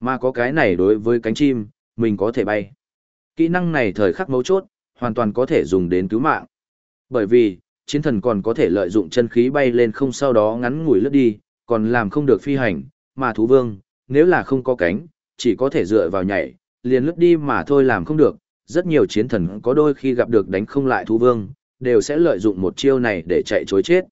Mà có cái này đối với cánh chim, mình có thể bay. Kỹ năng này thời khắc mấu chốt, hoàn toàn có thể dùng đến cứu mạng. Bởi vì, chiến thần còn có thể lợi dụng chân khí bay lên không sau đó ngắn ngủi lướt đi, còn làm không được phi hành, mà thú vương, nếu là không có cánh, chỉ có thể dựa vào nhảy, liền lướt đi mà thôi làm không được. Rất nhiều chiến thần có đôi khi gặp được đánh không lại thú vương, đều sẽ lợi dụng một chiêu này để chạy chối chết.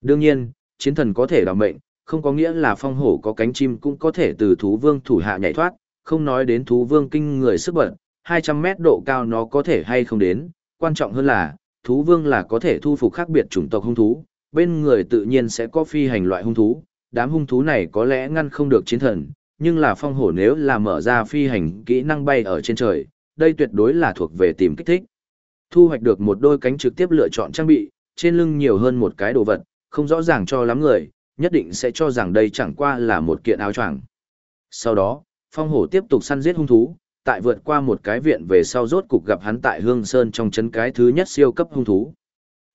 Đương nhiên, chiến thần có thể đảm mệnh, không có nghĩa là phong hổ có cánh chim cũng có thể từ thú vương thủ hạ nhảy thoát, không nói đến thú vương kinh người sức bật, 200 mét độ cao nó có thể hay không đến, quan trọng hơn là, thú vương là có thể thu phục khác biệt chủng tộc hung thú, bên người tự nhiên sẽ có phi hành loại hung thú, đám hung thú này có lẽ ngăn không được chiến thần, nhưng là phong hổ nếu là mở ra phi hành kỹ năng bay ở trên trời, đây tuyệt đối là thuộc về tìm kích thích. Thu hoạch được một đôi cánh trực tiếp lựa chọn trang bị, trên lưng nhiều hơn một cái đồ vật, không rõ ràng cho lắm người, nhất định sẽ cho rằng đây chẳng qua là một kiện áo choàng. Sau đó, phong hổ tiếp tục săn giết hung thú, tại vượt qua một cái viện về sau rốt cục gặp hắn tại Hương Sơn trong chấn cái thứ nhất siêu cấp hung thú.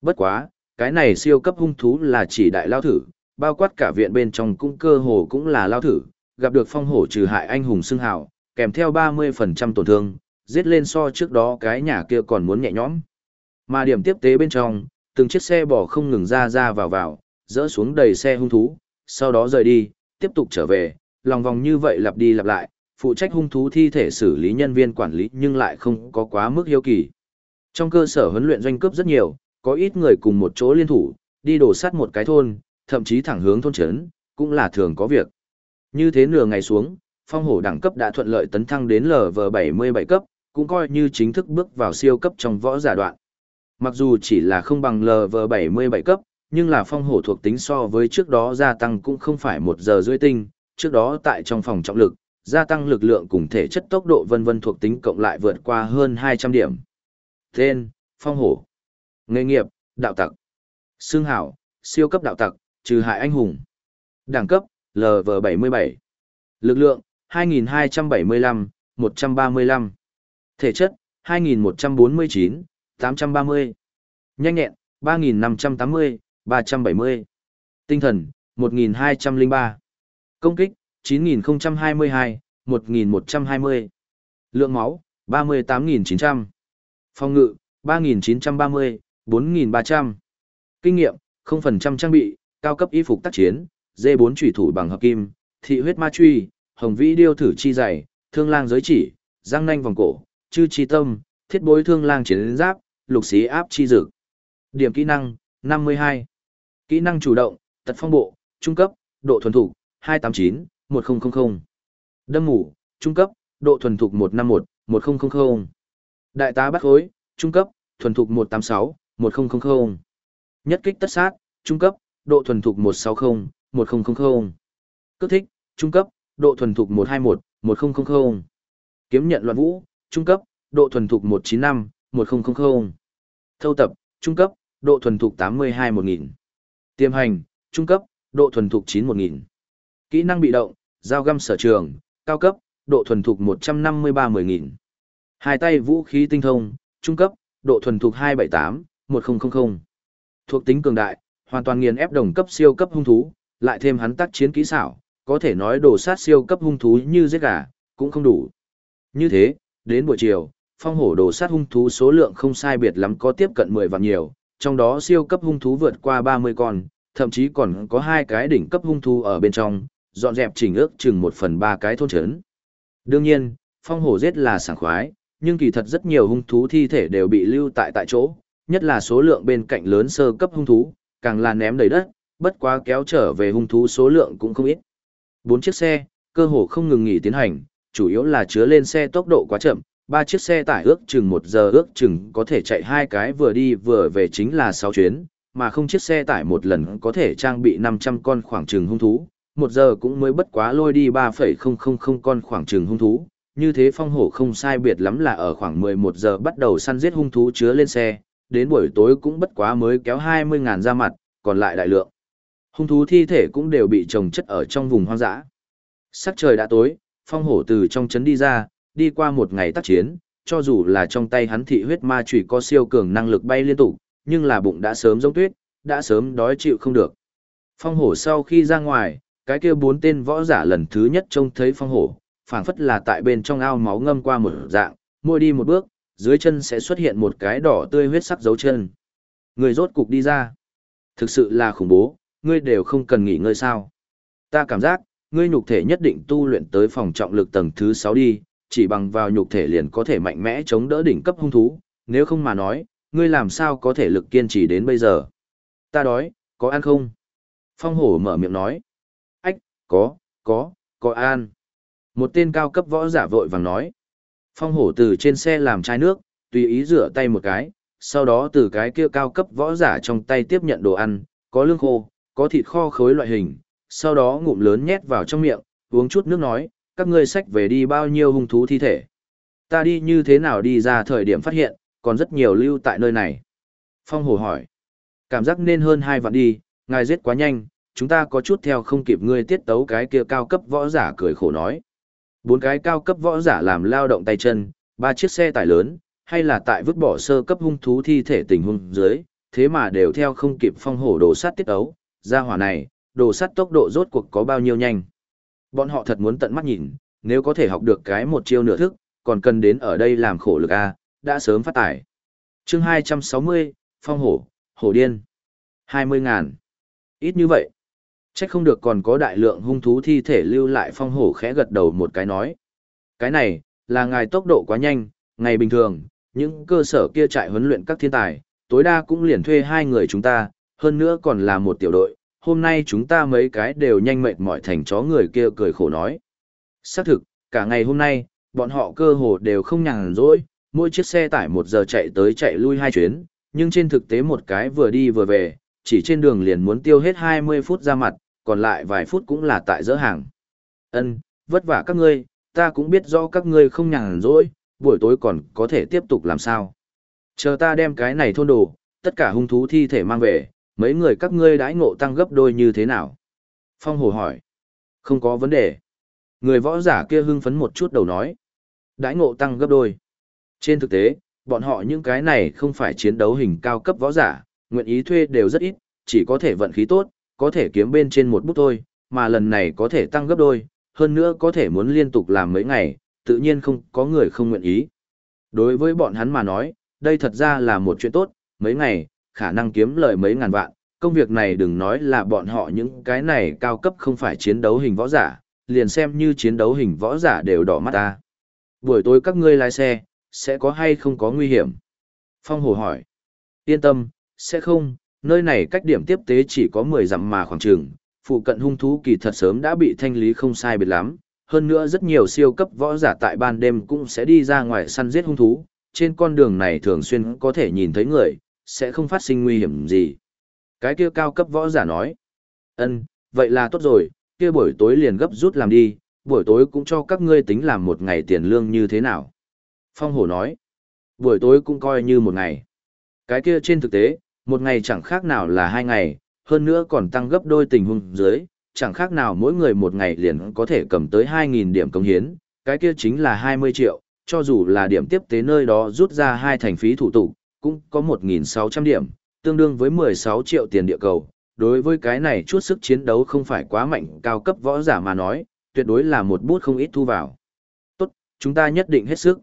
Bất quá, cái này siêu cấp hung thú là chỉ đại lao thử, bao quát cả viện bên trong cũng cơ hồ cũng là lao thử, gặp được phong hổ trừ hại anh hùng xưng hào, kèm theo 30% tổn thương, giết lên so trước đó cái nhà kia còn muốn nhẹ nhõm. Mà điểm tiếp tế bên trong, từng chiếc xe bò không ngừng ra ra vào vào, dỡ xuống đầy xe hung thú, sau đó rời đi, tiếp tục trở về, lòng vòng như vậy lặp đi lặp lại, phụ trách hung thú thi thể xử lý nhân viên quản lý nhưng lại không có quá mức hiếu kỳ. Trong cơ sở huấn luyện doanh cướp rất nhiều, có ít người cùng một chỗ liên thủ, đi đổ sát một cái thôn, thậm chí thẳng hướng thôn trấn, cũng là thường có việc. Như thế nửa ngày xuống, phong hổ đẳng cấp đã thuận lợi tấn thăng đến LV77 cấp, cũng coi như chính thức bước vào siêu cấp trong võ giả đoạn. Mặc dù chỉ là không bằng LV77 cấp, nhưng là phong hổ thuộc tính so với trước đó gia tăng cũng không phải một giờ rưỡi tinh, trước đó tại trong phòng trọng lực, gia tăng lực lượng cùng thể chất tốc độ vân vân thuộc tính cộng lại vượt qua hơn 200 điểm. Tên, phong hổ. Nghề nghiệp, đạo tặc. Xương hảo, siêu cấp đạo tặc, trừ hại anh hùng. Đẳng cấp, LV77. Lực lượng, 2275, 135. Thể chất, 2149, 830. Nhanh nhẹn, 3580, 370. Tinh thần, 1203. Công kích, 9022, 1120. Lượng máu, 38900. Phòng ngự, 3930, 4300. Kinh nghiệm, 0% trang bị, cao cấp y phục tác chiến, D4 chủy thủ bằng hợp kim, thị huyết ma truy, hồng vĩ điêu thử chi dày, thương lang giới chỉ, răng nanh vòng cổ, chư chi tâm, thiết bối thương lang chiến giáp, lục xí áp chi dực. Điểm kỹ năng, 52. Kỹ năng chủ động, tật phong bộ, trung cấp, độ thuần thục, 289, 1000. Đâm mủ, trung cấp, độ thuần thục 151, 1000. Đại tá bắt khối, trung cấp, thuần thục 186, 1000. Nhất kích tất sát, trung cấp, độ thuần thục 160, 1000. Cước thích, trung cấp, độ thuần thục 121, 1000. Kiếm nhận loạn vũ, trung cấp, độ thuần thục 195, 1000. Thâu tập, trung cấp, độ thuần thục 82 1000. Tiềm hành, trung cấp, độ thuần thục 9 1000. Kỹ năng bị động, dao găm sở trường, cao cấp, độ thuần thục 153 10000. Hai tay vũ khí tinh thông, trung cấp, độ thuần thục 278 1000. Thuộc tính cường đại, hoàn toàn nghiền ép đồng cấp siêu cấp hung thú, lại thêm hắn tác chiến kỹ xảo, có thể nói đồ sát siêu cấp hung thú như giết gà, cũng không đủ. Như thế, đến buổi chiều, phong hổ đồ sát hung thú số lượng không sai biệt lắm có tiếp cận 10 vạn nhiều, trong đó siêu cấp hung thú vượt qua 30 con, thậm chí còn có hai cái đỉnh cấp hung thú ở bên trong, dọn dẹp chỉnh ước chừng một phần ba cái thôn trấn. Đương nhiên, phong hổ giết là sảng khoái, nhưng kỳ thật rất nhiều hung thú thi thể đều bị lưu tại tại chỗ, nhất là số lượng bên cạnh lớn sơ cấp hung thú, càng là ném đầy đất, bất quá kéo trở về hung thú số lượng cũng không ít. Bốn chiếc xe, cơ hồ không ngừng nghỉ tiến hành, chủ yếu là chứa lên xe tốc độ quá chậm, ba chiếc xe tải ước chừng một giờ ước chừng có thể chạy hai cái vừa đi vừa về chính là sáu chuyến, mà không chiếc xe tải một lần có thể trang bị 500 con khoảng chừng hung thú, một giờ cũng mới bất quá lôi đi 3,000 con khoảng chừng hung thú. Như thế phong hổ không sai biệt lắm là ở khoảng 11 giờ bắt đầu săn giết hung thú chứa lên xe, đến buổi tối cũng bất quá mới kéo 20.000 ra mặt, còn lại đại lượng. Hung thú thi thể cũng đều bị trồng chất ở trong vùng hoang dã. Sắc trời đã tối, phong hổ từ trong trấn đi ra, đi qua một ngày tác chiến, cho dù là trong tay hắn thị huyết ma chủy có siêu cường năng lực bay liên tục, nhưng là bụng đã sớm giống tuyết, đã sớm đói chịu không được. Phong hổ sau khi ra ngoài, cái kia bốn tên võ giả lần thứ nhất trông thấy phong hổ, phảng phất là tại bên trong ao máu ngâm qua một dạng, môi đi một bước, dưới chân sẽ xuất hiện một cái đỏ tươi huyết sắc dấu chân. Người rốt cục đi ra. Thực sự là khủng bố, ngươi đều không cần nghỉ ngơi sao. Ta cảm giác, ngươi nhục thể nhất định tu luyện tới phòng trọng lực tầng thứ 6 đi, chỉ bằng vào nhục thể liền có thể mạnh mẽ chống đỡ đỉnh cấp hung thú, nếu không mà nói, ngươi làm sao có thể lực kiên trì đến bây giờ. Ta đói, có ăn không? Phong hổ mở miệng nói. Ách, có, có, có ăn. Một tên cao cấp võ giả vội vàng nói. Phong hổ từ trên xe làm chai nước, tùy ý rửa tay một cái, sau đó từ cái kia cao cấp võ giả trong tay tiếp nhận đồ ăn, có lương khô, có thịt kho khối loại hình, sau đó ngụm lớn nhét vào trong miệng, uống chút nước nói, các ngươi sách về đi bao nhiêu hung thú thi thể. Ta đi như thế nào đi ra thời điểm phát hiện, còn rất nhiều lưu tại nơi này. Phong hổ hỏi, cảm giác nên hơn hai vạn đi, ngài giết quá nhanh, chúng ta có chút theo không kịp ngươi tiết tấu cái kia cao cấp võ giả cười khổ nói. Bốn cái cao cấp võ giả làm lao động tay chân, ba chiếc xe tải lớn, hay là tại vứt bỏ sơ cấp hung thú thi thể tình huống dưới, thế mà đều theo không kịp phong hổ đồ sát tiết ấu, ra hỏa này, đồ sát tốc độ rốt cuộc có bao nhiêu nhanh. Bọn họ thật muốn tận mắt nhìn, nếu có thể học được cái một chiêu nửa thức, còn cần đến ở đây làm khổ lực A, đã sớm phát tải. chương 260, phong hổ, hổ điên. 20 ngàn. Ít như vậy. Chắc không được còn có đại lượng hung thú thi thể lưu lại phong hổ khẽ gật đầu một cái nói. Cái này, là ngài tốc độ quá nhanh, ngày bình thường, những cơ sở kia trại huấn luyện các thiên tài, tối đa cũng liền thuê hai người chúng ta, hơn nữa còn là một tiểu đội, hôm nay chúng ta mấy cái đều nhanh mệt mỏi thành chó người kia cười khổ nói. Xác thực, cả ngày hôm nay, bọn họ cơ hồ đều không nhàn rỗi, mỗi chiếc xe tải một giờ chạy tới chạy lui hai chuyến, nhưng trên thực tế một cái vừa đi vừa về, chỉ trên đường liền muốn tiêu hết 20 phút ra mặt, còn lại vài phút cũng là tại dỡ hàng. Ân, vất vả các ngươi, ta cũng biết rõ các ngươi không nhàn rỗi, buổi tối còn có thể tiếp tục làm sao. Chờ ta đem cái này thôn đồ, tất cả hung thú thi thể mang về, mấy người các ngươi đãi ngộ tăng gấp đôi như thế nào? Phong hồ hỏi. Không có vấn đề. Người võ giả kia hưng phấn một chút đầu nói. Đãi ngộ tăng gấp đôi. Trên thực tế, bọn họ những cái này không phải chiến đấu hình cao cấp võ giả, nguyện ý thuê đều rất ít, chỉ có thể vận khí tốt, có thể kiếm bên trên một bút thôi, mà lần này có thể tăng gấp đôi, hơn nữa có thể muốn liên tục làm mấy ngày, tự nhiên không có người không nguyện ý. Đối với bọn hắn mà nói, đây thật ra là một chuyện tốt, mấy ngày, khả năng kiếm lời mấy ngàn vạn, công việc này đừng nói là bọn họ những cái này cao cấp không phải chiến đấu hình võ giả, liền xem như chiến đấu hình võ giả đều đỏ mắt ta. Buổi tối các ngươi lái xe, sẽ có hay không có nguy hiểm? Phong Hồ hỏi. Yên tâm, sẽ không, nơi này cách điểm tiếp tế chỉ có 10 dặm mà khoảng trường, phụ cận hung thú kỳ thật sớm đã bị thanh lý không sai biệt lắm, hơn nữa rất nhiều siêu cấp võ giả tại ban đêm cũng sẽ đi ra ngoài săn giết hung thú, trên con đường này thường xuyên có thể nhìn thấy người, sẽ không phát sinh nguy hiểm gì. Cái kia cao cấp võ giả nói, ân, vậy là tốt rồi, kia buổi tối liền gấp rút làm đi, buổi tối cũng cho các ngươi tính làm một ngày tiền lương như thế nào. Phong hổ nói, buổi tối cũng coi như một ngày. Cái kia trên thực tế, một ngày chẳng khác nào là hai ngày, hơn nữa còn tăng gấp đôi tình huống dưới, chẳng khác nào mỗi người một ngày liền có thể cầm tới 2.000 điểm công hiến, cái kia chính là 20 triệu, cho dù là điểm tiếp tế nơi đó rút ra hai thành phí thủ tục, cũng có 1.600 điểm, tương đương với 16 triệu tiền địa cầu. Đối với cái này chút sức chiến đấu không phải quá mạnh cao cấp võ giả mà nói, tuyệt đối là một bút không ít thu vào. Tốt, chúng ta nhất định hết sức.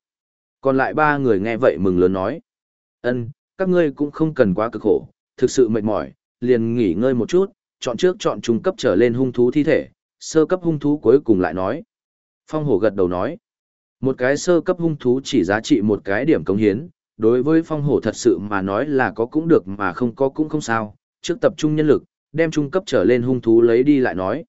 Còn lại ba người nghe vậy mừng lớn nói. ân các ngươi cũng không cần quá cực khổ, thực sự mệt mỏi, liền nghỉ ngơi một chút, chọn trước chọn trung cấp trở lên hung thú thi thể, sơ cấp hung thú cuối cùng lại nói. Phong hổ gật đầu nói, một cái sơ cấp hung thú chỉ giá trị một cái điểm công hiến, đối với phong hổ thật sự mà nói là có cũng được mà không có cũng không sao, trước tập trung nhân lực, đem trung cấp trở lên hung thú lấy đi lại nói.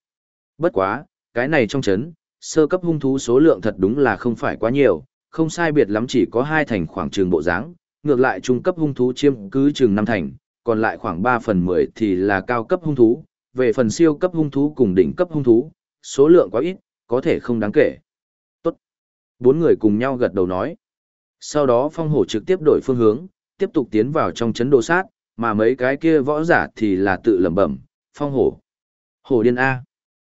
Bất quá, cái này trong chấn, sơ cấp hung thú số lượng thật đúng là không phải quá nhiều, không sai biệt lắm chỉ có hai thành khoảng trường bộ dáng, ngược lại trung cấp hung thú chiếm cứ trường năm thành, còn lại khoảng 3 phần 10 thì là cao cấp hung thú, về phần siêu cấp hung thú cùng đỉnh cấp hung thú, số lượng quá ít, có thể không đáng kể. Tốt. Bốn người cùng nhau gật đầu nói. Sau đó phong hổ trực tiếp đổi phương hướng, tiếp tục tiến vào trong chấn đồ sát, mà mấy cái kia võ giả thì là tự lẩm bẩm, phong hổ. Hổ điên A.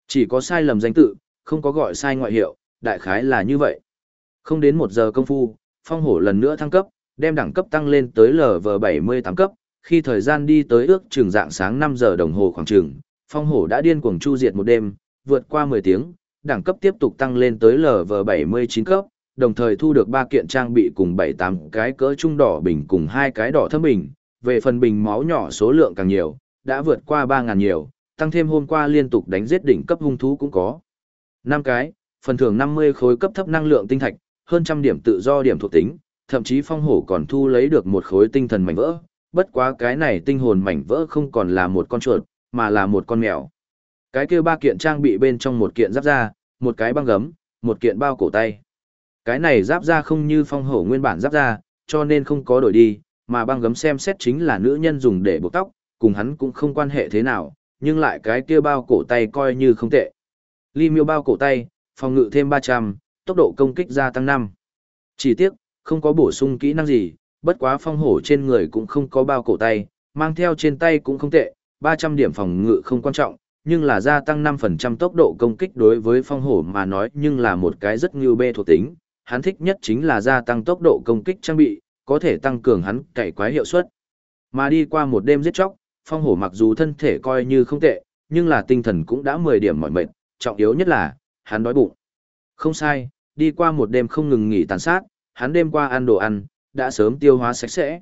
Chỉ có sai lầm danh tự, không có gọi sai ngoại hiệu, đại khái là như vậy. Không đến một giờ công phu, phong hổ lần nữa thăng cấp, đem đẳng cấp tăng lên tới LV78 cấp, khi thời gian đi tới ước trường dạng sáng 5 giờ đồng hồ khoảng trường, phong hổ đã điên cuồng chu diệt một đêm, vượt qua 10 tiếng, đẳng cấp tiếp tục tăng lên tới LV79 cấp, đồng thời thu được 3 kiện trang bị cùng 7-8 cái cỡ trung đỏ bình cùng hai cái đỏ thâm bình, về phần bình máu nhỏ số lượng càng nhiều, đã vượt qua 3.000 nhiều, tăng thêm hôm qua liên tục đánh giết đỉnh cấp hung thú cũng có. 5 cái, phần thưởng 50 khối cấp thấp năng lượng tinh thạch, hơn trăm điểm tự do điểm thuộc tính, thậm chí phong hổ còn thu lấy được một khối tinh thần mảnh vỡ, bất quá cái này tinh hồn mảnh vỡ không còn là một con chuột, mà là một con mèo. Cái kia ba kiện trang bị bên trong một kiện giáp da, một cái băng gấm, một kiện bao cổ tay. Cái này giáp da không như phong hổ nguyên bản giáp da, cho nên không có đổi đi, mà băng gấm xem xét chính là nữ nhân dùng để buộc tóc, cùng hắn cũng không quan hệ thế nào, nhưng lại cái kia bao cổ tay coi như không tệ. Ly miêu bao cổ tay, phòng ngự thêm 300, tốc độ công kích gia tăng 5. Chỉ tiếc, không có bổ sung kỹ năng gì, bất quá phong hổ trên người cũng không có bao cổ tay, mang theo trên tay cũng không tệ, 300 điểm phòng ngự không quan trọng, nhưng là gia tăng 5% tốc độ công kích đối với phong hổ mà nói nhưng là một cái rất như bê thuộc tính, hắn thích nhất chính là gia tăng tốc độ công kích trang bị, có thể tăng cường hắn cày quái hiệu suất. Mà đi qua một đêm giết chóc, phong hổ mặc dù thân thể coi như không tệ, nhưng là tinh thần cũng đã 10 điểm mỏi mệt, trọng yếu nhất là, hắn đói bụng. Không sai, đi qua một đêm không ngừng nghỉ tàn sát, hắn đêm qua ăn đồ ăn, đã sớm tiêu hóa sạch sẽ.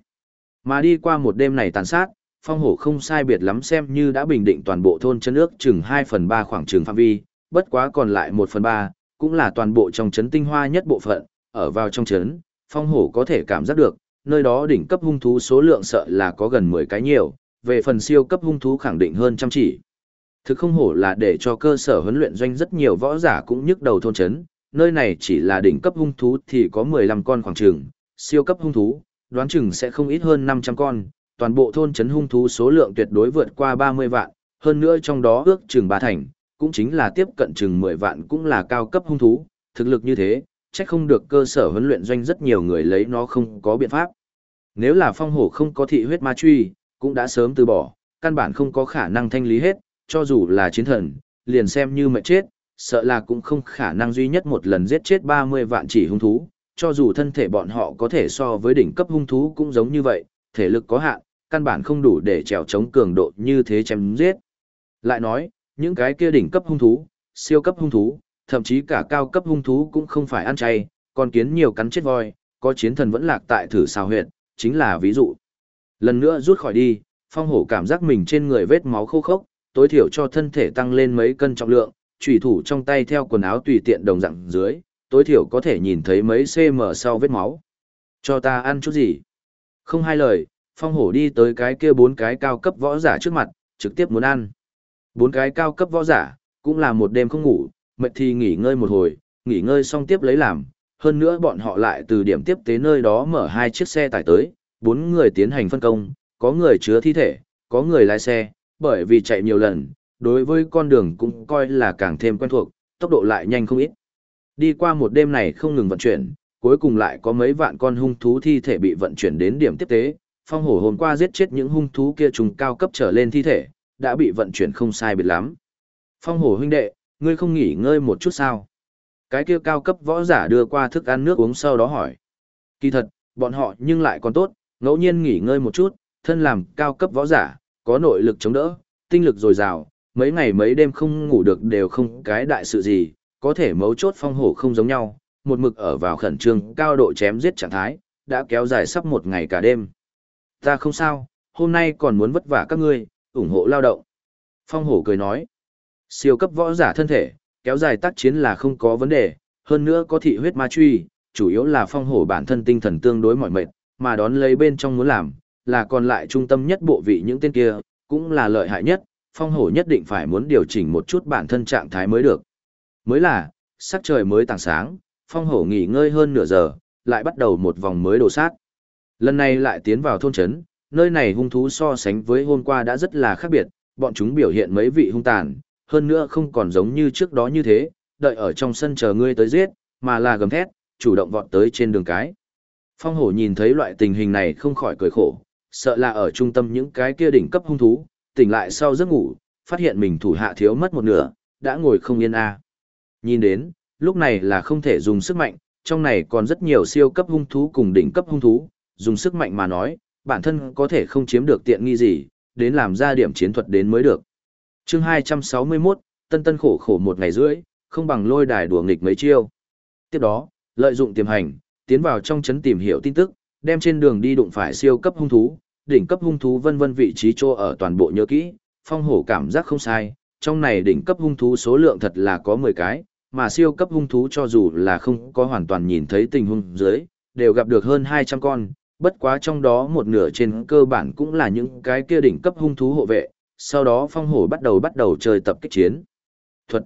Mà đi qua một đêm này tàn sát, phong hổ không sai biệt lắm xem như đã bình định toàn bộ thôn chân nước chừng 2 phần 3 khoảng trường phạm vi, bất quá còn lại 1 phần 3, cũng là toàn bộ trong trấn tinh hoa nhất bộ phận, ở vào trong trấn phong hổ có thể cảm giác được, nơi đó đỉnh cấp hung thú số lượng sợ là có gần 10 cái nhiều, về phần siêu cấp hung thú khẳng định hơn trăm chỉ. Thực không hổ là để cho cơ sở huấn luyện doanh rất nhiều võ giả cũng nhức đầu thôn chấn, nơi này chỉ là đỉnh cấp hung thú thì có 15 con khoảng trường, siêu cấp hung thú, đoán chừng sẽ không ít hơn 500 con, toàn bộ thôn chấn hung thú số lượng tuyệt đối vượt qua 30 vạn, hơn nữa trong đó ước chừng ba thành, cũng chính là tiếp cận chừng 10 vạn cũng là cao cấp hung thú, thực lực như thế, chắc không được cơ sở huấn luyện doanh rất nhiều người lấy nó không có biện pháp. Nếu là phong hổ không có thị huyết ma truy, cũng đã sớm từ bỏ, căn bản không có khả năng thanh lý hết, cho dù là chiến thần, liền xem như mệt chết, sợ là cũng không khả năng duy nhất một lần giết chết 30 vạn chỉ hung thú, cho dù thân thể bọn họ có thể so với đỉnh cấp hung thú cũng giống như vậy, thể lực có hạn, căn bản không đủ để trèo chống cường độ như thế chém giết. Lại nói, những cái kia đỉnh cấp hung thú, siêu cấp hung thú, thậm chí cả cao cấp hung thú cũng không phải ăn chay, còn kiến nhiều cắn chết voi, có chiến thần vẫn lạc tại thử xào huyệt, chính là ví dụ. Lần nữa rút khỏi đi, phong hổ cảm giác mình trên người vết máu khô khốc, tối thiểu cho thân thể tăng lên mấy cân trọng lượng, chủy thủ trong tay theo quần áo tùy tiện đồng dạng dưới, tối thiểu có thể nhìn thấy mấy cm sau vết máu. Cho ta ăn chút gì? Không hai lời, phong hổ đi tới cái kia bốn cái cao cấp võ giả trước mặt, trực tiếp muốn ăn. Bốn cái cao cấp võ giả, cũng là một đêm không ngủ, mệt thì nghỉ ngơi một hồi, nghỉ ngơi xong tiếp lấy làm. Hơn nữa bọn họ lại từ điểm tiếp tế nơi đó mở hai chiếc xe tải tới, bốn người tiến hành phân công, có người chứa thi thể, có người lái xe, bởi vì chạy nhiều lần, đối với con đường cũng coi là càng thêm quen thuộc, tốc độ lại nhanh không ít. Đi qua một đêm này không ngừng vận chuyển, cuối cùng lại có mấy vạn con hung thú thi thể bị vận chuyển đến điểm tiếp tế. Phong hổ hôm qua giết chết những hung thú kia trùng cao cấp trở lên thi thể, đã bị vận chuyển không sai biệt lắm. Phong hổ huynh đệ, ngươi không nghỉ ngơi một chút sao? Cái kia cao cấp võ giả đưa qua thức ăn nước uống sau đó hỏi. Kỳ thật, bọn họ nhưng lại còn tốt, ngẫu nhiên nghỉ ngơi một chút, thân làm cao cấp võ giả, có nội lực chống đỡ, tinh lực dồi dào, mấy ngày mấy đêm không ngủ được đều không cái đại sự gì, có thể mấu chốt phong hổ không giống nhau, một mực ở vào khẩn trương cao độ chém giết trạng thái, đã kéo dài sắp một ngày cả đêm. Ta không sao, hôm nay còn muốn vất vả các ngươi, ủng hộ lao động. Phong hổ cười nói, siêu cấp võ giả thân thể, kéo dài tác chiến là không có vấn đề, hơn nữa có thị huyết ma truy, chủ yếu là phong hổ bản thân tinh thần tương đối mỏi mệt, mà đón lấy bên trong muốn làm, là còn lại trung tâm nhất bộ vị những tên kia, cũng là lợi hại nhất, phong hổ nhất định phải muốn điều chỉnh một chút bản thân trạng thái mới được. Mới là, sắc trời mới tảng sáng, phong hổ nghỉ ngơi hơn nửa giờ, lại bắt đầu một vòng mới đồ sát. Lần này lại tiến vào thôn trấn, nơi này hung thú so sánh với hôm qua đã rất là khác biệt, bọn chúng biểu hiện mấy vị hung tàn, hơn nữa không còn giống như trước đó như thế, đợi ở trong sân chờ ngươi tới giết, mà là gầm thét, chủ động vọt tới trên đường cái. Phong hổ nhìn thấy loại tình hình này không khỏi cười khổ, sợ là ở trung tâm những cái kia đỉnh cấp hung thú, tỉnh lại sau giấc ngủ, phát hiện mình thủ hạ thiếu mất một nửa, đã ngồi không yên a. Nhìn đến, lúc này là không thể dùng sức mạnh, trong này còn rất nhiều siêu cấp hung thú cùng đỉnh cấp hung thú, dùng sức mạnh mà nói, bản thân có thể không chiếm được tiện nghi gì, đến làm ra điểm chiến thuật đến mới được. Chương 261, tân tân khổ khổ một ngày rưỡi, không bằng lôi đài đùa nghịch mấy chiêu. Tiếp đó, lợi dụng tiềm hành, tiến vào trong chấn tìm hiểu tin tức, đem trên đường đi đụng phải siêu cấp hung thú, đỉnh cấp hung thú vân vân vị trí chỗ ở toàn bộ nhớ kỹ, phong hổ cảm giác không sai, trong này đỉnh cấp hung thú số lượng thật là có 10 cái, mà siêu cấp hung thú cho dù là không có hoàn toàn nhìn thấy tình huống dưới, đều gặp được hơn 200 con, bất quá trong đó một nửa trên cơ bản cũng là những cái kia đỉnh cấp hung thú hộ vệ, sau đó phong hổ bắt đầu bắt đầu chơi tập kích chiến. Thuật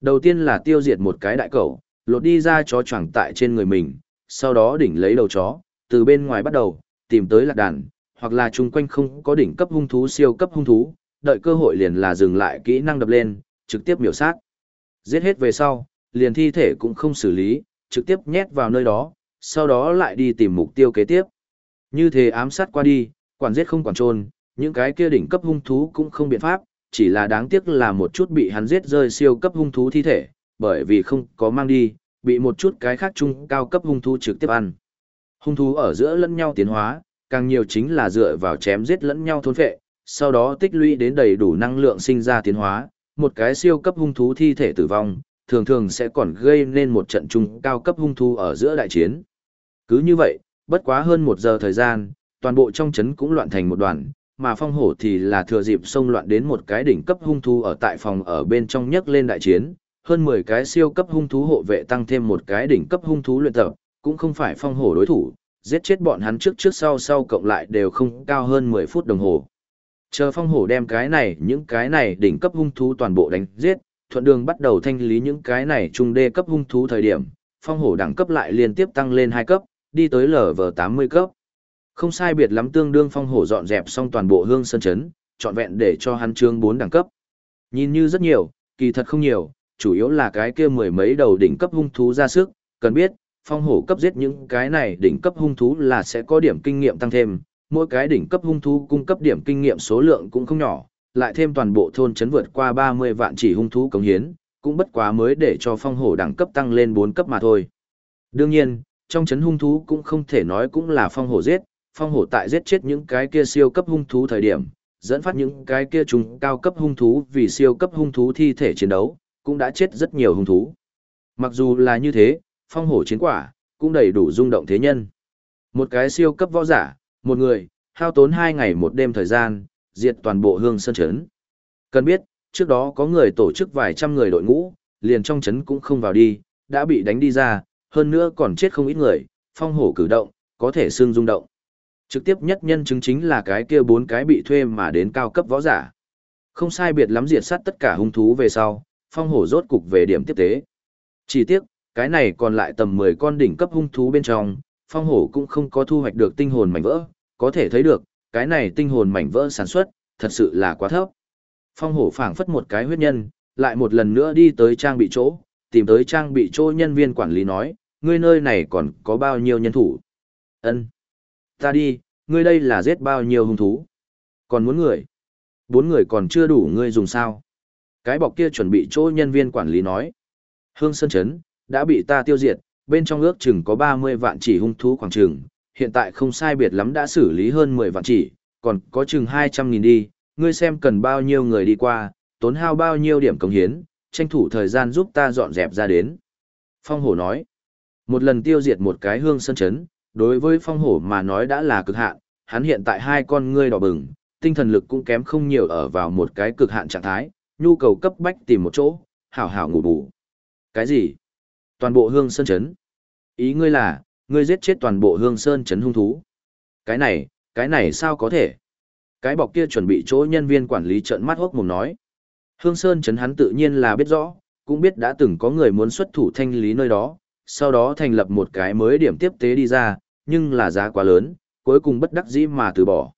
Đầu tiên là tiêu diệt một cái đại cẩu, lột đi ra chó choàng tại trên người mình, sau đó đỉnh lấy đầu chó, từ bên ngoài bắt đầu, tìm tới lạc đàn, hoặc là chung quanh không có đỉnh cấp hung thú siêu cấp hung thú, đợi cơ hội liền là dừng lại kỹ năng đập lên, trực tiếp miểu sát. Giết hết về sau, liền thi thể cũng không xử lý, trực tiếp nhét vào nơi đó, sau đó lại đi tìm mục tiêu kế tiếp. Như thế ám sát qua đi, quản giết không quản trôn, những cái kia đỉnh cấp hung thú cũng không biện pháp, chỉ là đáng tiếc là một chút bị hắn giết rơi siêu cấp hung thú thi thể, bởi vì không có mang đi, bị một chút cái khác chung cao cấp hung thú trực tiếp ăn. Hung thú ở giữa lẫn nhau tiến hóa, càng nhiều chính là dựa vào chém giết lẫn nhau thôn phệ, sau đó tích lũy đến đầy đủ năng lượng sinh ra tiến hóa, một cái siêu cấp hung thú thi thể tử vong, thường thường sẽ còn gây nên một trận chung cao cấp hung thú ở giữa đại chiến. Cứ như vậy, bất quá hơn một giờ thời gian, toàn bộ trong chấn cũng loạn thành một đoàn, mà phong hổ thì là thừa dịp xông loạn đến một cái đỉnh cấp hung thú ở tại phòng ở bên trong nhấc lên đại chiến, hơn 10 cái siêu cấp hung thú hộ vệ tăng thêm một cái đỉnh cấp hung thú luyện tập, cũng không phải phong hổ đối thủ, giết chết bọn hắn trước trước sau sau cộng lại đều không cao hơn 10 phút đồng hồ. Chờ phong hổ đem cái này những cái này đỉnh cấp hung thú toàn bộ đánh giết, thuận đường bắt đầu thanh lý những cái này trung đê cấp hung thú thời điểm, phong hổ đẳng cấp lại liên tiếp tăng lên 2 cấp, đi tới LV80 cấp. Không sai biệt lắm tương đương phong hổ dọn dẹp xong toàn bộ hương sơn chấn, trọn vẹn để cho hắn trương 4 đẳng cấp. Nhìn như rất nhiều, kỳ thật không nhiều, chủ yếu là cái kia mười mấy đầu đỉnh cấp hung thú ra sức, cần biết, phong hổ cấp giết những cái này đỉnh cấp hung thú là sẽ có điểm kinh nghiệm tăng thêm, mỗi cái đỉnh cấp hung thú cung cấp điểm kinh nghiệm số lượng cũng không nhỏ, lại thêm toàn bộ thôn chấn vượt qua 30 vạn chỉ hung thú cống hiến, cũng bất quá mới để cho phong hổ đẳng cấp tăng lên 4 cấp mà thôi. Đương nhiên, trong chấn hung thú cũng không thể nói cũng là phong hổ giết, phong hổ tại giết chết những cái kia siêu cấp hung thú thời điểm, dẫn phát những cái kia trùng cao cấp hung thú vì siêu cấp hung thú thi thể chiến đấu, cũng đã chết rất nhiều hung thú. Mặc dù là như thế, phong hổ chiến quả, cũng đầy đủ rung động thế nhân. Một cái siêu cấp võ giả, một người, hao tốn hai ngày một đêm thời gian, diệt toàn bộ hương sơn chấn. Cần biết, trước đó có người tổ chức vài trăm người đội ngũ, liền trong chấn cũng không vào đi, đã bị đánh đi ra, hơn nữa còn chết không ít người, phong hổ cử động, có thể xương rung động. Trực tiếp nhất nhân chứng chính là cái kia bốn cái bị thuê mà đến cao cấp võ giả. Không sai biệt lắm diệt sát tất cả hung thú về sau, phong hổ rốt cục về điểm tiếp tế. Chỉ tiếc, cái này còn lại tầm 10 con đỉnh cấp hung thú bên trong, phong hổ cũng không có thu hoạch được tinh hồn mảnh vỡ, có thể thấy được, cái này tinh hồn mảnh vỡ sản xuất, thật sự là quá thấp. Phong hổ phảng phất một cái huyết nhân, lại một lần nữa đi tới trang bị chỗ, tìm tới trang bị chỗ nhân viên quản lý nói, ngươi nơi này còn có bao nhiêu nhân thủ. Ân, Ta đi, ngươi đây là giết bao nhiêu hung thú. Còn muốn người. Bốn người còn chưa đủ ngươi dùng sao. Cái bọc kia chuẩn bị chỗ nhân viên quản lý nói. Hương Sơn Trấn, đã bị ta tiêu diệt, bên trong ước chừng có 30 vạn chỉ hung thú khoảng chừng, hiện tại không sai biệt lắm đã xử lý hơn 10 vạn chỉ, còn có chừng 200 nghìn đi, ngươi xem cần bao nhiêu người đi qua, tốn hao bao nhiêu điểm công hiến, tranh thủ thời gian giúp ta dọn dẹp ra đến. Phong hổ nói, một lần tiêu diệt một cái hương sơn chấn, đối với phong hổ mà nói đã là cực hạn, hắn hiện tại hai con ngươi đỏ bừng, tinh thần lực cũng kém không nhiều ở vào một cái cực hạn trạng thái, nhu cầu cấp bách tìm một chỗ, hảo hảo ngủ bù. Cái gì? Toàn bộ hương sơn chấn. Ý ngươi là, ngươi giết chết toàn bộ hương sơn chấn hung thú. Cái này, cái này sao có thể? Cái bọc kia chuẩn bị chỗ nhân viên quản lý trợn mắt hốc mồm nói. Hương sơn chấn hắn tự nhiên là biết rõ, cũng biết đã từng có người muốn xuất thủ thanh lý nơi đó, sau đó thành lập một cái mới điểm tiếp tế đi ra, nhưng là giá quá lớn, cuối cùng bất đắc dĩ mà từ bỏ.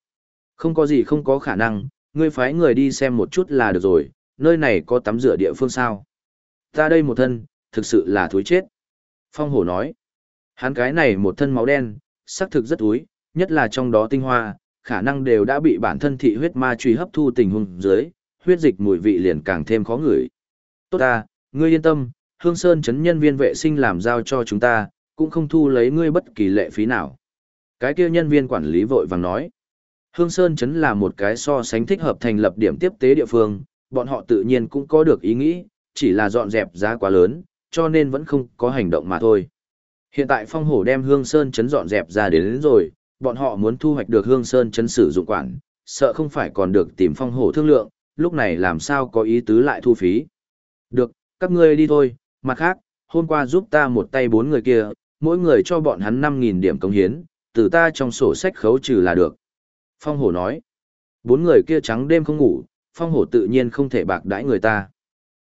Không có gì không có khả năng, ngươi phái người đi xem một chút là được rồi, nơi này có tắm rửa địa phương sao. Ta đây một thân, thực sự là thúi chết. Phong hổ nói, hắn cái này một thân máu đen, xác thực rất thúi, nhất là trong đó tinh hoa, khả năng đều đã bị bản thân thị huyết ma truy hấp thu tình huống dưới, huyết dịch mùi vị liền càng thêm khó ngửi. Tốt ta, ngươi yên tâm, Hương Sơn chấn nhân viên vệ sinh làm giao cho chúng ta, cũng không thu lấy ngươi bất kỳ lệ phí nào. Cái kia nhân viên quản lý vội vàng nói. Hương Sơn chấn là một cái so sánh thích hợp thành lập điểm tiếp tế địa phương, bọn họ tự nhiên cũng có được ý nghĩ, chỉ là dọn dẹp giá quá lớn, cho nên vẫn không có hành động mà thôi. Hiện tại phong hổ đem hương sơn chấn dọn dẹp ra đến, đến rồi, bọn họ muốn thu hoạch được hương sơn chấn sử dụng quản, sợ không phải còn được tìm phong hổ thương lượng, lúc này làm sao có ý tứ lại thu phí. Được, các ngươi đi thôi, mặt khác, hôm qua giúp ta một tay bốn người kia, mỗi người cho bọn hắn 5.000 điểm công hiến, từ ta trong sổ sách khấu trừ là được. Phong hổ nói, bốn người kia trắng đêm không ngủ, phong hổ tự nhiên không thể bạc đãi người ta.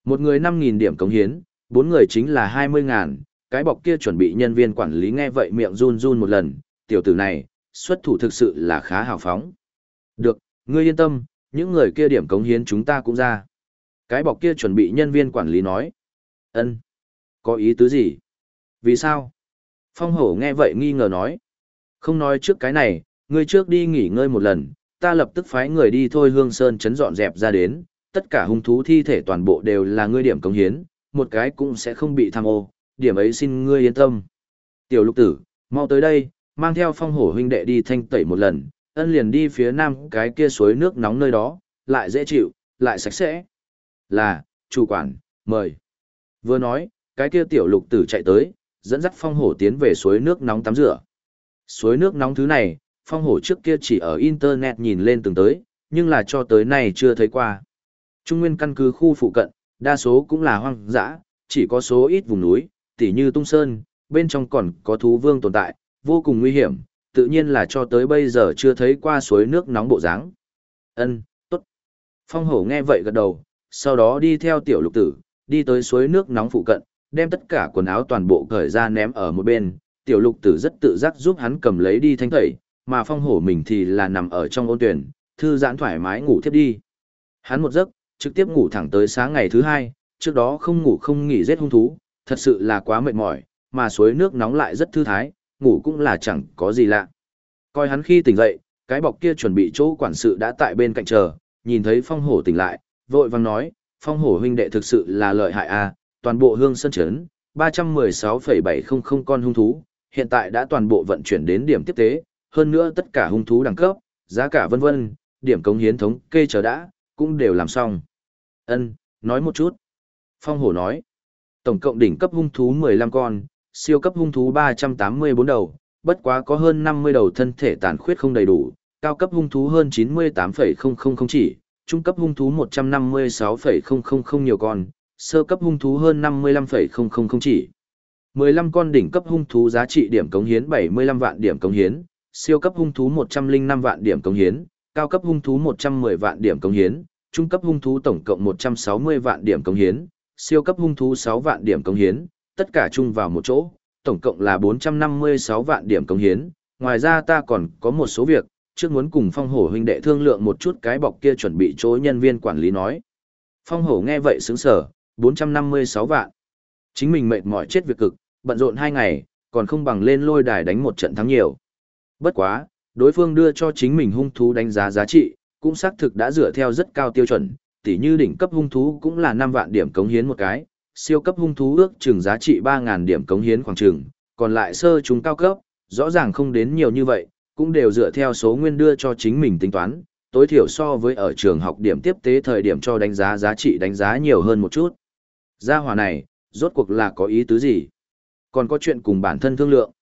Một người 5.000 điểm công hiến, bốn người chính là 20.000, cái bọc kia chuẩn bị nhân viên quản lý nghe vậy miệng run run một lần, tiểu tử này, xuất thủ thực sự là khá hào phóng. Được, ngươi yên tâm, những người kia điểm cống hiến chúng ta cũng ra. Cái bọc kia chuẩn bị nhân viên quản lý nói. ân có ý tứ gì? Vì sao? Phong hổ nghe vậy nghi ngờ nói. Không nói trước cái này, ngươi trước đi nghỉ ngơi một lần, ta lập tức phái người đi thôi hương sơn chấn dọn dẹp ra đến, tất cả hung thú thi thể toàn bộ đều là ngươi điểm cống hiến, một cái cũng sẽ không bị tham ô, điểm ấy xin ngươi yên tâm. Tiểu lục tử, mau tới đây, mang theo phong hổ huynh đệ đi thanh tẩy một lần, ân liền đi phía nam cái kia suối nước nóng nơi đó, lại dễ chịu, lại sạch sẽ. Là, chủ quản, mời. Vừa nói, cái kia tiểu lục tử chạy tới, dẫn dắt phong hổ tiến về suối nước nóng tắm rửa. Suối nước nóng thứ này, phong hổ trước kia chỉ ở internet nhìn lên từng tới, nhưng là cho tới nay chưa thấy qua. Trung nguyên căn cứ khu phụ cận, đa số cũng là hoang dã, chỉ có số ít vùng núi, tỉ như tung sơn, bên trong còn có thú vương tồn tại, vô cùng nguy hiểm, tự nhiên là cho tới bây giờ chưa thấy qua suối nước nóng bộ dáng. Ân, tốt. Phong hổ nghe vậy gật đầu, sau đó đi theo tiểu lục tử, đi tới suối nước nóng phụ cận, đem tất cả quần áo toàn bộ cởi ra ném ở một bên. Tiểu lục tử rất tự giác giúp hắn cầm lấy đi thanh tẩy, mà phong hổ mình thì là nằm ở trong ôn tuyển, thư giãn thoải mái ngủ thiếp đi. Hắn một giấc, trực tiếp ngủ thẳng tới sáng ngày thứ hai, trước đó không ngủ không nghỉ giết hung thú, thật sự là quá mệt mỏi, mà suối nước nóng lại rất thư thái, ngủ cũng là chẳng có gì lạ. Coi hắn khi tỉnh dậy, cái bọc kia chuẩn bị chỗ quản sự đã tại bên cạnh chờ, nhìn thấy phong hổ tỉnh lại, vội vàng nói, phong hổ huynh đệ thực sự là lợi hại à? Toàn bộ hương sân chấn, 316,700 con hung thú, hiện tại đã toàn bộ vận chuyển đến điểm tiếp tế, hơn nữa tất cả hung thú đẳng cấp, giá cả vân vân, điểm cống hiến thống kê chờ đã, cũng đều làm xong. Ân, nói một chút. Phong hổ nói, tổng cộng đỉnh cấp hung thú 15 con, siêu cấp hung thú 384 đầu, bất quá có hơn 50 đầu thân thể tàn khuyết không đầy đủ, cao cấp hung thú hơn 98,000 chỉ, trung cấp hung thú 156,000 nhiều con, sơ cấp hung thú hơn 55,000 chỉ. 15 con đỉnh cấp hung thú giá trị điểm cống hiến 75 vạn điểm cống hiến, siêu cấp hung thú 105 vạn điểm cống hiến, cao cấp hung thú 110 vạn điểm cống hiến, trung cấp hung thú tổng cộng 160 vạn điểm cống hiến, siêu cấp hung thú 6 vạn điểm cống hiến, tất cả chung vào một chỗ, tổng cộng là 456 vạn điểm cống hiến. Ngoài ra ta còn có một số việc, trước muốn cùng phong hổ huynh đệ thương lượng một chút cái bọc kia chuẩn bị chỗ nhân viên quản lý nói. Phong hổ nghe vậy sướng sở, 456 vạn. Chính mình mệt mỏi chết việc cực, bận rộn hai ngày, còn không bằng lên lôi đài đánh một trận thắng nhiều. Bất quá, đối phương đưa cho chính mình hung thú đánh giá giá trị, cũng xác thực đã dựa theo rất cao tiêu chuẩn, tỉ như đỉnh cấp hung thú cũng là 5 vạn điểm cống hiến một cái, siêu cấp hung thú ước chừng giá trị 3.000 điểm cống hiến khoảng chừng, còn lại sơ chúng cao cấp, rõ ràng không đến nhiều như vậy, cũng đều dựa theo số nguyên đưa cho chính mình tính toán, tối thiểu so với ở trường học điểm tiếp tế thời điểm cho đánh giá giá trị đánh giá nhiều hơn một chút. Gia hỏa này, rốt cuộc là có ý tứ gì? Còn có chuyện cùng bản thân thương lượng.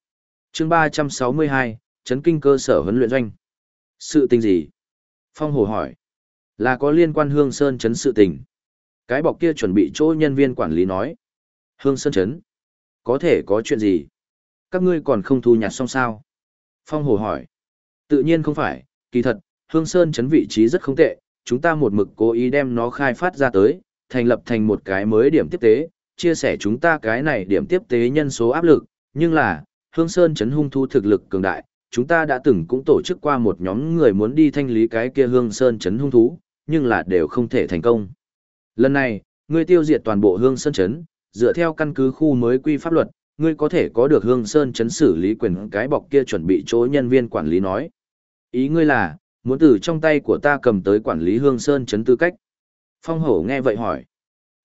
chương 362, chấn kinh cơ sở huấn luyện doanh. Sự tình gì? Phong Hồ hỏi. Là có liên quan Hương Sơn chấn sự tình. Cái bọc kia chuẩn bị chỗ nhân viên quản lý nói. Hương Sơn chấn. Có thể có chuyện gì? Các ngươi còn không thu nhặt xong sao? Phong Hồ hỏi. Tự nhiên không phải, kỳ thật, Hương Sơn chấn vị trí rất không tệ, chúng ta một mực cố ý đem nó khai phát ra tới, thành lập thành một cái mới điểm tiếp tế, chia sẻ chúng ta cái này điểm tiếp tế nhân số áp lực, nhưng là, Hương Sơn chấn hung thu thực lực cường đại, chúng ta đã từng cũng tổ chức qua một nhóm người muốn đi thanh lý cái kia Hương Sơn chấn hung thú, nhưng là đều không thể thành công. Lần này, ngươi tiêu diệt toàn bộ Hương Sơn chấn, dựa theo căn cứ khu mới quy pháp luật, ngươi có thể có được Hương Sơn chấn xử lý quyền cái bọc kia chuẩn bị chỗ nhân viên quản lý nói. Ý ngươi là, muốn từ trong tay của ta cầm tới quản lý Hương Sơn chấn tư cách. Phong hổ nghe vậy hỏi.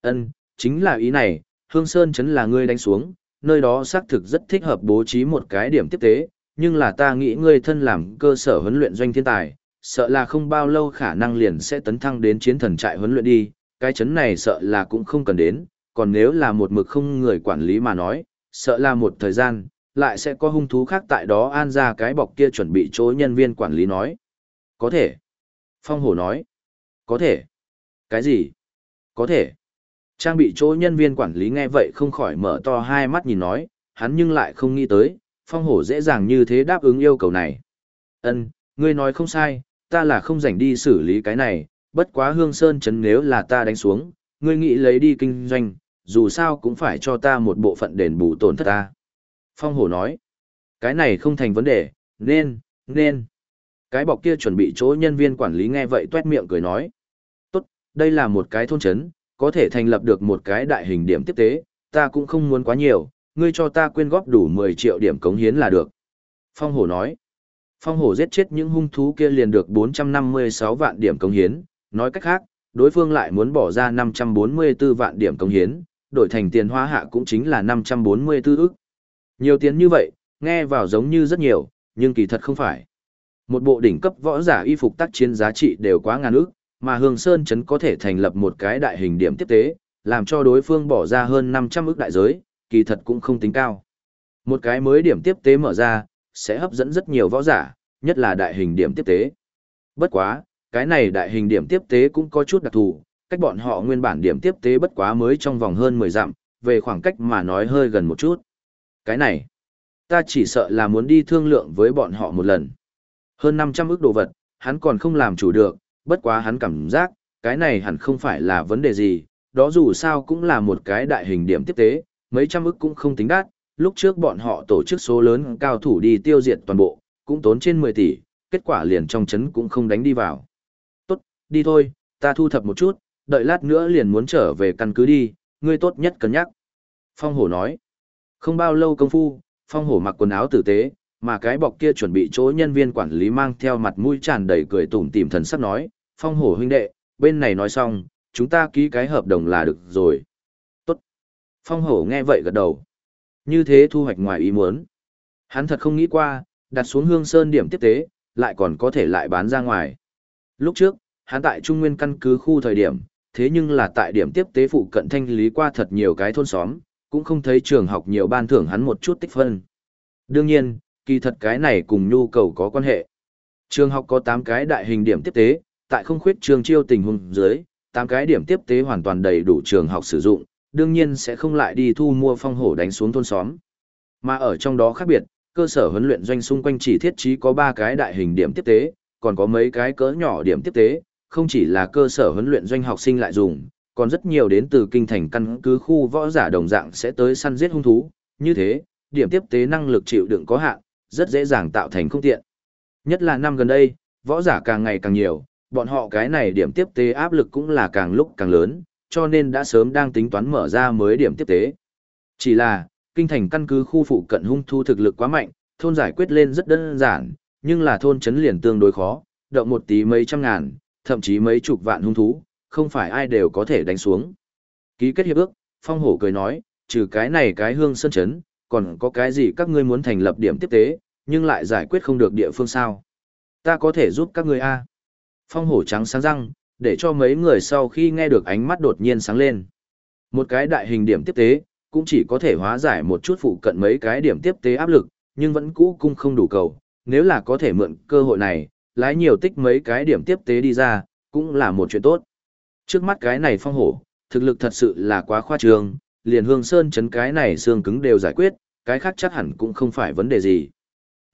Ân, chính là ý này, Hương Sơn chấn là ngươi đánh xuống, nơi đó xác thực rất thích hợp bố trí một cái điểm tiếp tế, nhưng là ta nghĩ ngươi thân làm cơ sở huấn luyện doanh thiên tài, sợ là không bao lâu khả năng liền sẽ tấn thăng đến chiến thần trại huấn luyện đi, cái chấn này sợ là cũng không cần đến, còn nếu là một mực không người quản lý mà nói, sợ là một thời gian, lại sẽ có hung thú khác tại đó an ra cái bọc kia chuẩn bị chỗ nhân viên quản lý nói. Có thể. Phong hổ nói. Có thể. Cái gì? Có thể. Trang bị chỗ nhân viên quản lý nghe vậy không khỏi mở to hai mắt nhìn nói, hắn nhưng lại không nghĩ tới, phong hổ dễ dàng như thế đáp ứng yêu cầu này. Ân, ngươi nói không sai, ta là không rảnh đi xử lý cái này, bất quá hương sơn chấn nếu là ta đánh xuống, ngươi nghĩ lấy đi kinh doanh, dù sao cũng phải cho ta một bộ phận đền bù tổn thất ta. Phong hổ nói, cái này không thành vấn đề, nên, nên. Cái bọc kia chuẩn bị chỗ nhân viên quản lý nghe vậy tuét miệng cười nói. Đây là một cái thôn chấn, có thể thành lập được một cái đại hình điểm tiếp tế, ta cũng không muốn quá nhiều, ngươi cho ta quyên góp đủ 10 triệu điểm cống hiến là được. Phong hổ nói. Phong hổ giết chết những hung thú kia liền được 456 vạn điểm cống hiến, nói cách khác, đối phương lại muốn bỏ ra 544 vạn điểm cống hiến, đổi thành tiền hóa hạ cũng chính là 544 ức. Nhiều tiền như vậy, nghe vào giống như rất nhiều, nhưng kỳ thật không phải. Một bộ đỉnh cấp võ giả y phục tác chiến giá trị đều quá ngàn ức, mà Hương Sơn Trấn có thể thành lập một cái đại hình điểm tiếp tế, làm cho đối phương bỏ ra hơn 500 ức đại giới, kỳ thật cũng không tính cao. Một cái mới điểm tiếp tế mở ra, sẽ hấp dẫn rất nhiều võ giả, nhất là đại hình điểm tiếp tế. Bất quá, cái này đại hình điểm tiếp tế cũng có chút đặc thù, cách bọn họ nguyên bản điểm tiếp tế bất quá mới trong vòng hơn 10 dặm, về khoảng cách mà nói hơi gần một chút. Cái này, ta chỉ sợ là muốn đi thương lượng với bọn họ một lần. Hơn 500 ức đồ vật, hắn còn không làm chủ được, bất quá hắn cảm giác, cái này hẳn không phải là vấn đề gì, đó dù sao cũng là một cái đại hình điểm tiếp tế, mấy trăm ức cũng không tính đắt, lúc trước bọn họ tổ chức số lớn cao thủ đi tiêu diệt toàn bộ, cũng tốn trên 10 tỷ, kết quả liền trong chấn cũng không đánh đi vào. Tốt, đi thôi, ta thu thập một chút, đợi lát nữa liền muốn trở về căn cứ đi, ngươi tốt nhất cân nhắc. Phong hổ nói, không bao lâu công phu, phong hổ mặc quần áo tử tế, mà cái bọc kia chuẩn bị chỗ nhân viên quản lý mang theo mặt mũi tràn đầy cười tủm tỉm thần sắc nói, phong hổ huynh đệ, bên này nói xong, chúng ta ký cái hợp đồng là được rồi. Tốt. Phong hổ nghe vậy gật đầu. Như thế thu hoạch ngoài ý muốn. Hắn thật không nghĩ qua, đặt xuống hương sơn điểm tiếp tế, lại còn có thể lại bán ra ngoài. Lúc trước, hắn tại Trung Nguyên căn cứ khu thời điểm, thế nhưng là tại điểm tiếp tế phụ cận thanh lý qua thật nhiều cái thôn xóm, cũng không thấy trường học nhiều ban thưởng hắn một chút tích phân. Đương nhiên, kỳ thật cái này cùng nhu cầu có quan hệ. Trường học có 8 cái đại hình điểm tiếp tế, tại không khuyết trường chiêu tình huống dưới, 8 cái điểm tiếp tế hoàn toàn đầy đủ trường học sử dụng, đương nhiên sẽ không lại đi thu mua phong hổ đánh xuống thôn xóm. Mà ở trong đó khác biệt, cơ sở huấn luyện doanh xung quanh chỉ thiết trí có 3 cái đại hình điểm tiếp tế, còn có mấy cái cỡ nhỏ điểm tiếp tế, không chỉ là cơ sở huấn luyện doanh học sinh lại dùng, còn rất nhiều đến từ kinh thành căn cứ khu võ giả đồng dạng sẽ tới săn giết hung thú, như thế, điểm tiếp tế năng lực chịu đựng có hạn, rất dễ dàng tạo thành không tiện. Nhất là năm gần đây, võ giả càng ngày càng nhiều, bọn họ cái này điểm tiếp tế áp lực cũng là càng lúc càng lớn, cho nên đã sớm đang tính toán mở ra mới điểm tiếp tế. Chỉ là, kinh thành căn cứ khu phụ cận hung thu thực lực quá mạnh, thôn giải quyết lên rất đơn giản, nhưng là thôn chấn liền tương đối khó, động một tí mấy trăm ngàn, thậm chí mấy chục vạn hung thú, không phải ai đều có thể đánh xuống. Ký kết hiệp ước, Phong Hổ cười nói, trừ cái này cái hương sơn chấn, còn có cái gì các ngươi muốn thành lập điểm tiếp tế, nhưng lại giải quyết không được địa phương sao. Ta có thể giúp các ngươi a Phong hổ trắng sáng răng, để cho mấy người sau khi nghe được ánh mắt đột nhiên sáng lên. Một cái đại hình điểm tiếp tế, cũng chỉ có thể hóa giải một chút phụ cận mấy cái điểm tiếp tế áp lực, nhưng vẫn cũ cung không đủ cầu. Nếu là có thể mượn cơ hội này, lái nhiều tích mấy cái điểm tiếp tế đi ra, cũng là một chuyện tốt. Trước mắt cái này phong hổ, thực lực thật sự là quá khoa trương, liền hương sơn chấn cái này xương cứng đều giải quyết, cái khác chắc hẳn cũng không phải vấn đề gì.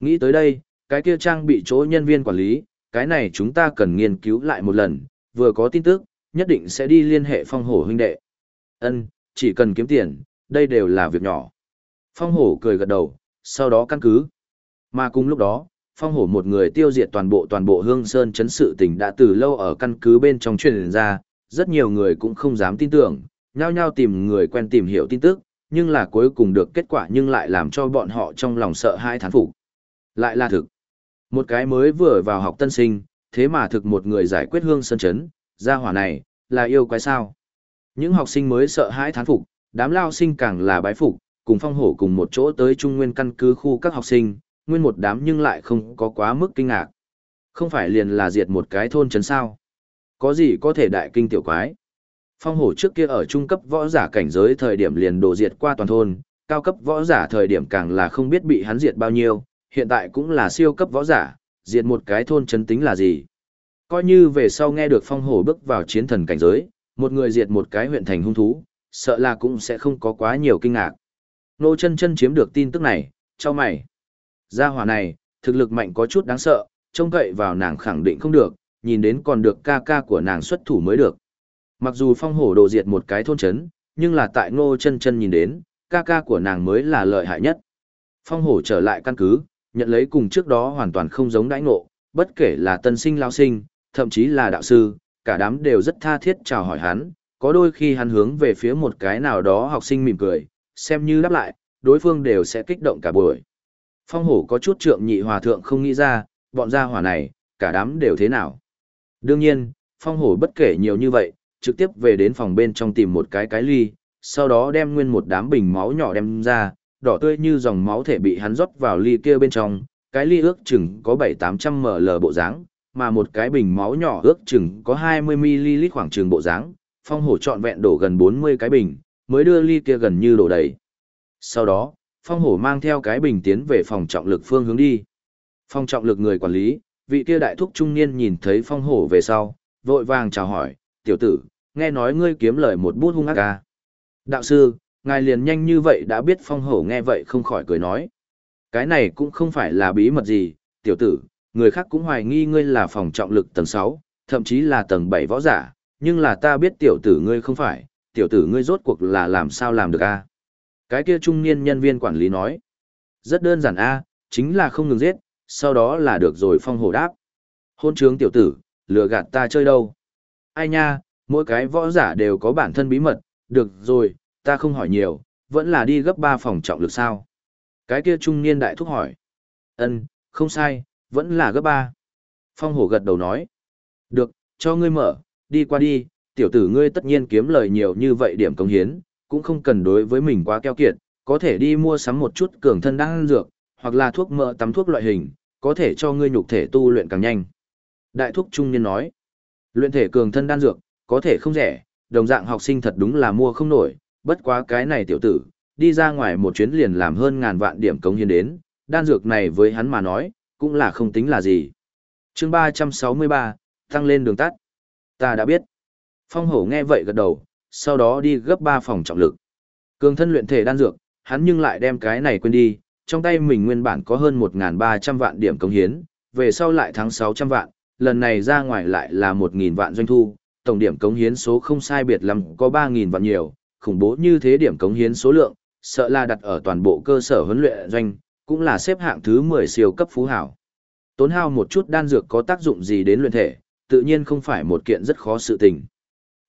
Nghĩ tới đây, cái kia trang bị chỗ nhân viên quản lý, cái này chúng ta cần nghiên cứu lại một lần, vừa có tin tức, nhất định sẽ đi liên hệ phong hổ huynh đệ. Ân, chỉ cần kiếm tiền, đây đều là việc nhỏ. Phong hổ cười gật đầu, sau đó căn cứ. Mà cùng lúc đó, phong hổ một người tiêu diệt toàn bộ toàn bộ hương sơn chấn sự tình đã từ lâu ở căn cứ bên trong truyền ra, rất nhiều người cũng không dám tin tưởng, nhao nhao tìm người quen tìm hiểu tin tức, nhưng là cuối cùng được kết quả nhưng lại làm cho bọn họ trong lòng sợ hai thán phục. Lại là thực. Một cái mới vừa vào học tân sinh, thế mà thực một người giải quyết hương sơn chấn, gia hỏa này, là yêu quái sao. Những học sinh mới sợ hãi thán phục, đám lao sinh càng là bái phục, cùng phong hổ cùng một chỗ tới trung nguyên căn cứ khu các học sinh, nguyên một đám nhưng lại không có quá mức kinh ngạc. Không phải liền là diệt một cái thôn chấn sao. Có gì có thể đại kinh tiểu quái. Phong hổ trước kia ở trung cấp võ giả cảnh giới thời điểm liền đổ diệt qua toàn thôn, cao cấp võ giả thời điểm càng là không biết bị hắn diệt bao nhiêu, hiện tại cũng là siêu cấp võ giả, diệt một cái thôn chấn tính là gì. Coi như về sau nghe được phong hổ bước vào chiến thần cảnh giới, một người diệt một cái huyện thành hung thú, sợ là cũng sẽ không có quá nhiều kinh ngạc. Nô chân chân chiếm được tin tức này, cho mày. Gia hỏa này, thực lực mạnh có chút đáng sợ, trông cậy vào nàng khẳng định không được, nhìn đến còn được ca ca của nàng xuất thủ mới được. Mặc dù phong hổ đồ diệt một cái thôn chấn, nhưng là tại ngô chân chân nhìn đến, ca ca của nàng mới là lợi hại nhất. Phong hổ trở lại căn cứ, nhận lấy cùng trước đó hoàn toàn không giống đãi ngộ, bất kể là tân sinh lao sinh, thậm chí là đạo sư, cả đám đều rất tha thiết chào hỏi hắn, có đôi khi hắn hướng về phía một cái nào đó học sinh mỉm cười, xem như đáp lại, đối phương đều sẽ kích động cả buổi. Phong hổ có chút trượng nhị hòa thượng không nghĩ ra, bọn gia hỏa này, cả đám đều thế nào. Đương nhiên, phong hổ bất kể nhiều như vậy, trực tiếp về đến phòng bên trong tìm một cái cái ly, sau đó đem nguyên một đám bình máu nhỏ đem ra, đỏ tươi như dòng máu thể bị hắn rót vào ly kia bên trong, cái ly ước chừng có 7-800 ml bộ dáng, mà một cái bình máu nhỏ ước chừng có 20ml khoảng chừng bộ dáng, phong hổ trọn vẹn đổ gần 40 cái bình, mới đưa ly kia gần như đổ đầy. Sau đó, phong hổ mang theo cái bình tiến về phòng trọng lực phương hướng đi. Phong trọng lực người quản lý, vị kia đại thúc trung niên nhìn thấy phong hổ về sau, vội vàng chào hỏi, tiểu tử, nghe nói ngươi kiếm lời một bút hung ác ca. À? Đạo sư, ngài liền nhanh như vậy đã biết phong hổ nghe vậy không khỏi cười nói. Cái này cũng không phải là bí mật gì, tiểu tử, người khác cũng hoài nghi ngươi là phòng trọng lực tầng 6, thậm chí là tầng 7 võ giả, nhưng là ta biết tiểu tử ngươi không phải, tiểu tử ngươi rốt cuộc là làm sao làm được a? Cái kia trung niên nhân viên quản lý nói. Rất đơn giản a, chính là không ngừng giết, sau đó là được rồi phong hổ đáp. Hôn trướng tiểu tử, lừa gạt ta chơi đâu. Ai nha, mỗi cái võ giả đều có bản thân bí mật, được rồi, ta không hỏi nhiều, vẫn là đi gấp 3 phòng trọng lực sao. Cái kia trung niên đại thúc hỏi. ân không sai, vẫn là gấp 3. Phong hổ gật đầu nói. Được, cho ngươi mở, đi qua đi, tiểu tử ngươi tất nhiên kiếm lời nhiều như vậy điểm công hiến, cũng không cần đối với mình quá keo kiệt, có thể đi mua sắm một chút cường thân đan dược, hoặc là thuốc mỡ tắm thuốc loại hình, có thể cho ngươi nhục thể tu luyện càng nhanh. Đại thúc trung niên nói, luyện thể cường thân đan dược, có thể không rẻ, đồng dạng học sinh thật đúng là mua không nổi, bất quá cái này tiểu tử, đi ra ngoài một chuyến liền làm hơn ngàn vạn điểm công hiến đến, đan dược này với hắn mà nói, cũng là không tính là gì. chương 363, tăng lên đường tắt. Ta đã biết. Phong hổ nghe vậy gật đầu, sau đó đi gấp 3 phòng trọng lực. Cường thân luyện thể đan dược, hắn nhưng lại đem cái này quên đi, trong tay mình nguyên bản có hơn 1.300 vạn điểm công hiến, về sau lại thắng 600 vạn, lần này ra ngoài lại là 1.000 vạn doanh thu, tổng điểm cống hiến số không sai biệt lắm có 3.000 vạn nhiều, khủng bố như thế điểm cống hiến số lượng, sợ là đặt ở toàn bộ cơ sở huấn luyện doanh, cũng là xếp hạng thứ 10 siêu cấp phú hảo. Tốn hao một chút đan dược có tác dụng gì đến luyện thể, tự nhiên không phải một kiện rất khó sự tình.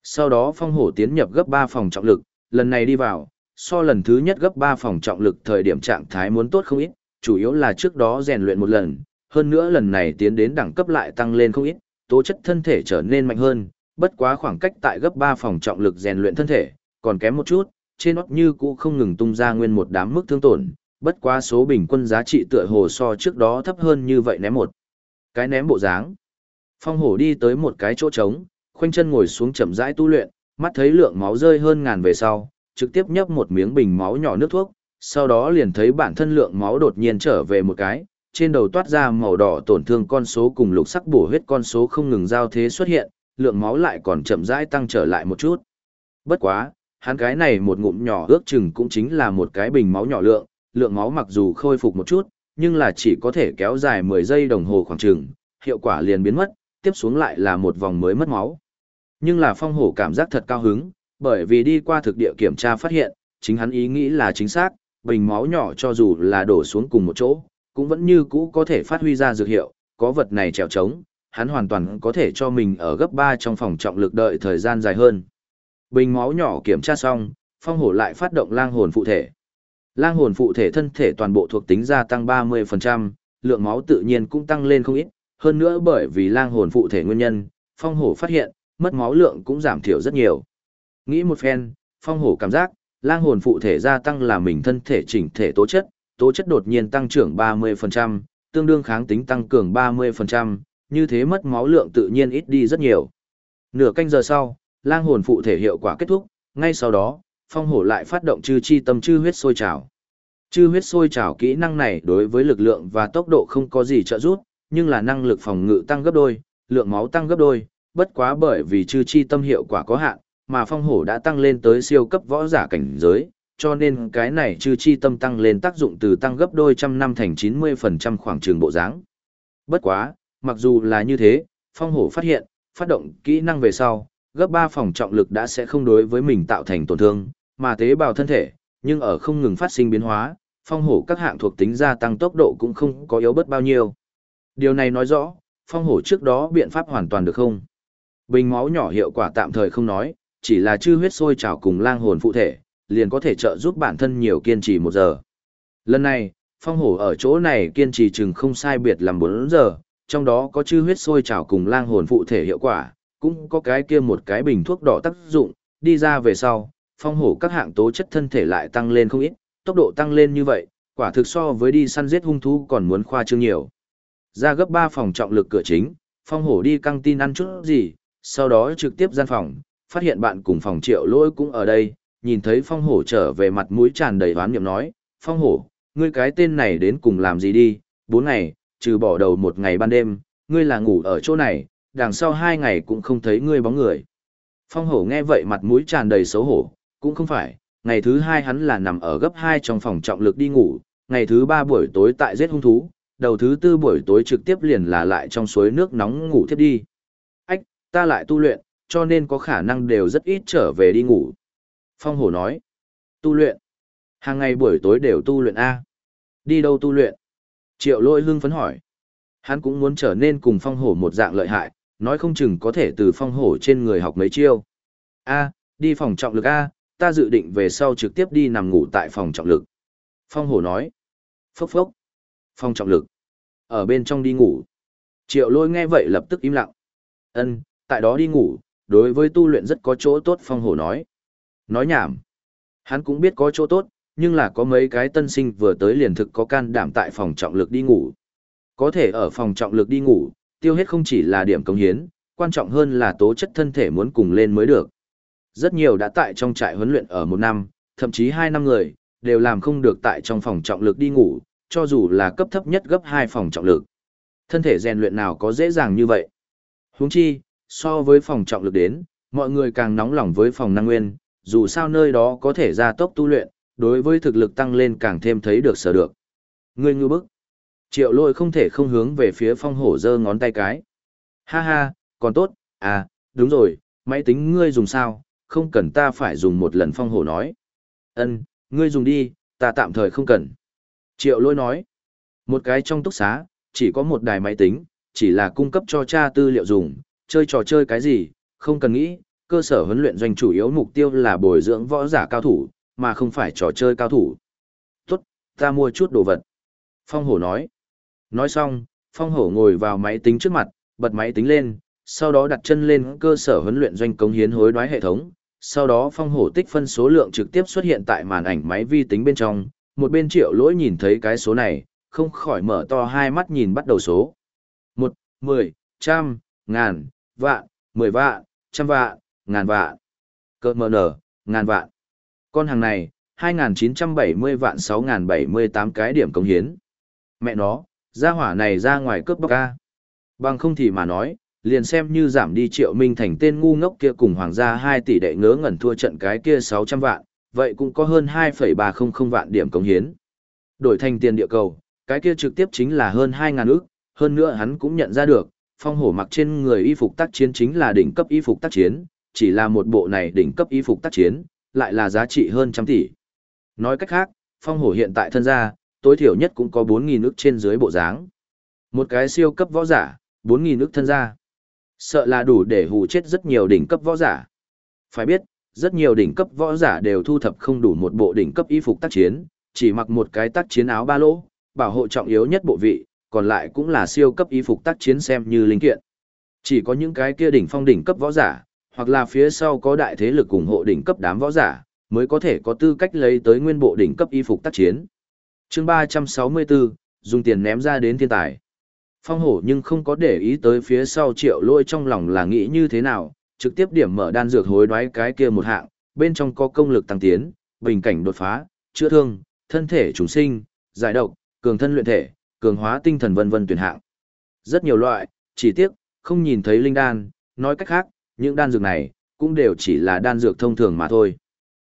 Sau đó phong hổ tiến nhập gấp 3 phòng trọng lực, lần này đi vào, so lần thứ nhất gấp 3 phòng trọng lực thời điểm trạng thái muốn tốt không ít, chủ yếu là trước đó rèn luyện một lần, hơn nữa lần này tiến đến đẳng cấp lại tăng lên không ít, tố chất thân thể trở nên mạnh hơn, bất quá khoảng cách tại gấp 3 phòng trọng lực rèn luyện thân thể, còn kém một chút, trên óc như cũ không ngừng tung ra nguyên một đám mức thương tổn, bất quá số bình quân giá trị tựa hồ so trước đó thấp hơn như vậy ném một. Cái ném bộ dáng. Phong hổ đi tới một cái chỗ trống, khoanh chân ngồi xuống chậm rãi tu luyện, mắt thấy lượng máu rơi hơn ngàn về sau, trực tiếp nhấp một miếng bình máu nhỏ nước thuốc, sau đó liền thấy bản thân lượng máu đột nhiên trở về một cái, trên đầu toát ra màu đỏ tổn thương con số cùng lục sắc bổ huyết con số không ngừng giao thế xuất hiện, lượng máu lại còn chậm rãi tăng trở lại một chút. Bất quá, hắn cái này một ngụm nhỏ ước chừng cũng chính là một cái bình máu nhỏ lượng, lượng máu mặc dù khôi phục một chút, nhưng là chỉ có thể kéo dài 10 giây đồng hồ khoảng chừng, hiệu quả liền biến mất, tiếp xuống lại là một vòng mới mất máu. Nhưng là phong hổ cảm giác thật cao hứng, bởi vì đi qua thực địa kiểm tra phát hiện, chính hắn ý nghĩ là chính xác, bình máu nhỏ cho dù là đổ xuống cùng một chỗ, cũng vẫn như cũ có thể phát huy ra dược hiệu, có vật này trèo trống, hắn hoàn toàn có thể cho mình ở gấp 3 trong phòng trọng lực đợi thời gian dài hơn. Bình máu nhỏ kiểm tra xong, phong hổ lại phát động lang hồn phụ thể. Lang hồn phụ thể thân thể toàn bộ thuộc tính gia tăng 30%, lượng máu tự nhiên cũng tăng lên không ít, hơn nữa bởi vì lang hồn phụ thể nguyên nhân, phong hổ phát hiện, mất máu lượng cũng giảm thiểu rất nhiều. Nghĩ một phen, phong hổ cảm giác, lang hồn phụ thể gia tăng là mình thân thể chỉnh thể tố chất, tố chất đột nhiên tăng trưởng 30%, tương đương kháng tính tăng cường 30%, như thế mất máu lượng tự nhiên ít đi rất nhiều. Nửa canh giờ sau, lang hồn phụ thể hiệu quả kết thúc, ngay sau đó, phong hổ lại phát động chư chi tâm chư huyết sôi trào. Chư huyết sôi trào kỹ năng này đối với lực lượng và tốc độ không có gì trợ giúp, nhưng là năng lực phòng ngự tăng gấp đôi, lượng máu tăng gấp đôi, bất quá bởi vì chư chi tâm hiệu quả có hạn, mà phong hổ đã tăng lên tới siêu cấp võ giả cảnh giới, cho nên cái này chư chi tâm tăng lên tác dụng từ tăng gấp đôi trăm năm thành 90% khoảng trường bộ dáng. Bất quá, mặc dù là như thế, phong hổ phát hiện, phát động kỹ năng về sau, gấp 3 phòng trọng lực đã sẽ không đối với mình tạo thành tổn thương, mà tế bào thân thể, nhưng ở không ngừng phát sinh biến hóa, phong hổ các hạng thuộc tính gia tăng tốc độ cũng không có yếu bớt bao nhiêu. Điều này nói rõ, phong hổ trước đó biện pháp hoàn toàn được không? Bình máu nhỏ hiệu quả tạm thời không nói, chỉ là chư huyết sôi trào cùng lang hồn phụ thể, liền có thể trợ giúp bản thân nhiều kiên trì một giờ. Lần này, phong hổ ở chỗ này kiên trì chừng không sai biệt làm 4 giờ, trong đó có chư huyết sôi trào cùng lang hồn phụ thể hiệu quả, cũng có cái kia một cái bình thuốc đỏ tác dụng, đi ra về sau, phong hổ các hạng tố chất thân thể lại tăng lên không ít, tốc độ tăng lên như vậy, quả thực so với đi săn giết hung thú còn muốn khoa trương nhiều. Ra gấp 3 phòng trọng lực cửa chính, phong hổ đi căng tin ăn chút gì, sau đó trực tiếp gian phòng, phát hiện bạn cùng phòng triệu lỗi cũng ở đây, nhìn thấy phong hổ trở về mặt mũi tràn đầy oán niệm nói, phong hổ, ngươi cái tên này đến cùng làm gì đi, bốn ngày, trừ bỏ đầu một ngày ban đêm, ngươi là ngủ ở chỗ này, đằng sau hai ngày cũng không thấy ngươi bóng người. Phong hổ nghe vậy mặt mũi tràn đầy xấu hổ, cũng không phải, ngày thứ hai hắn là nằm ở gấp hai trong phòng trọng lực đi ngủ, ngày thứ ba buổi tối tại giết hung thú, đầu thứ tư buổi tối trực tiếp liền là lại trong suối nước nóng ngủ tiếp đi. Ách, ta lại tu luyện, cho nên có khả năng đều rất ít trở về đi ngủ. Phong hổ nói, tu luyện, hàng ngày buổi tối đều tu luyện A. Đi đâu tu luyện? Triệu lôi hưng phấn hỏi. Hắn cũng muốn trở nên cùng phong hổ một dạng lợi hại, nói không chừng có thể từ phong hổ trên người học mấy chiêu. A, đi phòng trọng lực A, ta dự định về sau trực tiếp đi nằm ngủ tại phòng trọng lực. Phong hổ nói. Phốc phốc. Phòng trọng lực. Ở bên trong đi ngủ. Triệu lôi nghe vậy lập tức im lặng. Ân, tại đó đi ngủ, đối với tu luyện rất có chỗ tốt phong hổ nói. Nói nhảm. Hắn cũng biết có chỗ tốt, nhưng là có mấy cái tân sinh vừa tới liền thực có can đảm tại phòng trọng lực đi ngủ. Có thể ở phòng trọng lực đi ngủ, tiêu hết không chỉ là điểm công hiến, quan trọng hơn là tố chất thân thể muốn cùng lên mới được. Rất nhiều đã tại trong trại huấn luyện ở một năm, thậm chí hai năm người, đều làm không được tại trong phòng trọng lực đi ngủ, cho dù là cấp thấp nhất gấp hai phòng trọng lực. Thân thể rèn luyện nào có dễ dàng như vậy. Huống chi, so với phòng trọng lực đến, mọi người càng nóng lòng với phòng năng nguyên, dù sao nơi đó có thể gia tốc tu luyện, đối với thực lực tăng lên càng thêm thấy được sở được. Ngươi ngư bức. Triệu lôi không thể không hướng về phía phong hổ giơ ngón tay cái. Ha ha, còn tốt, à, đúng rồi, máy tính ngươi dùng sao, không cần ta phải dùng một lần phong hổ nói. Ân, ngươi dùng đi, ta tạm thời không cần. Triệu lôi nói, một cái trong túc xá, chỉ có một đài máy tính, chỉ là cung cấp cho cha tư liệu dùng, chơi trò chơi cái gì, không cần nghĩ, cơ sở huấn luyện doanh chủ yếu mục tiêu là bồi dưỡng võ giả cao thủ, mà không phải trò chơi cao thủ. Tốt, ta mua chút đồ vật. Phong hổ nói. Nói xong, phong hổ ngồi vào máy tính trước mặt, bật máy tính lên, sau đó đặt chân lên cơ sở huấn luyện doanh công hiến hối đoái hệ thống. Sau đó phong hổ tích phân số lượng trực tiếp xuất hiện tại màn ảnh máy vi tính bên trong, một bên triệu lỗi nhìn thấy cái số này, không khỏi mở to hai mắt nhìn bắt đầu số. Một, mười, trăm, ngàn, vạn, mười vạn, trăm vạn, ngàn vạn. Cơ mờ nở, ngàn vạn. Con hàng này, 2.970 vạn 6.078 cái điểm công hiến. Mẹ nó, ra hỏa này ra ngoài cướp bóc ca. Bằng không thì mà nói, liền xem như giảm đi triệu minh thành tên ngu ngốc kia cùng hoàng gia 2 tỷ đệ ngớ ngẩn thua trận cái kia 600 vạn, vậy cũng có hơn 2,300 vạn điểm công hiến. Đổi thành tiền địa cầu, cái kia trực tiếp chính là hơn 2.000 ức, hơn nữa hắn cũng nhận ra được, phong hổ mặc trên người y phục tác chiến chính là đỉnh cấp y phục tác chiến, chỉ là một bộ này đỉnh cấp y phục tác chiến, lại là giá trị hơn trăm tỷ. Nói cách khác, phong hổ hiện tại thân gia, tối thiểu nhất cũng có 4.000 ức trên dưới bộ dáng. Một cái siêu cấp võ giả, 4.000 ức thân gia. Sợ là đủ để hù chết rất nhiều đỉnh cấp võ giả. Phải biết, rất nhiều đỉnh cấp võ giả đều thu thập không đủ một bộ đỉnh cấp y phục tác chiến, chỉ mặc một cái tác chiến áo ba lỗ, bảo hộ trọng yếu nhất bộ vị, còn lại cũng là siêu cấp y phục tác chiến xem như linh kiện. Chỉ có những cái kia đỉnh phong đỉnh cấp võ giả, hoặc là phía sau có đại thế lực ủng hộ đỉnh cấp đám võ giả, mới có thể có tư cách lấy tới nguyên bộ đỉnh cấp y phục tác chiến. chương 364, dùng tiền ném ra đến thiên tài. Phong hổ nhưng không có để ý tới phía sau triệu lôi trong lòng là nghĩ như thế nào, trực tiếp điểm mở đan dược hối đoái cái kia một hạng, bên trong có công lực tăng tiến, bình cảnh đột phá, chữa thương, thân thể chúng sinh, giải độc, cường thân luyện thể, cường hóa tinh thần vân vân tuyển hạng. Rất nhiều loại, chỉ tiếc, không nhìn thấy linh đan, nói cách khác, những đan dược này, cũng đều chỉ là đan dược thông thường mà thôi.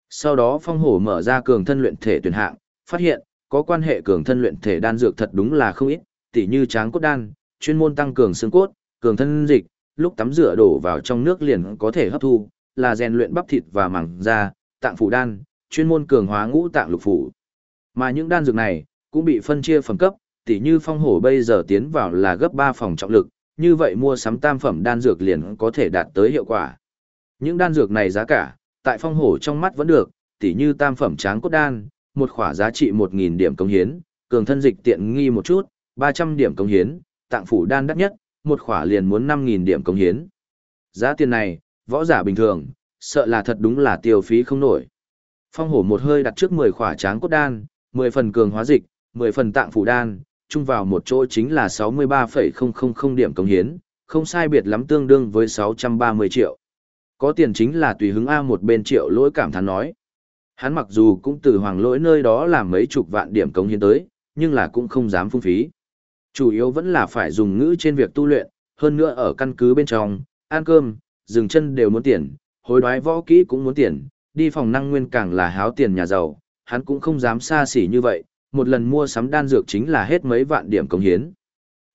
Sau đó phong hổ mở ra cường thân luyện thể tuyển hạng, phát hiện, có quan hệ cường thân luyện thể đan dược thật đúng là không ít, tỉ như tráng cốt đan, chuyên môn tăng cường xương cốt, cường thân dịch, lúc tắm rửa đổ vào trong nước liền có thể hấp thu, là rèn luyện bắp thịt và màng da, tạng phủ đan, chuyên môn cường hóa ngũ tạng lục phủ. Mà những đan dược này cũng bị phân chia phẩm cấp, tỉ như phong hổ bây giờ tiến vào là gấp 3 phòng trọng lực, như vậy mua sắm tam phẩm đan dược liền có thể đạt tới hiệu quả. Những đan dược này giá cả, tại phong hổ trong mắt vẫn được, tỉ như tam phẩm tráng cốt đan, một khỏa giá trị 1.000 điểm công hiến, cường thân dịch tiện nghi một chút, 300 điểm công hiến, tạng phủ đan đắt nhất, một khỏa liền muốn 5.000 điểm công hiến. Giá tiền này, võ giả bình thường, sợ là thật đúng là tiêu phí không nổi. Phong hổ một hơi đặt trước 10 khỏa tráng cốt đan, 10 phần cường hóa dịch, 10 phần tạng phủ đan, chung vào một chỗ chính là 63,000 điểm công hiến, không sai biệt lắm tương đương với 630 triệu. Có tiền chính là tùy hứng A một bên triệu lỗi cảm thán nói. Hắn mặc dù cũng từ hoàng lỗi nơi đó làm mấy chục vạn điểm công hiến tới, nhưng là cũng không dám phung phí. Chủ yếu vẫn là phải dùng ngữ trên việc tu luyện, hơn nữa ở căn cứ bên trong, ăn cơm, dừng chân đều muốn tiền, hối đoái võ kỹ cũng muốn tiền, đi phòng năng nguyên càng là háo tiền nhà giàu, hắn cũng không dám xa xỉ như vậy, một lần mua sắm đan dược chính là hết mấy vạn điểm công hiến.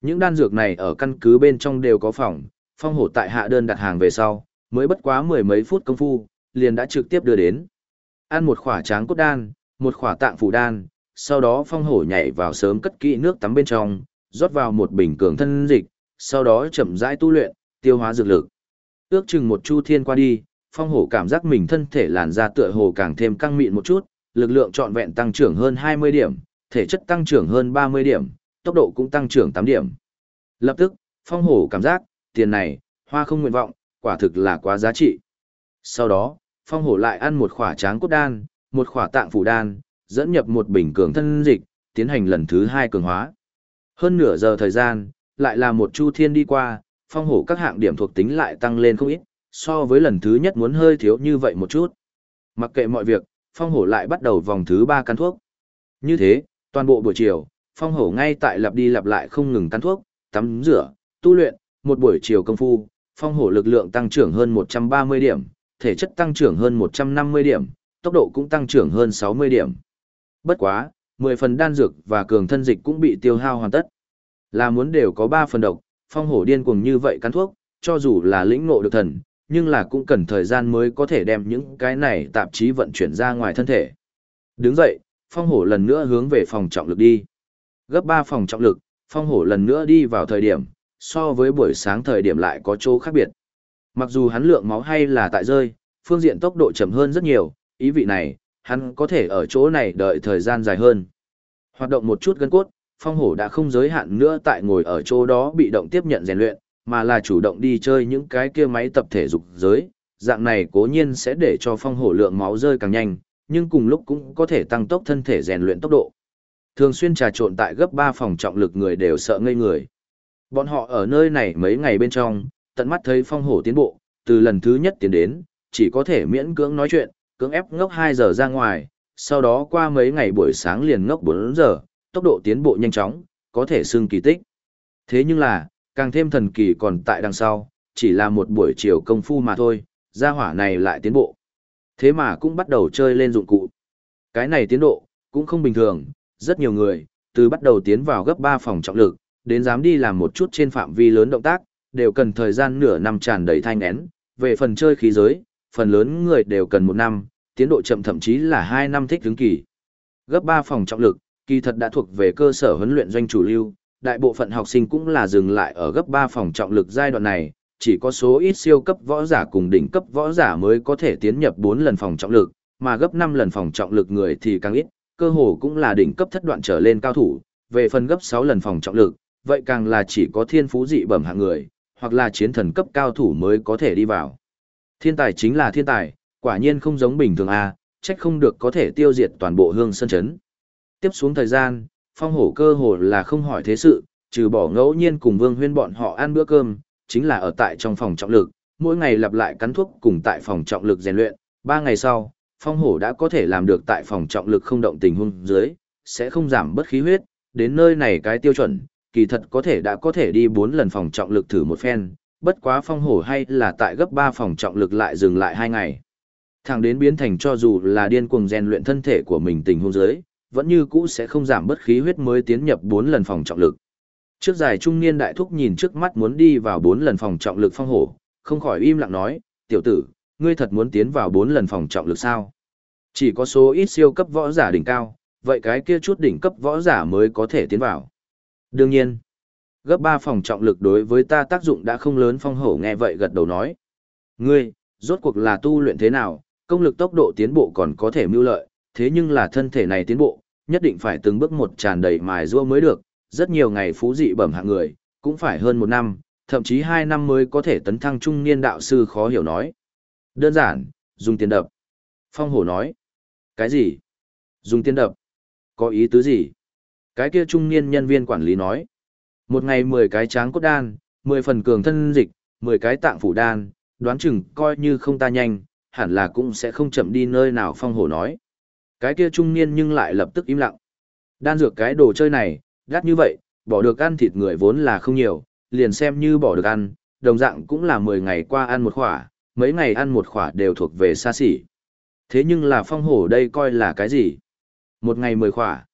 Những đan dược này ở căn cứ bên trong đều có phòng, phong hổ tại hạ đơn đặt hàng về sau, mới bất quá mười mấy phút công phu, liền đã trực tiếp đưa đến. Ăn một khỏa tráng cốt đan, một khỏa tạng phủ đan, sau đó phong hổ nhảy vào sớm cất kỹ nước tắm bên trong, rót vào một bình cường thân dịch, sau đó chậm rãi tu luyện, tiêu hóa dược lực. Ước chừng một chu thiên qua đi, phong hổ cảm giác mình thân thể làn da tựa hồ càng thêm căng mịn một chút, lực lượng trọn vẹn tăng trưởng hơn 20 điểm, thể chất tăng trưởng hơn 30 điểm, tốc độ cũng tăng trưởng 8 điểm. Lập tức, phong hổ cảm giác, tiền này, hoa không nguyện vọng, quả thực là quá giá trị. Sau đó, phong hổ lại ăn một khỏa tráng cốt đan, một khỏa tạng phủ đan, dẫn nhập một bình cường thân dịch, tiến hành lần thứ hai cường hóa. Hơn nửa giờ thời gian, lại là một chu thiên đi qua, phong hổ các hạng điểm thuộc tính lại tăng lên không ít, so với lần thứ nhất muốn hơi thiếu như vậy một chút. Mặc kệ mọi việc, phong hổ lại bắt đầu vòng thứ ba cắn thuốc. Như thế, toàn bộ buổi chiều, phong hổ ngay tại lặp đi lặp lại không ngừng cắn thuốc, tắm rửa, tu luyện, một buổi chiều công phu, phong hổ lực lượng tăng trưởng hơn 130 điểm, thể chất tăng trưởng hơn 150 điểm, tốc độ cũng tăng trưởng hơn 60 điểm. Bất quá, 10 phần đan dược và cường thân dịch cũng bị tiêu hao hoàn tất. Là muốn đều có 3 phần độc, phong hổ điên cuồng như vậy cắn thuốc, cho dù là lĩnh ngộ được thần, nhưng là cũng cần thời gian mới có thể đem những cái này tạp chí vận chuyển ra ngoài thân thể. Đứng dậy, phong hổ lần nữa hướng về phòng trọng lực đi. Gấp 3 phòng trọng lực, phong hổ lần nữa đi vào thời điểm, so với buổi sáng thời điểm lại có chỗ khác biệt. Mặc dù hắn lượng máu hay là tại rơi, phương diện tốc độ chậm hơn rất nhiều, ý vị này, hắn có thể ở chỗ này đợi thời gian dài hơn. Hoạt động một chút gân cốt, phong hổ đã không giới hạn nữa tại ngồi ở chỗ đó bị động tiếp nhận rèn luyện, mà là chủ động đi chơi những cái kia máy tập thể dục giới. Dạng này cố nhiên sẽ để cho phong hổ lượng máu rơi càng nhanh, nhưng cùng lúc cũng có thể tăng tốc thân thể rèn luyện tốc độ. Thường xuyên trà trộn tại gấp 3 phòng trọng lực người đều sợ ngây người. Bọn họ ở nơi này mấy ngày bên trong, tận mắt thấy phong hổ tiến bộ, từ lần thứ nhất tiến đến, chỉ có thể miễn cưỡng nói chuyện, cưỡng ép ngốc 2 giờ ra ngoài, sau đó qua mấy ngày buổi sáng liền ngốc 4 giờ, tốc độ tiến bộ nhanh chóng, có thể xưng kỳ tích. Thế nhưng là, càng thêm thần kỳ còn tại đằng sau, chỉ là một buổi chiều công phu mà thôi, gia hỏa này lại tiến bộ. Thế mà cũng bắt đầu chơi lên dụng cụ. Cái này tiến độ, cũng không bình thường, rất nhiều người, từ bắt đầu tiến vào gấp 3 phòng trọng lực, đến dám đi làm một chút trên phạm vi lớn động tác, đều cần thời gian nửa năm tràn đầy thanh én. Về phần chơi khí giới, phần lớn người đều cần một năm, tiến độ chậm thậm chí là 2 năm thích ứng kỳ. Gấp 3 phòng trọng lực, kỳ thật đã thuộc về cơ sở huấn luyện doanh chủ lưu, đại bộ phận học sinh cũng là dừng lại ở gấp 3 phòng trọng lực giai đoạn này, chỉ có số ít siêu cấp võ giả cùng đỉnh cấp võ giả mới có thể tiến nhập 4 lần phòng trọng lực, mà gấp 5 lần phòng trọng lực người thì càng ít, cơ hồ cũng là đỉnh cấp thất đoạn trở lên cao thủ, về phần gấp 6 lần phòng trọng lực, vậy càng là chỉ có thiên phú dị bẩm hạng người, hoặc là chiến thần cấp cao thủ mới có thể đi vào. Thiên tài chính là thiên tài, quả nhiên không giống bình thường a, trách không được có thể tiêu diệt toàn bộ hương sân chấn. Tiếp xuống thời gian, phong hổ cơ hồ là không hỏi thế sự, trừ bỏ ngẫu nhiên cùng vương huyên bọn họ ăn bữa cơm, chính là ở tại trong phòng trọng lực, mỗi ngày lặp lại cắn thuốc cùng tại phòng trọng lực rèn luyện, Ba ngày sau, phong hổ đã có thể làm được tại phòng trọng lực không động tình hung dưới, sẽ không giảm bất khí huyết, đến nơi này cái tiêu chuẩn, kỳ thật có thể đã có thể đi 4 lần phòng trọng lực thử một phen, bất quá phong hổ hay là tại gấp 3 phòng trọng lực lại dừng lại 2 ngày. Thẳng đến biến thành cho dù là điên cuồng rèn luyện thân thể của mình tình hôn dưới, vẫn như cũ sẽ không giảm bất khí huyết mới tiến nhập 4 lần phòng trọng lực. Trước dài trung niên đại thúc nhìn trước mắt muốn đi vào 4 lần phòng trọng lực phong hổ, không khỏi im lặng nói, tiểu tử, ngươi thật muốn tiến vào 4 lần phòng trọng lực sao? Chỉ có số ít siêu cấp võ giả đỉnh cao, vậy cái kia chút đỉnh cấp võ giả mới có thể tiến vào. Đương nhiên, gấp 3 phòng trọng lực đối với ta tác dụng đã không lớn phong hổ nghe vậy gật đầu nói. Ngươi, rốt cuộc là tu luyện thế nào, công lực tốc độ tiến bộ còn có thể mưu lợi, thế nhưng là thân thể này tiến bộ, nhất định phải từng bước một tràn đầy mài rua mới được, rất nhiều ngày phú dị bẩm hạng người, cũng phải hơn một năm, thậm chí hai năm mới có thể tấn thăng trung niên đạo sư khó hiểu nói. Đơn giản, dùng tiền đập. Phong hổ nói. Cái gì? Dùng tiền đập. Có ý tứ gì? Cái kia trung niên nhân viên quản lý nói. Một ngày 10 cái tráng cốt đan, 10 phần cường thân dịch, 10 cái tạng phủ đan, đoán chừng coi như không ta nhanh, hẳn là cũng sẽ không chậm đi nơi nào phong hổ nói. Cái kia trung niên nhưng lại lập tức im lặng. Đan dược cái đồ chơi này, đắt như vậy, bỏ được ăn thịt người vốn là không nhiều, liền xem như bỏ được ăn, đồng dạng cũng là 10 ngày qua ăn một khỏa, mấy ngày ăn một khỏa đều thuộc về xa xỉ. Thế nhưng là phong hổ đây coi là cái gì? Một ngày 10 khỏa.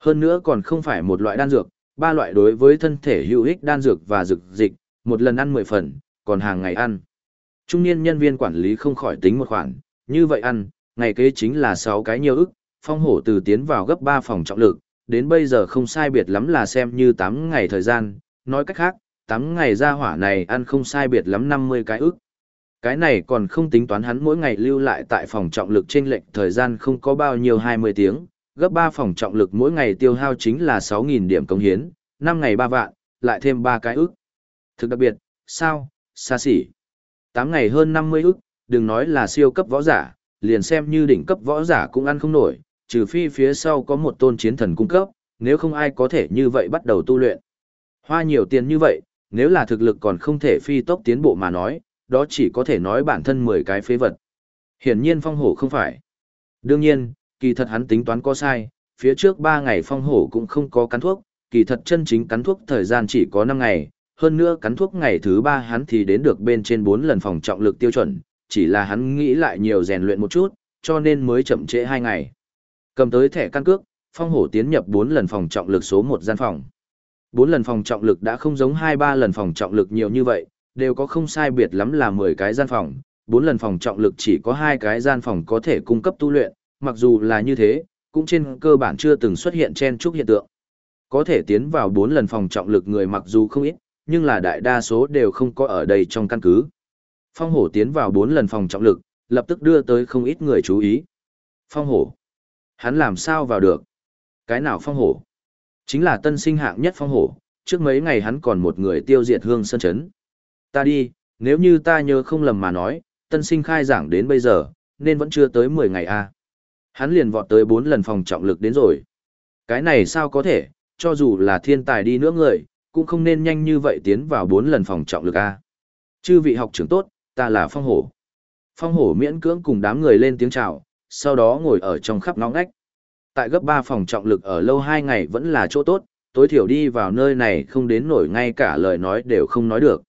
Hơn nữa còn không phải một loại đan dược, ba loại đối với thân thể hữu ích đan dược và dược dịch, một lần ăn 10 phần, còn hàng ngày ăn. Trung niên nhân viên quản lý không khỏi tính một khoản, như vậy ăn, ngày kế chính là 6 cái nhiều ức, phong hổ từ tiến vào gấp 3 phòng trọng lực, đến bây giờ không sai biệt lắm là xem như 8 ngày thời gian, nói cách khác, 8 ngày ra hỏa này ăn không sai biệt lắm 50 cái ức. Cái này còn không tính toán hắn mỗi ngày lưu lại tại phòng trọng lực trên lệnh thời gian không có bao nhiêu 20 tiếng, gấp 3 phòng trọng lực mỗi ngày tiêu hao chính là 6.000 điểm công hiến, 5 ngày 3 vạn, lại thêm 3 cái ức. Thực đặc biệt, sao, xa xỉ. 8 ngày hơn 50 ức, đừng nói là siêu cấp võ giả, liền xem như đỉnh cấp võ giả cũng ăn không nổi, trừ phi phía sau có một tôn chiến thần cung cấp, nếu không ai có thể như vậy bắt đầu tu luyện. Hoa nhiều tiền như vậy, nếu là thực lực còn không thể phi tốc tiến bộ mà nói, đó chỉ có thể nói bản thân 10 cái phế vật. Hiển nhiên phong hổ không phải. Đương nhiên, kỳ thật hắn tính toán có sai, phía trước 3 ngày phong hổ cũng không có cắn thuốc, kỳ thật chân chính cắn thuốc thời gian chỉ có 5 ngày, hơn nữa cắn thuốc ngày thứ 3 hắn thì đến được bên trên 4 lần phòng trọng lực tiêu chuẩn, chỉ là hắn nghĩ lại nhiều rèn luyện một chút, cho nên mới chậm trễ hai ngày. Cầm tới thẻ căn cước, phong hổ tiến nhập 4 lần phòng trọng lực số 1 gian phòng. 4 lần phòng trọng lực đã không giống 2-3 lần phòng trọng lực nhiều như vậy, đều có không sai biệt lắm là 10 cái gian phòng, 4 lần phòng trọng lực chỉ có 2 cái gian phòng có thể cung cấp tu luyện, mặc dù là như thế, cũng trên cơ bản chưa từng xuất hiện chen chúc hiện tượng. Có thể tiến vào 4 lần phòng trọng lực người mặc dù không ít, nhưng là đại đa số đều không có ở đây trong căn cứ. Phong hổ tiến vào bốn lần phòng trọng lực, lập tức đưa tới không ít người chú ý. Phong hổ. Hắn làm sao vào được? Cái nào phong hổ? Chính là tân sinh hạng nhất phong hổ, trước mấy ngày hắn còn một người tiêu diệt hương sân chấn. Ta đi, nếu như ta nhớ không lầm mà nói, tân sinh khai giảng đến bây giờ, nên vẫn chưa tới 10 ngày a. À. Hắn liền vọt tới 4 lần phòng trọng lực đến rồi. Cái này sao có thể, cho dù là thiên tài đi nữa người, cũng không nên nhanh như vậy tiến vào 4 lần phòng trọng lực a. À. Chư vị học trưởng tốt, ta là phong hổ. Phong hổ miễn cưỡng cùng đám người lên tiếng chào, sau đó ngồi ở trong khắp nóng ngách. Tại gấp ba phòng trọng lực ở lâu hai ngày vẫn là chỗ tốt, tối thiểu đi vào nơi này không đến nổi ngay cả lời nói đều không nói được.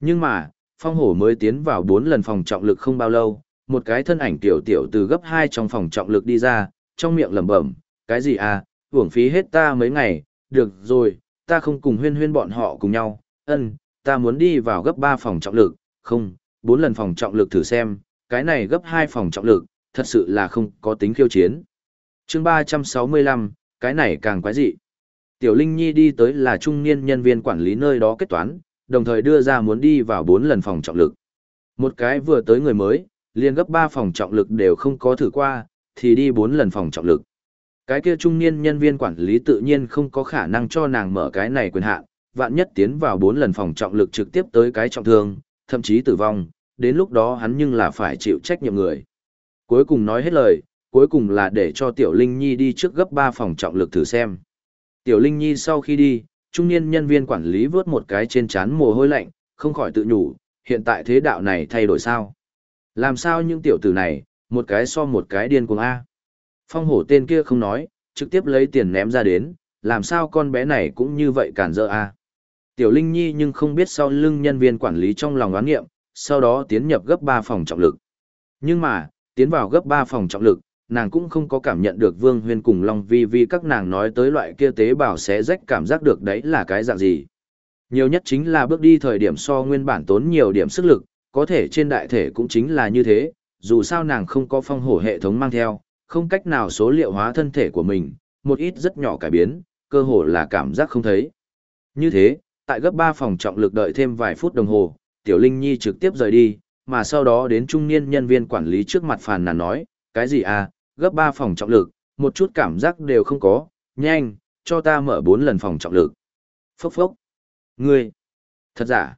Nhưng mà, phong hổ mới tiến vào bốn lần phòng trọng lực không bao lâu, một cái thân ảnh tiểu tiểu từ gấp hai trong phòng trọng lực đi ra, trong miệng lẩm bẩm, cái gì à, uổng phí hết ta mấy ngày, được rồi, ta không cùng huyên huyên bọn họ cùng nhau, ân, ta muốn đi vào gấp ba phòng trọng lực, không, bốn lần phòng trọng lực thử xem, cái này gấp hai phòng trọng lực, thật sự là không có tính khiêu chiến. chương 365, cái này càng quái dị. Tiểu Linh Nhi đi tới là trung niên nhân viên quản lý nơi đó kết toán, đồng thời đưa ra muốn đi vào bốn lần phòng trọng lực. Một cái vừa tới người mới, liền gấp ba phòng trọng lực đều không có thử qua, thì đi bốn lần phòng trọng lực. Cái kia trung niên nhân viên quản lý tự nhiên không có khả năng cho nàng mở cái này quyền hạn, vạn nhất tiến vào 4 lần phòng trọng lực trực tiếp tới cái trọng thương, thậm chí tử vong, đến lúc đó hắn nhưng là phải chịu trách nhiệm người. Cuối cùng nói hết lời, cuối cùng là để cho Tiểu Linh Nhi đi trước gấp 3 phòng trọng lực thử xem. Tiểu Linh Nhi sau khi đi, trung niên nhân viên quản lý vớt một cái trên chán mồ hôi lạnh, không khỏi tự nhủ, hiện tại thế đạo này thay đổi sao? Làm sao những tiểu tử này, một cái so một cái điên cuồng A. Phong hổ tên kia không nói, trực tiếp lấy tiền ném ra đến, làm sao con bé này cũng như vậy cản dỡ A. Tiểu Linh Nhi nhưng không biết sau lưng nhân viên quản lý trong lòng oán nghiệm, sau đó tiến nhập gấp 3 phòng trọng lực. Nhưng mà, tiến vào gấp 3 phòng trọng lực, nàng cũng không có cảm nhận được Vương Huyên cùng Long Vi Vi các nàng nói tới loại kia tế bào sẽ rách cảm giác được đấy là cái dạng gì. Nhiều nhất chính là bước đi thời điểm so nguyên bản tốn nhiều điểm sức lực, có thể trên đại thể cũng chính là như thế, dù sao nàng không có phong hổ hệ thống mang theo, không cách nào số liệu hóa thân thể của mình, một ít rất nhỏ cải biến, cơ hồ là cảm giác không thấy. Như thế, tại gấp 3 phòng trọng lực đợi thêm vài phút đồng hồ, Tiểu Linh Nhi trực tiếp rời đi, mà sau đó đến trung niên nhân viên quản lý trước mặt phàn nàn nói, cái gì à, gấp 3 phòng trọng lực, một chút cảm giác đều không có, nhanh, cho ta mở 4 lần phòng trọng lực. Phốc phốc. Ngươi. Thật giả.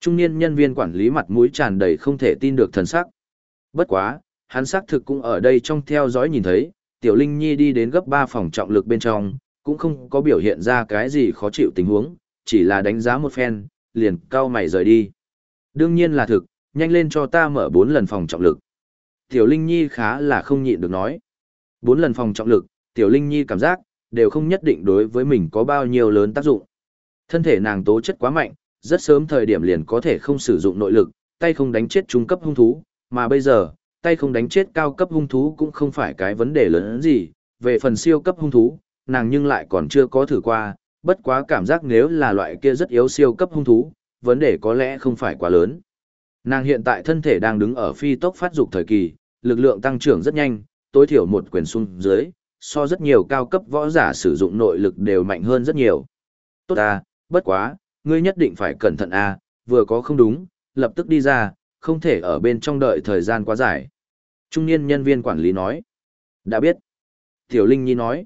Trung niên nhân viên quản lý mặt mũi tràn đầy không thể tin được thần sắc. Bất quá, hắn xác thực cũng ở đây trong theo dõi nhìn thấy, Tiểu Linh Nhi đi đến gấp 3 phòng trọng lực bên trong, cũng không có biểu hiện ra cái gì khó chịu tình huống, chỉ là đánh giá một phen, liền cao mày rời đi. Đương nhiên là thực, nhanh lên cho ta mở 4 lần phòng trọng lực. Tiểu Linh Nhi khá là không nhịn được nói. 4 lần phòng trọng lực, Tiểu Linh Nhi cảm giác, đều không nhất định đối với mình có bao nhiêu lớn tác dụng. Thân thể nàng tố chất quá mạnh, rất sớm thời điểm liền có thể không sử dụng nội lực, tay không đánh chết trung cấp hung thú, mà bây giờ, tay không đánh chết cao cấp hung thú cũng không phải cái vấn đề lớn gì, về phần siêu cấp hung thú, nàng nhưng lại còn chưa có thử qua, bất quá cảm giác nếu là loại kia rất yếu siêu cấp hung thú, vấn đề có lẽ không phải quá lớn. Nàng hiện tại thân thể đang đứng ở phi tốc phát dục thời kỳ, lực lượng tăng trưởng rất nhanh, tối thiểu một quyền xung dưới, so rất nhiều cao cấp võ giả sử dụng nội lực đều mạnh hơn rất nhiều. Tốt à, bất quá, ngươi nhất định phải cẩn thận à, vừa có không đúng, lập tức đi ra, không thể ở bên trong đợi thời gian quá dài. Trung niên nhân viên quản lý nói. Đã biết. Tiểu Linh Nhi nói.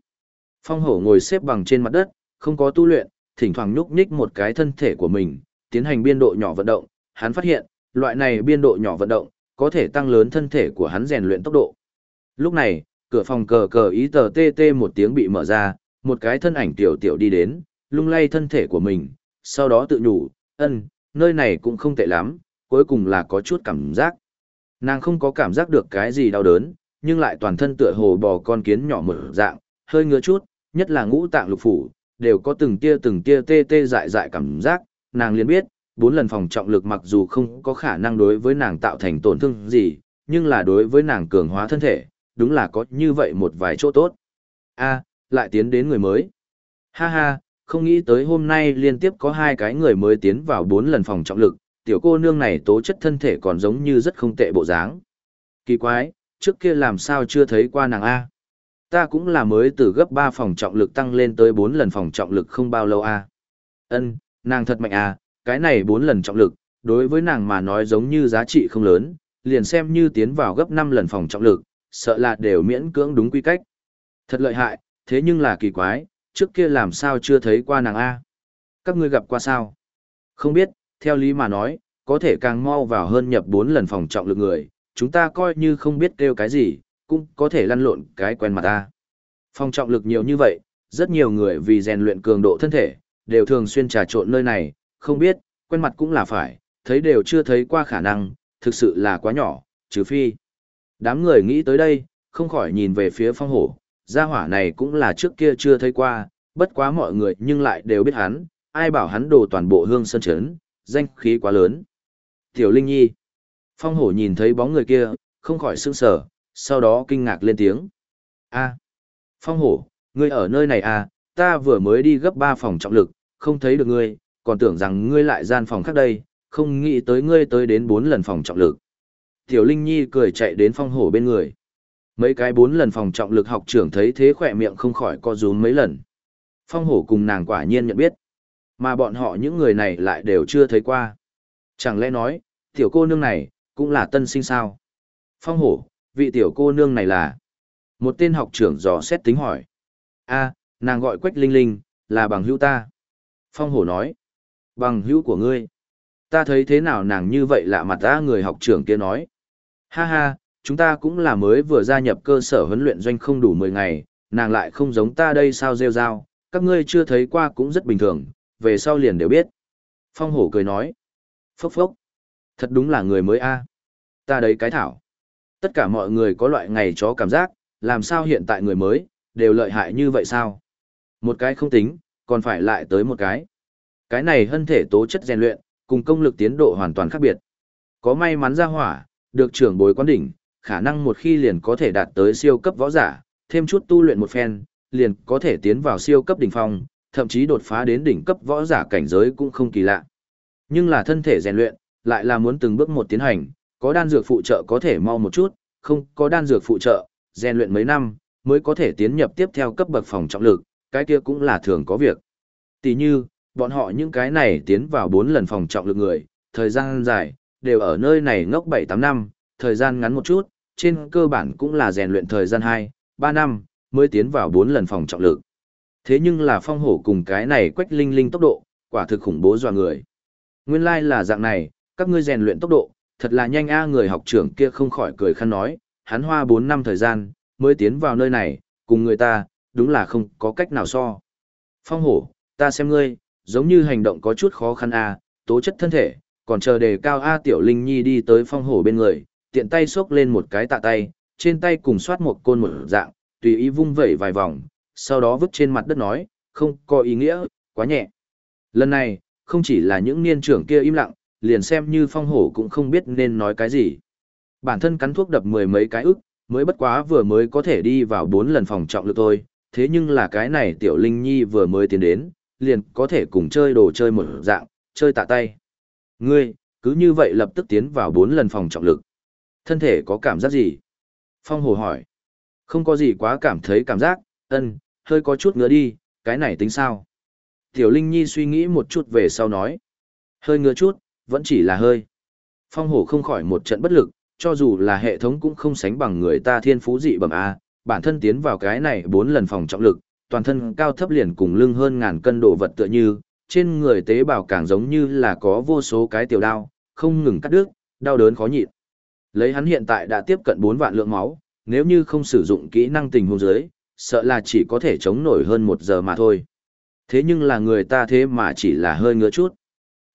Phong hổ ngồi xếp bằng trên mặt đất, không có tu luyện, thỉnh thoảng nhúc nhích một cái thân thể của mình, tiến hành biên độ nhỏ vận động. Hắn phát hiện, loại này biên độ nhỏ vận động, có thể tăng lớn thân thể của hắn rèn luyện tốc độ. Lúc này, cửa phòng cờ cờ ý tờ tê tê một tiếng bị mở ra, một cái thân ảnh tiểu tiểu đi đến, lung lay thân thể của mình, sau đó tự nhủ, ân, nơi này cũng không tệ lắm, cuối cùng là có chút cảm giác. Nàng không có cảm giác được cái gì đau đớn, nhưng lại toàn thân tựa hồ bò con kiến nhỏ mở dạng, hơi ngứa chút, nhất là ngũ tạng lục phủ, đều có từng tia từng tia tê tê dại dại cảm giác, nàng liền biết, bốn lần phòng trọng lực mặc dù không có khả năng đối với nàng tạo thành tổn thương gì, nhưng là đối với nàng cường hóa thân thể, đúng là có như vậy một vài chỗ tốt. a lại tiến đến người mới. Ha ha, không nghĩ tới hôm nay liên tiếp có hai cái người mới tiến vào bốn lần phòng trọng lực, tiểu cô nương này tố chất thân thể còn giống như rất không tệ bộ dáng. Kỳ quái, trước kia làm sao chưa thấy qua nàng A. Ta cũng là mới từ gấp 3 phòng trọng lực tăng lên tới 4 lần phòng trọng lực không bao lâu A. Ân, nàng thật mạnh A, cái này 4 lần trọng lực, đối với nàng mà nói giống như giá trị không lớn, liền xem như tiến vào gấp 5 lần phòng trọng lực, sợ là đều miễn cưỡng đúng quy cách. Thật lợi hại, thế nhưng là kỳ quái, trước kia làm sao chưa thấy qua nàng A. Các ngươi gặp qua sao? Không biết, theo lý mà nói, có thể càng mau vào hơn nhập 4 lần phòng trọng lực người, chúng ta coi như không biết kêu cái gì, cũng có thể lăn lộn cái quen mặt ta. phong trọng lực nhiều như vậy, rất nhiều người vì rèn luyện cường độ thân thể, đều thường xuyên trà trộn nơi này, không biết, quen mặt cũng là phải, thấy đều chưa thấy qua khả năng, thực sự là quá nhỏ, trừ phi. Đám người nghĩ tới đây, không khỏi nhìn về phía phong hổ, gia hỏa này cũng là trước kia chưa thấy qua, bất quá mọi người nhưng lại đều biết hắn, ai bảo hắn đồ toàn bộ hương sơn chấn, danh khí quá lớn. Tiểu Linh Nhi. Phong hổ nhìn thấy bóng người kia, không khỏi sững sờ, sau đó kinh ngạc lên tiếng. a Phong hổ, ngươi ở nơi này à, ta vừa mới đi gấp 3 phòng trọng lực, không thấy được ngươi, còn tưởng rằng ngươi lại gian phòng khác đây, không nghĩ tới ngươi tới đến 4 lần phòng trọng lực. Tiểu Linh Nhi cười chạy đến phong hổ bên người. Mấy cái 4 lần phòng trọng lực học trưởng thấy thế khỏe miệng không khỏi co rúm mấy lần. Phong hổ cùng nàng quả nhiên nhận biết. Mà bọn họ những người này lại đều chưa thấy qua. Chẳng lẽ nói, tiểu cô nương này, cũng là tân sinh sao? Phong hổ, vị tiểu cô nương này là... Một tên học trưởng dò xét tính hỏi. a nàng gọi Quách Linh Linh, là bằng hữu ta. Phong hổ nói. Bằng hữu của ngươi. Ta thấy thế nào nàng như vậy lạ mặt ta người học trưởng kia nói. Ha ha, chúng ta cũng là mới vừa gia nhập cơ sở huấn luyện doanh không đủ 10 ngày, nàng lại không giống ta đây sao rêu rao, các ngươi chưa thấy qua cũng rất bình thường, về sau liền đều biết. Phong hổ cười nói. Phốc phốc. Thật đúng là người mới a. Ta đấy cái thảo. Tất cả mọi người có loại ngày chó cảm giác, làm sao hiện tại người mới, đều lợi hại như vậy sao? Một cái không tính, còn phải lại tới một cái. Cái này hân thể tố chất rèn luyện, cùng công lực tiến độ hoàn toàn khác biệt. Có may mắn ra hỏa, được trưởng bối quán đỉnh, khả năng một khi liền có thể đạt tới siêu cấp võ giả, thêm chút tu luyện một phen, liền có thể tiến vào siêu cấp đỉnh phong, thậm chí đột phá đến đỉnh cấp võ giả cảnh giới cũng không kỳ lạ. Nhưng là thân thể rèn luyện, lại là muốn từng bước một tiến hành, có đan dược phụ trợ có thể mau một chút, không có đan dược phụ trợ, rèn luyện mấy năm, mới có thể tiến nhập tiếp theo cấp bậc phòng trọng lực, cái kia cũng là thường có việc. Tỷ như, bọn họ những cái này tiến vào 4 lần phòng trọng lực người, thời gian dài, đều ở nơi này ngốc 7-8 năm, thời gian ngắn một chút, trên cơ bản cũng là rèn luyện thời gian 2, 3 năm, mới tiến vào 4 lần phòng trọng lực. Thế nhưng là phong hổ cùng cái này quách linh linh tốc độ, quả thực khủng bố dọa người. Nguyên lai like là dạng này, các ngươi rèn luyện tốc độ, thật là nhanh a người học trưởng kia không khỏi cười khăn nói, hắn hoa 4 năm thời gian, mới tiến vào nơi này, cùng người ta, đúng là không có cách nào so. Phong hổ, ta xem ngươi, giống như hành động có chút khó khăn a, tố chất thân thể, còn chờ đề cao A Tiểu Linh Nhi đi tới phong hổ bên người, tiện tay xốc lên một cái tạ tay, trên tay cùng soát một côn một dạng, tùy ý vung vẩy vài vòng, sau đó vứt trên mặt đất nói, không có ý nghĩa, quá nhẹ. Lần này, không chỉ là những niên trưởng kia im lặng, liền xem như phong hổ cũng không biết nên nói cái gì. Bản thân cắn thuốc đập mười mấy cái ức, mới bất quá vừa mới có thể đi vào bốn lần phòng trọng lực thôi, thế nhưng là cái này tiểu linh nhi vừa mới tiến đến, liền có thể cùng chơi đồ chơi một dạng, chơi tạ tay. Ngươi, cứ như vậy lập tức tiến vào bốn lần phòng trọng lực. Thân thể có cảm giác gì? Phong hồ hỏi. Không có gì quá cảm thấy cảm giác, ân, hơi có chút ngứa đi, cái này tính sao? Tiểu Linh Nhi suy nghĩ một chút về sau nói. Hơi ngứa chút, vẫn chỉ là hơi. Phong hổ không khỏi một trận bất lực, cho dù là hệ thống cũng không sánh bằng người ta thiên phú dị bẩm A, bản thân tiến vào cái này bốn lần phòng trọng lực, toàn thân cao thấp liền cùng lưng hơn ngàn cân đồ vật tựa như, trên người tế bào càng giống như là có vô số cái tiểu đao, không ngừng cắt đứt, đau đớn khó nhịn. Lấy hắn hiện tại đã tiếp cận 4 vạn lượng máu, nếu như không sử dụng kỹ năng tình huống dưới, sợ là chỉ có thể chống nổi hơn một giờ mà thôi. Thế nhưng là người ta thế mà chỉ là hơi ngứa chút.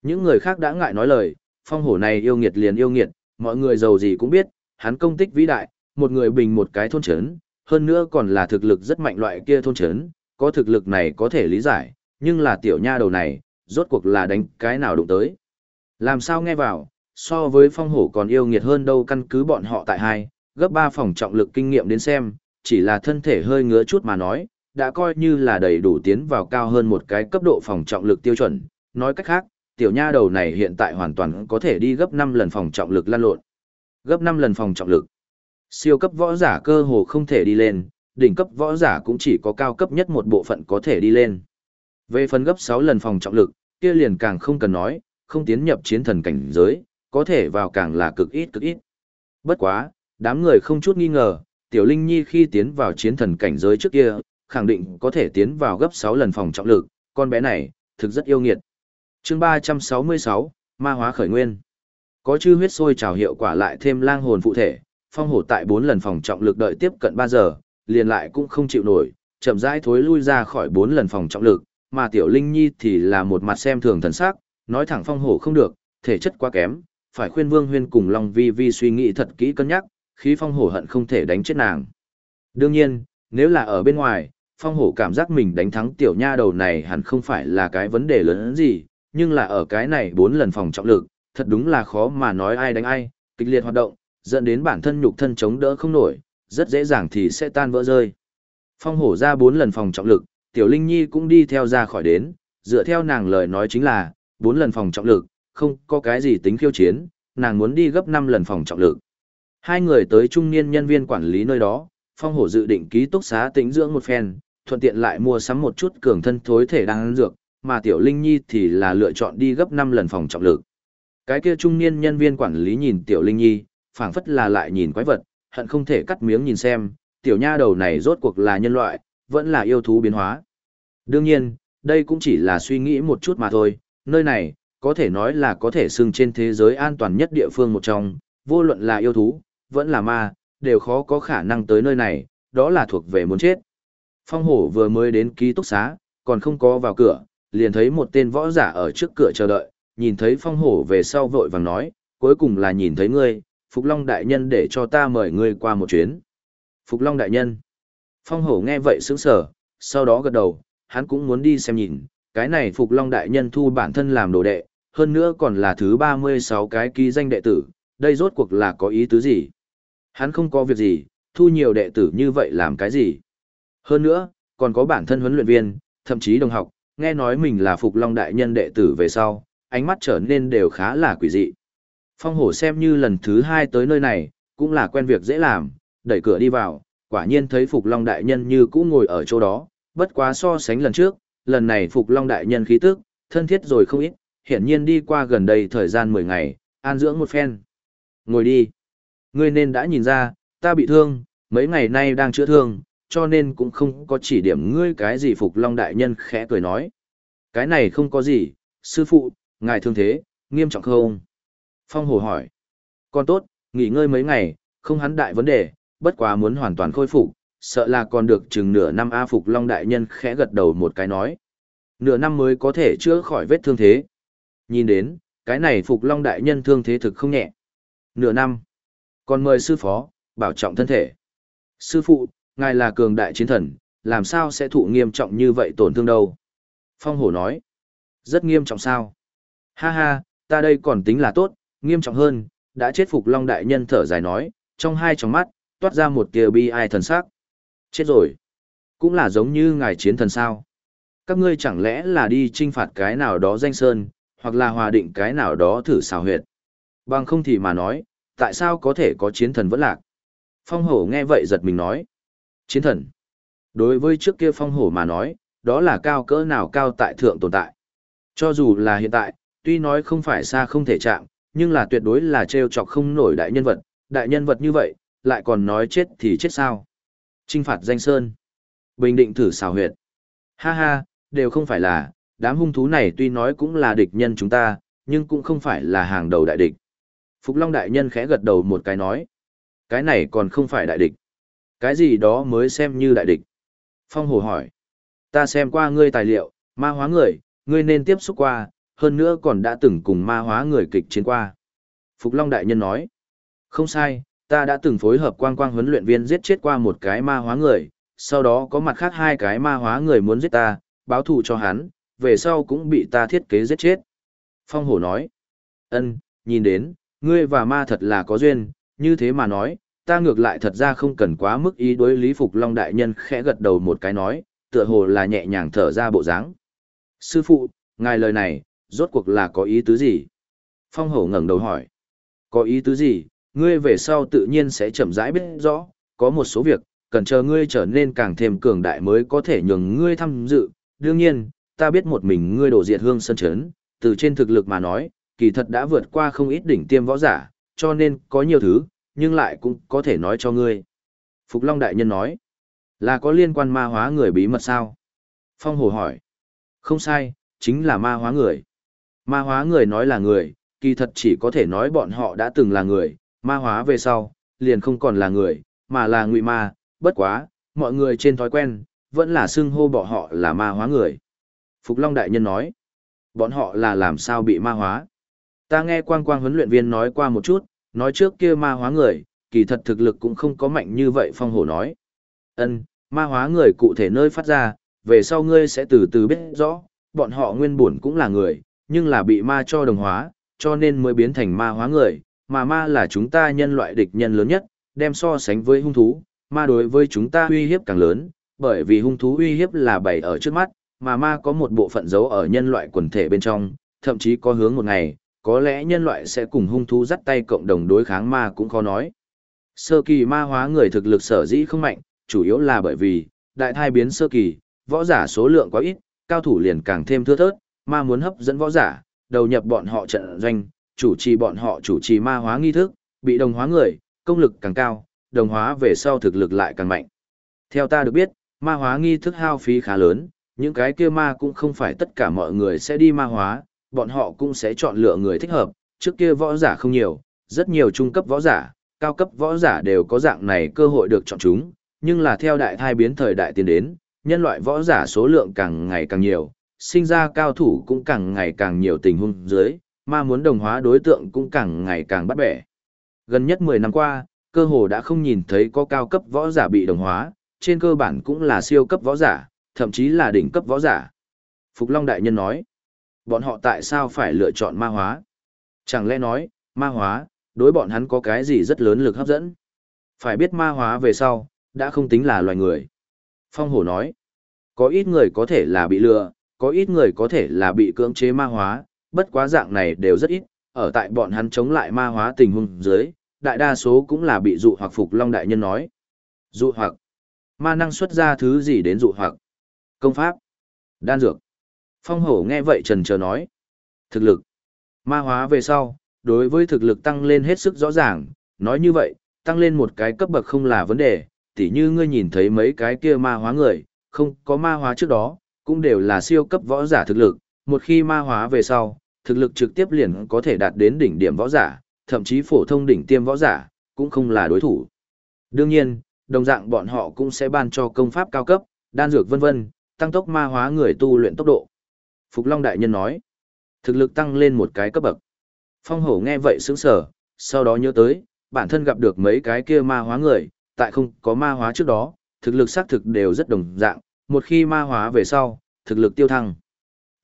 Những người khác đã ngại nói lời, phong hổ này yêu nghiệt liền yêu nghiệt, mọi người giàu gì cũng biết, hắn công tích vĩ đại, một người bình một cái thôn chấn, hơn nữa còn là thực lực rất mạnh loại kia thôn chấn, có thực lực này có thể lý giải, nhưng là tiểu nha đầu này, rốt cuộc là đánh cái nào đụng tới. Làm sao nghe vào, so với phong hổ còn yêu nghiệt hơn đâu căn cứ bọn họ tại hai, gấp ba phòng trọng lực kinh nghiệm đến xem, chỉ là thân thể hơi ngứa chút mà nói, đã coi như là đầy đủ tiến vào cao hơn một cái cấp độ phòng trọng lực tiêu chuẩn. Nói cách khác, tiểu nha đầu này hiện tại hoàn toàn có thể đi gấp 5 lần phòng trọng lực lan lộn. Gấp 5 lần phòng trọng lực. Siêu cấp võ giả cơ hồ không thể đi lên, đỉnh cấp võ giả cũng chỉ có cao cấp nhất một bộ phận có thể đi lên. Về phần gấp 6 lần phòng trọng lực, kia liền càng không cần nói, không tiến nhập chiến thần cảnh giới, có thể vào càng là cực ít cực ít. Bất quá, đám người không chút nghi ngờ, Tiểu Linh Nhi khi tiến vào chiến thần cảnh giới trước kia, khẳng định có thể tiến vào gấp 6 lần phòng trọng lực, con bé này, thực rất yêu nghiệt chương 366, Ma hóa khởi nguyên. Có chư huyết sôi trào hiệu quả lại thêm lang hồn phụ thể, phong hổ tại 4 lần phòng trọng lực đợi tiếp cận 3 giờ, liền lại cũng không chịu nổi, chậm rãi thối lui ra khỏi 4 lần phòng trọng lực, mà Tiểu Linh Nhi thì là một mặt xem thường thần sắc, nói thẳng phong hổ không được, thể chất quá kém, phải khuyên Vương Huyên cùng Long Vi Vi suy nghĩ thật kỹ cân nhắc, khí phong hổ hận không thể đánh chết nàng. Đương nhiên, nếu là ở bên ngoài, phong hổ cảm giác mình đánh thắng tiểu nha đầu này hẳn không phải là cái vấn đề lớn gì, nhưng là ở cái này bốn lần phòng trọng lực, thật đúng là khó mà nói ai đánh ai, kịch liệt hoạt động, dẫn đến bản thân nhục thân chống đỡ không nổi, rất dễ dàng thì sẽ tan vỡ rơi. Phong hổ ra bốn lần phòng trọng lực, tiểu linh nhi cũng đi theo ra khỏi đến, dựa theo nàng lời nói chính là, bốn lần phòng trọng lực, không có cái gì tính khiêu chiến, nàng muốn đi gấp 5 lần phòng trọng lực. Hai người tới trung niên nhân viên quản lý nơi đó, phong hổ dự định ký túc xá tĩnh dưỡng một phen, thuận tiện lại mua sắm một chút cường thân thối thể đang dược, mà tiểu linh nhi thì là lựa chọn đi gấp 5 lần phòng trọng lực. Cái kia trung niên nhân viên quản lý nhìn tiểu linh nhi, phảng phất là lại nhìn quái vật, hận không thể cắt miếng nhìn xem, tiểu nha đầu này rốt cuộc là nhân loại, vẫn là yêu thú biến hóa. Đương nhiên, đây cũng chỉ là suy nghĩ một chút mà thôi, nơi này, có thể nói là có thể xưng trên thế giới an toàn nhất địa phương một trong, vô luận là yêu thú, vẫn là ma, đều khó có khả năng tới nơi này, đó là thuộc về muốn chết. Phong hổ vừa mới đến ký túc xá, còn không có vào cửa, liền thấy một tên võ giả ở trước cửa chờ đợi, nhìn thấy phong hổ về sau vội vàng nói, cuối cùng là nhìn thấy ngươi, Phục Long Đại Nhân để cho ta mời ngươi qua một chuyến. Phục Long Đại Nhân. Phong hổ nghe vậy sững sờ, sau đó gật đầu, hắn cũng muốn đi xem nhìn, cái này Phục Long Đại Nhân thu bản thân làm đồ đệ, hơn nữa còn là thứ 36 cái ký danh đệ tử, đây rốt cuộc là có ý tứ gì? Hắn không có việc gì, thu nhiều đệ tử như vậy làm cái gì? Hơn nữa, còn có bản thân huấn luyện viên, thậm chí đồng học, nghe nói mình là Phục Long Đại Nhân đệ tử về sau, ánh mắt trở nên đều khá là quỷ dị. Phong hổ xem như lần thứ hai tới nơi này, cũng là quen việc dễ làm, đẩy cửa đi vào, quả nhiên thấy Phục Long Đại Nhân như cũ ngồi ở chỗ đó, bất quá so sánh lần trước, lần này Phục Long Đại Nhân khí tức, thân thiết rồi không ít, hiển nhiên đi qua gần đây thời gian 10 ngày, an dưỡng một phen. Ngồi đi. Ngươi nên đã nhìn ra, ta bị thương, mấy ngày nay đang chữa thương, cho nên cũng không có chỉ điểm ngươi cái gì Phục Long Đại Nhân khẽ cười nói. Cái này không có gì, sư phụ, ngài thương thế, nghiêm trọng không? Phong Hồ hỏi. Còn tốt, nghỉ ngơi mấy ngày, không hắn đại vấn đề, bất quá muốn hoàn toàn khôi phục, sợ là còn được chừng nửa năm A Phục Long Đại Nhân khẽ gật đầu một cái nói. Nửa năm mới có thể chữa khỏi vết thương thế. Nhìn đến, cái này Phục Long Đại Nhân thương thế thực không nhẹ. Nửa năm. Còn mời sư phó, bảo trọng thân thể. Sư phụ, ngài là cường đại chiến thần, làm sao sẽ thụ nghiêm trọng như vậy tổn thương đâu? Phong hổ nói. Rất nghiêm trọng sao? Ha ha, ta đây còn tính là tốt, nghiêm trọng hơn, đã chết Phục Long Đại Nhân thở dài nói, trong hai tròng mắt, toát ra một tia bi ai thần sắc. Chết rồi. Cũng là giống như ngài chiến thần sao. Các ngươi chẳng lẽ là đi trinh phạt cái nào đó danh sơn, hoặc là hòa định cái nào đó thử xào huyệt. Bằng không thì mà nói, tại sao có thể có chiến thần vẫn lạc? Phong hổ nghe vậy giật mình nói. Chiến thần. Đối với trước kia phong hổ mà nói, đó là cao cỡ nào cao tại thượng tồn tại. Cho dù là hiện tại, tuy nói không phải xa không thể chạm, nhưng là tuyệt đối là trêu chọc không nổi đại nhân vật, đại nhân vật như vậy, lại còn nói chết thì chết sao. Trinh phạt danh sơn. Bình định thử xào huyệt. Ha ha, đều không phải là, đám hung thú này tuy nói cũng là địch nhân chúng ta, nhưng cũng không phải là hàng đầu đại địch. Phục Long đại nhân khẽ gật đầu một cái nói. Cái này còn không phải đại địch. Cái gì đó mới xem như đại địch. Phong Hồ hỏi. Ta xem qua ngươi tài liệu, ma hóa người, ngươi nên tiếp xúc qua, hơn nữa còn đã từng cùng ma hóa người kịch chiến qua. Phục Long đại nhân nói. Không sai, ta đã từng phối hợp quang quang huấn luyện viên giết chết qua một cái ma hóa người, sau đó có mặt khác hai cái ma hóa người muốn giết ta, báo thù cho hắn, về sau cũng bị ta thiết kế giết chết. Phong hổ nói, ân, nhìn đến, ngươi và ma thật là có duyên, như thế mà nói, ta ngược lại thật ra không cần quá mức ý đối lý phục long đại nhân khẽ gật đầu một cái nói, tựa hồ là nhẹ nhàng thở ra bộ dáng. Sư phụ, ngài lời này, rốt cuộc là có ý tứ gì? Phong hổ ngẩng đầu hỏi, có ý tứ gì, ngươi về sau tự nhiên sẽ chậm rãi biết rõ, có một số việc, cần chờ ngươi trở nên càng thêm cường đại mới có thể nhường ngươi tham dự. Đương nhiên, ta biết một mình ngươi đổ diệt hương sân chấn, từ trên thực lực mà nói, kỳ thật đã vượt qua không ít đỉnh tiêm võ giả, cho nên có nhiều thứ, nhưng lại cũng có thể nói cho ngươi. Phục Long Đại Nhân nói, là có liên quan ma hóa người bí mật sao? Phong Hồ hỏi, không sai, chính là ma hóa người. Ma hóa người nói là người, kỳ thật chỉ có thể nói bọn họ đã từng là người, ma hóa về sau, liền không còn là người, mà là ngụy ma, bất quá, mọi người trên thói quen, vẫn là xưng hô bọn họ là ma hóa người. Phục Long Đại Nhân nói, bọn họ là làm sao bị ma hóa. Ta nghe quang quang huấn luyện viên nói qua một chút, nói trước kia ma hóa người, kỳ thật thực lực cũng không có mạnh như vậy phong hổ nói. Ân, ma hóa người cụ thể nơi phát ra, về sau ngươi sẽ từ từ biết rõ, bọn họ nguyên bổn cũng là người, nhưng là bị ma cho đồng hóa, cho nên mới biến thành ma hóa người, mà ma là chúng ta nhân loại địch nhân lớn nhất, đem so sánh với hung thú, ma đối với chúng ta uy hiếp càng lớn, bởi vì hung thú uy hiếp là bày ở trước mắt, mà ma có một bộ phận giấu ở nhân loại quần thể bên trong, thậm chí có hướng một ngày, có lẽ nhân loại sẽ cùng hung thú dắt tay cộng đồng đối kháng ma cũng khó nói. Sơ kỳ ma hóa người thực lực sở dĩ không mạnh, chủ yếu là bởi vì, đại thai biến sơ kỳ, võ giả số lượng quá ít, cao thủ liền càng thêm thưa thớt, ma muốn hấp dẫn võ giả, đầu nhập bọn họ trận doanh, chủ trì bọn họ chủ trì ma hóa nghi thức, bị đồng hóa người, công lực càng cao, đồng hóa về sau thực lực lại càng mạnh. Theo ta được biết, ma hóa nghi thức hao phí khá lớn, những cái kia ma cũng không phải tất cả mọi người sẽ đi ma hóa, bọn họ cũng sẽ chọn lựa người thích hợp, trước kia võ giả không nhiều, rất nhiều trung cấp võ giả, cao cấp võ giả đều có dạng này cơ hội được chọn chúng, nhưng là theo đại thai biến thời đại tiến đến, nhân loại võ giả số lượng càng ngày càng nhiều, sinh ra cao thủ cũng càng ngày càng nhiều tình huống dưới, mà muốn đồng hóa đối tượng cũng càng ngày càng bắt bẻ. Gần nhất 10 năm qua, cơ hồ đã không nhìn thấy có cao cấp võ giả bị đồng hóa, trên cơ bản cũng là siêu cấp võ giả, thậm chí là đỉnh cấp võ giả. Phục Long Đại Nhân nói, bọn họ tại sao phải lựa chọn ma hóa? Chẳng lẽ nói, ma hóa, đối bọn hắn có cái gì rất lớn lực hấp dẫn? Phải biết ma hóa về sau, đã không tính là loài người. Phong hổ nói, có ít người có thể là bị lừa, có ít người có thể là bị cưỡng chế ma hóa, bất quá dạng này đều rất ít, ở tại bọn hắn chống lại ma hóa tình huống dưới, đại đa số cũng là bị dụ hoặc phục Long Đại Nhân nói. Dụ hoặc, ma năng xuất ra thứ gì đến dụ hoặc? Công pháp, đan dược. Phong hổ nghe vậy trần chờ nói. Thực lực, ma hóa về sau, đối với thực lực tăng lên hết sức rõ ràng, nói như vậy, tăng lên một cái cấp bậc không là vấn đề, tỉ như ngươi nhìn thấy mấy cái kia ma hóa người, không có ma hóa trước đó, cũng đều là siêu cấp võ giả thực lực, một khi ma hóa về sau, thực lực trực tiếp liền có thể đạt đến đỉnh điểm võ giả, thậm chí phổ thông đỉnh tiêm võ giả, cũng không là đối thủ. Đương nhiên, đồng dạng bọn họ cũng sẽ ban cho công pháp cao cấp, đan dược vân vân, tăng tốc ma hóa người tu luyện tốc độ. Phục Long Đại Nhân nói, thực lực tăng lên một cái cấp bậc. Phong hổ nghe vậy sững sờ, sau đó nhớ tới, bản thân gặp được mấy cái kia ma hóa người, tại không có ma hóa trước đó, thực lực xác thực đều rất đồng dạng, một khi ma hóa về sau, thực lực tiêu thăng.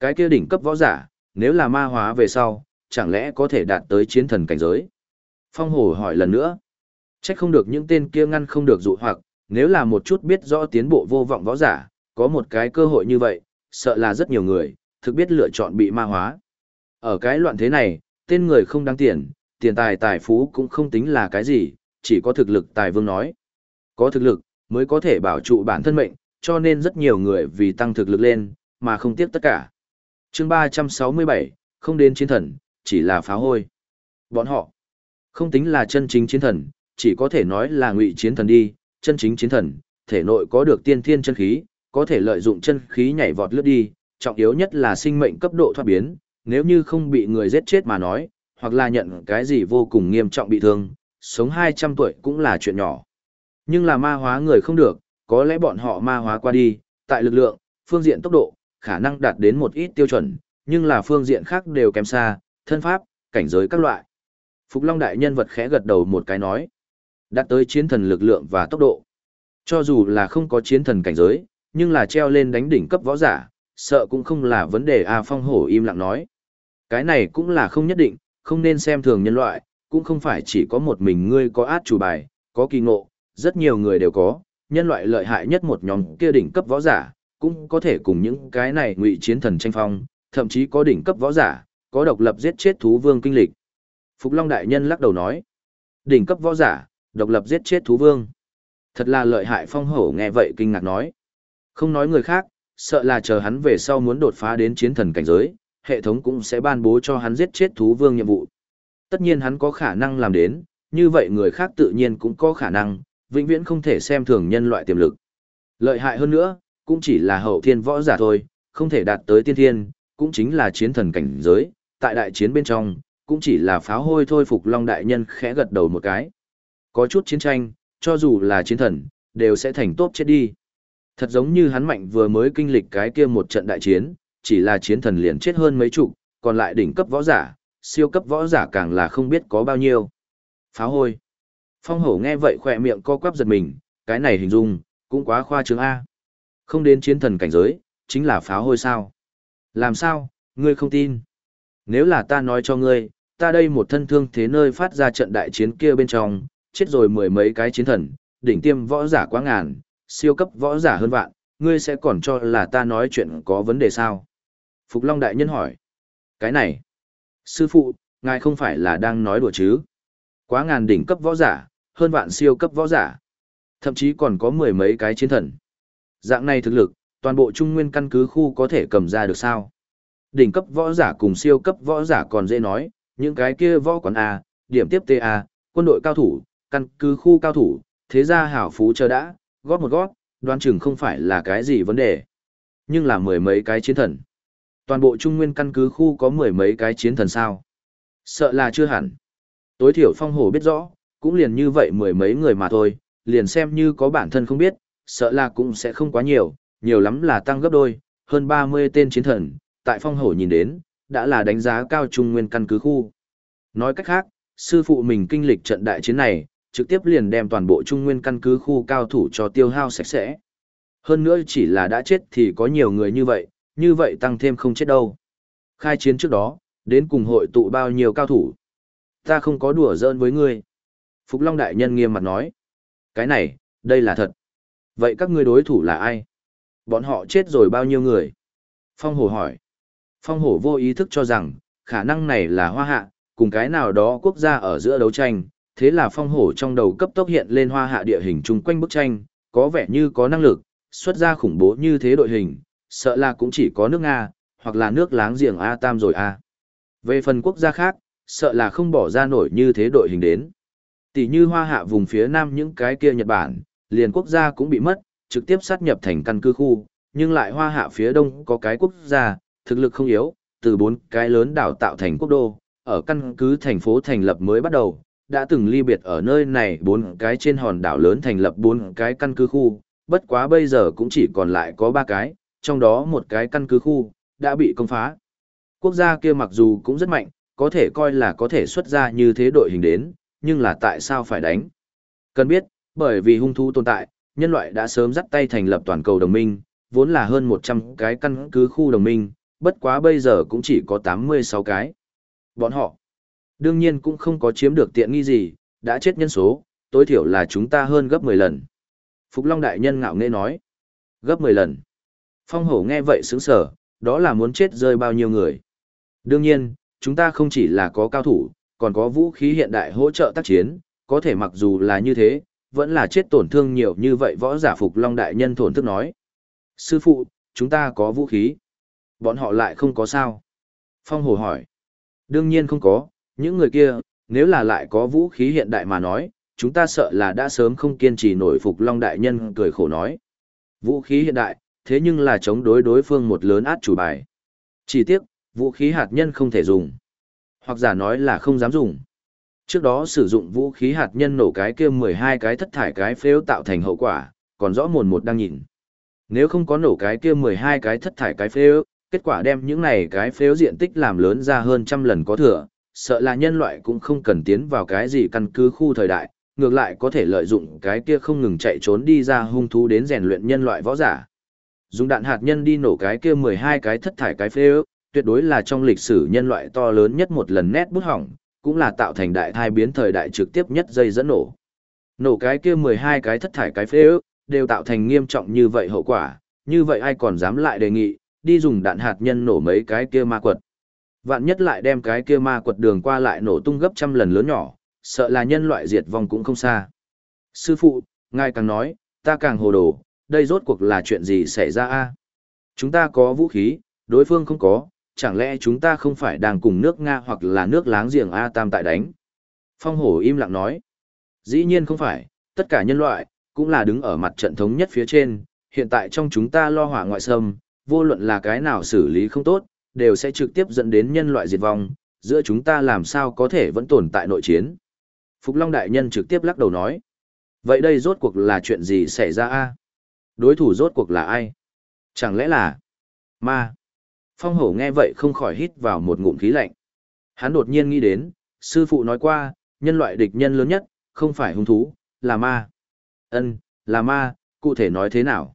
Cái kia đỉnh cấp võ giả, nếu là ma hóa về sau, chẳng lẽ có thể đạt tới chiến thần cảnh giới? Phong hổ hỏi lần nữa. trách không được những tên kia ngăn không được dụ hoặc, nếu là một chút biết rõ tiến bộ vô vọng võ giả, có một cái cơ hội như vậy, sợ là rất nhiều người, thực biết lựa chọn bị ma hóa. Ở cái loạn thế này, tên người không đáng tiền, tiền tài tài phú cũng không tính là cái gì, chỉ có thực lực tài vương nói. Có thực lực, mới có thể bảo trụ bản thân mệnh, cho nên rất nhiều người vì tăng thực lực lên, mà không tiếc tất cả. chương 367, không đến chiến thần, chỉ là phá hôi. Bọn họ, không tính là chân chính chiến thần, chỉ có thể nói là ngụy chiến thần đi, chân chính chiến thần, thể nội có được tiên thiên chân khí, có thể lợi dụng chân khí nhảy vọt lướt đi, trọng yếu nhất là sinh mệnh cấp độ thoát biến, nếu như không bị người giết chết mà nói, hoặc là nhận cái gì vô cùng nghiêm trọng bị thương, sống 200 tuổi cũng là chuyện nhỏ. Nhưng là ma hóa người không được, có lẽ bọn họ ma hóa qua đi, tại lực lượng, phương diện tốc độ, khả năng đạt đến một ít tiêu chuẩn, nhưng là phương diện khác đều kém xa, thân pháp, cảnh giới các loại. Phục Long đại nhân vật khẽ gật đầu một cái nói, đạt tới chiến thần lực lượng và tốc độ. Cho dù là không có chiến thần cảnh giới, nhưng là treo lên đánh đỉnh cấp võ giả, sợ cũng không là vấn đề A Phong Hổ im lặng nói. Cái này cũng là không nhất định, không nên xem thường nhân loại, cũng không phải chỉ có một mình ngươi có át chủ bài, có kỳ ngộ, rất nhiều người đều có, nhân loại lợi hại nhất một nhóm kia đỉnh cấp võ giả, cũng có thể cùng những cái này ngụy chiến thần tranh phong, thậm chí có đỉnh cấp võ giả, có độc lập giết chết thú vương kinh lịch. Phục Long đại nhân lắc đầu nói, đỉnh cấp võ giả, độc lập giết chết thú vương. Thật là lợi hại phong hổ nghe vậy kinh ngạc nói. Không nói người khác, sợ là chờ hắn về sau muốn đột phá đến chiến thần cảnh giới, hệ thống cũng sẽ ban bố cho hắn giết chết thú vương nhiệm vụ. Tất nhiên hắn có khả năng làm đến, như vậy người khác tự nhiên cũng có khả năng, vĩnh viễn không thể xem thường nhân loại tiềm lực. Lợi hại hơn nữa, cũng chỉ là hậu thiên võ giả thôi, không thể đạt tới tiên thiên, cũng chính là chiến thần cảnh giới, tại đại chiến bên trong, cũng chỉ là pháo hôi thôi phục long đại nhân khẽ gật đầu một cái. Có chút chiến tranh, cho dù là chiến thần, đều sẽ thành tốt chết đi. Thật giống như hắn mạnh vừa mới kinh lịch cái kia một trận đại chiến, chỉ là chiến thần liền chết hơn mấy chục, còn lại đỉnh cấp võ giả, siêu cấp võ giả càng là không biết có bao nhiêu. Pháo hôi. Phong hổ nghe vậy khỏe miệng co quắp giật mình, cái này hình dung, cũng quá khoa trương A. Không đến chiến thần cảnh giới, chính là pháo hôi sao. Làm sao, ngươi không tin? Nếu là ta nói cho ngươi, ta đây một thân thương thế nơi phát ra trận đại chiến kia bên trong, chết rồi mười mấy cái chiến thần, đỉnh tiêm võ giả quá ngàn, siêu cấp võ giả hơn vạn, ngươi sẽ còn cho là ta nói chuyện có vấn đề sao? Phục Long Đại Nhân hỏi. Cái này, sư phụ, ngài không phải là đang nói đùa chứ? Quá ngàn đỉnh cấp võ giả, hơn vạn siêu cấp võ giả. Thậm chí còn có mười mấy cái chiến thần. Dạng này thực lực, toàn bộ trung nguyên căn cứ khu có thể cầm ra được sao? Đỉnh cấp võ giả cùng siêu cấp võ giả còn dễ nói, những cái kia võ quán A, điểm tiếp TA, quân đội cao thủ, căn cứ khu cao thủ, thế gia hảo phú chờ đã, góp một góp, đoán chừng không phải là cái gì vấn đề. Nhưng là mười mấy cái chiến thần. Toàn bộ trung nguyên căn cứ khu có mười mấy cái chiến thần sao? Sợ là chưa hẳn. Tối thiểu phong hổ biết rõ, cũng liền như vậy mười mấy người mà thôi, liền xem như có bản thân không biết, sợ là cũng sẽ không quá nhiều, nhiều lắm là tăng gấp đôi, hơn 30 tên chiến thần, tại phong hổ nhìn đến, đã là đánh giá cao trung nguyên căn cứ khu. Nói cách khác, sư phụ mình kinh lịch trận đại chiến này, trực tiếp liền đem toàn bộ trung nguyên căn cứ khu cao thủ cho tiêu hao sạch sẽ. Hơn nữa chỉ là đã chết thì có nhiều người như vậy, như vậy tăng thêm không chết đâu. Khai chiến trước đó, đến cùng hội tụ bao nhiêu cao thủ. Ta không có đùa giỡn với ngươi. Phục Long Đại Nhân nghiêm mặt nói. Cái này, đây là thật. Vậy các ngươi đối thủ là ai? Bọn họ chết rồi bao nhiêu người? Phong Hổ hỏi. Phong Hổ vô ý thức cho rằng, khả năng này là hoa hạ, cùng cái nào đó quốc gia ở giữa đấu tranh. Thế là Phong Hổ trong đầu cấp tốc hiện lên hoa hạ địa hình chung quanh bức tranh, có vẻ như có năng lực, xuất ra khủng bố như thế đội hình, sợ là cũng chỉ có nước Nga, hoặc là nước láng giềng A Tam rồi A. Về phần quốc gia khác, sợ là không bỏ ra nổi như thế đội hình đến. Tỷ như hoa hạ vùng phía nam những cái kia Nhật Bản, liền quốc gia cũng bị mất, trực tiếp sát nhập thành căn cứ khu, nhưng lại hoa hạ phía đông có cái quốc gia, thực lực không yếu, từ bốn cái lớn đảo tạo thành quốc đô, ở căn cứ thành phố thành lập mới bắt đầu, đã từng ly biệt ở nơi này bốn cái trên hòn đảo lớn thành lập bốn cái căn cứ khu, bất quá bây giờ cũng chỉ còn lại có ba cái, trong đó một cái căn cứ khu, đã bị công phá. Quốc gia kia mặc dù cũng rất mạnh, có thể coi là có thể xuất ra như thế đội hình đến, nhưng là tại sao phải đánh? Cần biết, bởi vì hung thú tồn tại, nhân loại đã sớm dắt tay thành lập toàn cầu đồng minh, vốn là hơn 100 cái căn cứ khu đồng minh, bất quá bây giờ cũng chỉ có 86 cái. Bọn họ, đương nhiên cũng không có chiếm được tiện nghi gì, đã chết nhân số, tối thiểu là chúng ta hơn gấp 10 lần. Phục Long Đại Nhân ngạo nghễ nói, gấp 10 lần. Phong hổ nghe vậy sướng sở, đó là muốn chết rơi bao nhiêu người. Đương nhiên, chúng ta không chỉ là có cao thủ, còn có vũ khí hiện đại hỗ trợ tác chiến, có thể mặc dù là như thế, vẫn là chết tổn thương nhiều như vậy võ giả Phục Long Đại Nhân thổn thức nói. Sư phụ, chúng ta có vũ khí. Bọn họ lại không có sao. Phong Hồ hỏi. Đương nhiên không có, những người kia, nếu là lại có vũ khí hiện đại mà nói, chúng ta sợ là đã sớm không kiên trì nổi Phục Long Đại Nhân cười khổ nói. Vũ khí hiện đại, thế nhưng là chống đối đối phương một lớn át chủ bài. Chỉ tiếc, vũ khí hạt nhân không thể dùng. Hoặc giả nói là không dám dùng. Trước đó sử dụng vũ khí hạt nhân nổ cái kia 12 cái thất thải cái phếu tạo thành hậu quả, còn rõ mồn một đang nhìn. Nếu không có nổ cái kia 12 cái thất thải cái phếu, kết quả đem những này cái phếu diện tích làm lớn ra hơn trăm lần có thừa, sợ là nhân loại cũng không cần tiến vào cái gì căn cứ khu thời đại, ngược lại có thể lợi dụng cái kia không ngừng chạy trốn đi ra hung thú đến rèn luyện nhân loại võ giả. Dùng đạn hạt nhân đi nổ cái kia 12 cái thất thải cái phếu, tuyệt đối là trong lịch sử nhân loại to lớn nhất một lần nét bút hỏng, cũng là tạo thành đại thai biến thời đại trực tiếp nhất dây dẫn nổ. Nổ cái kia 12 cái thất thải cái phế ước, đều tạo thành nghiêm trọng như vậy hậu quả, như vậy ai còn dám lại đề nghị, đi dùng đạn hạt nhân nổ mấy cái kia ma quật. Vạn nhất lại đem cái kia ma quật đường qua lại nổ tung gấp trăm lần lớn nhỏ, sợ là nhân loại diệt vong cũng không xa. Sư phụ, ngài càng nói, ta càng hồ đồ, đây rốt cuộc là chuyện gì xảy ra a? Chúng ta có vũ khí, đối phương không có, chẳng lẽ chúng ta không phải đang cùng nước Nga hoặc là nước láng giềng A Tam tại đánh? Phong hổ im lặng nói. Dĩ nhiên không phải, tất cả nhân loại, cũng là đứng ở mặt trận thống nhất phía trên, hiện tại trong chúng ta lo hỏa ngoại xâm, vô luận là cái nào xử lý không tốt, đều sẽ trực tiếp dẫn đến nhân loại diệt vong, giữa chúng ta làm sao có thể vẫn tồn tại nội chiến. Phục Long Đại Nhân trực tiếp lắc đầu nói. Vậy đây rốt cuộc là chuyện gì xảy ra a? Đối thủ rốt cuộc là ai? Chẳng lẽ là... Ma? Phong hổ nghe vậy không khỏi hít vào một ngụm khí lạnh. Hắn đột nhiên nghĩ đến, sư phụ nói qua, nhân loại địch nhân lớn nhất, không phải hung thú, là ma. Ân, là ma, cụ thể nói thế nào?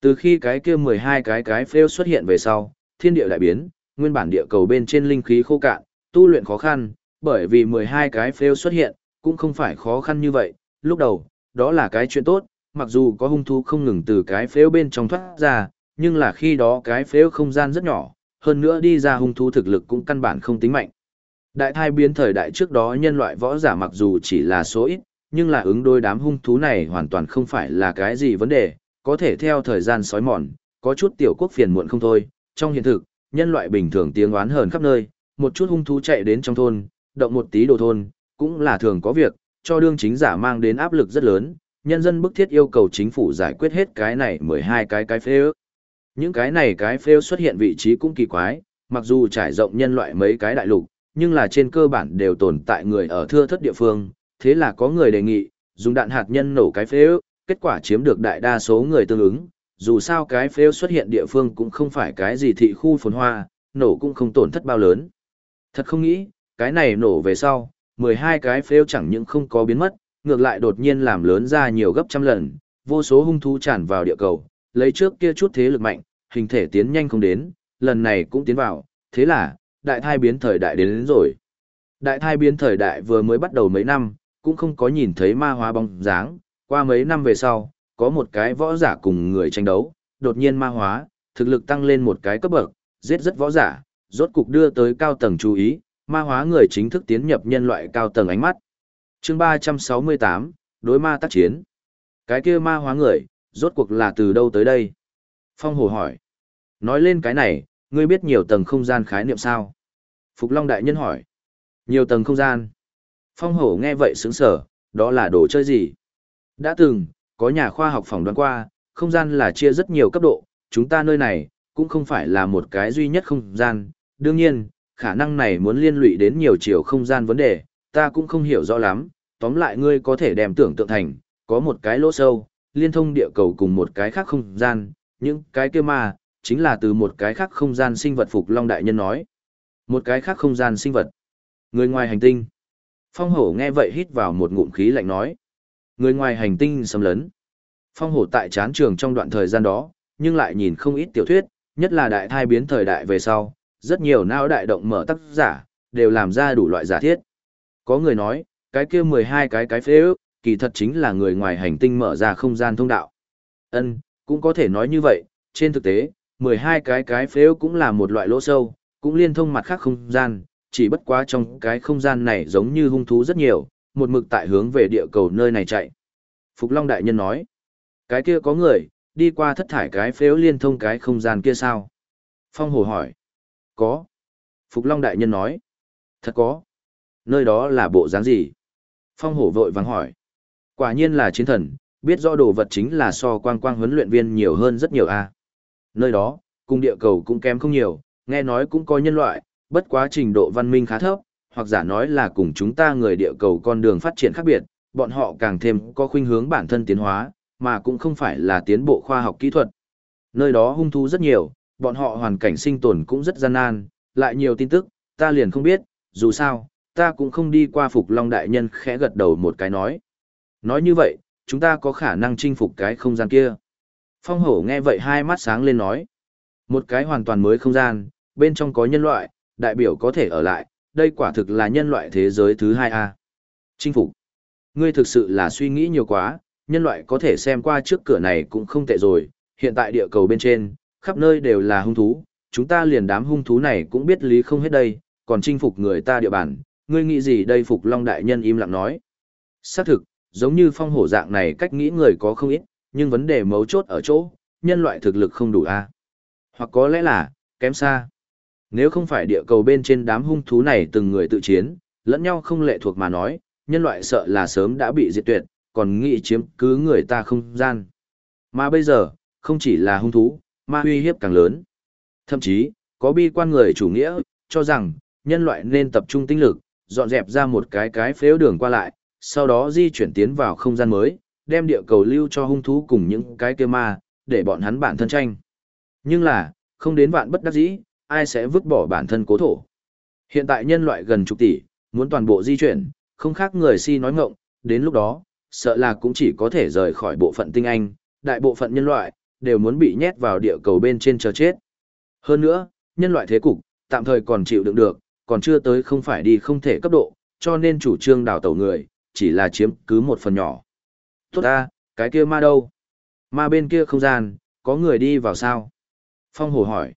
Từ khi cái kia 12 cái cái phêu xuất hiện về sau, thiên địa đại biến, nguyên bản địa cầu bên trên linh khí khô cạn, tu luyện khó khăn, bởi vì 12 cái phêu xuất hiện, cũng không phải khó khăn như vậy. Lúc đầu, đó là cái chuyện tốt, mặc dù có hung thú không ngừng từ cái phêu bên trong thoát ra, nhưng là khi đó cái phêu không gian rất nhỏ, hơn nữa đi ra hung thú thực lực cũng căn bản không tính mạnh. Đại thai biến thời đại trước đó nhân loại võ giả mặc dù chỉ là số ít, nhưng là ứng đối đám hung thú này hoàn toàn không phải là cái gì vấn đề, có thể theo thời gian sói mòn, có chút tiểu quốc phiền muộn không thôi. Trong hiện thực, nhân loại bình thường tiếng oán hờn khắp nơi, một chút hung thú chạy đến trong thôn, động một tí đồ thôn, cũng là thường có việc, cho đương chính giả mang đến áp lực rất lớn, nhân dân bức thiết yêu cầu chính phủ giải quyết hết cái này 12 cái cái phê ước. Những cái này cái phê xuất hiện vị trí cũng kỳ quái, mặc dù trải rộng nhân loại mấy cái đại lục, nhưng là trên cơ bản đều tồn tại người ở thưa thất địa phương, thế là có người đề nghị, dùng đạn hạt nhân nổ cái phêu, kết quả chiếm được đại đa số người tương ứng, dù sao cái phêu xuất hiện địa phương cũng không phải cái gì thị khu phồn hoa, nổ cũng không tổn thất bao lớn. Thật không nghĩ, cái này nổ về sau, 12 cái phêu chẳng những không có biến mất, ngược lại đột nhiên làm lớn ra nhiều gấp trăm lần, vô số hung thú tràn vào địa cầu, lấy trước kia chút thế lực mạnh, hình thể tiến nhanh không đến, lần này cũng tiến vào, thế là, đại thai biến thời đại đến, đến rồi. Đại thai biến thời đại vừa mới bắt đầu mấy năm, cũng không có nhìn thấy ma hóa bóng dáng, qua mấy năm về sau, có một cái võ giả cùng người tranh đấu, đột nhiên ma hóa, thực lực tăng lên một cái cấp bậc, giết rất võ giả, rốt cục đưa tới cao tầng chú ý, ma hóa người chính thức tiến nhập nhân loại cao tầng ánh mắt. chương 368, đối ma tác chiến. Cái kia ma hóa người, rốt cuộc là từ đâu tới đây? Phong Hồ hỏi. Nói lên cái này, ngươi biết nhiều tầng không gian khái niệm sao? Phục Long Đại Nhân hỏi. Nhiều tầng không gian. Phong Hổ nghe vậy sướng sở, đó là đồ chơi gì? Đã từng, có nhà khoa học phỏng đoán qua, không gian là chia rất nhiều cấp độ, chúng ta nơi này, cũng không phải là một cái duy nhất không gian. Đương nhiên, khả năng này muốn liên lụy đến nhiều chiều không gian vấn đề, ta cũng không hiểu rõ lắm. Tóm lại ngươi có thể đem tưởng tượng thành, có một cái lỗ sâu, liên thông địa cầu cùng một cái khác không gian, những cái kia mà, chính là từ một cái khác không gian sinh vật Phục Long Đại Nhân nói. Một cái khác không gian sinh vật. Người ngoài hành tinh. Phong hổ nghe vậy hít vào một ngụm khí lạnh nói. Người ngoài hành tinh xâm lấn. Phong hổ tại chán trường trong đoạn thời gian đó, nhưng lại nhìn không ít tiểu thuyết, nhất là đại thai biến thời đại về sau, rất nhiều não đại động mở tác giả, đều làm ra đủ loại giả thiết. Có người nói, cái kia 12 cái cái phế ước, kỳ thật chính là người ngoài hành tinh mở ra không gian thông đạo. Ân, cũng có thể nói như vậy, trên thực tế, 12 cái cái phế ước cũng là một loại lỗ sâu, cũng liên thông mặt khác không gian, chỉ bất quá trong cái không gian này giống như hung thú rất nhiều, một mực tại hướng về địa cầu nơi này chạy. Phục Long Đại Nhân nói, cái kia có người, đi qua thất thải cái phếu liên thông cái không gian kia sao? Phong Hồ hỏi, có. Phục Long Đại Nhân nói, thật có. Nơi đó là bộ dáng gì? Phong Hổ vội vàng hỏi. Quả nhiên là chiến thần, biết rõ đồ vật chính là so quang quang huấn luyện viên nhiều hơn rất nhiều a. Nơi đó, cùng địa cầu cũng kém không nhiều, nghe nói cũng có nhân loại, bất quá trình độ văn minh khá thấp, hoặc giả nói là cùng chúng ta người địa cầu con đường phát triển khác biệt, bọn họ càng thêm có khuynh hướng bản thân tiến hóa, mà cũng không phải là tiến bộ khoa học kỹ thuật. Nơi đó hung thú rất nhiều, bọn họ hoàn cảnh sinh tồn cũng rất gian nan, lại nhiều tin tức, ta liền không biết, dù sao, ta cũng không đi qua phục Long Đại Nhân khẽ gật đầu một cái nói. Nói như vậy, chúng ta có khả năng chinh phục cái không gian kia. Phong hổ nghe vậy hai mắt sáng lên nói. Một cái hoàn toàn mới không gian, bên trong có nhân loại, đại biểu có thể ở lại, đây quả thực là nhân loại thế giới thứ hai a Chinh phục. Ngươi thực sự là suy nghĩ nhiều quá, nhân loại có thể xem qua trước cửa này cũng không tệ rồi, hiện tại địa cầu bên trên, khắp nơi đều là hung thú, chúng ta liền đám hung thú này cũng biết lý không hết đây, còn chinh phục người ta địa bàn, ngươi nghĩ gì đây phục long đại nhân im lặng nói. Xác thực, giống như phong hổ dạng này cách nghĩ người có không ít, nhưng vấn đề mấu chốt ở chỗ, nhân loại thực lực không đủ a Hoặc có lẽ là, kém xa. Nếu không phải địa cầu bên trên đám hung thú này từng người tự chiến, lẫn nhau không lệ thuộc mà nói, nhân loại sợ là sớm đã bị diệt tuyệt, còn nghĩ chiếm cứ người ta không gian. Mà bây giờ, không chỉ là hung thú, mà uy hiếp càng lớn. Thậm chí, có bi quan người chủ nghĩa, cho rằng, nhân loại nên tập trung tinh lực, dọn dẹp ra một cái cái phếu đường qua lại, sau đó di chuyển tiến vào không gian mới, đem địa cầu lưu cho hung thú cùng những cái kia ma, để bọn hắn bản thân tranh. Nhưng là, không đến vạn bất đắc dĩ, ai sẽ vứt bỏ bản thân cố thổ. Hiện tại nhân loại gần chục tỷ, muốn toàn bộ di chuyển, không khác người si nói ngộng, đến lúc đó, sợ là cũng chỉ có thể rời khỏi bộ phận tinh anh, đại bộ phận nhân loại, đều muốn bị nhét vào địa cầu bên trên chờ chết. Hơn nữa, nhân loại thế cục, tạm thời còn chịu đựng được, còn chưa tới không phải đi không thể cấp độ, cho nên chủ trương đào tẩu người, chỉ là chiếm cứ một phần nhỏ. Tốt ta, cái kia ma đâu? Ma bên kia không gian, có người đi vào sao? Phong Hồ hỏi.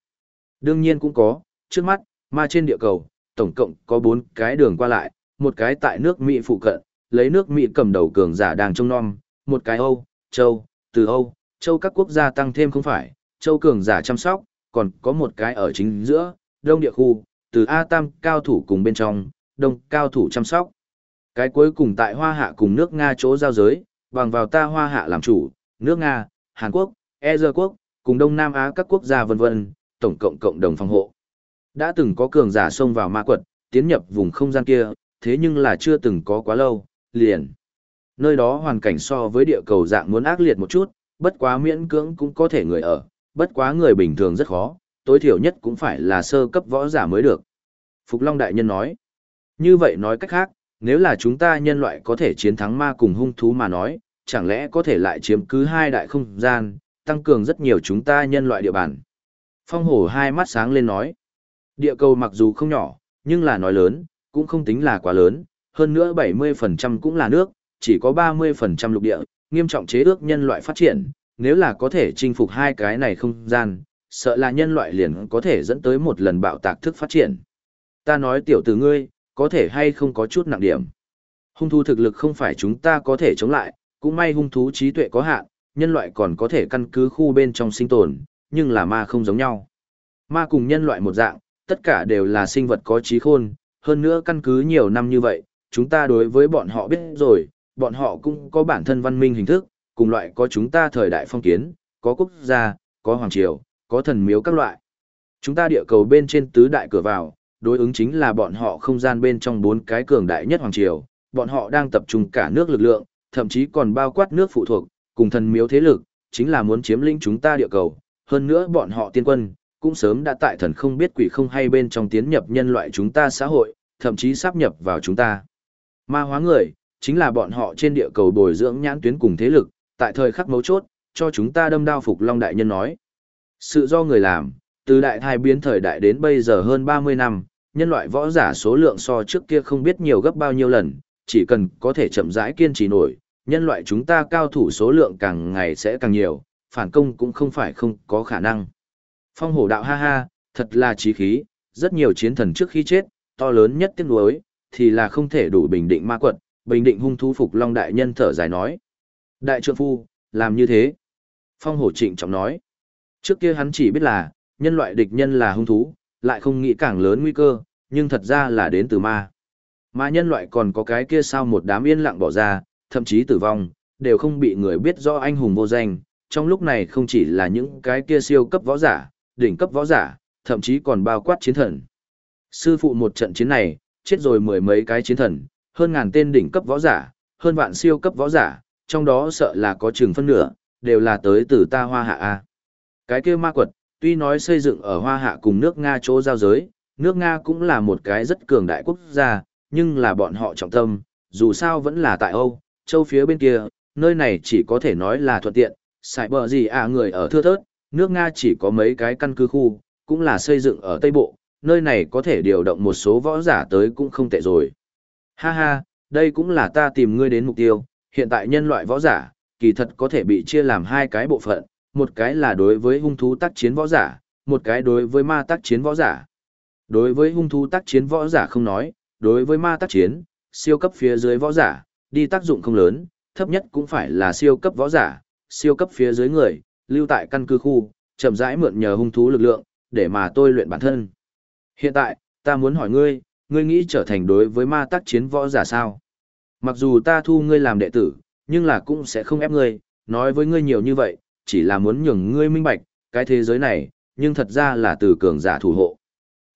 Đương nhiên cũng có, trước mắt, ma trên địa cầu, tổng cộng có 4 cái đường qua lại, một cái tại nước Mỹ phụ cận, lấy nước Mỹ cầm đầu cường giả đang trông non, một cái Âu, Châu, từ Âu, Châu các quốc gia tăng thêm không phải, Châu cường giả chăm sóc, còn có một cái ở chính giữa, đông địa khu, từ A Tam cao thủ cùng bên trong, đông cao thủ chăm sóc. Cái cuối cùng tại Hoa Hạ cùng nước Nga chỗ giao giới, bằng vào ta Hoa Hạ làm chủ, nước Nga, Hàn Quốc, E quốc, cùng Đông Nam Á các quốc gia vân vân, tổng cộng cộng đồng phòng hộ. Đã từng có cường giả xông vào ma quật, tiến nhập vùng không gian kia, thế nhưng là chưa từng có quá lâu, liền. Nơi đó hoàn cảnh so với địa cầu dạng muốn ác liệt một chút, bất quá miễn cưỡng cũng có thể người ở, bất quá người bình thường rất khó, tối thiểu nhất cũng phải là sơ cấp võ giả mới được. Phục Long Đại Nhân nói, như vậy nói cách khác, nếu là chúng ta nhân loại có thể chiến thắng ma cùng hung thú mà nói, chẳng lẽ có thể lại chiếm cứ hai đại không gian, tăng cường rất nhiều chúng ta nhân loại địa bàn. Phong hổ hai mắt sáng lên nói, địa cầu mặc dù không nhỏ, nhưng là nói lớn, cũng không tính là quá lớn, hơn nữa 70% cũng là nước, chỉ có 30% lục địa, nghiêm trọng chế ước nhân loại phát triển, nếu là có thể chinh phục hai cái này không gian, sợ là nhân loại liền có thể dẫn tới một lần bạo tạc thức phát triển. Ta nói tiểu tử ngươi, có thể hay không có chút nặng điểm. Hung thú thực lực không phải chúng ta có thể chống lại, cũng may hung thú trí tuệ có hạn, nhân loại còn có thể căn cứ khu bên trong sinh tồn, nhưng là ma không giống nhau. Ma cùng nhân loại một dạng, tất cả đều là sinh vật có trí khôn, hơn nữa căn cứ nhiều năm như vậy, chúng ta đối với bọn họ biết rồi, bọn họ cũng có bản thân văn minh hình thức, cùng loại có chúng ta thời đại phong kiến, có quốc gia, có hoàng triều, có thần miếu các loại. Chúng ta địa cầu bên trên tứ đại cửa vào, đối ứng chính là bọn họ không gian bên trong bốn cái cường đại nhất hoàng triều, bọn họ đang tập trung cả nước lực lượng, thậm chí còn bao quát nước phụ thuộc, cùng thần miếu thế lực, chính là muốn chiếm lĩnh chúng ta địa cầu. Hơn nữa bọn họ tiên quân, cũng sớm đã tại thần không biết quỷ không hay bên trong tiến nhập nhân loại chúng ta xã hội, thậm chí sắp nhập vào chúng ta. Ma hóa người, chính là bọn họ trên địa cầu bồi dưỡng nhãn tuyến cùng thế lực, tại thời khắc mấu chốt, cho chúng ta đâm đao phục Long Đại Nhân nói. Sự do người làm, từ đại thai biến thời đại đến bây giờ hơn 30 năm, nhân loại võ giả số lượng so trước kia không biết nhiều gấp bao nhiêu lần, chỉ cần có thể chậm rãi kiên trì nổi, nhân loại chúng ta cao thủ số lượng càng ngày sẽ càng nhiều, phản công cũng không phải không có khả năng. Phong hổ đạo ha ha, thật là trí khí, rất nhiều chiến thần trước khi chết, to lớn nhất tiếc nuối, thì là không thể đủ bình định ma quật, bình định hung thú phục long đại nhân thở dài nói. Đại trượng phu, làm như thế. Phong hổ trịnh trọng nói. Trước kia hắn chỉ biết là, nhân loại địch nhân là hung thú, lại không nghĩ càng lớn nguy cơ, nhưng thật ra là đến từ ma. Mà nhân loại còn có cái kia sao một đám yên lặng bỏ ra, thậm chí tử vong, đều không bị người biết rõ anh hùng vô danh. Trong lúc này không chỉ là những cái kia siêu cấp võ giả, đỉnh cấp võ giả, thậm chí còn bao quát chiến thần. Sư phụ một trận chiến này, chết rồi mười mấy cái chiến thần, hơn ngàn tên đỉnh cấp võ giả, hơn vạn siêu cấp võ giả, trong đó sợ là có chừng phân nửa, đều là tới từ ta hoa hạ A. Cái kia ma quật, tuy nói xây dựng ở hoa hạ cùng nước Nga chỗ giao giới, nước Nga cũng là một cái rất cường đại quốc gia, nhưng là bọn họ trọng tâm, dù sao vẫn là tại Âu, châu phía bên kia, nơi này chỉ có thể nói là thuận tiện, sải bờ gì à người ở thưa thớt, nước Nga chỉ có mấy cái căn cứ khu, cũng là xây dựng ở Tây Bộ, nơi này có thể điều động một số võ giả tới cũng không tệ rồi. Ha ha, đây cũng là ta tìm ngươi đến mục tiêu, hiện tại nhân loại võ giả, kỳ thật có thể bị chia làm hai cái bộ phận, một cái là đối với hung thú tác chiến võ giả, một cái đối với ma tác chiến võ giả. Đối với hung thú tác chiến võ giả không nói, đối với ma tác chiến, siêu cấp phía dưới võ giả, đi tác dụng không lớn, thấp nhất cũng phải là siêu cấp võ giả, siêu cấp phía dưới người, lưu tại căn cứ khu, chậm rãi mượn nhờ hung thú lực lượng, để mà tôi luyện bản thân. Hiện tại, ta muốn hỏi ngươi, ngươi nghĩ trở thành đối với ma tác chiến võ giả sao? Mặc dù ta thu ngươi làm đệ tử, nhưng là cũng sẽ không ép ngươi, nói với ngươi nhiều như vậy, chỉ là muốn nhường ngươi minh bạch, cái thế giới này, nhưng thật ra là từ cường giả thủ hộ.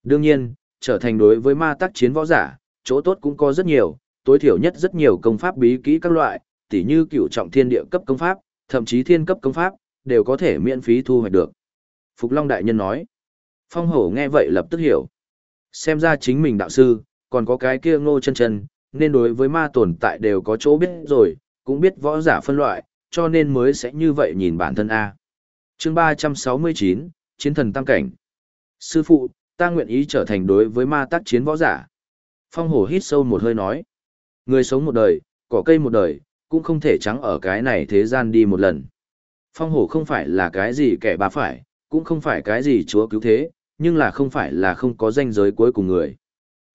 Đương nhiên, trở thành đối với ma tác chiến võ giả, chỗ tốt cũng có rất nhiều, tối thiểu nhất rất nhiều công pháp bí kỹ các loại, tỉ như cựu trọng thiên địa cấp công pháp, thậm chí thiên cấp công pháp, đều có thể miễn phí thu hoạch được. Phục Long Đại Nhân nói. Phong hổ nghe vậy lập tức hiểu. Xem ra chính mình đạo sư, còn có cái kia ngô chân chân, nên đối với ma tồn tại đều có chỗ biết rồi, cũng biết võ giả phân loại, cho nên mới sẽ như vậy nhìn bản thân A. chương 369, Chiến thần Tam Cảnh. Sư phụ, ta nguyện ý trở thành đối với ma tác chiến võ giả. Phong hổ hít sâu một hơi nói. Người sống một đời, cỏ cây một đời, cũng không thể trắng ở cái này thế gian đi một lần. Phong hổ không phải là cái gì kẻ bà phải, cũng không phải cái gì chúa cứu thế, nhưng là không phải là không có danh giới cuối cùng người.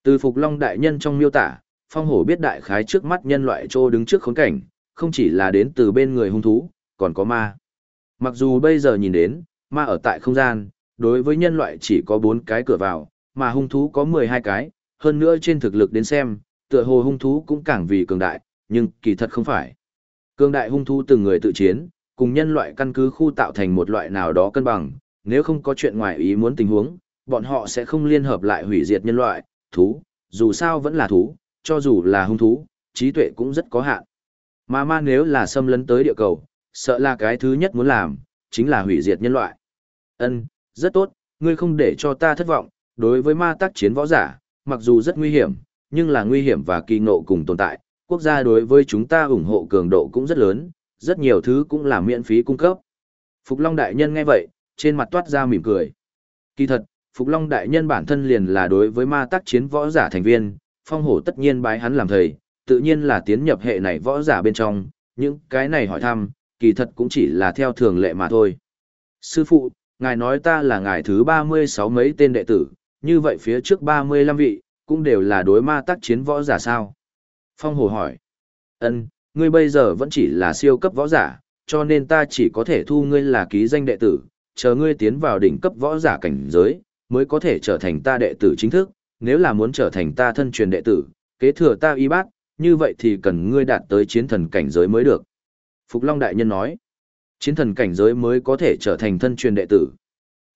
Từ Phục Long Đại Nhân trong miêu tả, Phong hổ biết đại khái trước mắt nhân loại trô đứng trước khốn cảnh, không chỉ là đến từ bên người hung thú, còn có ma. Mặc dù bây giờ nhìn đến, ma ở tại không gian, đối với nhân loại chỉ có 4 cái cửa vào, mà hung thú có 12 cái, hơn nữa trên thực lực đến xem, tựa hồ hung thú cũng càng vì cường đại, nhưng kỳ thật không phải. cương đại hung thú từng người tự chiến, cùng nhân loại căn cứ khu tạo thành một loại nào đó cân bằng, nếu không có chuyện ngoài ý muốn tình huống, bọn họ sẽ không liên hợp lại hủy diệt nhân loại, thú, dù sao vẫn là thú, cho dù là hung thú, trí tuệ cũng rất có hạn. Mà ma nếu là xâm lấn tới địa cầu, sợ là cái thứ nhất muốn làm, chính là hủy diệt nhân loại. Ân, rất tốt, ngươi không để cho ta thất vọng, đối với ma tác chiến võ giả, mặc dù rất nguy hiểm, nhưng là nguy hiểm và kỳ ngộ cùng tồn tại, quốc gia đối với chúng ta ủng hộ cường độ cũng rất lớn, rất nhiều thứ cũng là miễn phí cung cấp. Phục Long Đại Nhân nghe vậy, trên mặt toát ra mỉm cười. Kỳ thật, Phục Long Đại Nhân bản thân liền là đối với ma tác chiến võ giả thành viên, phong hổ tất nhiên bái hắn làm thầy, tự nhiên là tiến nhập hệ này võ giả bên trong, những cái này hỏi thăm, kỳ thật cũng chỉ là theo thường lệ mà thôi. Sư phụ, ngài nói ta là ngài thứ 36 mấy tên đệ tử, như vậy phía trước 35 vị, cũng đều là đối ma tác chiến võ giả sao? Phong Hồ hỏi. Ân, ngươi bây giờ vẫn chỉ là siêu cấp võ giả, cho nên ta chỉ có thể thu ngươi là ký danh đệ tử, chờ ngươi tiến vào đỉnh cấp võ giả cảnh giới, mới có thể trở thành ta đệ tử chính thức, nếu là muốn trở thành ta thân truyền đệ tử, kế thừa ta y bát, như vậy thì cần ngươi đạt tới chiến thần cảnh giới mới được. Phục Long Đại Nhân nói, chiến thần cảnh giới mới có thể trở thành thân truyền đệ tử.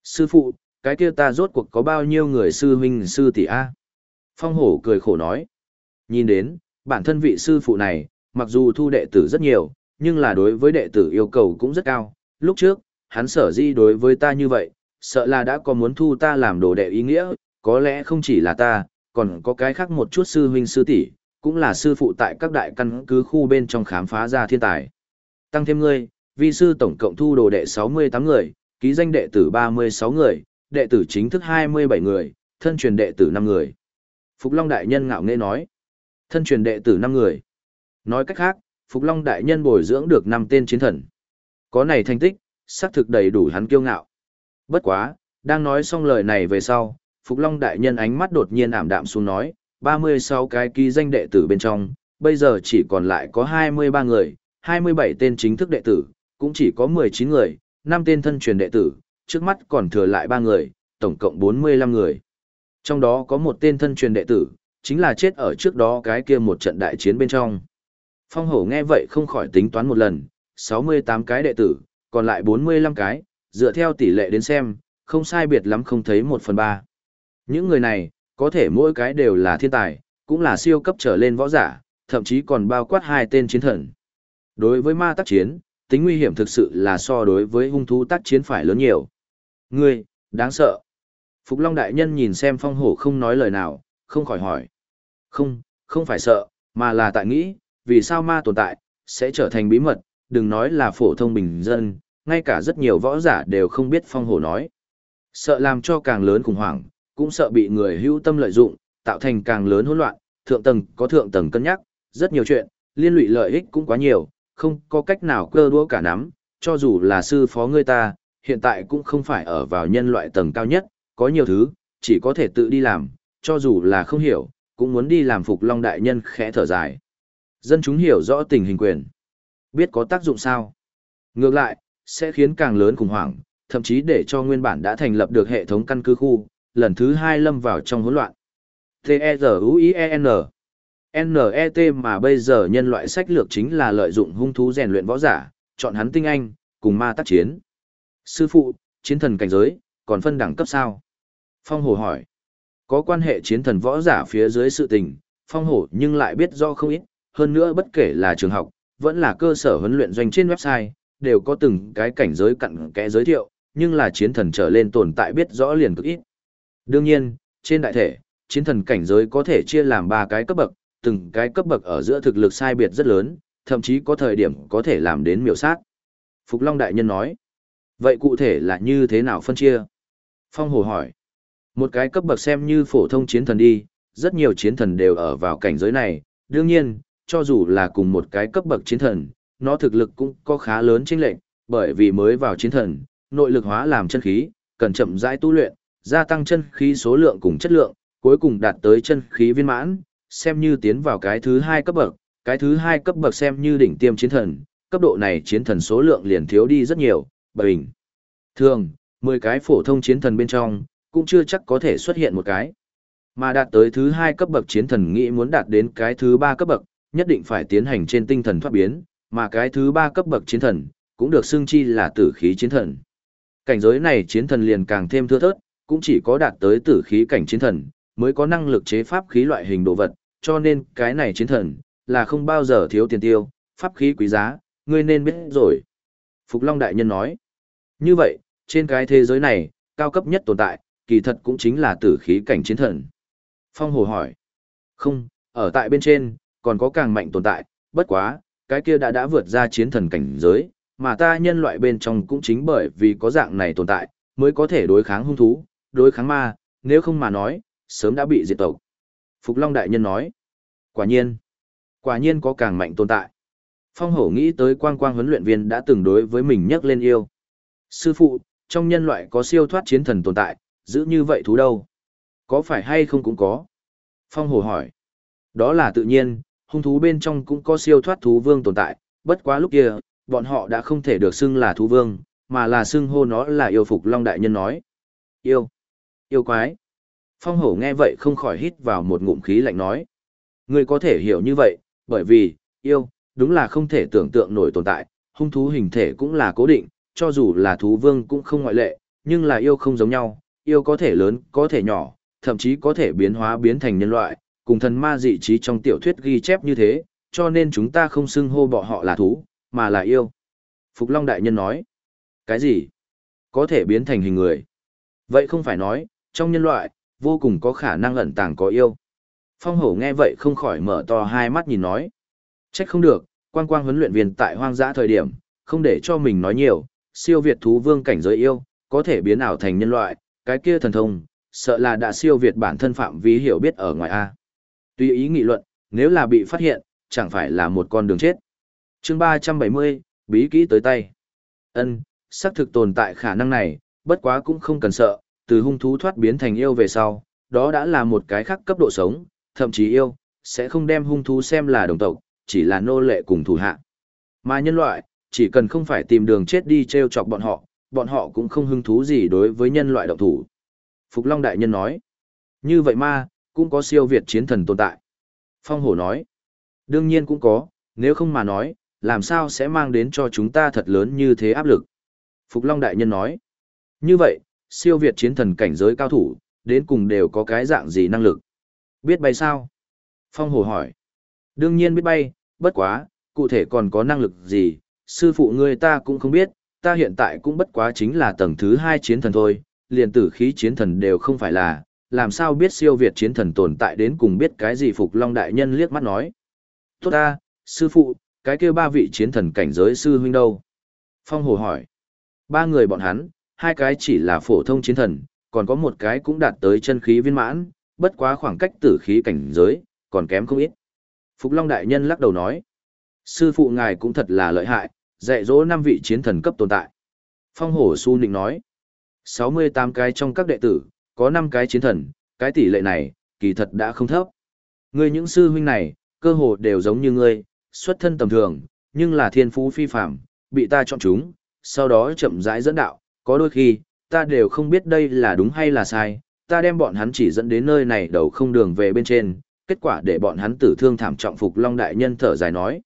Sư phụ, cái kia ta rốt cuộc có bao nhiêu người sư huynh sư tỷ A? Phong hổ cười khổ nói, nhìn đến, bản thân vị sư phụ này, mặc dù thu đệ tử rất nhiều, nhưng là đối với đệ tử yêu cầu cũng rất cao. Lúc trước, hắn sở di đối với ta như vậy, sợ là đã có muốn thu ta làm đồ đệ ý nghĩa, có lẽ không chỉ là ta, còn có cái khác một chút sư huynh sư tỷ, cũng là sư phụ tại các đại căn cứ khu bên trong khám phá ra thiên tài. Tăng thêm ngươi, vi sư tổng cộng thu đồ đệ 68 người, ký danh đệ tử 36 người, đệ tử chính thức 27 người, thân truyền đệ tử 5 người. Phục Long Đại Nhân ngạo nghễ nói, thân truyền đệ tử 5 người. Nói cách khác, Phục Long Đại Nhân bồi dưỡng được 5 tên chiến thần. Có này thành tích, xác thực đầy đủ hắn kiêu ngạo. Bất quá, đang nói xong lời này về sau, Phục Long Đại Nhân ánh mắt đột nhiên ảm đạm xuống nói, 36 cái ký danh đệ tử bên trong, bây giờ chỉ còn lại có 23 người, 27 tên chính thức đệ tử, cũng chỉ có 19 người, 5 tên thân truyền đệ tử, trước mắt còn thừa lại 3 người, tổng cộng 45 người. Trong đó có một tên thân truyền đệ tử, chính là chết ở trước đó cái kia một trận đại chiến bên trong. Phong hổ nghe vậy không khỏi tính toán một lần, 68 cái đệ tử, còn lại 45 cái, dựa theo tỷ lệ đến xem, không sai biệt lắm không thấy 1 phần 3. Những người này, có thể mỗi cái đều là thiên tài, cũng là siêu cấp trở lên võ giả, thậm chí còn bao quát hai tên chiến thần. Đối với ma tác chiến, tính nguy hiểm thực sự là so đối với hung thú tác chiến phải lớn nhiều. Ngươi, đáng sợ. Phục Long Đại Nhân nhìn xem phong hổ không nói lời nào, không khỏi hỏi. Không, không phải sợ, mà là tại nghĩ, vì sao ma tồn tại, sẽ trở thành bí mật, đừng nói là phổ thông bình dân, ngay cả rất nhiều võ giả đều không biết phong hổ nói. Sợ làm cho càng lớn khủng hoảng, cũng sợ bị người hữu tâm lợi dụng, tạo thành càng lớn hỗn loạn, thượng tầng có thượng tầng cân nhắc, rất nhiều chuyện, liên lụy lợi ích cũng quá nhiều, không có cách nào cơ đua cả nắm, cho dù là sư phó người ta, hiện tại cũng không phải ở vào nhân loại tầng cao nhất, có nhiều thứ, chỉ có thể tự đi làm, cho dù là không hiểu, cũng muốn đi làm phục long đại nhân khẽ thở dài. Dân chúng hiểu rõ tình hình quyền, biết có tác dụng sao. Ngược lại, sẽ khiến càng lớn khủng hoảng, thậm chí để cho nguyên bản đã thành lập được hệ thống căn cứ khu, lần thứ hai lâm vào trong hỗn loạn. T-E-Z-U-I-E-N N-E-T mà bây giờ nhân loại sách lược chính là lợi dụng hung thú rèn luyện võ giả, chọn hắn tinh anh, cùng ma tác chiến. Sư phụ, chiến thần cảnh giới, còn phân đẳng cấp sao? Phong hồ hỏi. Có quan hệ chiến thần võ giả phía dưới sự tình, Phong Hổ nhưng lại biết do không ít, hơn nữa bất kể là trường học, vẫn là cơ sở huấn luyện doanh trên website, đều có từng cái cảnh giới cặn kẽ giới thiệu, nhưng là chiến thần trở lên tồn tại biết rõ liền cực ít. Đương nhiên, trên đại thể, chiến thần cảnh giới có thể chia làm ba cái cấp bậc, từng cái cấp bậc ở giữa thực lực sai biệt rất lớn, thậm chí có thời điểm có thể làm đến miểu sát. Phục Long Đại Nhân nói, vậy cụ thể là như thế nào phân chia? Phong Hồ hỏi, một cái cấp bậc xem như phổ thông chiến thần đi, rất nhiều chiến thần đều ở vào cảnh giới này, đương nhiên, cho dù là cùng một cái cấp bậc chiến thần, nó thực lực cũng có khá lớn chênh lệch, bởi vì mới vào chiến thần, nội lực hóa làm chân khí, cần chậm rãi tu luyện, gia tăng chân khí số lượng cùng chất lượng, cuối cùng đạt tới chân khí viên mãn, xem như tiến vào cái thứ hai cấp bậc, cái thứ hai cấp bậc xem như đỉnh tiêm chiến thần, cấp độ này chiến thần số lượng liền thiếu đi rất nhiều, bình. Thường, 10 cái phổ thông chiến thần bên trong, cũng chưa chắc có thể xuất hiện một cái. Mà đạt tới thứ hai cấp bậc chiến thần nghĩ muốn đạt đến cái thứ ba cấp bậc, nhất định phải tiến hành trên tinh thần thoát biến, mà cái thứ ba cấp bậc chiến thần, cũng được xưng chi là tử khí chiến thần. Cảnh giới này chiến thần liền càng thêm thưa thớt, cũng chỉ có đạt tới tử khí cảnh chiến thần, mới có năng lực chế pháp khí loại hình đồ vật, cho nên cái này chiến thần, là không bao giờ thiếu tiền tiêu, pháp khí quý giá, ngươi nên biết rồi. Phục Long Đại Nhân nói, như vậy, trên cái thế giới này, cao cấp nhất tồn tại, kỳ thật cũng chính là tử khí cảnh chiến thần. Phong Hồ hỏi. Không, ở tại bên trên, còn có càng mạnh tồn tại, bất quá, cái kia đã đã vượt ra chiến thần cảnh giới, mà ta nhân loại bên trong cũng chính bởi vì có dạng này tồn tại, mới có thể đối kháng hung thú, đối kháng ma, nếu không mà nói, sớm đã bị diệt tộc. Phục Long Đại Nhân nói. Quả nhiên, quả nhiên có càng mạnh tồn tại. Phong hổ nghĩ tới quang quang huấn luyện viên đã từng đối với mình nhắc lên yêu. Sư phụ, trong nhân loại có siêu thoát chiến thần tồn tại, giữ như vậy thú đâu? Có phải hay không cũng có? Phong hồ hỏi. Đó là tự nhiên, hung thú bên trong cũng có siêu thoát thú vương tồn tại, bất quá lúc kia, bọn họ đã không thể được xưng là thú vương, mà là xưng hô nó là yêu phục Long Đại Nhân nói. Yêu. Yêu quái. Phong hổ nghe vậy không khỏi hít vào một ngụm khí lạnh nói. Ngươi có thể hiểu như vậy, bởi vì, yêu, đúng là không thể tưởng tượng nổi tồn tại, hung thú hình thể cũng là cố định, cho dù là thú vương cũng không ngoại lệ, nhưng là yêu không giống nhau, yêu có thể lớn, có thể nhỏ, thậm chí có thể biến hóa biến thành nhân loại, cùng thần ma dị trí trong tiểu thuyết ghi chép như thế, cho nên chúng ta không xưng hô bọn họ là thú, mà là yêu. Phục Long Đại Nhân nói, cái gì? Có thể biến thành hình người. Vậy không phải nói, trong nhân loại, vô cùng có khả năng ẩn tàng có yêu. Phong hổ nghe vậy không khỏi mở to hai mắt nhìn nói. Trách không được, quang quang huấn luyện viên tại hoang dã thời điểm, không để cho mình nói nhiều, siêu việt thú vương cảnh giới yêu, có thể biến ảo thành nhân loại, cái kia thần thông, sợ là đã siêu việt bản thân phạm vi hiểu biết ở ngoài A. Tuy ý nghị luận, nếu là bị phát hiện, chẳng phải là một con đường chết. chương 370, bí kỹ tới tay. ân xác thực tồn tại khả năng này, bất quá cũng không cần sợ, từ hung thú thoát biến thành yêu về sau, đó đã là một cái khác cấp độ sống, thậm chí yêu, sẽ không đem hung thú xem là đồng tộc, chỉ là nô lệ cùng thủ hạ. Mà nhân loại, chỉ cần không phải tìm đường chết đi treo chọc bọn họ, bọn họ cũng không hứng thú gì đối với nhân loại động thủ. Phục Long Đại Nhân nói, như vậy ma, cũng có siêu việt chiến thần tồn tại. Phong Hổ nói, đương nhiên cũng có, nếu không mà nói, làm sao sẽ mang đến cho chúng ta thật lớn như thế áp lực. Phục Long Đại Nhân nói, như vậy, siêu việt chiến thần cảnh giới cao thủ, đến cùng đều có cái dạng gì năng lực. Biết bay sao? Phong Hổ hỏi, đương nhiên biết bay, bất quá, cụ thể còn có năng lực gì, sư phụ ngươi ta cũng không biết, ta hiện tại cũng bất quá chính là tầng thứ hai chiến thần thôi, liền tử khí chiến thần đều không phải là, làm sao biết siêu việt chiến thần tồn tại đến cùng biết cái gì Phục Long Đại Nhân liếc mắt nói. Tốt ta, sư phụ, cái kia ba vị chiến thần cảnh giới sư huynh đâu? Phong Hồ hỏi. Ba người bọn hắn, hai cái chỉ là phổ thông chiến thần, còn có một cái cũng đạt tới chân khí viên mãn, bất quá khoảng cách tử khí cảnh giới, còn kém không ít. Phục Long Đại Nhân lắc đầu nói. Sư phụ ngài cũng thật là lợi hại, dạy dỗ năm vị chiến thần cấp tồn tại. Phong hổ su nịnh nói, 68 cái trong các đệ tử, có 5 cái chiến thần, cái tỷ lệ này, kỳ thật đã không thấp. Ngươi những sư huynh này, cơ hồ đều giống như ngươi, xuất thân tầm thường, nhưng là thiên phú phi phạm, bị ta chọn chúng, sau đó chậm rãi dẫn đạo, có đôi khi, ta đều không biết đây là đúng hay là sai, ta đem bọn hắn chỉ dẫn đến nơi này đầu không đường về bên trên, kết quả để bọn hắn tử thương thảm trọng phục Long Đại Nhân thở dài nói.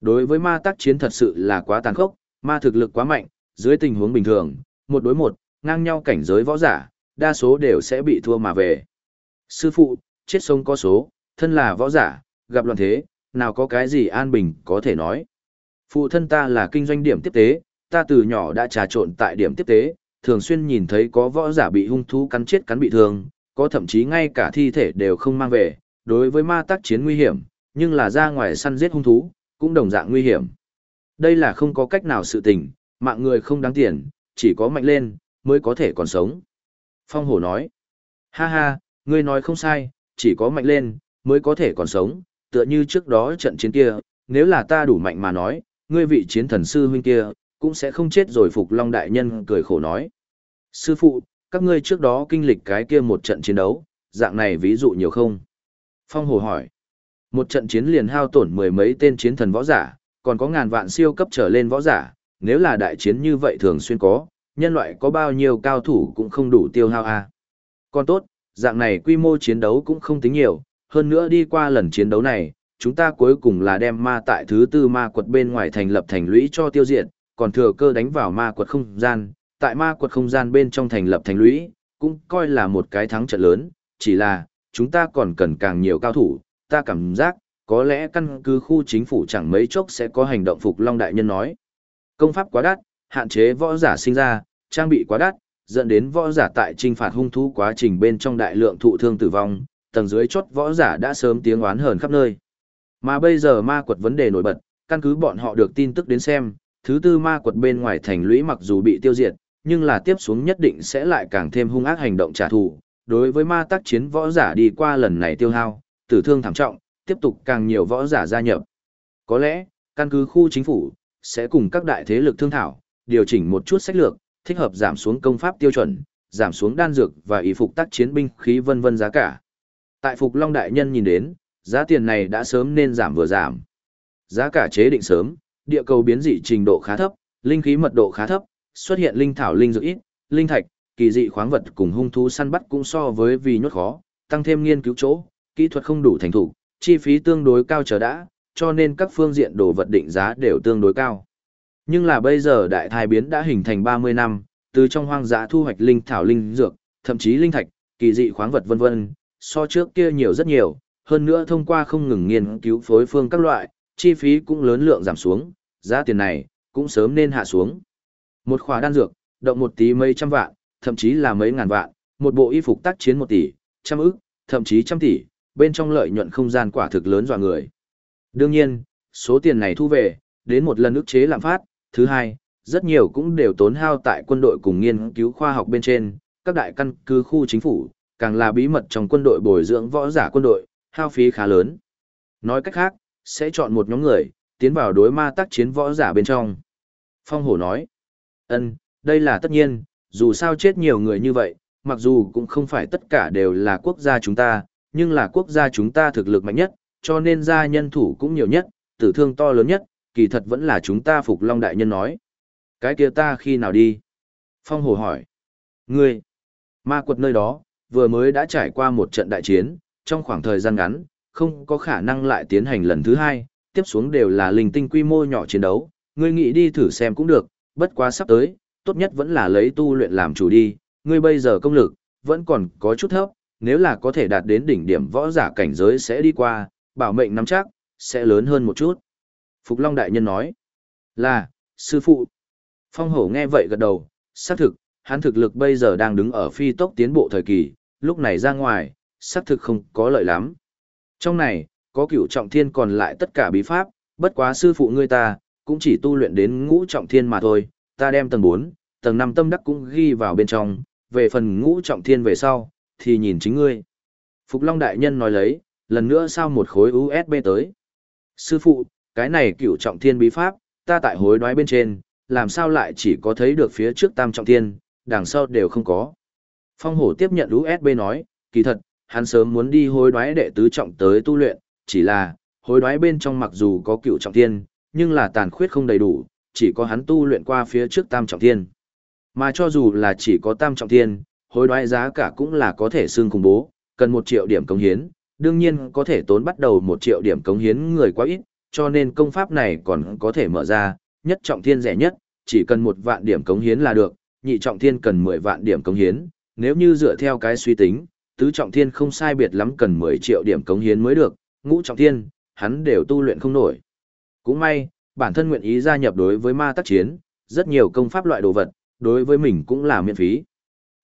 Đối với ma tác chiến thật sự là quá tàn khốc, ma thực lực quá mạnh, dưới tình huống bình thường, một đối một, ngang nhau cảnh giới võ giả, đa số đều sẽ bị thua mà về. Sư phụ, chết sống có số, thân là võ giả, gặp loạn thế, nào có cái gì an bình có thể nói. Phụ thân ta là kinh doanh điểm tiếp tế, ta từ nhỏ đã trà trộn tại điểm tiếp tế, thường xuyên nhìn thấy có võ giả bị hung thú cắn chết cắn bị thương, có thậm chí ngay cả thi thể đều không mang về, đối với ma tác chiến nguy hiểm, nhưng là ra ngoài săn giết hung thú, cũng đồng dạng nguy hiểm. Đây là không có cách nào sự tình, mạng người không đáng tiền, chỉ có mạnh lên, mới có thể còn sống. Phong hổ nói, ha ha, ngươi nói không sai, chỉ có mạnh lên, mới có thể còn sống, tựa như trước đó trận chiến kia, nếu là ta đủ mạnh mà nói, ngươi vị chiến thần sư huynh kia, cũng sẽ không chết rồi phục long đại nhân cười khổ nói. Sư phụ, các ngươi trước đó kinh lịch cái kia một trận chiến đấu, dạng này ví dụ nhiều không? Phong hồ hỏi. Một trận chiến liền hao tổn mười mấy tên chiến thần võ giả, còn có ngàn vạn siêu cấp trở lên võ giả, nếu là đại chiến như vậy thường xuyên có, nhân loại có bao nhiêu cao thủ cũng không đủ tiêu hao a. À. Còn tốt, dạng này quy mô chiến đấu cũng không tính nhiều, hơn nữa đi qua lần chiến đấu này, chúng ta cuối cùng là đem ma tại thứ tư ma quật bên ngoài thành lập thành lũy cho tiêu diệt, còn thừa cơ đánh vào ma quật không gian, tại ma quật không gian bên trong thành lập thành lũy, cũng coi là một cái thắng trận lớn, chỉ là, chúng ta còn cần càng nhiều cao thủ, ta cảm giác, có lẽ căn cứ khu chính phủ chẳng mấy chốc sẽ có hành động phục Long Đại Nhân nói. Công pháp quá đắt, hạn chế võ giả sinh ra, trang bị quá đắt, dẫn đến võ giả tại trinh phạt hung thú quá trình bên trong đại lượng thụ thương tử vong, tầng dưới chốt võ giả đã sớm tiếng oán hờn khắp nơi. Mà bây giờ ma quật vấn đề nổi bật, căn cứ bọn họ được tin tức đến xem, thứ tư ma quật bên ngoài thành lũy mặc dù bị tiêu diệt, nhưng là tiếp xuống nhất định sẽ lại càng thêm hung ác hành động trả thù. Đối với ma tác chiến võ giả đi qua lần này tiêu hao, tử thương thảm trọng, tiếp tục càng nhiều võ giả gia nhập. Có lẽ, căn cứ khu chính phủ, sẽ cùng các đại thế lực thương thảo, điều chỉnh một chút sách lược, thích hợp giảm xuống công pháp tiêu chuẩn, giảm xuống đan dược và y phục tác chiến binh khí vân vân giá cả. Tại Phục Long Đại Nhân nhìn đến, giá tiền này đã sớm nên giảm vừa giảm. Giá cả chế định sớm, địa cầu biến dị trình độ khá thấp, linh khí mật độ khá thấp, xuất hiện linh thảo linh dược ít, linh thạch, kỳ dị khoáng vật cùng hung thú săn bắt cũng so với vì nhốt khó, tăng thêm nghiên cứu chỗ, kỹ thuật không đủ thành thủ, chi phí tương đối cao chờ đã, cho nên các phương diện đồ vật định giá đều tương đối cao. Nhưng là bây giờ đại thai biến đã hình thành 30 năm, từ trong hoang dã thu hoạch linh thảo linh dược, thậm chí linh thạch, kỳ dị khoáng vật vân vân, so trước kia nhiều rất nhiều, hơn nữa thông qua không ngừng nghiên cứu phối phương các loại, chi phí cũng lớn lượng giảm xuống, giá tiền này cũng sớm nên hạ xuống. Một khóa đan dược, động một tí mấy trăm vạn, thậm chí là mấy ngàn vạn, một bộ y phục tác chiến một tỷ, trăm ức, thậm chí trăm tỷ, bên trong lợi nhuận không gian quả thực lớn dọa người. Đương nhiên, số tiền này thu về, đến một lần ức chế lạm phát, thứ hai, rất nhiều cũng đều tốn hao tại quân đội cùng nghiên cứu khoa học bên trên, các đại căn cứ khu chính phủ, càng là bí mật trong quân đội bồi dưỡng võ giả quân đội, hao phí khá lớn. Nói cách khác, sẽ chọn một nhóm người, tiến vào đối ma tác chiến võ giả bên trong. Phong hổ nói, ân, đây là tất nhiên, dù sao chết nhiều người như vậy, mặc dù cũng không phải tất cả đều là quốc gia chúng ta, nhưng là quốc gia chúng ta thực lực mạnh nhất, cho nên gia nhân thủ cũng nhiều nhất, tử thương to lớn nhất, kỳ thật vẫn là chúng ta phục long đại nhân nói. Cái kia ta khi nào đi? Phong hồ hỏi. Ngươi, ma quật nơi đó, vừa mới đã trải qua một trận đại chiến, trong khoảng thời gian ngắn, không có khả năng lại tiến hành lần thứ hai, tiếp xuống đều là linh tinh quy mô nhỏ chiến đấu, ngươi nghĩ đi thử xem cũng được, bất quá sắp tới, tốt nhất vẫn là lấy tu luyện làm chủ đi, ngươi bây giờ công lực, vẫn còn có chút thấp, nếu là có thể đạt đến đỉnh điểm võ giả cảnh giới sẽ đi qua, bảo mệnh nắm chắc, sẽ lớn hơn một chút. Phục Long Đại Nhân nói, là, sư phụ. Phong hổ nghe vậy gật đầu, xác thực, hắn thực lực bây giờ đang đứng ở phi tốc tiến bộ thời kỳ, lúc này ra ngoài, xác thực không có lợi lắm. Trong này, có cửu trọng thiên còn lại tất cả bí pháp, bất quá sư phụ ngươi ta, cũng chỉ tu luyện đến ngũ trọng thiên mà thôi, ta đem tầng 4, tầng 5 tâm đắc cũng ghi vào bên trong, về phần ngũ trọng thiên về sau, thì nhìn chính ngươi. Phục Long Đại Nhân nói lấy, lần nữa sao một khối USB tới. Sư phụ, cái này cửu trọng thiên bí pháp, ta tại hối đoái bên trên, làm sao lại chỉ có thấy được phía trước tam trọng thiên, đằng sau đều không có. Phong hổ tiếp nhận USB nói, kỳ thật, hắn sớm muốn đi hối đoái đệ tứ trọng tới tu luyện, chỉ là, hối đoái bên trong mặc dù có cựu trọng thiên, nhưng là tàn khuyết không đầy đủ, chỉ có hắn tu luyện qua phía trước tam trọng thiên. Mà cho dù là chỉ có tam trọng thiên, hối đoái giá cả cũng là có thể xương cùng bố, cần một triệu điểm cống hiến, đương nhiên có thể tốn bắt đầu một triệu điểm cống hiến người quá ít, cho nên công pháp này còn có thể mở ra, nhất trọng thiên rẻ nhất, chỉ cần một vạn điểm cống hiến là được, nhị trọng thiên cần 10 vạn điểm cống hiến, nếu như dựa theo cái suy tính, tứ trọng thiên không sai biệt lắm cần 10 triệu điểm cống hiến mới được, ngũ trọng thiên, hắn đều tu luyện không nổi. Cũng may, bản thân nguyện ý gia nhập đối với ma tác chiến, rất nhiều công pháp loại đồ vật, đối với mình cũng là miễn phí.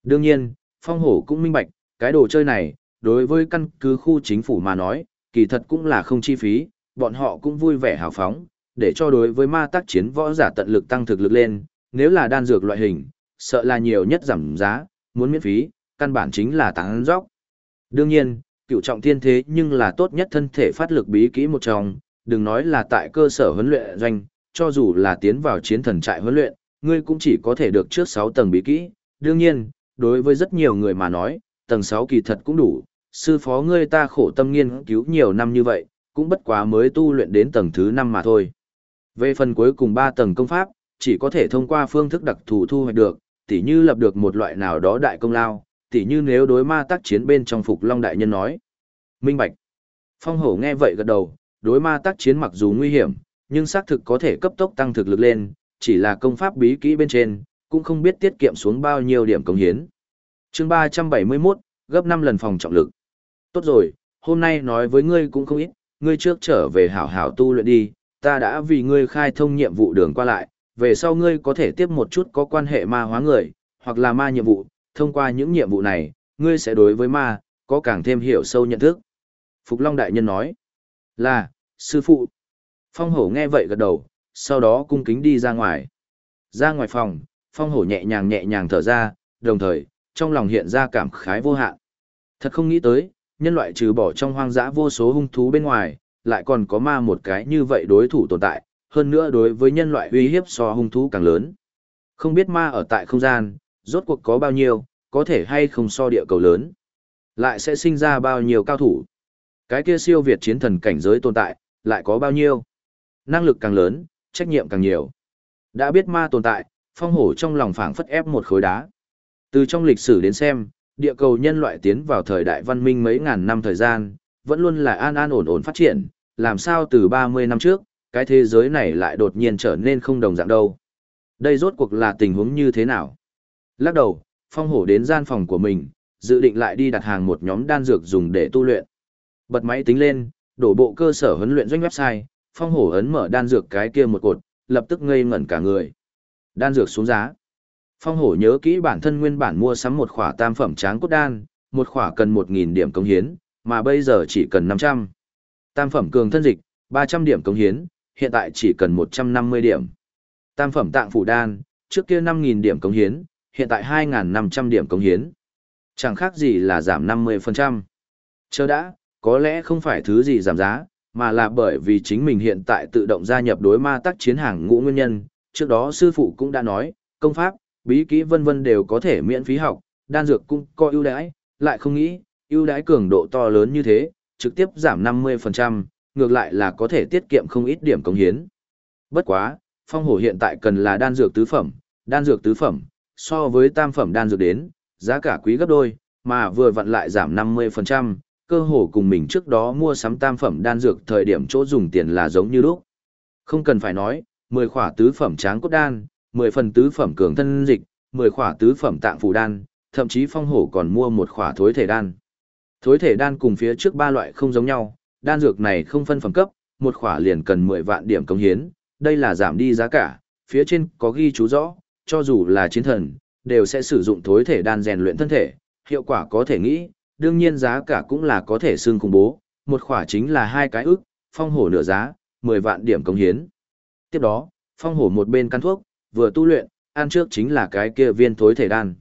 Đương nhiên, phong hổ cũng minh bạch, cái đồ chơi này, đối với căn cứ khu chính phủ mà nói, kỳ thật cũng là không chi phí, bọn họ cũng vui vẻ hào phóng, để cho đối với ma tác chiến võ giả tận lực tăng thực lực lên, nếu là đan dược loại hình, sợ là nhiều nhất giảm giá, muốn miễn phí, căn bản chính là táng dốc. Đương nhiên, cựu trọng thiên thế nhưng là tốt nhất thân thể phát lực bí kỹ một trong, đừng nói là tại cơ sở huấn luyện doanh, cho dù là tiến vào chiến thần trại huấn luyện, ngươi cũng chỉ có thể được trước 6 tầng bí kỹ. Đương nhiên, đối với rất nhiều người mà nói, tầng 6 kỳ thật cũng đủ, sư phó ngươi ta khổ tâm nghiên cứu nhiều năm như vậy, cũng bất quá mới tu luyện đến tầng thứ 5 mà thôi. Về phần cuối cùng 3 tầng công pháp, chỉ có thể thông qua phương thức đặc thù thu hoạch được, tỉ như lập được một loại nào đó đại công lao, tỉ như nếu đối ma tác chiến bên trong phục long đại nhân nói. Minh Bạch. Phong hổ nghe vậy gật đầu, đối ma tác chiến mặc dù nguy hiểm, nhưng xác thực có thể cấp tốc tăng thực lực lên, chỉ là công pháp bí kỹ bên trên, cũng không biết tiết kiệm xuống bao nhiêu điểm công hiến chương 371, gấp 5 lần phòng trọng lực. Tốt rồi, hôm nay nói với ngươi cũng không ít, ngươi trước trở về hảo hảo tu luyện đi, ta đã vì ngươi khai thông nhiệm vụ đường qua lại, về sau ngươi có thể tiếp một chút có quan hệ ma hóa người, hoặc là ma nhiệm vụ, thông qua những nhiệm vụ này, ngươi sẽ đối với ma, có càng thêm hiểu sâu nhận thức. Phục Long Đại Nhân nói, là, sư phụ. Phong hổ nghe vậy gật đầu, sau đó cung kính đi ra ngoài. Ra ngoài phòng, phong hổ nhẹ nhàng nhẹ nhàng thở ra, đồng thời, trong lòng hiện ra cảm khái vô hạn. Thật không nghĩ tới, nhân loại trừ bỏ trong hoang dã vô số hung thú bên ngoài, lại còn có ma một cái như vậy đối thủ tồn tại, hơn nữa đối với nhân loại uy hiếp so hung thú càng lớn. Không biết ma ở tại không gian, rốt cuộc có bao nhiêu, có thể hay không so địa cầu lớn. Lại sẽ sinh ra bao nhiêu cao thủ. Cái kia siêu việt chiến thần cảnh giới tồn tại, lại có bao nhiêu. Năng lực càng lớn, trách nhiệm càng nhiều. Đã biết ma tồn tại, phong hổ trong lòng phảng phất ép một khối đá. Từ trong lịch sử đến xem, địa cầu nhân loại tiến vào thời đại văn minh mấy ngàn năm thời gian, vẫn luôn là an an ổn ổn phát triển, làm sao từ 30 năm trước, cái thế giới này lại đột nhiên trở nên không đồng dạng đâu. Đây rốt cuộc là tình huống như thế nào? Lắc đầu, phong hổ đến gian phòng của mình, dự định lại đi đặt hàng một nhóm đan dược dùng để tu luyện. Bật máy tính lên, đổ bộ cơ sở huấn luyện doanh website, phong hổ ấn mở đan dược cái kia một cột, lập tức ngây ngẩn cả người. Đan dược xuống giá. Phong hổ nhớ kỹ bản thân nguyên bản mua sắm một khỏa tam phẩm tráng cốt đan, một khỏa cần 1.000 điểm công hiến, mà bây giờ chỉ cần 500. Tam phẩm cường thân dịch, 300 điểm công hiến, hiện tại chỉ cần 150 điểm. Tam phẩm tạng phủ đan, trước kia 5.000 điểm công hiến, hiện tại 2.500 điểm công hiến. Chẳng khác gì là giảm 50%. Chờ đã, có lẽ không phải thứ gì giảm giá, mà là bởi vì chính mình hiện tại tự động gia nhập đối ma tác chiến hàng ngũ nguyên nhân. Trước đó sư phụ cũng đã nói, công pháp, bí kỹ vân vân đều có thể miễn phí học, đan dược cũng có ưu đãi, lại không nghĩ, ưu đãi cường độ to lớn như thế, trực tiếp giảm 50%, ngược lại là có thể tiết kiệm không ít điểm công hiến. Bất quá, phong hổ hiện tại cần là đan dược tứ phẩm, đan dược tứ phẩm, so với tam phẩm đan dược đến, giá cả quý gấp đôi, mà vừa vặn lại giảm 50%, cơ hồ cùng mình trước đó mua sắm tam phẩm đan dược thời điểm chỗ dùng tiền là giống như lúc. Không cần phải nói, 10 khỏa tứ phẩm tráng cốt đan, 10 phần tứ phẩm cường thân dịch, 10 khỏa tứ phẩm tạng phù đan, thậm chí phong hổ còn mua một khỏa thối thể đan. Thối thể đan cùng phía trước ba loại không giống nhau, đan dược này không phân phẩm cấp, một khỏa liền cần 10 vạn điểm công hiến, đây là giảm đi giá cả, phía trên có ghi chú rõ, cho dù là chiến thần, đều sẽ sử dụng thối thể đan rèn luyện thân thể, hiệu quả có thể nghĩ, đương nhiên giá cả cũng là có thể xương khủng bố, một khỏa chính là hai cái ức, phong hổ nửa giá, 10 vạn điểm công hiến. Tiếp đó, phong hổ một bên căn thuốc, vừa tu luyện, ăn trước chính là cái kia viên thối thể đan.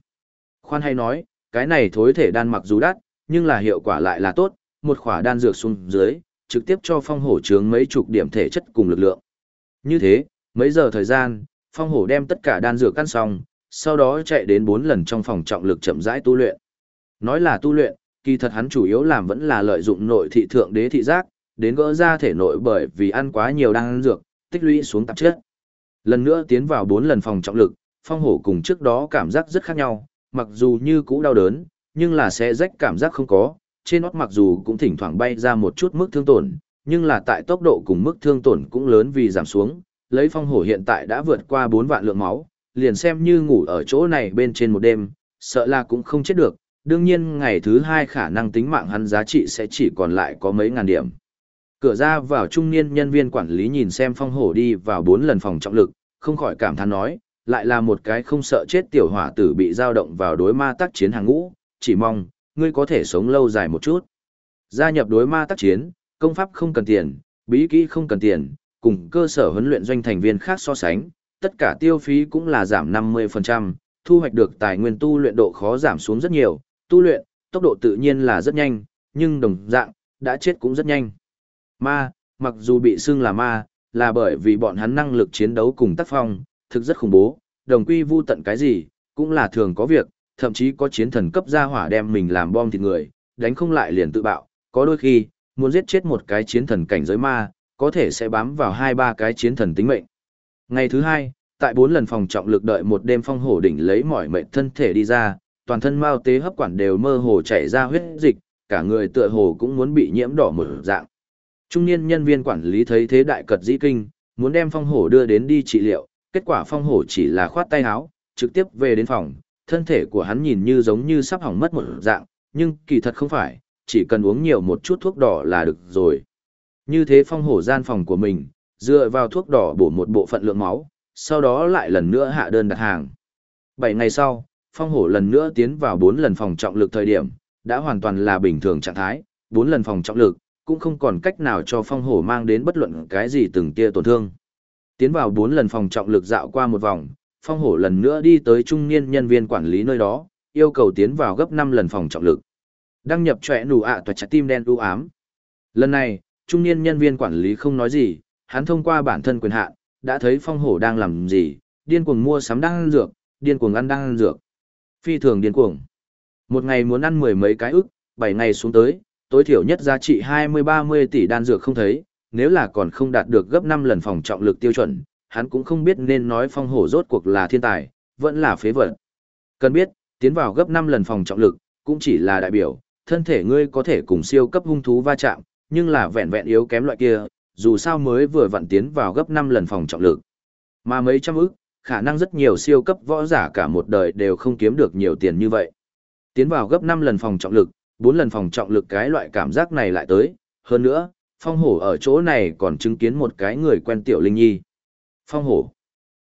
Khoan hay nói, cái này thối thể đan mặc dù đắt, nhưng là hiệu quả lại là tốt, một khỏa đan dược xuống dưới, trực tiếp cho phong hổ trướng mấy chục điểm thể chất cùng lực lượng. Như thế, mấy giờ thời gian, phong hổ đem tất cả đan dược căn xong, sau đó chạy đến 4 lần trong phòng trọng lực chậm rãi tu luyện. Nói là tu luyện, kỳ thật hắn chủ yếu làm vẫn là lợi dụng nội thị thượng đế thị giác, đến gỡ ra thể nội bởi vì ăn quá nhiều đan dược, tích lũy xuống tạp chất. Lần nữa tiến vào 4 lần phòng trọng lực, phong hổ cùng trước đó cảm giác rất khác nhau, mặc dù như cũ đau đớn, nhưng là sẽ rách cảm giác không có, trên nót mặc dù cũng thỉnh thoảng bay ra một chút mức thương tổn, nhưng là tại tốc độ cùng mức thương tổn cũng lớn vì giảm xuống, lấy phong hổ hiện tại đã vượt qua 4 vạn lượng máu, liền xem như ngủ ở chỗ này bên trên một đêm, sợ là cũng không chết được, đương nhiên ngày thứ hai khả năng tính mạng hắn giá trị sẽ chỉ còn lại có mấy ngàn điểm. Cửa ra vào trung niên nhân viên quản lý nhìn xem phong hổ đi vào bốn lần phòng trọng lực, không khỏi cảm thán nói, lại là một cái không sợ chết tiểu hỏa tử bị dao động vào đối ma tác chiến hàng ngũ, chỉ mong, ngươi có thể sống lâu dài một chút. Gia nhập đối ma tác chiến, công pháp không cần tiền, bí kỹ không cần tiền, cùng cơ sở huấn luyện doanh thành viên khác so sánh, tất cả tiêu phí cũng là giảm 50%, thu hoạch được tài nguyên tu luyện độ khó giảm xuống rất nhiều, tu luyện, tốc độ tự nhiên là rất nhanh, nhưng đồng dạng, đã chết cũng rất nhanh. Ma, mặc dù bị xưng là ma, là bởi vì bọn hắn năng lực chiến đấu cùng tác phong, thực rất khủng bố, đồng quy vu tận cái gì, cũng là thường có việc, thậm chí có chiến thần cấp gia hỏa đem mình làm bom thịt người, đánh không lại liền tự bạo, có đôi khi, muốn giết chết một cái chiến thần cảnh giới ma, có thể sẽ bám vào hai ba cái chiến thần tính mệnh. Ngày thứ hai, tại bốn lần phòng trọng lực đợi một đêm phong hổ đỉnh lấy mỏi mệnh thân thể đi ra, toàn thân mao tế hấp quản đều mơ hồ chảy ra huyết dịch, cả người tựa hồ cũng muốn bị nhiễm đỏ mở dạng. Trung niên nhân viên quản lý thấy thế đại cật dĩ kinh, muốn đem phong hổ đưa đến đi trị liệu, kết quả phong hổ chỉ là khoát tay áo, trực tiếp về đến phòng, thân thể của hắn nhìn như giống như sắp hỏng mất một dạng, nhưng kỳ thật không phải, chỉ cần uống nhiều một chút thuốc đỏ là được rồi. Như thế phong hổ gian phòng của mình, dựa vào thuốc đỏ bổ một bộ phận lượng máu, sau đó lại lần nữa hạ đơn đặt hàng. 7 ngày sau, phong hổ lần nữa tiến vào 4 lần phòng trọng lực thời điểm, đã hoàn toàn là bình thường trạng thái, 4 lần phòng trọng lực, cũng không còn cách nào cho phong hổ mang đến bất luận cái gì từng tia tổn thương. Tiến vào 4 lần phòng trọng lực dạo qua một vòng, phong hổ lần nữa đi tới trung niên nhân viên quản lý nơi đó, yêu cầu tiến vào gấp 5 lần phòng trọng lực. Đăng nhập trẻ nụ ạ à trái tim đen u ám. Lần này, trung niên nhân viên quản lý không nói gì, hắn thông qua bản thân quyền hạn, đã thấy phong hổ đang làm gì, điên cuồng mua sắm đang ăn dược, điên cuồng ăn đang ăn dược. Phi thường điên cuồng. Một ngày muốn ăn mười mấy cái ức, bảy ngày xuống tới, tối thiểu nhất giá trị 20-30 tỷ đan dược không thấy, nếu là còn không đạt được gấp 5 lần phòng trọng lực tiêu chuẩn, hắn cũng không biết nên nói phong hổ rốt cuộc là thiên tài, vẫn là phế vật. Cần biết, tiến vào gấp 5 lần phòng trọng lực, cũng chỉ là đại biểu, thân thể ngươi có thể cùng siêu cấp hung thú va chạm, nhưng là vẹn vẹn yếu kém loại kia, dù sao mới vừa vặn tiến vào gấp 5 lần phòng trọng lực. Mà mấy trăm ức, khả năng rất nhiều siêu cấp võ giả cả một đời đều không kiếm được nhiều tiền như vậy. Tiến vào gấp 5 lần phòng trọng lực, bốn lần phòng trọng lực cái loại cảm giác này lại tới, hơn nữa, phong hổ ở chỗ này còn chứng kiến một cái người quen tiểu linh nhi. Phong hổ,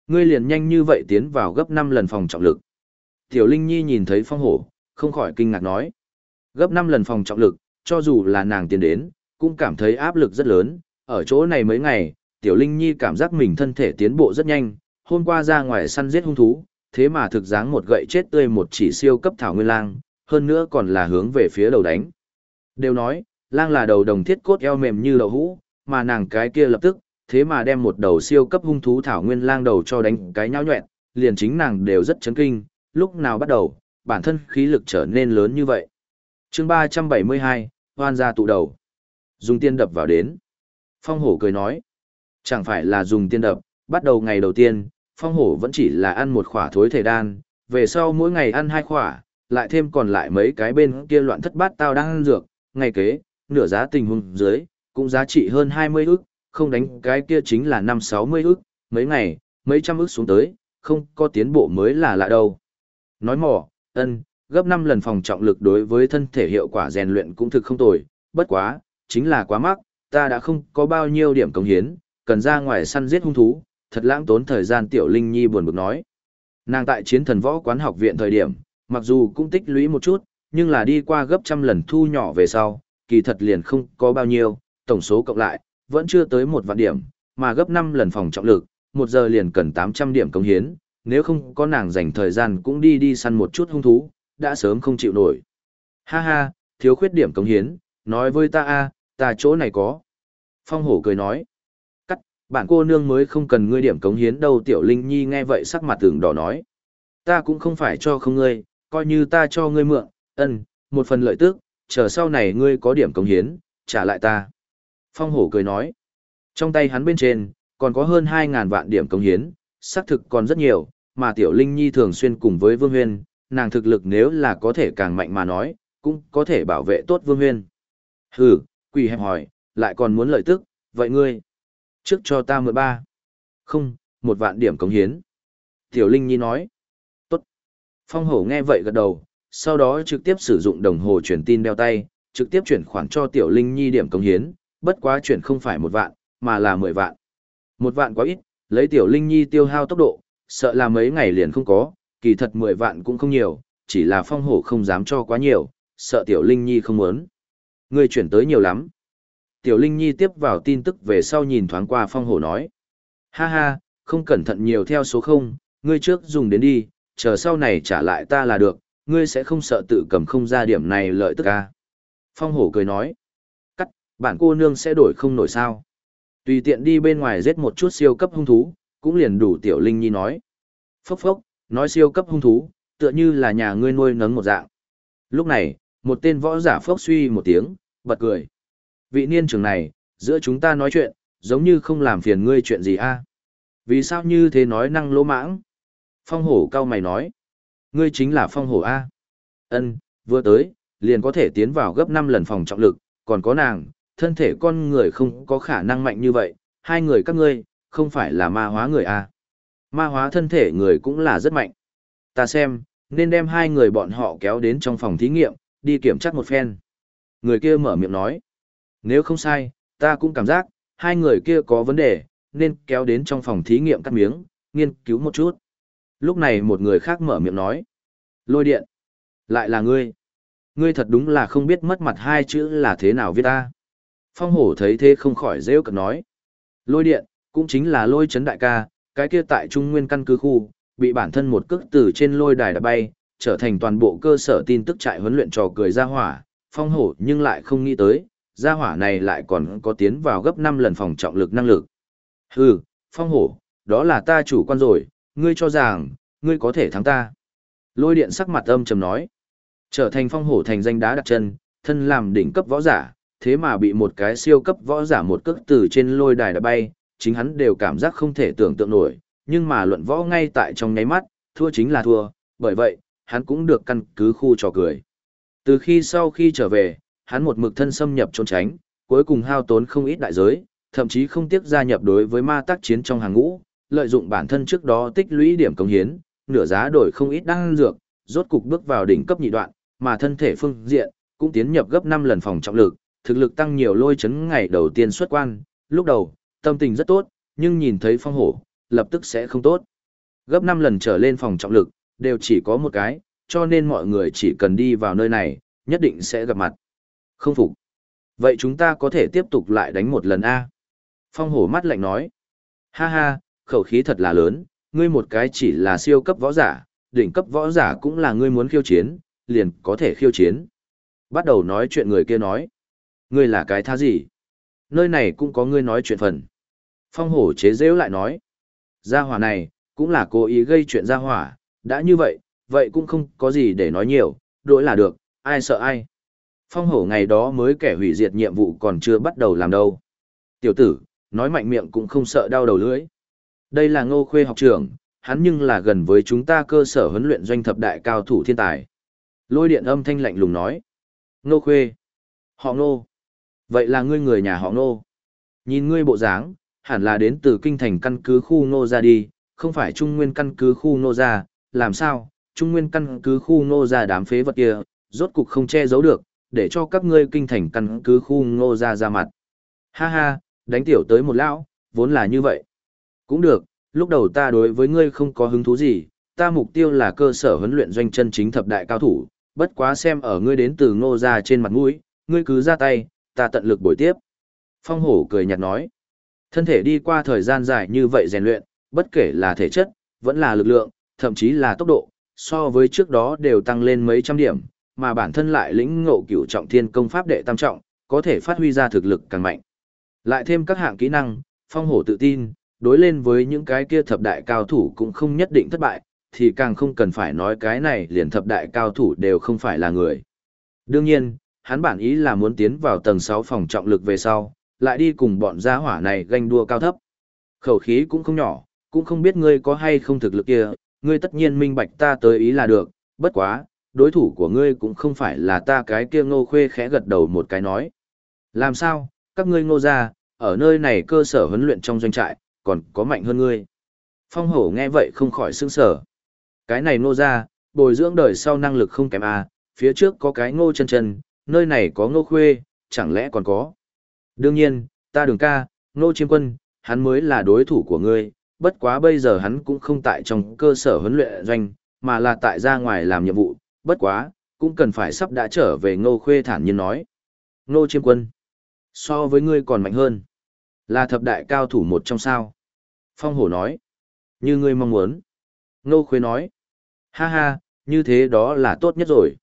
ngươi liền nhanh như vậy tiến vào gấp năm lần phòng trọng lực. Tiểu linh nhi nhìn thấy phong hổ, không khỏi kinh ngạc nói. Gấp năm lần phòng trọng lực, cho dù là nàng tiến đến, cũng cảm thấy áp lực rất lớn, ở chỗ này mấy ngày, Tiểu Linh Nhi cảm giác mình thân thể tiến bộ rất nhanh, hôm qua ra ngoài săn giết hung thú, thế mà thực dáng một gậy chết tươi một chỉ siêu cấp thảo nguyên lang, hơn nữa còn là hướng về phía đầu đánh. Đều nói, lang là đầu đồng thiết cốt eo mềm như đậu hũ, mà nàng cái kia lập tức, thế mà đem một đầu siêu cấp hung thú thảo nguyên lang đầu cho đánh cái nhão nhuẹn, liền chính nàng đều rất chấn kinh, lúc nào bắt đầu, bản thân khí lực trở nên lớn như vậy. chương 372, hoan gia tụ đầu. Dùng tiên đập vào đến. Phong hổ cười nói. Chẳng phải là dùng tiên đập, bắt đầu ngày đầu tiên, phong hổ vẫn chỉ là ăn một khỏa thối thể đan, về sau mỗi ngày ăn hai khỏa, lại thêm còn lại mấy cái bên kia loạn thất bát tao đang ăn dược, ngày kế, nửa giá tình huống dưới, cũng giá trị hơn 20 ức, không đánh cái kia chính là 5-60 ức, mấy ngày, mấy trăm ức xuống tới, không có tiến bộ mới là lạ đâu. Nói mỏ, ân, gấp 5 lần phòng trọng lực đối với thân thể hiệu quả rèn luyện cũng thực không tồi, bất quá, chính là quá mắc, ta đã không có bao nhiêu điểm công hiến, cần ra ngoài săn giết hung thú, thật lãng tốn thời gian tiểu linh nhi buồn bực nói. Nàng tại chiến thần võ quán học viện thời điểm, mặc dù cũng tích lũy một chút, nhưng là đi qua gấp trăm lần thu nhỏ về sau, kỳ thật liền không có bao nhiêu, tổng số cộng lại, vẫn chưa tới một vạn điểm, mà gấp 5 lần phòng trọng lực, một giờ liền cần 800 điểm công hiến, nếu không có nàng dành thời gian cũng đi đi săn một chút hung thú, đã sớm không chịu nổi. Ha ha, thiếu khuyết điểm công hiến, nói với ta a, ta chỗ này có. Phong hổ cười nói, cắt, bạn cô nương mới không cần ngươi điểm cống hiến đâu tiểu linh nhi nghe vậy sắc mặt tưởng đỏ nói. Ta cũng không phải cho không ngươi, coi như ta cho ngươi mượn, ân, một phần lợi tức, chờ sau này ngươi có điểm cống hiến, trả lại ta. Phong hổ cười nói, trong tay hắn bên trên, còn có hơn 2.000 vạn điểm cống hiến, xác thực còn rất nhiều, mà tiểu linh nhi thường xuyên cùng với vương huyên, nàng thực lực nếu là có thể càng mạnh mà nói, cũng có thể bảo vệ tốt vương huyên. Hừ, quỷ hẹp hỏi, lại còn muốn lợi tức, vậy ngươi, trước cho ta mượn ba. Không, một vạn điểm cống hiến. Tiểu Linh Nhi nói. Phong hổ nghe vậy gật đầu, sau đó trực tiếp sử dụng đồng hồ truyền tin đeo tay, trực tiếp chuyển khoản cho Tiểu Linh Nhi điểm công hiến, bất quá chuyển không phải một vạn, mà là mười vạn. Một vạn quá ít, lấy Tiểu Linh Nhi tiêu hao tốc độ, sợ là mấy ngày liền không có, kỳ thật mười vạn cũng không nhiều, chỉ là phong hổ không dám cho quá nhiều, sợ Tiểu Linh Nhi không muốn. Ngươi chuyển tới nhiều lắm. Tiểu Linh Nhi tiếp vào tin tức về sau nhìn thoáng qua phong hổ nói. Ha ha, không cẩn thận nhiều theo số không, ngươi trước dùng đến đi, chờ sau này trả lại ta là được, ngươi sẽ không sợ tự cầm không ra điểm này lợi tức ca. Phong hổ cười nói. Cắt, bản cô nương sẽ đổi không nổi sao. Tùy tiện đi bên ngoài giết một chút siêu cấp hung thú, cũng liền đủ Tiểu Linh Nhi nói. Phốc phốc, nói siêu cấp hung thú, tựa như là nhà ngươi nuôi nấng một dạng. Lúc này, một tên võ giả phốc suy một tiếng, bật cười. Vị niên trưởng này, giữa chúng ta nói chuyện, giống như không làm phiền ngươi chuyện gì a? Vì sao như thế nói năng lỗ mãng? Phong hổ cao mày nói. Ngươi chính là phong hổ a. Ân, vừa tới, liền có thể tiến vào gấp 5 lần phòng trọng lực, còn có nàng, thân thể con người không có khả năng mạnh như vậy, hai người các ngươi, không phải là ma hóa người a. Ma hóa thân thể người cũng là rất mạnh. Ta xem, nên đem hai người bọn họ kéo đến trong phòng thí nghiệm, đi kiểm tra một phen. Người kia mở miệng nói. Nếu không sai, ta cũng cảm giác, hai người kia có vấn đề, nên kéo đến trong phòng thí nghiệm cắt miếng, nghiên cứu một chút. Lúc này một người khác mở miệng nói. Lôi điện. Lại là ngươi. Ngươi thật đúng là không biết mất mặt hai chữ là thế nào viết ta. Phong hổ thấy thế không khỏi rêu cực nói. Lôi điện, cũng chính là lôi chấn đại ca, cái kia tại Trung Nguyên căn cứ khu, bị bản thân một cước từ trên lôi đài đã bay, trở thành toàn bộ cơ sở tin tức trại huấn luyện trò cười ra hỏa, phong hổ nhưng lại không nghĩ tới, ra hỏa này lại còn có tiến vào gấp 5 lần phòng trọng lực năng lực. Hừ, phong hổ, đó là ta chủ quan rồi, ngươi cho rằng, ngươi có thể thắng ta. Lôi điện sắc mặt âm trầm nói, trở thành phong hổ thành danh đá đặt chân, thân làm đỉnh cấp võ giả, thế mà bị một cái siêu cấp võ giả một cước từ trên lôi đài đã bay, chính hắn đều cảm giác không thể tưởng tượng nổi, nhưng mà luận võ ngay tại trong nháy mắt, thua chính là thua, bởi vậy, hắn cũng được căn cứ khu trò cười. Từ khi sau khi trở về, hắn một mực thân xâm nhập trốn tránh, cuối cùng hao tốn không ít đại giới, thậm chí không tiếc gia nhập đối với ma tác chiến trong hàng ngũ, lợi dụng bản thân trước đó tích lũy điểm công hiến, nửa giá đổi không ít đan dược, rốt cục bước vào đỉnh cấp nhị đoạn, mà thân thể phương diện cũng tiến nhập gấp 5 lần phòng trọng lực, thực lực tăng nhiều lôi chấn ngày đầu tiên xuất quan, lúc đầu, tâm tình rất tốt, nhưng nhìn thấy phong hổ, lập tức sẽ không tốt. Gấp 5 lần trở lên phòng trọng lực, đều chỉ có một cái, cho nên mọi người chỉ cần đi vào nơi này, nhất định sẽ gặp mặt. Không phục. Vậy chúng ta có thể tiếp tục lại đánh một lần A. Phong hổ mắt lạnh nói. Ha ha, khẩu khí thật là lớn, ngươi một cái chỉ là siêu cấp võ giả, đỉnh cấp võ giả cũng là ngươi muốn khiêu chiến, liền có thể khiêu chiến. Bắt đầu nói chuyện người kia nói. Ngươi là cái tha gì? Nơi này cũng có ngươi nói chuyện phần. Phong hổ chế rêu lại nói. Gia hỏa này, cũng là cố ý gây chuyện gia hỏa, đã như vậy, vậy cũng không có gì để nói nhiều, đổi là được, ai sợ ai. Phong hổ ngày đó mới kẻ hủy diệt nhiệm vụ còn chưa bắt đầu làm đâu. Tiểu tử, nói mạnh miệng cũng không sợ đau đầu lưỡi. Đây là ngô khuê học trưởng, hắn nhưng là gần với chúng ta cơ sở huấn luyện doanh thập đại cao thủ thiên tài. Lôi điện âm thanh lạnh lùng nói. Ngô khuê. Họ ngô. Vậy là ngươi người nhà họ ngô. Nhìn ngươi bộ dáng, hẳn là đến từ kinh thành căn cứ khu ngô ra đi, không phải trung nguyên căn cứ khu ngô ra, làm sao, trung nguyên căn cứ khu ngô ra đám phế vật kia, rốt cục không che giấu được, để cho các ngươi kinh thành căn cứ khu ngô ra ra mặt. Ha ha, đánh tiểu tới một lão, vốn là như vậy. Cũng được, lúc đầu ta đối với ngươi không có hứng thú gì, ta mục tiêu là cơ sở huấn luyện doanh chân chính thập đại cao thủ, bất quá xem ở ngươi đến từ ngô ra trên mặt mũi, ngươi cứ ra tay, ta tận lực bồi tiếp. Phong hổ cười nhạt nói, thân thể đi qua thời gian dài như vậy rèn luyện, bất kể là thể chất, vẫn là lực lượng, thậm chí là tốc độ, so với trước đó đều tăng lên mấy trăm điểm, mà bản thân lại lĩnh ngộ cửu trọng thiên công pháp đệ tam trọng, có thể phát huy ra thực lực càng mạnh. Lại thêm các hạng kỹ năng, phong hổ tự tin, đối lên với những cái kia thập đại cao thủ cũng không nhất định thất bại, thì càng không cần phải nói cái này liền thập đại cao thủ đều không phải là người. Đương nhiên, hắn bản ý là muốn tiến vào tầng 6 phòng trọng lực về sau, lại đi cùng bọn gia hỏa này ganh đua cao thấp. Khẩu khí cũng không nhỏ, cũng không biết ngươi có hay không thực lực kia, ngươi tất nhiên minh bạch ta tới ý là được, bất quá, đối thủ của ngươi cũng không phải là ta cái kia ngô khuê khẽ gật đầu một cái nói. Làm sao, các ngươi ngô ra, ở nơi này cơ sở huấn luyện trong doanh trại, còn có mạnh hơn ngươi. Phong hổ nghe vậy không khỏi sững sở. Cái này ngô ra, bồi dưỡng đời sau năng lực không kém à, phía trước có cái ngô chân chân, nơi này có ngô khuê, chẳng lẽ còn có. Đương nhiên, ta đường ca, ngô chiêm quân, hắn mới là đối thủ của ngươi, bất quá bây giờ hắn cũng không tại trong cơ sở huấn luyện doanh, mà là tại ra ngoài làm nhiệm vụ, bất quá, cũng cần phải sắp đã trở về ngô khuê thản nhiên nói. Ngô chiêm quân, so với ngươi còn mạnh hơn, là thập đại cao thủ một trong sao. Phong hổ nói, như ngươi mong muốn. Ngô khuế nói, ha ha, như thế đó là tốt nhất rồi.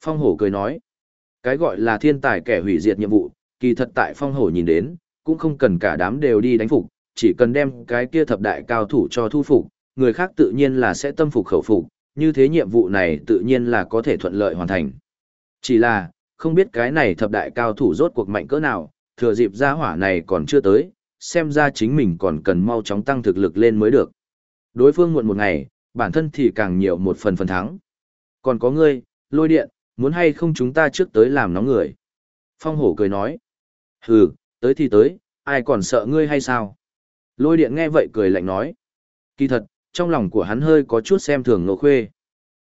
Phong hổ cười nói, cái gọi là thiên tài kẻ hủy diệt nhiệm vụ, kỳ thật tại phong hổ nhìn đến, cũng không cần cả đám đều đi đánh phục, chỉ cần đem cái kia thập đại cao thủ cho thu phục, người khác tự nhiên là sẽ tâm phục khẩu phục, như thế nhiệm vụ này tự nhiên là có thể thuận lợi hoàn thành. Chỉ là, không biết cái này thập đại cao thủ rốt cuộc mạnh cỡ nào, thừa dịp gia hỏa này còn chưa tới, xem ra chính mình còn cần mau chóng tăng thực lực lên mới được. Đối phương muộn một ngày, bản thân thì càng nhiều một phần phần thắng. Còn có ngươi, lôi điện, muốn hay không chúng ta trước tới làm nóng người. Phong hổ cười nói. Hừ, tới thì tới, ai còn sợ ngươi hay sao? Lôi điện nghe vậy cười lạnh nói. Kỳ thật, trong lòng của hắn hơi có chút xem thường Ngô Khuê.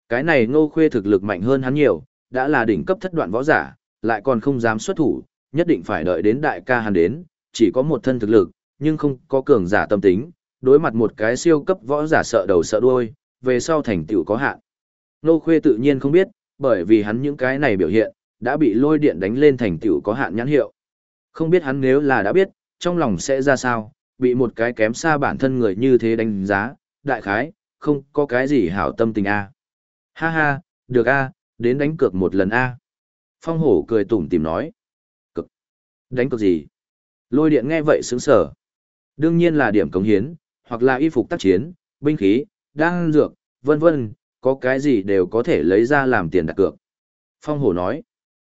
Cái này Ngô Khuê thực lực mạnh hơn hắn nhiều, đã là đỉnh cấp thất đoạn võ giả, lại còn không dám xuất thủ, nhất định phải đợi đến đại ca hắn đến, chỉ có một thân thực lực, nhưng không có cường giả tâm tính, đối mặt một cái siêu cấp võ giả sợ đầu sợ đuôi, về sau thành tựu có hạn. Nô Khuê tự nhiên không biết, bởi vì hắn những cái này biểu hiện, đã bị lôi điện đánh lên thành tựu có hạn nhãn hiệu. Không biết hắn nếu là đã biết, trong lòng sẽ ra sao, bị một cái kém xa bản thân người như thế đánh giá, đại khái, không có cái gì hảo tâm tình a. Ha ha, được a, đến đánh cược một lần a. Phong hổ cười tủm tìm nói. Cực. Đánh cược gì? Lôi điện nghe vậy sướng sở. Đương nhiên là điểm cống hiến, hoặc là y phục tác chiến, binh khí, đan dược, vân vân, có cái gì đều có thể lấy ra làm tiền đặt cược. Phong hổ nói.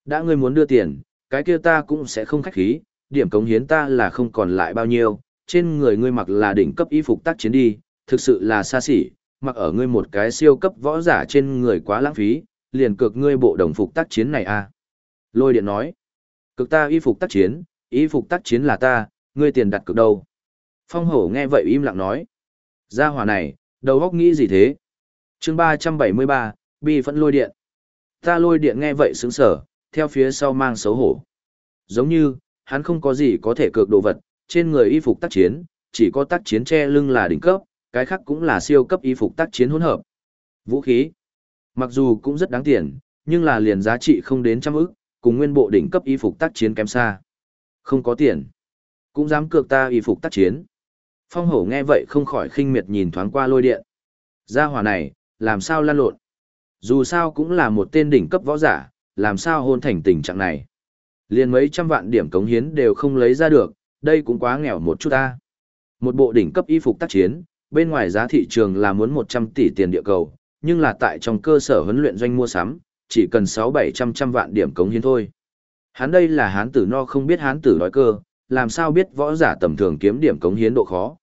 Đã ngươi muốn đưa tiền, cái kia ta cũng sẽ không khách khí, điểm cống hiến ta là không còn lại bao nhiêu, trên người ngươi mặc là đỉnh cấp y phục tác chiến đi, thực sự là xa xỉ, mặc ở ngươi một cái siêu cấp võ giả trên người quá lãng phí, liền cực ngươi bộ đồng phục tác chiến này a. À. Lôi điện nói, cực ta y phục tác chiến, y phục tác chiến là ta, ngươi tiền đặt cực đâu. Phong hổ nghe vậy im lặng nói, gia hỏa này, đầu óc nghĩ gì thế? chương ba trăm bảy mươi ba, bi phẫn lôi điện. Ta lôi điện nghe vậy sướng sở, theo phía sau mang xấu hổ. Giống như, hắn không có gì có thể cược đồ vật, trên người y phục tác chiến, chỉ có tác chiến che lưng là đỉnh cấp, cái khác cũng là siêu cấp y phục tác chiến hỗn hợp. Vũ khí, mặc dù cũng rất đáng tiền, nhưng là liền giá trị không đến trăm ức, cùng nguyên bộ đỉnh cấp y phục tác chiến kém xa. Không có tiền, cũng dám cược ta y phục tác chiến. Phong hổ nghe vậy không khỏi khinh miệt nhìn thoáng qua lôi điện. Gia hỏa này, làm sao lan lộn? Dù sao cũng là một tên đỉnh cấp võ giả, làm sao hôn thành tình trạng này? Liền mấy trăm vạn điểm cống hiến đều không lấy ra được, đây cũng quá nghèo một chút ta. Một bộ đỉnh cấp y phục tác chiến, bên ngoài giá thị trường là muốn 100 tỷ tiền địa cầu, nhưng là tại trong cơ sở huấn luyện doanh mua sắm, chỉ cần 6-700 trăm vạn điểm cống hiến thôi. Hắn đây là hán tử no không biết hán tử đói cơ, làm sao biết võ giả tầm thường kiếm điểm cống hiến độ khó.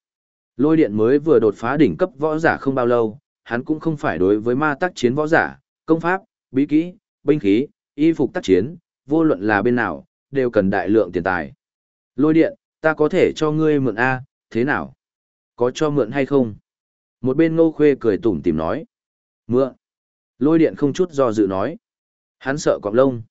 Lôi điện mới vừa đột phá đỉnh cấp võ giả không bao lâu, hắn cũng không phải đối với ma tác chiến võ giả, công pháp, bí kỹ, binh khí, y phục tác chiến, vô luận là bên nào, đều cần đại lượng tiền tài. Lôi điện, ta có thể cho ngươi mượn A, thế nào? Có cho mượn hay không? Một bên ngô khuê cười tủm tìm nói. Mượn. Lôi điện không chút do dự nói. Hắn sợ cọp lông.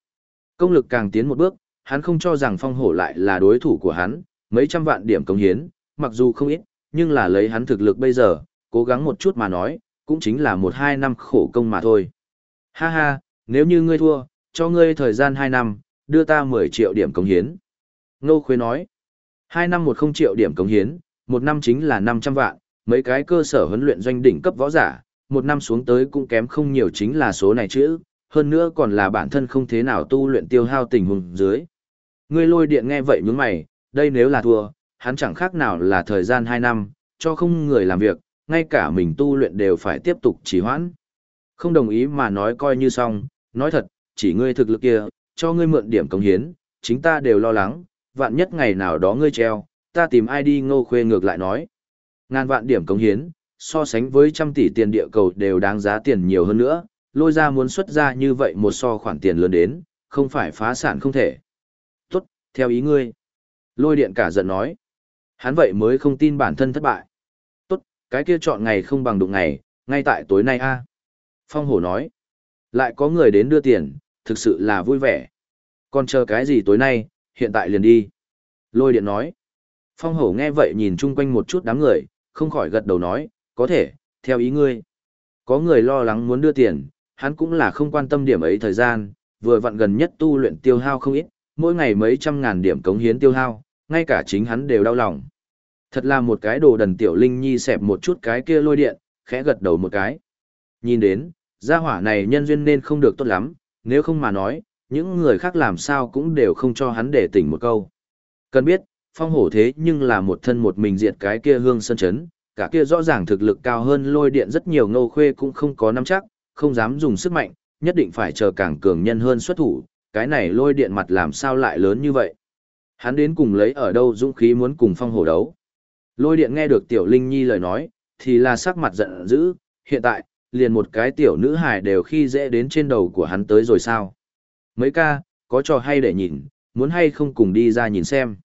Công lực càng tiến một bước, hắn không cho rằng phong hổ lại là đối thủ của hắn, mấy trăm vạn điểm công hiến, mặc dù không ít, nhưng là lấy hắn thực lực bây giờ, cố gắng một chút mà nói, cũng chính là một hai năm khổ công mà thôi. Ha ha, nếu như ngươi thua, cho ngươi thời gian hai năm, đưa ta 10 triệu điểm công hiến. Ngô Khuê nói, hai năm một không triệu điểm công hiến, một năm chính là 500 vạn, mấy cái cơ sở huấn luyện doanh đỉnh cấp võ giả, một năm xuống tới cũng kém không nhiều chính là số này chứ, hơn nữa còn là bản thân không thế nào tu luyện tiêu hao tình huống dưới. Ngươi lôi điện nghe vậy nhướng mày, đây nếu là thua, hắn chẳng khác nào là thời gian 2 năm, cho không người làm việc, ngay cả mình tu luyện đều phải tiếp tục trì hoãn. Không đồng ý mà nói coi như xong, nói thật, chỉ ngươi thực lực kia, cho ngươi mượn điểm công hiến, chính ta đều lo lắng, vạn nhất ngày nào đó ngươi treo, ta tìm ai đi ngô khuê ngược lại nói. Ngàn vạn điểm công hiến, so sánh với trăm tỷ tiền địa cầu đều đáng giá tiền nhiều hơn nữa, lôi ra muốn xuất ra như vậy một so khoản tiền lớn đến, không phải phá sản không thể. Tốt, theo ý ngươi. Lôi điện cả giận nói. Hắn vậy mới không tin bản thân thất bại. Tốt, cái kia chọn ngày không bằng đụng ngày, ngay tại tối nay a. Phong hổ nói. Lại có người đến đưa tiền, thực sự là vui vẻ. Còn chờ cái gì tối nay, hiện tại liền đi. Lôi điện nói. Phong hổ nghe vậy nhìn chung quanh một chút đám người, không khỏi gật đầu nói, có thể, theo ý ngươi. Có người lo lắng muốn đưa tiền, hắn cũng là không quan tâm điểm ấy thời gian, vừa vặn gần nhất tu luyện tiêu hao không ít, mỗi ngày mấy trăm ngàn điểm cống hiến tiêu hao, ngay cả chính hắn đều đau lòng. Thật là một cái đồ đần tiểu linh nhi xẹp một chút cái kia lôi điện, khẽ gật đầu một cái. Nhìn đến, gia hỏa này nhân duyên nên không được tốt lắm, nếu không mà nói, những người khác làm sao cũng đều không cho hắn để tỉnh một câu. Cần biết, phong hổ thế nhưng là một thân một mình diệt cái kia hương sơn chấn, cả kia rõ ràng thực lực cao hơn lôi điện rất nhiều ngâu khuê cũng không có nắm chắc, không dám dùng sức mạnh, nhất định phải chờ càng cường nhân hơn xuất thủ, cái này lôi điện mặt làm sao lại lớn như vậy. Hắn đến cùng lấy ở đâu dũng khí muốn cùng phong hổ đấu. Lôi điện nghe được tiểu linh nhi lời nói, thì là sắc mặt giận dữ, hiện tại, liền một cái tiểu nữ hài đều khi dễ đến trên đầu của hắn tới rồi sao. Mấy ca, có trò hay để nhìn, muốn hay không cùng đi ra nhìn xem.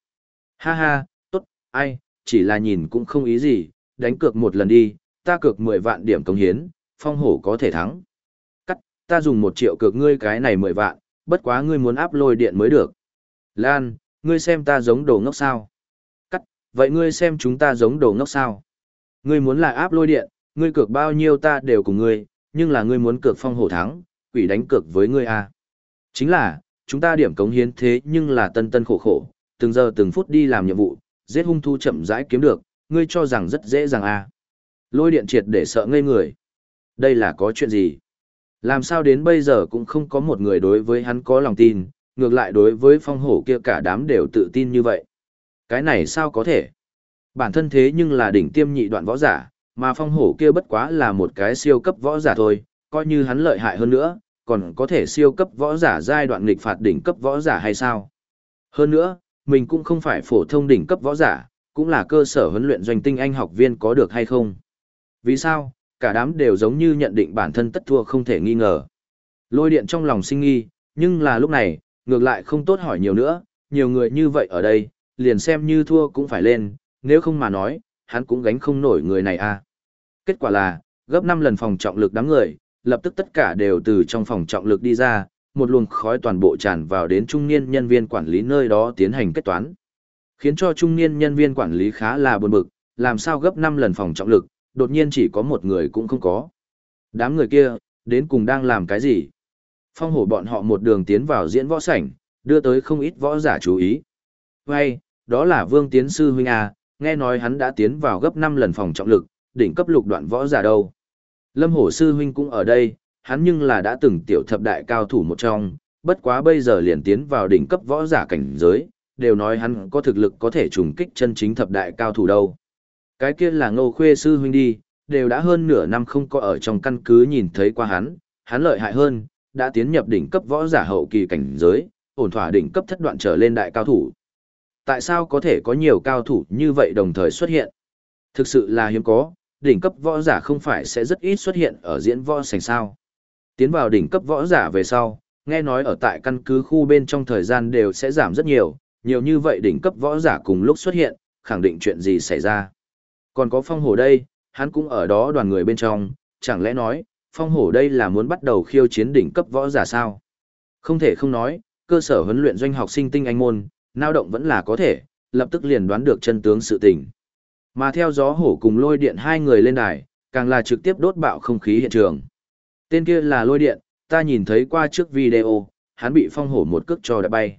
Ha ha, tốt, ai, chỉ là nhìn cũng không ý gì, đánh cược một lần đi, ta cược 10 vạn điểm công hiến, phong hổ có thể thắng. Cắt, ta dùng một triệu cược ngươi cái này 10 vạn, bất quá ngươi muốn áp lôi điện mới được. Lan, ngươi xem ta giống đồ ngốc sao. Cắt, vậy ngươi xem chúng ta giống đồ ngốc sao. Ngươi muốn là áp lôi điện, ngươi cược bao nhiêu ta đều cùng ngươi, nhưng là ngươi muốn cược phong hổ thắng, quỷ đánh cược với ngươi à. Chính là, chúng ta điểm cống hiến thế nhưng là tân tân khổ khổ, từng giờ từng phút đi làm nhiệm vụ, giết hung thu chậm rãi kiếm được, ngươi cho rằng rất dễ dàng à. Lôi điện triệt để sợ ngây người. Đây là có chuyện gì? Làm sao đến bây giờ cũng không có một người đối với hắn có lòng tin, ngược lại đối với phong hổ kia cả đám đều tự tin như vậy. Cái này sao có thể? Bản thân thế nhưng là đỉnh tiêm nhị đoạn võ giả, mà phong hổ kia bất quá là một cái siêu cấp võ giả thôi, coi như hắn lợi hại hơn nữa, còn có thể siêu cấp võ giả giai đoạn nghịch phạt đỉnh cấp võ giả hay sao? Hơn nữa, mình cũng không phải phổ thông đỉnh cấp võ giả, cũng là cơ sở huấn luyện doanh tinh anh học viên có được hay không? Vì sao? Cả đám đều giống như nhận định bản thân tất thua không thể nghi ngờ. Lôi điện trong lòng sinh nghi, nhưng là lúc này, ngược lại không tốt hỏi nhiều nữa, nhiều người như vậy ở đây, liền xem như thua cũng phải lên, nếu không mà nói, hắn cũng gánh không nổi người này à. Kết quả là, gấp 5 lần phòng trọng lực đám người, lập tức tất cả đều từ trong phòng trọng lực đi ra, một luồng khói toàn bộ tràn vào đến trung niên nhân viên quản lý nơi đó tiến hành kết toán. Khiến cho trung niên nhân viên quản lý khá là buồn bực, làm sao gấp 5 lần phòng trọng lực, đột nhiên chỉ có một người cũng không có. Đám người kia, đến cùng đang làm cái gì? Phong hổ bọn họ một đường tiến vào diễn võ sảnh, đưa tới không ít võ giả chú ý. Vậy, đó là Vương Tiến Sư Huynh A, nghe nói hắn đã tiến vào gấp 5 lần phòng trọng lực, đỉnh cấp lục đoạn võ giả đâu. Lâm Hổ Sư Huynh cũng ở đây, hắn nhưng là đã từng tiểu thập đại cao thủ một trong, bất quá bây giờ liền tiến vào đỉnh cấp võ giả cảnh giới, đều nói hắn có thực lực có thể trùng kích chân chính thập đại cao thủ đâu. Cái kia là Ngô Khuê Sư Huynh đi, đều đã hơn nửa năm không có ở trong căn cứ nhìn thấy qua hắn, hắn lợi hại hơn, đã tiến nhập đỉnh cấp võ giả hậu kỳ cảnh giới, ổn thỏa đỉnh cấp thất đoạn trở lên đại cao thủ. Tại sao có thể có nhiều cao thủ như vậy đồng thời xuất hiện? Thực sự là hiếm có, đỉnh cấp võ giả không phải sẽ rất ít xuất hiện ở diễn võ sành sao. Tiến vào đỉnh cấp võ giả về sau, nghe nói ở tại căn cứ khu bên trong thời gian đều sẽ giảm rất nhiều, nhiều như vậy đỉnh cấp võ giả cùng lúc xuất hiện, khẳng định chuyện gì xảy ra. Còn có phong hổ đây, hắn cũng ở đó đoàn người bên trong, chẳng lẽ nói, phong hổ đây là muốn bắt đầu khiêu chiến đỉnh cấp võ giả sao? Không thể không nói, cơ sở huấn luyện doanh học sinh tinh anh môn, nao động vẫn là có thể, lập tức liền đoán được chân tướng sự tình. Mà theo gió hổ cùng lôi điện hai người lên đài, càng là trực tiếp đốt bạo không khí hiện trường. Tên kia là lôi điện, ta nhìn thấy qua trước video, hắn bị phong hổ một cước cho đã bay.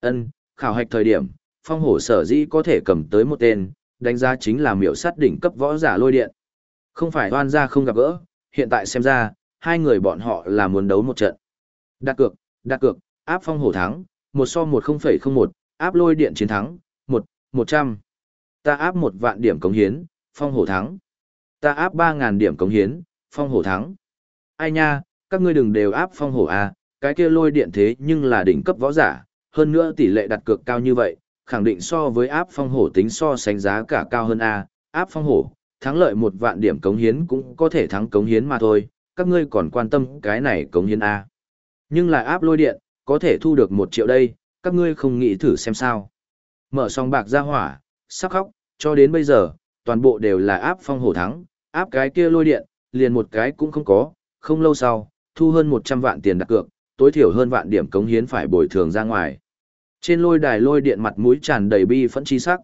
Ân, khảo hạch thời điểm, phong hổ sở dĩ có thể cầm tới một tên, đánh giá chính là miểu sát đỉnh cấp võ giả lôi điện. Không phải oan ra không gặp gỡ, hiện tại xem ra, hai người bọn họ là muốn đấu một trận. Đặt cược, đặt cược, áp phong hổ thắng, một so một không phẩy không một, áp lôi điện chiến thắng, một, một trăm. Ta áp một vạn điểm cống hiến, phong hổ thắng. Ta áp ba ngàn điểm cống hiến, phong hổ thắng. Ai nha, các ngươi đừng đều áp phong hổ à, cái kia lôi điện thế nhưng là đỉnh cấp võ giả, hơn nữa tỷ lệ đặt cược cao như vậy, khẳng định so với áp phong hổ tính so sánh giá cả cao hơn a, áp phong hổ, thắng lợi một vạn điểm cống hiến cũng có thể thắng cống hiến mà thôi, các ngươi còn quan tâm cái này cống hiến a. Nhưng là áp lôi điện, có thể thu được một triệu đây, các ngươi không nghĩ thử xem sao. Mở song bạc ra hỏa sắc khóc, cho đến bây giờ, toàn bộ đều là áp phong hổ thắng, áp cái kia lôi điện, liền một cái cũng không có, không lâu sau, thu hơn một trăm vạn tiền đặt cược, tối thiểu hơn vạn điểm cống hiến phải bồi thường ra ngoài trên lôi đài lôi điện mặt mũi tràn đầy bi phẫn chi sắc.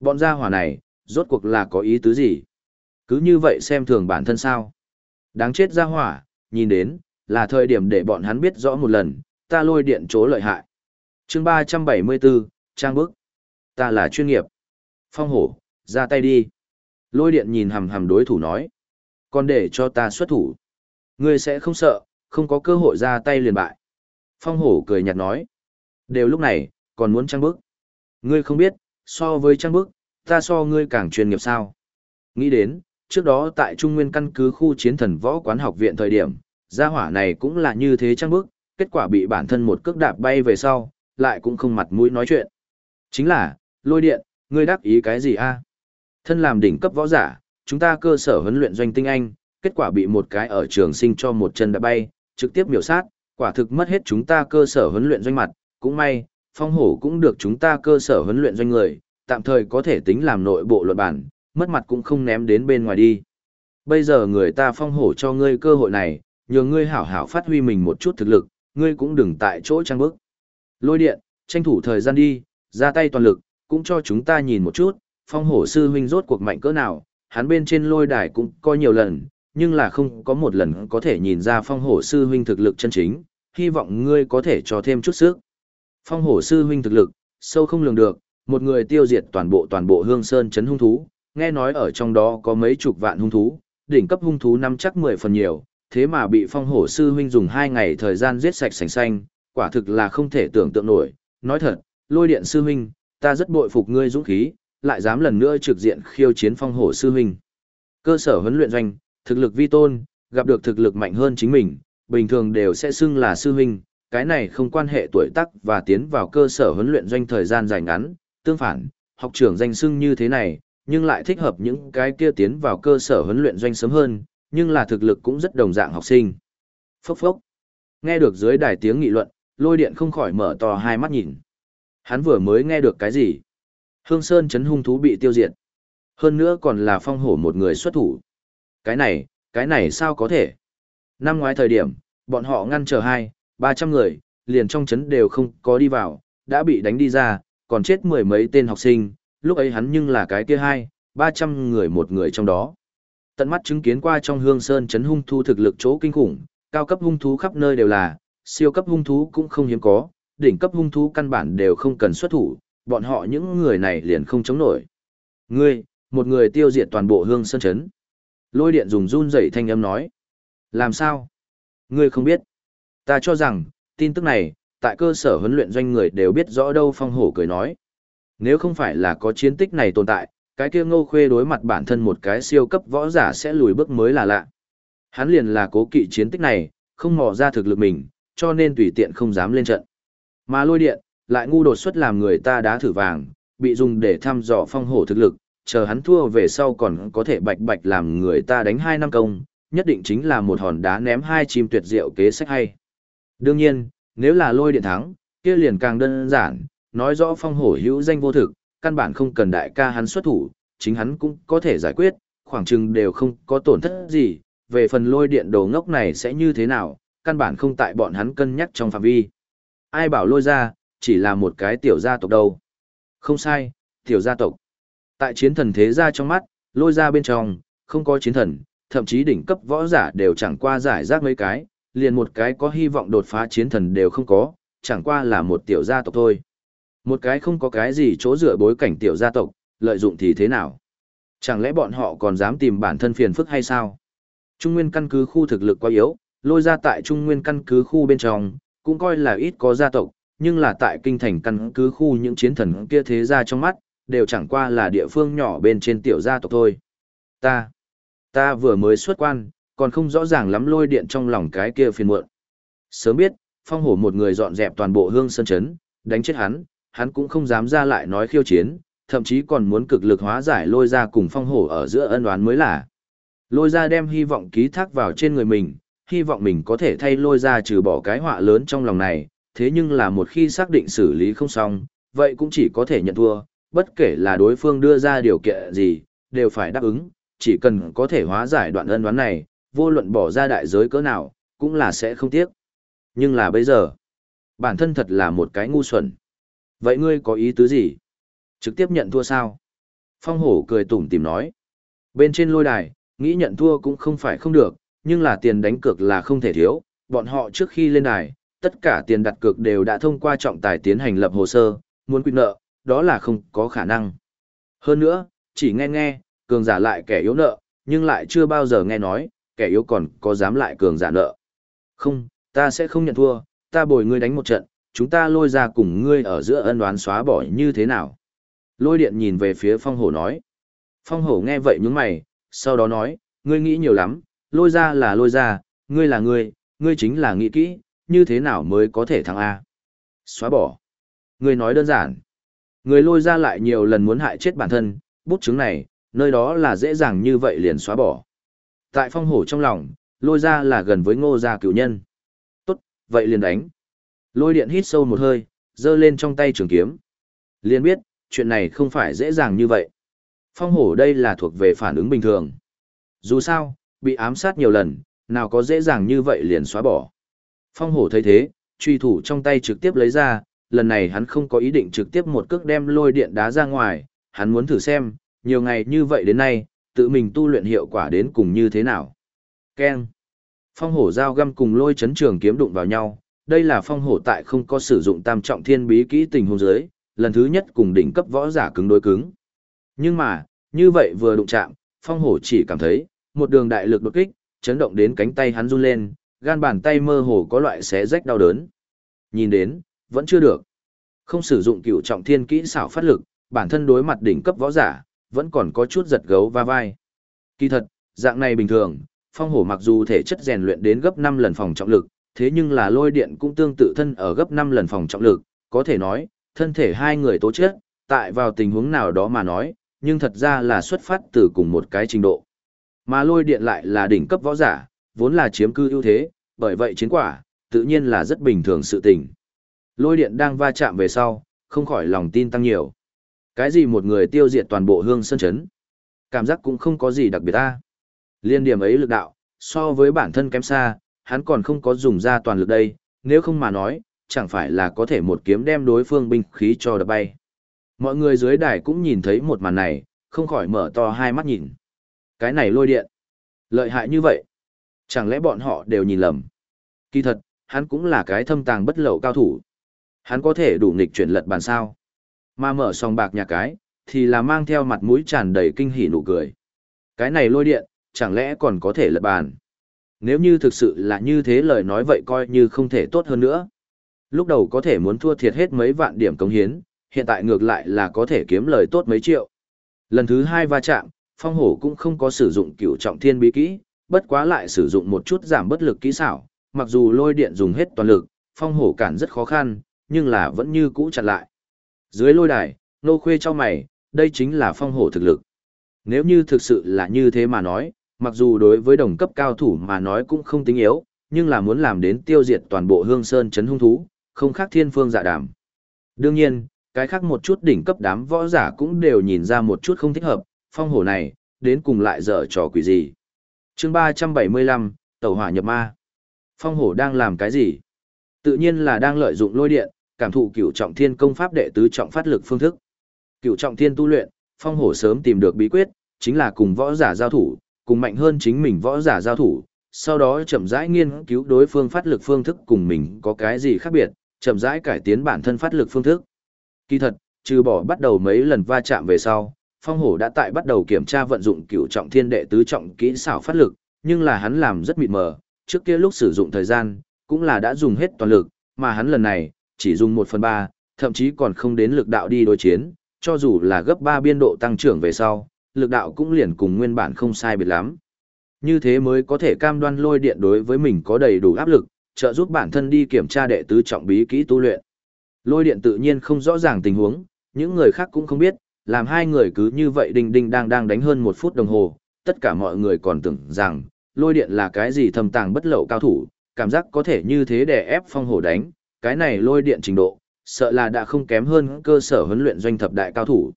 Bọn gia hỏa này, rốt cuộc là có ý tứ gì? Cứ như vậy xem thường bản thân sao? Đáng chết gia hỏa, nhìn đến, là thời điểm để bọn hắn biết rõ một lần, ta lôi điện chỗ lợi hại. chương 374, Trang bức. Ta là chuyên nghiệp. Phong hổ, ra tay đi. Lôi điện nhìn hầm hầm đối thủ nói. Còn để cho ta xuất thủ. Ngươi sẽ không sợ, không có cơ hội ra tay liền bại. Phong hổ cười nhạt nói. Đều lúc này, còn muốn trang bức. Ngươi không biết, so với trang bức, ta so ngươi càng chuyên nghiệp sao. Nghĩ đến, trước đó tại Trung Nguyên căn cứ khu chiến thần võ quán học viện thời điểm, gia hỏa này cũng là như thế trang bức, kết quả bị bản thân một cước đạp bay về sau, lại cũng không mặt mũi nói chuyện. Chính là, lôi điện, ngươi đắc ý cái gì a? Thân làm đỉnh cấp võ giả, chúng ta cơ sở huấn luyện doanh tinh anh, kết quả bị một cái ở trường sinh cho một chân đã bay, trực tiếp miểu sát, quả thực mất hết chúng ta cơ sở huấn luyện doanh mặt, cũng may, phong hổ cũng được chúng ta cơ sở huấn luyện doanh người, tạm thời có thể tính làm nội bộ luận bản, mất mặt cũng không ném đến bên ngoài đi. Bây giờ người ta phong hổ cho ngươi cơ hội này, nhờ ngươi hảo hảo phát huy mình một chút thực lực, ngươi cũng đừng tại chỗ trang bức. Lôi điện, tranh thủ thời gian đi, ra tay toàn lực, cũng cho chúng ta nhìn một chút, phong hổ sư huynh rốt cuộc mạnh cỡ nào, hắn bên trên lôi đài cũng coi nhiều lần, nhưng là không có một lần có thể nhìn ra phong hổ sư huynh thực lực chân chính, hy vọng ngươi có thể cho thêm chút sức. Phong hổ sư huynh thực lực, sâu không lường được, một người tiêu diệt toàn bộ toàn bộ hương sơn chấn hung thú, nghe nói ở trong đó có mấy chục vạn hung thú, đỉnh cấp hung thú năm chắc mười phần nhiều, thế mà bị phong hổ sư huynh dùng hai ngày thời gian giết sạch sành xanh, quả thực là không thể tưởng tượng nổi. Nói thật, lôi điện sư huynh, ta rất bội phục ngươi dũng khí, lại dám lần nữa trực diện khiêu chiến phong hổ sư huynh. Cơ sở huấn luyện doanh, thực lực vi tôn, gặp được thực lực mạnh hơn chính mình, bình thường đều sẽ xưng là sư huynh, cái này không quan hệ tuổi tác và tiến vào cơ sở huấn luyện doanh thời gian dài ngắn, tương phản, học trưởng danh xưng như thế này, nhưng lại thích hợp những cái kia tiến vào cơ sở huấn luyện doanh sớm hơn, nhưng là thực lực cũng rất đồng dạng học sinh. Phốc phốc. Nghe được dưới đài tiếng nghị luận, lôi điện không khỏi mở to hai mắt nhìn. Hắn vừa mới nghe được cái gì? Hương Sơn chấn hung thú bị tiêu diệt. Hơn nữa còn là phong hổ một người xuất thủ. Cái này, cái này sao có thể? Năm ngoái thời điểm, bọn họ ngăn chờ hai, ba trăm người, liền trong chấn đều không có đi vào, đã bị đánh đi ra, còn chết mười mấy tên học sinh, lúc ấy hắn nhưng là cái kia hai, ba trăm người một người trong đó. Tận mắt chứng kiến qua trong hương sơn chấn hung thú thực lực chỗ kinh khủng, cao cấp hung thú khắp nơi đều là, siêu cấp hung thú cũng không hiếm có, đỉnh cấp hung thú căn bản đều không cần xuất thủ, bọn họ những người này liền không chống nổi. Ngươi, một người tiêu diệt toàn bộ hương sơn chấn. Lôi điện dùng run rẩy thanh âm nói. Làm sao? Ngươi không biết. Ta cho rằng, tin tức này, tại cơ sở huấn luyện doanh người đều biết rõ đâu phong hổ cười nói. Nếu không phải là có chiến tích này tồn tại, cái kia ngô khuê đối mặt bản thân một cái siêu cấp võ giả sẽ lùi bước mới là lạ. Hắn liền là cố kỵ chiến tích này, không mò ra thực lực mình, cho nên tùy tiện không dám lên trận. Mà lôi điện, lại ngu đột xuất làm người ta đá thử vàng, bị dùng để thăm dò phong hổ thực lực, chờ hắn thua về sau còn có thể bạch bạch làm người ta đánh hai năm công, nhất định chính là một hòn đá ném hai chim tuyệt diệu kế sách hay. Đương nhiên, nếu là lôi điện thắng, kia liền càng đơn giản, nói rõ phong hổ hữu danh vô thực, căn bản không cần đại ca hắn xuất thủ, chính hắn cũng có thể giải quyết, khoảng chừng đều không có tổn thất gì, về phần lôi điện đồ ngốc này sẽ như thế nào, căn bản không tại bọn hắn cân nhắc trong phạm vi. Ai bảo lôi ra, chỉ là một cái tiểu gia tộc đâu. Không sai, tiểu gia tộc. Tại chiến thần thế gia trong mắt, lôi ra bên trong, không có chiến thần, thậm chí đỉnh cấp võ giả đều chẳng qua giải rác mấy cái, liền một cái có hy vọng đột phá chiến thần đều không có, chẳng qua là một tiểu gia tộc thôi. Một cái không có cái gì chỗ dựa bối cảnh tiểu gia tộc, lợi dụng thì thế nào? Chẳng lẽ bọn họ còn dám tìm bản thân phiền phức hay sao? Trung nguyên căn cứ khu thực lực quá yếu, lôi ra tại trung nguyên căn cứ khu bên trong, cũng coi là ít có gia tộc, nhưng là tại kinh thành căn cứ khu những chiến thần kia thế ra trong mắt, đều chẳng qua là địa phương nhỏ bên trên tiểu gia tộc thôi. Ta, ta vừa mới xuất quan, còn không rõ ràng lắm lôi điện trong lòng cái kia phiền muộn. Sớm biết, phong hổ một người dọn dẹp toàn bộ hương sơn chấn, đánh chết hắn, hắn cũng không dám ra lại nói khiêu chiến, thậm chí còn muốn cực lực hóa giải lôi ra cùng phong hổ ở giữa ân oán mới là. Lôi ra đem hy vọng ký thác vào trên người mình, hy vọng mình có thể thay lôi ra trừ bỏ cái họa lớn trong lòng này, thế nhưng là một khi xác định xử lý không xong, vậy cũng chỉ có thể nhận thua, bất kể là đối phương đưa ra điều kiện gì, đều phải đáp ứng, chỉ cần có thể hóa giải đoạn ân oán này, vô luận bỏ ra đại giới cỡ nào, cũng là sẽ không tiếc. Nhưng là bây giờ, bản thân thật là một cái ngu xuẩn. Vậy ngươi có ý tứ gì? Trực tiếp nhận thua sao? Phong hổ cười tủm tìm nói. Bên trên lôi đài, nghĩ nhận thua cũng không phải không được, nhưng là tiền đánh cược là không thể thiếu. Bọn họ trước khi lên đài, tất cả tiền đặt cược đều đã thông qua trọng tài tiến hành lập hồ sơ, muốn quy nợ, đó là không có khả năng. Hơn nữa, chỉ nghe nghe, cường giả lại kẻ yếu nợ, nhưng lại chưa bao giờ nghe nói, kẻ yếu còn có dám lại cường giả nợ. Không, ta sẽ không nhận thua, ta bồi ngươi đánh một trận, chúng ta lôi ra cùng ngươi ở giữa ân đoán xóa bỏ như thế nào. Lôi điện nhìn về phía phong hổ nói. Phong hổ nghe vậy nhướng mày, sau đó nói, ngươi nghĩ nhiều lắm, lôi ra là lôi ra, ngươi là ngươi, ngươi chính là nghĩ kỹ, như thế nào mới có thể thắng A. Xóa bỏ. Ngươi nói đơn giản. Người lôi ra lại nhiều lần muốn hại chết bản thân, bút chứng này, nơi đó là dễ dàng như vậy liền xóa bỏ. Tại phong hổ trong lòng, lôi ra là gần với ngô gia cựu nhân. Tốt, vậy liền đánh. Lôi điện hít sâu một hơi, giơ lên trong tay trường kiếm. Liền biết, chuyện này không phải dễ dàng như vậy. Phong hổ đây là thuộc về phản ứng bình thường. Dù sao, bị ám sát nhiều lần, nào có dễ dàng như vậy liền xóa bỏ. Phong hổ thấy thế, truy thủ trong tay trực tiếp lấy ra, lần này hắn không có ý định trực tiếp một cước đem lôi điện đá ra ngoài, hắn muốn thử xem, nhiều ngày như vậy đến nay, tự mình tu luyện hiệu quả đến cùng như thế nào. Keng. Phong hổ dao găm cùng lôi chấn trường kiếm đụng vào nhau, đây là phong hổ tại không có sử dụng tam trọng thiên bí kỹ tình hôn giới. lần thứ nhất cùng đỉnh cấp võ giả cứng đối cứng. Nhưng mà, như vậy vừa đụng chạm, phong hổ chỉ cảm thấy, một đường đại lực đột kích, chấn động đến cánh tay hắn run lên, gan bàn tay mơ hồ có loại xé rách đau đớn. Nhìn đến, vẫn chưa được. Không sử dụng cựu trọng thiên kỹ xảo phát lực, bản thân đối mặt đỉnh cấp võ giả, vẫn còn có chút giật gấu va vai. Kỳ thật, dạng này bình thường, phong hổ mặc dù thể chất rèn luyện đến gấp 5 lần phòng trọng lực, thế nhưng là lôi điện cũng tương tự thân ở gấp 5 lần phòng trọng lực, có thể nói, thân thể hai người tố chất, tại vào tình huống nào đó mà nói, nhưng thật ra là xuất phát từ cùng một cái trình độ. Mà lôi điện lại là đỉnh cấp võ giả, vốn là chiếm cư ưu thế, bởi vậy chiến quả, tự nhiên là rất bình thường sự tình. Lôi điện đang va chạm về sau, không khỏi lòng tin tăng nhiều. Cái gì một người tiêu diệt toàn bộ hương sân chấn? Cảm giác cũng không có gì đặc biệt ta. Liên điểm ấy lực đạo, so với bản thân kém xa, hắn còn không có dùng ra toàn lực đây, nếu không mà nói, chẳng phải là có thể một kiếm đem đối phương binh khí cho đập bay. Mọi người dưới đài cũng nhìn thấy một màn này, không khỏi mở to hai mắt nhìn. Cái này lôi điện. Lợi hại như vậy. Chẳng lẽ bọn họ đều nhìn lầm. Kỳ thật, hắn cũng là cái thâm tàng bất lậu cao thủ. Hắn có thể đủ nghịch chuyển lật bàn sao. Mà mở sòng bạc nhà cái, thì là mang theo mặt mũi tràn đầy kinh hỉ nụ cười. Cái này lôi điện, chẳng lẽ còn có thể lật bàn. Nếu như thực sự là như thế lời nói vậy coi như không thể tốt hơn nữa. Lúc đầu có thể muốn thua thiệt hết mấy vạn điểm cống hiến, hiện tại ngược lại là có thể kiếm lời tốt mấy triệu. Lần thứ hai va chạm, phong hổ cũng không có sử dụng cửu trọng thiên bí kỹ, bất quá lại sử dụng một chút giảm bất lực kỹ xảo, mặc dù lôi điện dùng hết toàn lực, phong hổ cản rất khó khăn, nhưng là vẫn như cũ chặn lại. Dưới lôi đài, nô khuê cho mày, đây chính là phong hổ thực lực. Nếu như thực sự là như thế mà nói, mặc dù đối với đồng cấp cao thủ mà nói cũng không tính yếu, nhưng là muốn làm đến tiêu diệt toàn bộ hương sơn chấn hung thú, không khác thiên phương dạ đàm. Đương nhiên, cái khác một chút đỉnh cấp đám võ giả cũng đều nhìn ra một chút không thích hợp, phong hổ này, đến cùng lại dở trò quỷ gì. chương 375, Tàu hỏa nhập ma. Phong hổ đang làm cái gì? Tự nhiên là đang lợi dụng lôi điện, cảm thụ cửu trọng thiên công pháp đệ tứ trọng phát lực phương thức. Cửu trọng thiên tu luyện, phong hổ sớm tìm được bí quyết, chính là cùng võ giả giao thủ, cùng mạnh hơn chính mình võ giả giao thủ, sau đó chậm rãi nghiên cứu đối phương phát lực phương thức cùng mình có cái gì khác biệt, chậm rãi cải tiến bản thân phát lực phương thức. Kỳ thật, trừ bỏ bắt đầu mấy lần va chạm về sau, Phong Hổ đã tại bắt đầu kiểm tra vận dụng cửu trọng thiên đệ tứ trọng kỹ xảo phát lực, nhưng là hắn làm rất mịt mờ, trước kia lúc sử dụng thời gian, cũng là đã dùng hết toàn lực, mà hắn lần này, chỉ dùng 1 phần 3, thậm chí còn không đến lực đạo đi đối chiến, cho dù là gấp 3 biên độ tăng trưởng về sau, lực đạo cũng liền cùng nguyên bản không sai biệt lắm. Như thế mới có thể cam đoan lôi điện đối với mình có đầy đủ áp lực, trợ giúp bản thân đi kiểm tra đệ tứ trọng bí kỹ tu luyện. Lôi điện tự nhiên không rõ ràng tình huống, những người khác cũng không biết, làm hai người cứ như vậy đinh đinh đang đang đánh hơn một phút đồng hồ, tất cả mọi người còn tưởng rằng, lôi điện là cái gì thầm tàng bất lậu cao thủ, cảm giác có thể như thế để ép phong hổ đánh, cái này lôi điện trình độ, sợ là đã không kém hơn cơ sở huấn luyện doanh thập đại cao thủ.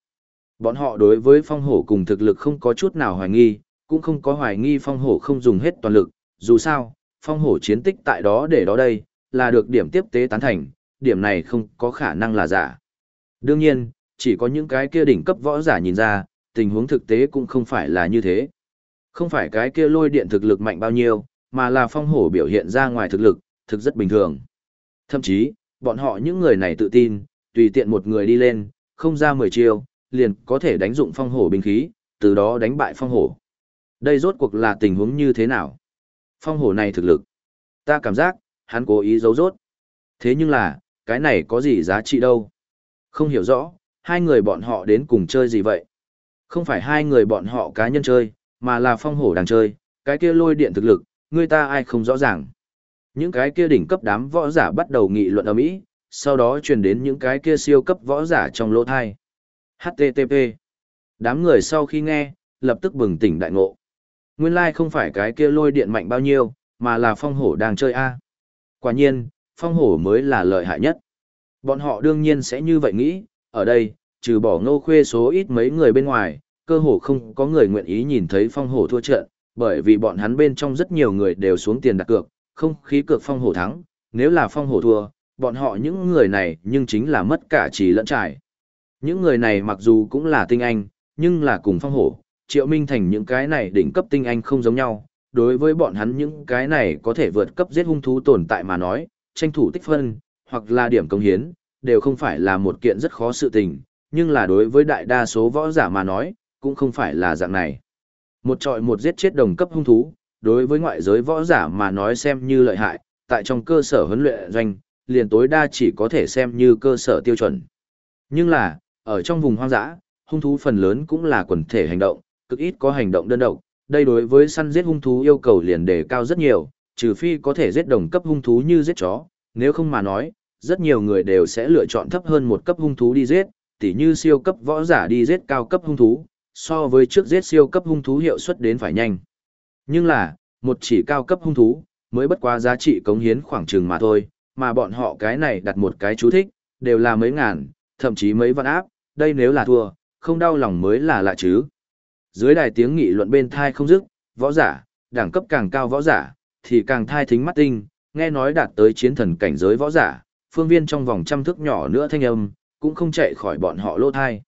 Bọn họ đối với phong hổ cùng thực lực không có chút nào hoài nghi, cũng không có hoài nghi phong hổ không dùng hết toàn lực, dù sao, phong hổ chiến tích tại đó để đó đây, là được điểm tiếp tế tán thành, điểm này không có khả năng là giả. Đương nhiên, chỉ có những cái kia đỉnh cấp võ giả nhìn ra, tình huống thực tế cũng không phải là như thế. Không phải cái kia lôi điện thực lực mạnh bao nhiêu, mà là phong hổ biểu hiện ra ngoài thực lực, thực rất bình thường. Thậm chí, bọn họ những người này tự tin, tùy tiện một người đi lên, không ra 10 chiêu, liền có thể đánh dụng phong hổ binh khí, từ đó đánh bại phong hổ. Đây rốt cuộc là tình huống như thế nào? Phong hổ này thực lực. Ta cảm giác, hắn cố ý giấu rốt. Thế nhưng là, cái này có gì giá trị đâu? Không hiểu rõ, hai người bọn họ đến cùng chơi gì vậy? Không phải hai người bọn họ cá nhân chơi, mà là phong hổ đang chơi, cái kia lôi điện thực lực, người ta ai không rõ ràng. Những cái kia đỉnh cấp đám võ giả bắt đầu nghị luận ở mỹ, sau đó truyền đến những cái kia siêu cấp võ giả trong lỗ thai. HTTP. Đám người sau khi nghe, lập tức bừng tỉnh đại ngộ. Nguyên lai like không phải cái kia lôi điện mạnh bao nhiêu, mà là phong hổ đang chơi A. Quả nhiên, phong hổ mới là lợi hại nhất. Bọn họ đương nhiên sẽ như vậy nghĩ, ở đây, trừ bỏ ngô khuê số ít mấy người bên ngoài, cơ hồ không có người nguyện ý nhìn thấy phong hổ thua trận, bởi vì bọn hắn bên trong rất nhiều người đều xuống tiền đặt cược, không khí cược phong hổ thắng, nếu là phong hổ thua, bọn họ những người này nhưng chính là mất cả trí lẫn trải. Những người này mặc dù cũng là tinh anh, nhưng là cùng phong hổ, triệu minh thành những cái này đỉnh cấp tinh anh không giống nhau, đối với bọn hắn những cái này có thể vượt cấp giết hung thú tồn tại mà nói, tranh thủ tích phân, hoặc là điểm công hiến, đều không phải là một kiện rất khó sự tình, nhưng là đối với đại đa số võ giả mà nói, cũng không phải là dạng này. Một trọi một giết chết đồng cấp hung thú, đối với ngoại giới võ giả mà nói xem như lợi hại, tại trong cơ sở huấn luyện doanh, liền tối đa chỉ có thể xem như cơ sở tiêu chuẩn. Nhưng là, ở trong vùng hoang dã, hung thú phần lớn cũng là quần thể hành động, cực ít có hành động đơn độc, đây đối với săn giết hung thú yêu cầu liền đề cao rất nhiều, trừ phi có thể giết đồng cấp hung thú như giết chó, nếu không mà nói, rất nhiều người đều sẽ lựa chọn thấp hơn một cấp hung thú đi giết, tỉ như siêu cấp võ giả đi giết cao cấp hung thú, so với trước giết siêu cấp hung thú hiệu suất đến phải nhanh. Nhưng là, một chỉ cao cấp hung thú, mới bất quá giá trị cống hiến khoảng chừng mà thôi, mà bọn họ cái này đặt một cái chú thích, đều là mấy ngàn, thậm chí mấy vạn áp, đây nếu là thua, không đau lòng mới là lạ chứ. Dưới đài tiếng nghị luận bên thai không dứt, võ giả, đẳng cấp càng cao võ giả, thì càng thai thính mắt tinh, nghe nói đạt tới chiến thần cảnh giới võ giả, phương viên trong vòng trăm thước nhỏ nữa thanh âm, cũng không chạy khỏi bọn họ lô thai.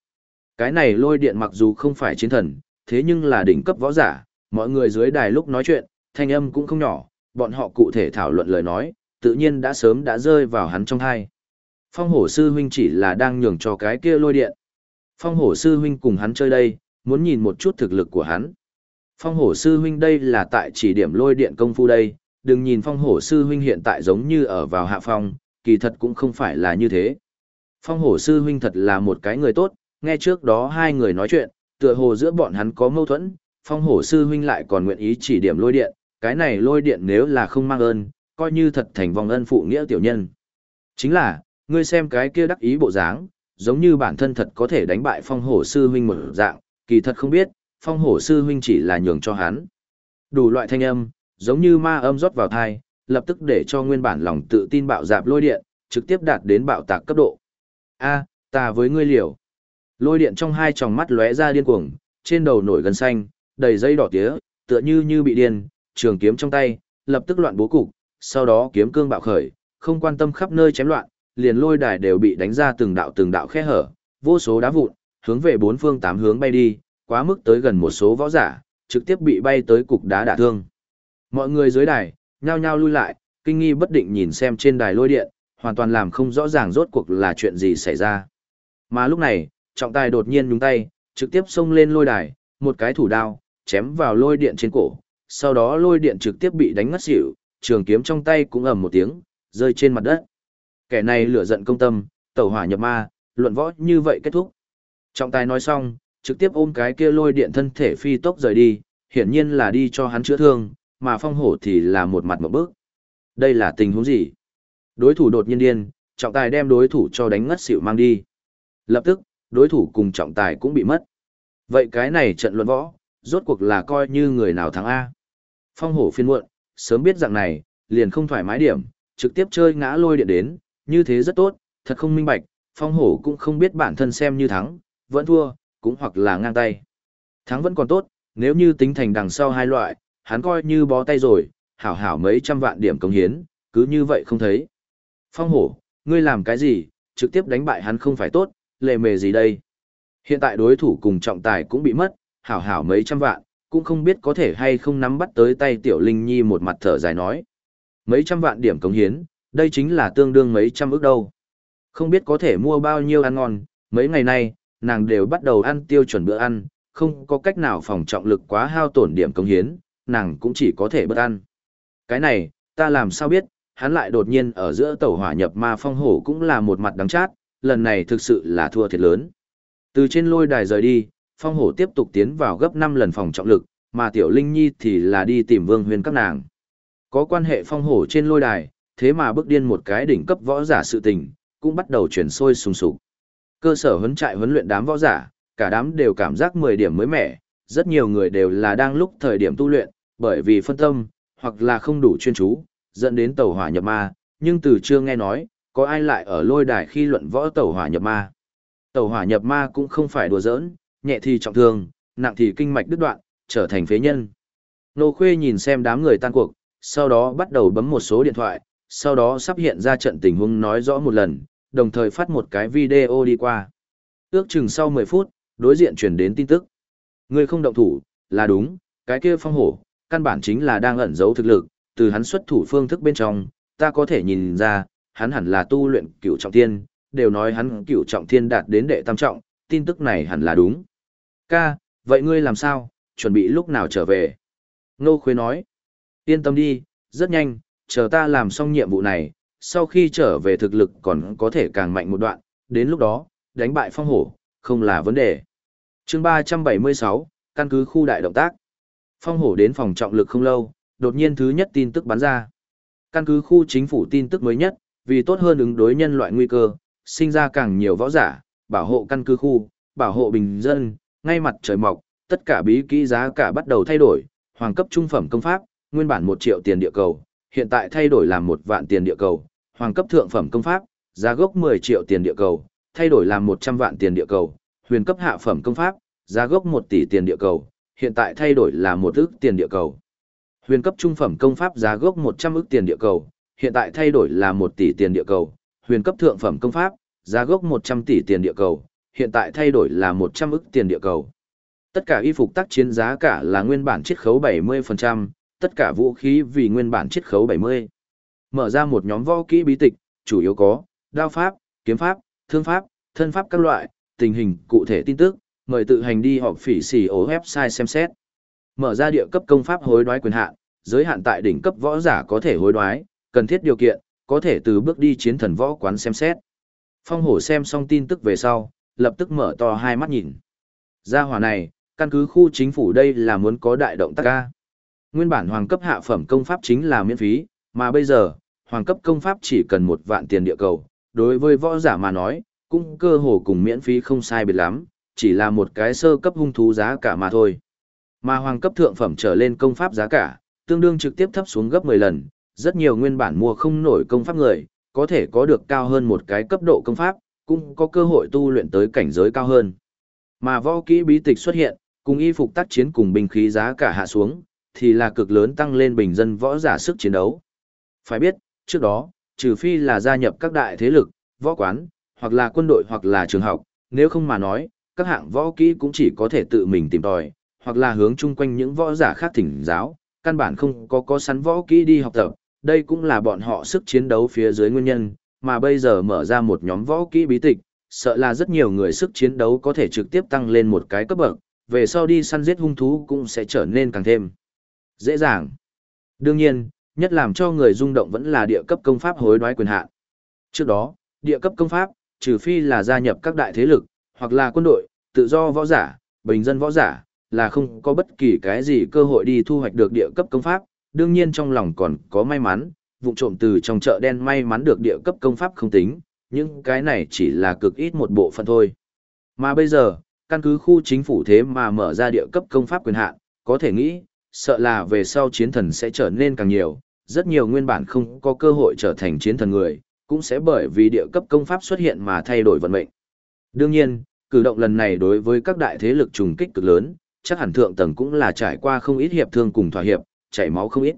Cái này lôi điện mặc dù không phải chiến thần, thế nhưng là đỉnh cấp võ giả, mọi người dưới đài lúc nói chuyện, thanh âm cũng không nhỏ, bọn họ cụ thể thảo luận lời nói, tự nhiên đã sớm đã rơi vào hắn trong thai. Phong hổ sư huynh chỉ là đang nhường cho cái kia lôi điện. Phong hổ sư huynh cùng hắn chơi đây, muốn nhìn một chút thực lực của hắn. Phong hổ sư huynh đây là tại chỉ điểm lôi điện công phu đây, đừng nhìn phong hổ sư huynh hiện tại giống như ở vào hạ phong, kỳ thật cũng không phải là như thế. Phong hổ sư huynh thật là một cái người tốt, nghe trước đó hai người nói chuyện, tựa hồ giữa bọn hắn có mâu thuẫn, phong hổ sư huynh lại còn nguyện ý chỉ điểm lôi điện, cái này lôi điện nếu là không mang ơn, coi như thật thành vòng ân phụ nghĩa tiểu nhân. Chính là, ngươi xem cái kia đắc ý bộ dáng, giống như bản thân thật có thể đánh bại phong hổ sư huynh một dạng, kỳ thật không biết, phong hổ sư huynh chỉ là nhường cho hắn. Đủ loại thanh âm, giống như ma âm rót vào thai, lập tức để cho nguyên bản lòng tự tin bạo dạp lôi điện, trực tiếp đạt đến bạo tạc cấp độ. A, ta với ngươi liều. Lôi điện trong hai tròng mắt lóe ra điên cuồng, trên đầu nổi gần xanh, đầy dây đỏ tía, tựa như như bị điên, trường kiếm trong tay, lập tức loạn bố cục, sau đó kiếm cương bạo khởi, không quan tâm khắp nơi chém loạn, liền lôi đài đều bị đánh ra từng đạo từng đạo khe hở, vô số đá vụn, hướng về bốn phương tám hướng bay đi, quá mức tới gần một số võ giả, trực tiếp bị bay tới cục đá đả thương. Mọi người dưới đài, nhao nhao lui lại, kinh nghi bất định nhìn xem trên đài lôi điện, hoàn toàn làm không rõ ràng rốt cuộc là chuyện gì xảy ra. Mà lúc này, trọng tài đột nhiên nhúng tay, trực tiếp xông lên lôi đài, một cái thủ đao, chém vào lôi điện trên cổ, sau đó lôi điện trực tiếp bị đánh ngất xỉu, trường kiếm trong tay cũng ầm một tiếng, rơi trên mặt đất. Kẻ này lửa giận công tâm, tẩu hỏa nhập ma, luận võ như vậy kết thúc. Trọng tài nói xong, trực tiếp ôm cái kia lôi điện thân thể phi tốc rời đi, hiển nhiên là đi cho hắn chữa thương, mà phong hổ thì là một mặt một bước. Đây là tình huống gì? Đối thủ đột nhiên điên, trọng tài đem đối thủ cho đánh ngất xỉu mang đi. Lập tức, đối thủ cùng trọng tài cũng bị mất. Vậy cái này trận luận võ, rốt cuộc là coi như người nào thắng A. Phong hổ phiên muộn, sớm biết dạng này, liền không thoải mái điểm, trực tiếp chơi ngã lôi điện đến, như thế rất tốt, thật không minh bạch, phong hổ cũng không biết bản thân xem như thắng, vẫn thua, cũng hoặc là ngang tay. Thắng vẫn còn tốt, nếu như tính thành đằng sau hai loại, hắn coi như bó tay rồi, hảo hảo mấy trăm vạn điểm công hiến, cứ như vậy không thấy. Phong hổ, ngươi làm cái gì, trực tiếp đánh bại hắn không phải tốt, lề mề gì đây. Hiện tại đối thủ cùng trọng tài cũng bị mất, hảo hảo mấy trăm vạn, cũng không biết có thể hay không nắm bắt tới tay tiểu linh nhi một mặt thở dài nói. Mấy trăm vạn điểm công hiến, đây chính là tương đương mấy trăm ước đâu. Không biết có thể mua bao nhiêu ăn ngon, mấy ngày nay, nàng đều bắt đầu ăn tiêu chuẩn bữa ăn, không có cách nào phòng trọng lực quá hao tổn điểm công hiến, nàng cũng chỉ có thể bất ăn. Cái này, ta làm sao biết, hắn lại đột nhiên ở giữa tàu hỏa nhập ma phong hổ cũng là một mặt đắng chát, lần này thực sự là thua thiệt lớn. Từ trên lôi đài rời đi, phong hổ tiếp tục tiến vào gấp 5 lần phòng trọng lực, mà tiểu linh nhi thì là đi tìm vương huyền các nàng. Có quan hệ phong hổ trên lôi đài, thế mà bước điên một cái đỉnh cấp võ giả sự tình, cũng bắt đầu chuyển sôi sùng sục. Cơ sở huấn trại huấn luyện đám võ giả, cả đám đều cảm giác 10 điểm mới mẻ, rất nhiều người đều là đang lúc thời điểm tu luyện, bởi vì phân tâm, hoặc là không đủ chuyên chú, dẫn đến tàu hỏa nhập ma, nhưng từ chưa nghe nói, có ai lại ở lôi đài khi luận võ tàu hỏa nhập ma. Tàu hỏa nhập ma cũng không phải đùa giỡn, nhẹ thì trọng thương, nặng thì kinh mạch đứt đoạn, trở thành phế nhân. Nô Khuê nhìn xem đám người tan cuộc, sau đó bắt đầu bấm một số điện thoại, sau đó sắp hiện ra trận tình huống nói rõ một lần, đồng thời phát một cái video đi qua. Ước chừng sau 10 phút, đối diện truyền đến tin tức. Người không động thủ, là đúng, cái kia phong hổ, căn bản chính là đang ẩn giấu thực lực, từ hắn xuất thủ phương thức bên trong, ta có thể nhìn ra, hắn hẳn là tu luyện cửu trọng thiên, đều nói hắn cửu trọng thiên đạt đến đệ tam trọng, tin tức này hẳn là đúng. Ca, vậy ngươi làm sao, chuẩn bị lúc nào trở về? Nô Khuế nói, yên tâm đi, rất nhanh, chờ ta làm xong nhiệm vụ này, sau khi trở về thực lực còn có thể càng mạnh một đoạn, đến lúc đó, đánh bại phong hổ, không là vấn đề. chương 376, căn cứ khu đại động tác. Phong hổ đến phòng trọng lực không lâu, đột nhiên thứ nhất tin tức bắn ra. Căn cứ khu chính phủ tin tức mới nhất, vì tốt hơn ứng đối nhân loại nguy cơ, sinh ra càng nhiều võ giả, bảo hộ căn cứ khu, bảo hộ bình dân, ngay mặt trời mọc, tất cả bí kỹ giá cả bắt đầu thay đổi, hoàng cấp trung phẩm công pháp, nguyên bản 1 triệu tiền địa cầu, hiện tại thay đổi làm 1 vạn tiền địa cầu, hoàng cấp thượng phẩm công pháp, giá gốc 10 triệu tiền địa cầu, thay đổi làm 100 vạn tiền địa cầu, huyền cấp hạ phẩm công pháp, giá gốc 1 tỷ tiền địa cầu, hiện tại thay đổi là 1 ức tiền địa cầu. Huyền cấp trung phẩm công pháp giá gốc 100 ức tiền địa cầu, hiện tại thay đổi là 1 tỷ tiền địa cầu. Huyền cấp thượng phẩm công pháp, giá gốc 100 tỷ tiền địa cầu, hiện tại thay đổi là 100 ức tiền địa cầu. Tất cả y phục tác chiến giá cả là nguyên bản chiết khấu 70%, tất cả vũ khí vì nguyên bản chiết khấu 70. Mở ra một nhóm võ kỹ bí tịch, chủ yếu có đao pháp, kiếm pháp, thương pháp, thân pháp các loại, tình hình cụ thể tin tức, mời tự hành đi họp phỉ xỉ ổ website xem xét. Mở ra địa cấp công pháp hối đoái quyền hạn, giới hạn tại đỉnh cấp võ giả có thể hối đoái, cần thiết điều kiện, có thể từ bước đi chiến thần võ quán xem xét. Phong hổ xem xong tin tức về sau, lập tức mở to hai mắt nhìn. Gia hỏa này, căn cứ khu chính phủ đây là muốn có đại động tác ca. Nguyên bản hoàng cấp hạ phẩm công pháp chính là miễn phí, mà bây giờ, hoàng cấp công pháp chỉ cần một vạn tiền địa cầu. Đối với võ giả mà nói, cũng cơ hồ cùng miễn phí không sai biệt lắm, chỉ là một cái sơ cấp hung thú giá cả mà thôi. Mà hoàng cấp thượng phẩm trở lên công pháp giá cả, tương đương trực tiếp thấp xuống gấp 10 lần, rất nhiều nguyên bản mua không nổi công pháp người, có thể có được cao hơn một cái cấp độ công pháp, cũng có cơ hội tu luyện tới cảnh giới cao hơn. Mà võ kỹ bí tịch xuất hiện, cùng y phục tác chiến cùng binh khí giá cả hạ xuống, thì là cực lớn tăng lên bình dân võ giả sức chiến đấu. Phải biết, trước đó, trừ phi là gia nhập các đại thế lực, võ quán, hoặc là quân đội hoặc là trường học, nếu không mà nói, các hạng võ kỹ cũng chỉ có thể tự mình tìm tòi, hoặc là hướng chung quanh những võ giả khác thỉnh giáo, căn bản không có có sẵn võ kỹ đi học tập, đây cũng là bọn họ sức chiến đấu phía dưới nguyên nhân, mà bây giờ mở ra một nhóm võ kỹ bí tịch, sợ là rất nhiều người sức chiến đấu có thể trực tiếp tăng lên một cái cấp bậc, về sau đi săn giết hung thú cũng sẽ trở nên càng thêm dễ dàng. Đương nhiên, nhất làm cho người rung động vẫn là địa cấp công pháp hối đoái quyền hạn. Trước đó, địa cấp công pháp, trừ phi là gia nhập các đại thế lực, hoặc là quân đội, tự do võ giả, bình dân võ giả, là không có bất kỳ cái gì cơ hội đi thu hoạch được địa cấp công pháp, đương nhiên trong lòng còn có may mắn, vụ trộm từ trong chợ đen may mắn được địa cấp công pháp không tính, nhưng cái này chỉ là cực ít một bộ phận thôi. Mà bây giờ, căn cứ khu chính phủ thế mà mở ra địa cấp công pháp quyền hạn, có thể nghĩ, sợ là về sau chiến thần sẽ trở nên càng nhiều, rất nhiều nguyên bản không có cơ hội trở thành chiến thần người, cũng sẽ bởi vì địa cấp công pháp xuất hiện mà thay đổi vận mệnh. Đương nhiên, cử động lần này đối với các đại thế lực trùng kích cực lớn, chắc hẳn thượng tầng cũng là trải qua không ít hiệp thương cùng thỏa hiệp, chảy máu không ít.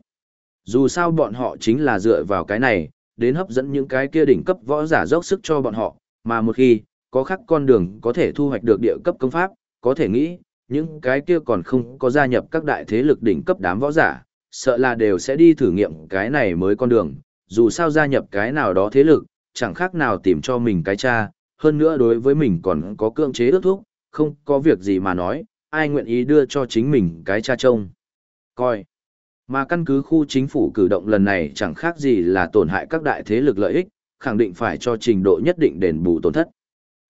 Dù sao bọn họ chính là dựa vào cái này, đến hấp dẫn những cái kia đỉnh cấp võ giả dốc sức cho bọn họ, mà một khi, có khắc con đường có thể thu hoạch được địa cấp công pháp, có thể nghĩ, những cái kia còn không có gia nhập các đại thế lực đỉnh cấp đám võ giả, sợ là đều sẽ đi thử nghiệm cái này mới con đường, dù sao gia nhập cái nào đó thế lực, chẳng khác nào tìm cho mình cái cha, hơn nữa đối với mình còn có cưỡng chế ước thúc, không có việc gì mà nói, ai nguyện ý đưa cho chính mình cái cha trông. Coi. Mà căn cứ khu chính phủ cử động lần này chẳng khác gì là tổn hại các đại thế lực lợi ích, khẳng định phải cho trình độ nhất định đền bù tổn thất.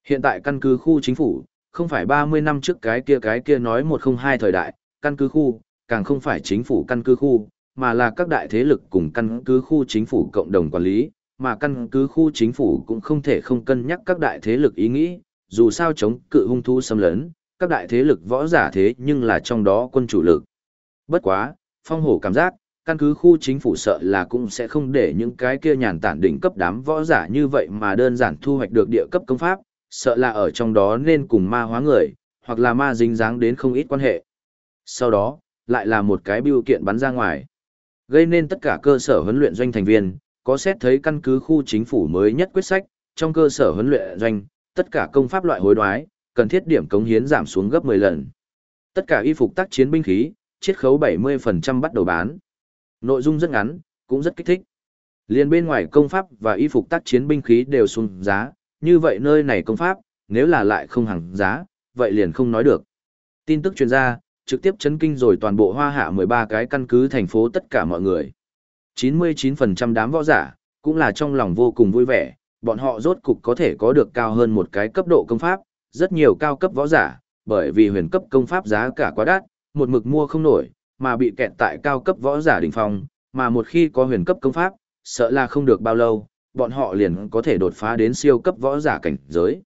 Hiện tại căn cứ khu chính phủ, không phải 30 năm trước cái kia cái kia nói 102 thời đại, căn cứ khu, càng không phải chính phủ căn cứ khu, mà là các đại thế lực cùng căn cứ khu chính phủ cộng đồng quản lý, mà căn cứ khu chính phủ cũng không thể không cân nhắc các đại thế lực ý nghĩ, dù sao chống cự hung thú xâm lấn, các đại thế lực võ giả thế nhưng là trong đó quân chủ lực. Bất quá, phong hổ cảm giác, căn cứ khu chính phủ sợ là cũng sẽ không để những cái kia nhàn tản đỉnh cấp đám võ giả như vậy mà đơn giản thu hoạch được địa cấp công pháp, sợ là ở trong đó nên cùng ma hóa người, hoặc là ma dính dáng đến không ít quan hệ. Sau đó, lại là một cái biêu kiện bắn ra ngoài. Gây nên tất cả cơ sở huấn luyện doanh thành viên, có xét thấy căn cứ khu chính phủ mới nhất quyết sách, trong cơ sở huấn luyện doanh, tất cả công pháp loại hối đoái, cần thiết điểm cống hiến giảm xuống gấp 10 lần. Tất cả y phục tác chiến binh khí, chiết khấu 70% bắt đầu bán. Nội dung rất ngắn, cũng rất kích thích. Liên bên ngoài công pháp và y phục tác chiến binh khí đều xuống giá, như vậy nơi này công pháp, nếu là lại không hàng giá, vậy liền không nói được. Tin tức truyền ra, trực tiếp chấn kinh rồi toàn bộ hoa hạ 13 cái căn cứ thành phố tất cả mọi người. 99% đám võ giả, cũng là trong lòng vô cùng vui vẻ, bọn họ rốt cục có thể có được cao hơn một cái cấp độ công pháp, rất nhiều cao cấp võ giả, bởi vì huyền cấp công pháp giá cả quá đắt, một mực mua không nổi, mà bị kẹt tại cao cấp võ giả đỉnh phong, mà một khi có huyền cấp công pháp, sợ là không được bao lâu, bọn họ liền có thể đột phá đến siêu cấp võ giả cảnh giới.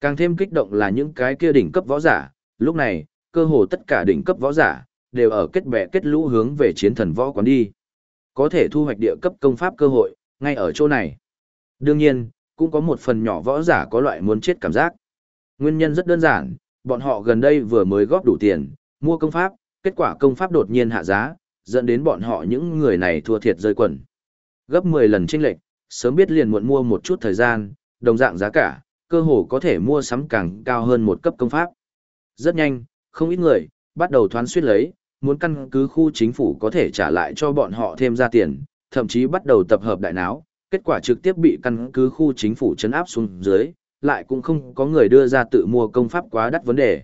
Càng thêm kích động là những cái kia đỉnh cấp võ giả, lúc này, cơ hồ tất cả đỉnh cấp võ giả, đều ở kết bè kết lũ hướng về chiến thần võ quán đi. Có thể thu hoạch địa cấp công pháp cơ hội, ngay ở chỗ này. Đương nhiên, cũng có một phần nhỏ võ giả có loại muốn chết cảm giác. Nguyên nhân rất đơn giản, bọn họ gần đây vừa mới góp đủ tiền, mua công pháp, kết quả công pháp đột nhiên hạ giá, dẫn đến bọn họ những người này thua thiệt rơi quần. Gấp 10 lần chênh lệch, sớm biết liền muộn mua một chút thời gian, đồng dạng giá cả, cơ hồ có thể mua sắm càng cao hơn một cấp công pháp. Rất nhanh, không ít người, bắt đầu thoán suy lấy, muốn căn cứ khu chính phủ có thể trả lại cho bọn họ thêm ra tiền, thậm chí bắt đầu tập hợp đại náo, kết quả trực tiếp bị căn cứ khu chính phủ chấn áp xuống dưới, lại cũng không có người đưa ra tự mua công pháp quá đắt vấn đề.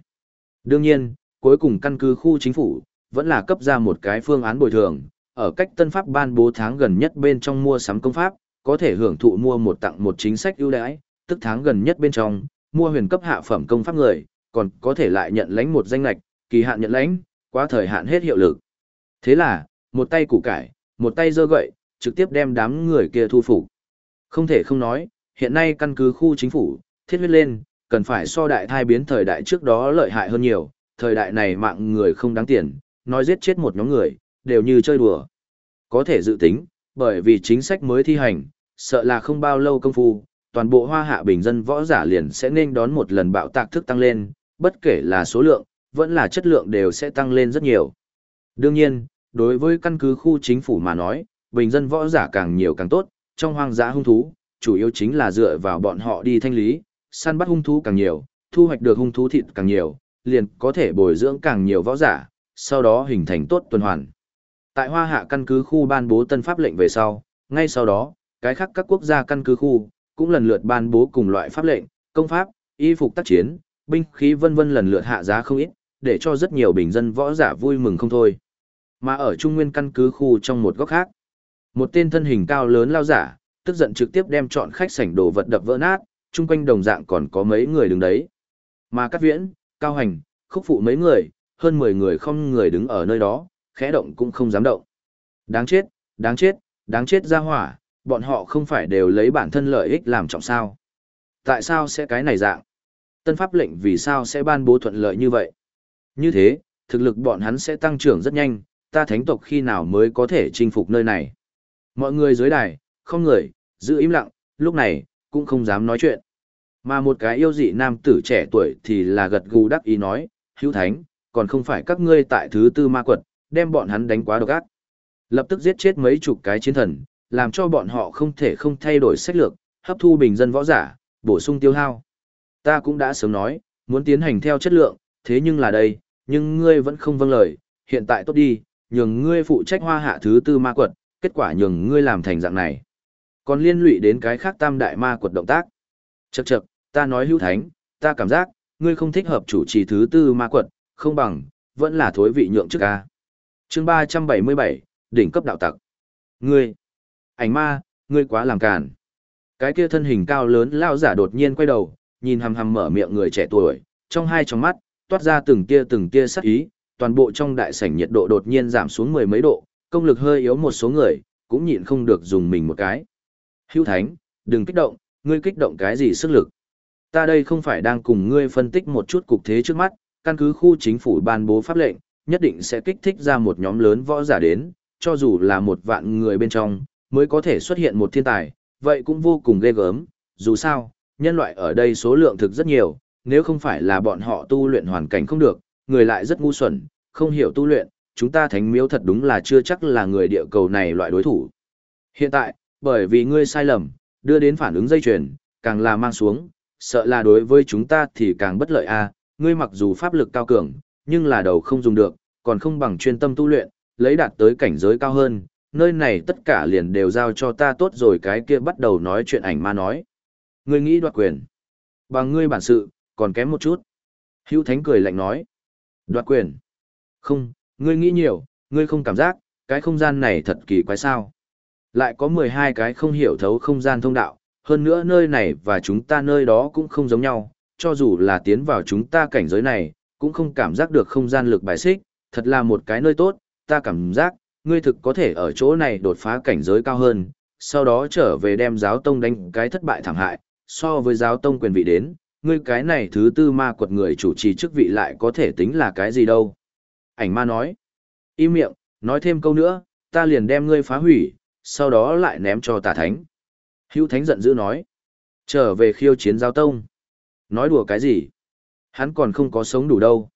Đương nhiên, cuối cùng căn cứ khu chính phủ, vẫn là cấp ra một cái phương án bồi thường, ở cách tân pháp ban bố tháng gần nhất bên trong mua sắm công pháp, có thể hưởng thụ mua một tặng một chính sách ưu đãi, tức tháng gần nhất bên trong, mua huyền cấp hạ phẩm công pháp người, còn có thể lại nhận lãnh một danh lạch, kỳ hạn nhận lãnh, quá thời hạn hết hiệu lực. Thế là, một tay củ cải, một tay dơ gậy, trực tiếp đem đám người kia thu phục. Không thể không nói, hiện nay căn cứ khu chính phủ, thiết huyết lên, cần phải so đại thai biến thời đại trước đó lợi hại hơn nhiều, thời đại này mạng người không đáng tiền, nói giết chết một nhóm người, đều như chơi đùa. Có thể dự tính, bởi vì chính sách mới thi hành, sợ là không bao lâu công phu, toàn bộ hoa hạ bình dân võ giả liền sẽ nên đón một lần bạo tạc thức tăng lên, bất kể là số lượng, vẫn là chất lượng đều sẽ tăng lên rất nhiều. Đương nhiên, đối với căn cứ khu chính phủ mà nói, bình dân võ giả càng nhiều càng tốt, trong hoang dã hung thú, chủ yếu chính là dựa vào bọn họ đi thanh lý, săn bắt hung thú càng nhiều, thu hoạch được hung thú thịt càng nhiều, liền có thể bồi dưỡng càng nhiều võ giả, sau đó hình thành tốt tuần hoàn. Tại Hoa Hạ căn cứ khu ban bố tân pháp lệnh về sau, ngay sau đó, cái khác các quốc gia căn cứ khu cũng lần lượt ban bố cùng loại pháp lệnh, công pháp, y phục tác chiến, binh khí vân vân lần lượt hạ giá không ít, để cho rất nhiều bình dân võ giả vui mừng không thôi. Mà ở Trung Nguyên căn cứ khu trong một góc khác, một tên thân hình cao lớn lao giả, tức giận trực tiếp đem chọn khách sảnh đồ vật đập vỡ nát, chung quanh đồng dạng còn có mấy người đứng đấy. Mà các viễn, cao hành, khúc phụ mấy người, hơn 10 người không người đứng ở nơi đó, khẽ động cũng không dám động. Đáng chết, đáng chết, đáng chết ra hỏa, bọn họ không phải đều lấy bản thân lợi ích làm trọng sao. Tại sao sẽ cái này dạng? Tân pháp lệnh vì sao sẽ ban bố thuận lợi như vậy? Như thế, thực lực bọn hắn sẽ tăng trưởng rất nhanh, ta thánh tộc khi nào mới có thể chinh phục nơi này? Mọi người dưới đài, không người, giữ im lặng, lúc này, cũng không dám nói chuyện. Mà một cái yêu dị nam tử trẻ tuổi thì là gật gù đắc ý nói, hữu thánh, còn không phải các ngươi tại thứ tư ma quật, đem bọn hắn đánh quá độc ác. Lập tức giết chết mấy chục cái chiến thần, làm cho bọn họ không thể không thay đổi sách lược, hấp thu bình dân võ giả, bổ sung tiêu hao. Ta cũng đã sớm nói, muốn tiến hành theo chất lượng, thế nhưng là đây, nhưng ngươi vẫn không vâng lời, hiện tại tốt đi, nhường ngươi phụ trách hoa hạ thứ tư ma quật, kết quả nhường ngươi làm thành dạng này. Còn liên lụy đến cái khác tam đại ma quật động tác. Chậc chậc, ta nói hữu thánh, ta cảm giác, ngươi không thích hợp chủ trì thứ tư ma quật, không bằng, vẫn là thối vị nhượng trước ca. chương 377, đỉnh cấp đạo tặc. Ngươi, ảnh ma, ngươi quá làm càn. Cái kia thân hình cao lớn lao giả đột nhiên quay đầu, nhìn hằm hằm mở miệng người trẻ tuổi, trong hai tròng mắt, toát ra từng tia từng tia sắc ý, toàn bộ trong đại sảnh nhiệt độ đột nhiên giảm xuống mười mấy độ, công lực hơi yếu một số người, cũng nhịn không được dùng mình một cái. Hữu Thánh, đừng kích động, ngươi kích động cái gì sức lực. Ta đây không phải đang cùng ngươi phân tích một chút cục thế trước mắt, căn cứ khu chính phủ ban bố pháp lệnh, nhất định sẽ kích thích ra một nhóm lớn võ giả đến, cho dù là một vạn người bên trong, mới có thể xuất hiện một thiên tài, vậy cũng vô cùng ghê gớm, dù sao, nhân loại ở đây số lượng thực rất nhiều, nếu không phải là bọn họ tu luyện hoàn cảnh không được, người lại rất ngu xuẩn, không hiểu tu luyện, chúng ta thánh miếu thật đúng là chưa chắc là người địa cầu này loại đối thủ. Hiện tại, bởi vì ngươi sai lầm, đưa đến phản ứng dây chuyền, càng là mang xuống, sợ là đối với chúng ta thì càng bất lợi a. ngươi mặc dù pháp lực cao cường, nhưng là đầu không dùng được, còn không bằng chuyên tâm tu luyện, lấy đạt tới cảnh giới cao hơn, nơi này tất cả liền đều giao cho ta tốt rồi cái kia bắt đầu nói chuyện ảnh ma nói. Ngươi nghĩ đoạt quyền. Bằng ngươi bản sự, còn kém một chút. Hữu Thánh cười lạnh nói. Đoạt quyền. Không, ngươi nghĩ nhiều, ngươi không cảm giác, cái không gian này thật kỳ quái sao. Lại có 12 cái không hiểu thấu không gian thông đạo, hơn nữa nơi này và chúng ta nơi đó cũng không giống nhau, cho dù là tiến vào chúng ta cảnh giới này, cũng không cảm giác được không gian lực bài xích, thật là một cái nơi tốt, ta cảm giác, ngươi thực có thể ở chỗ này đột phá cảnh giới cao hơn, sau đó trở về đem giáo tông đánh cái thất bại thảm hại, so với giáo tông quyền vị đến, ngươi cái này thứ tư ma quật người chủ trì chức vị lại có thể tính là cái gì đâu. Ảnh ma nói, im miệng, nói thêm câu nữa, ta liền đem ngươi phá hủy, sau đó lại ném cho tà thánh. Hữu thánh giận dữ nói, trở về khiêu chiến Giao tông. Nói đùa cái gì? Hắn còn không có sống đủ đâu.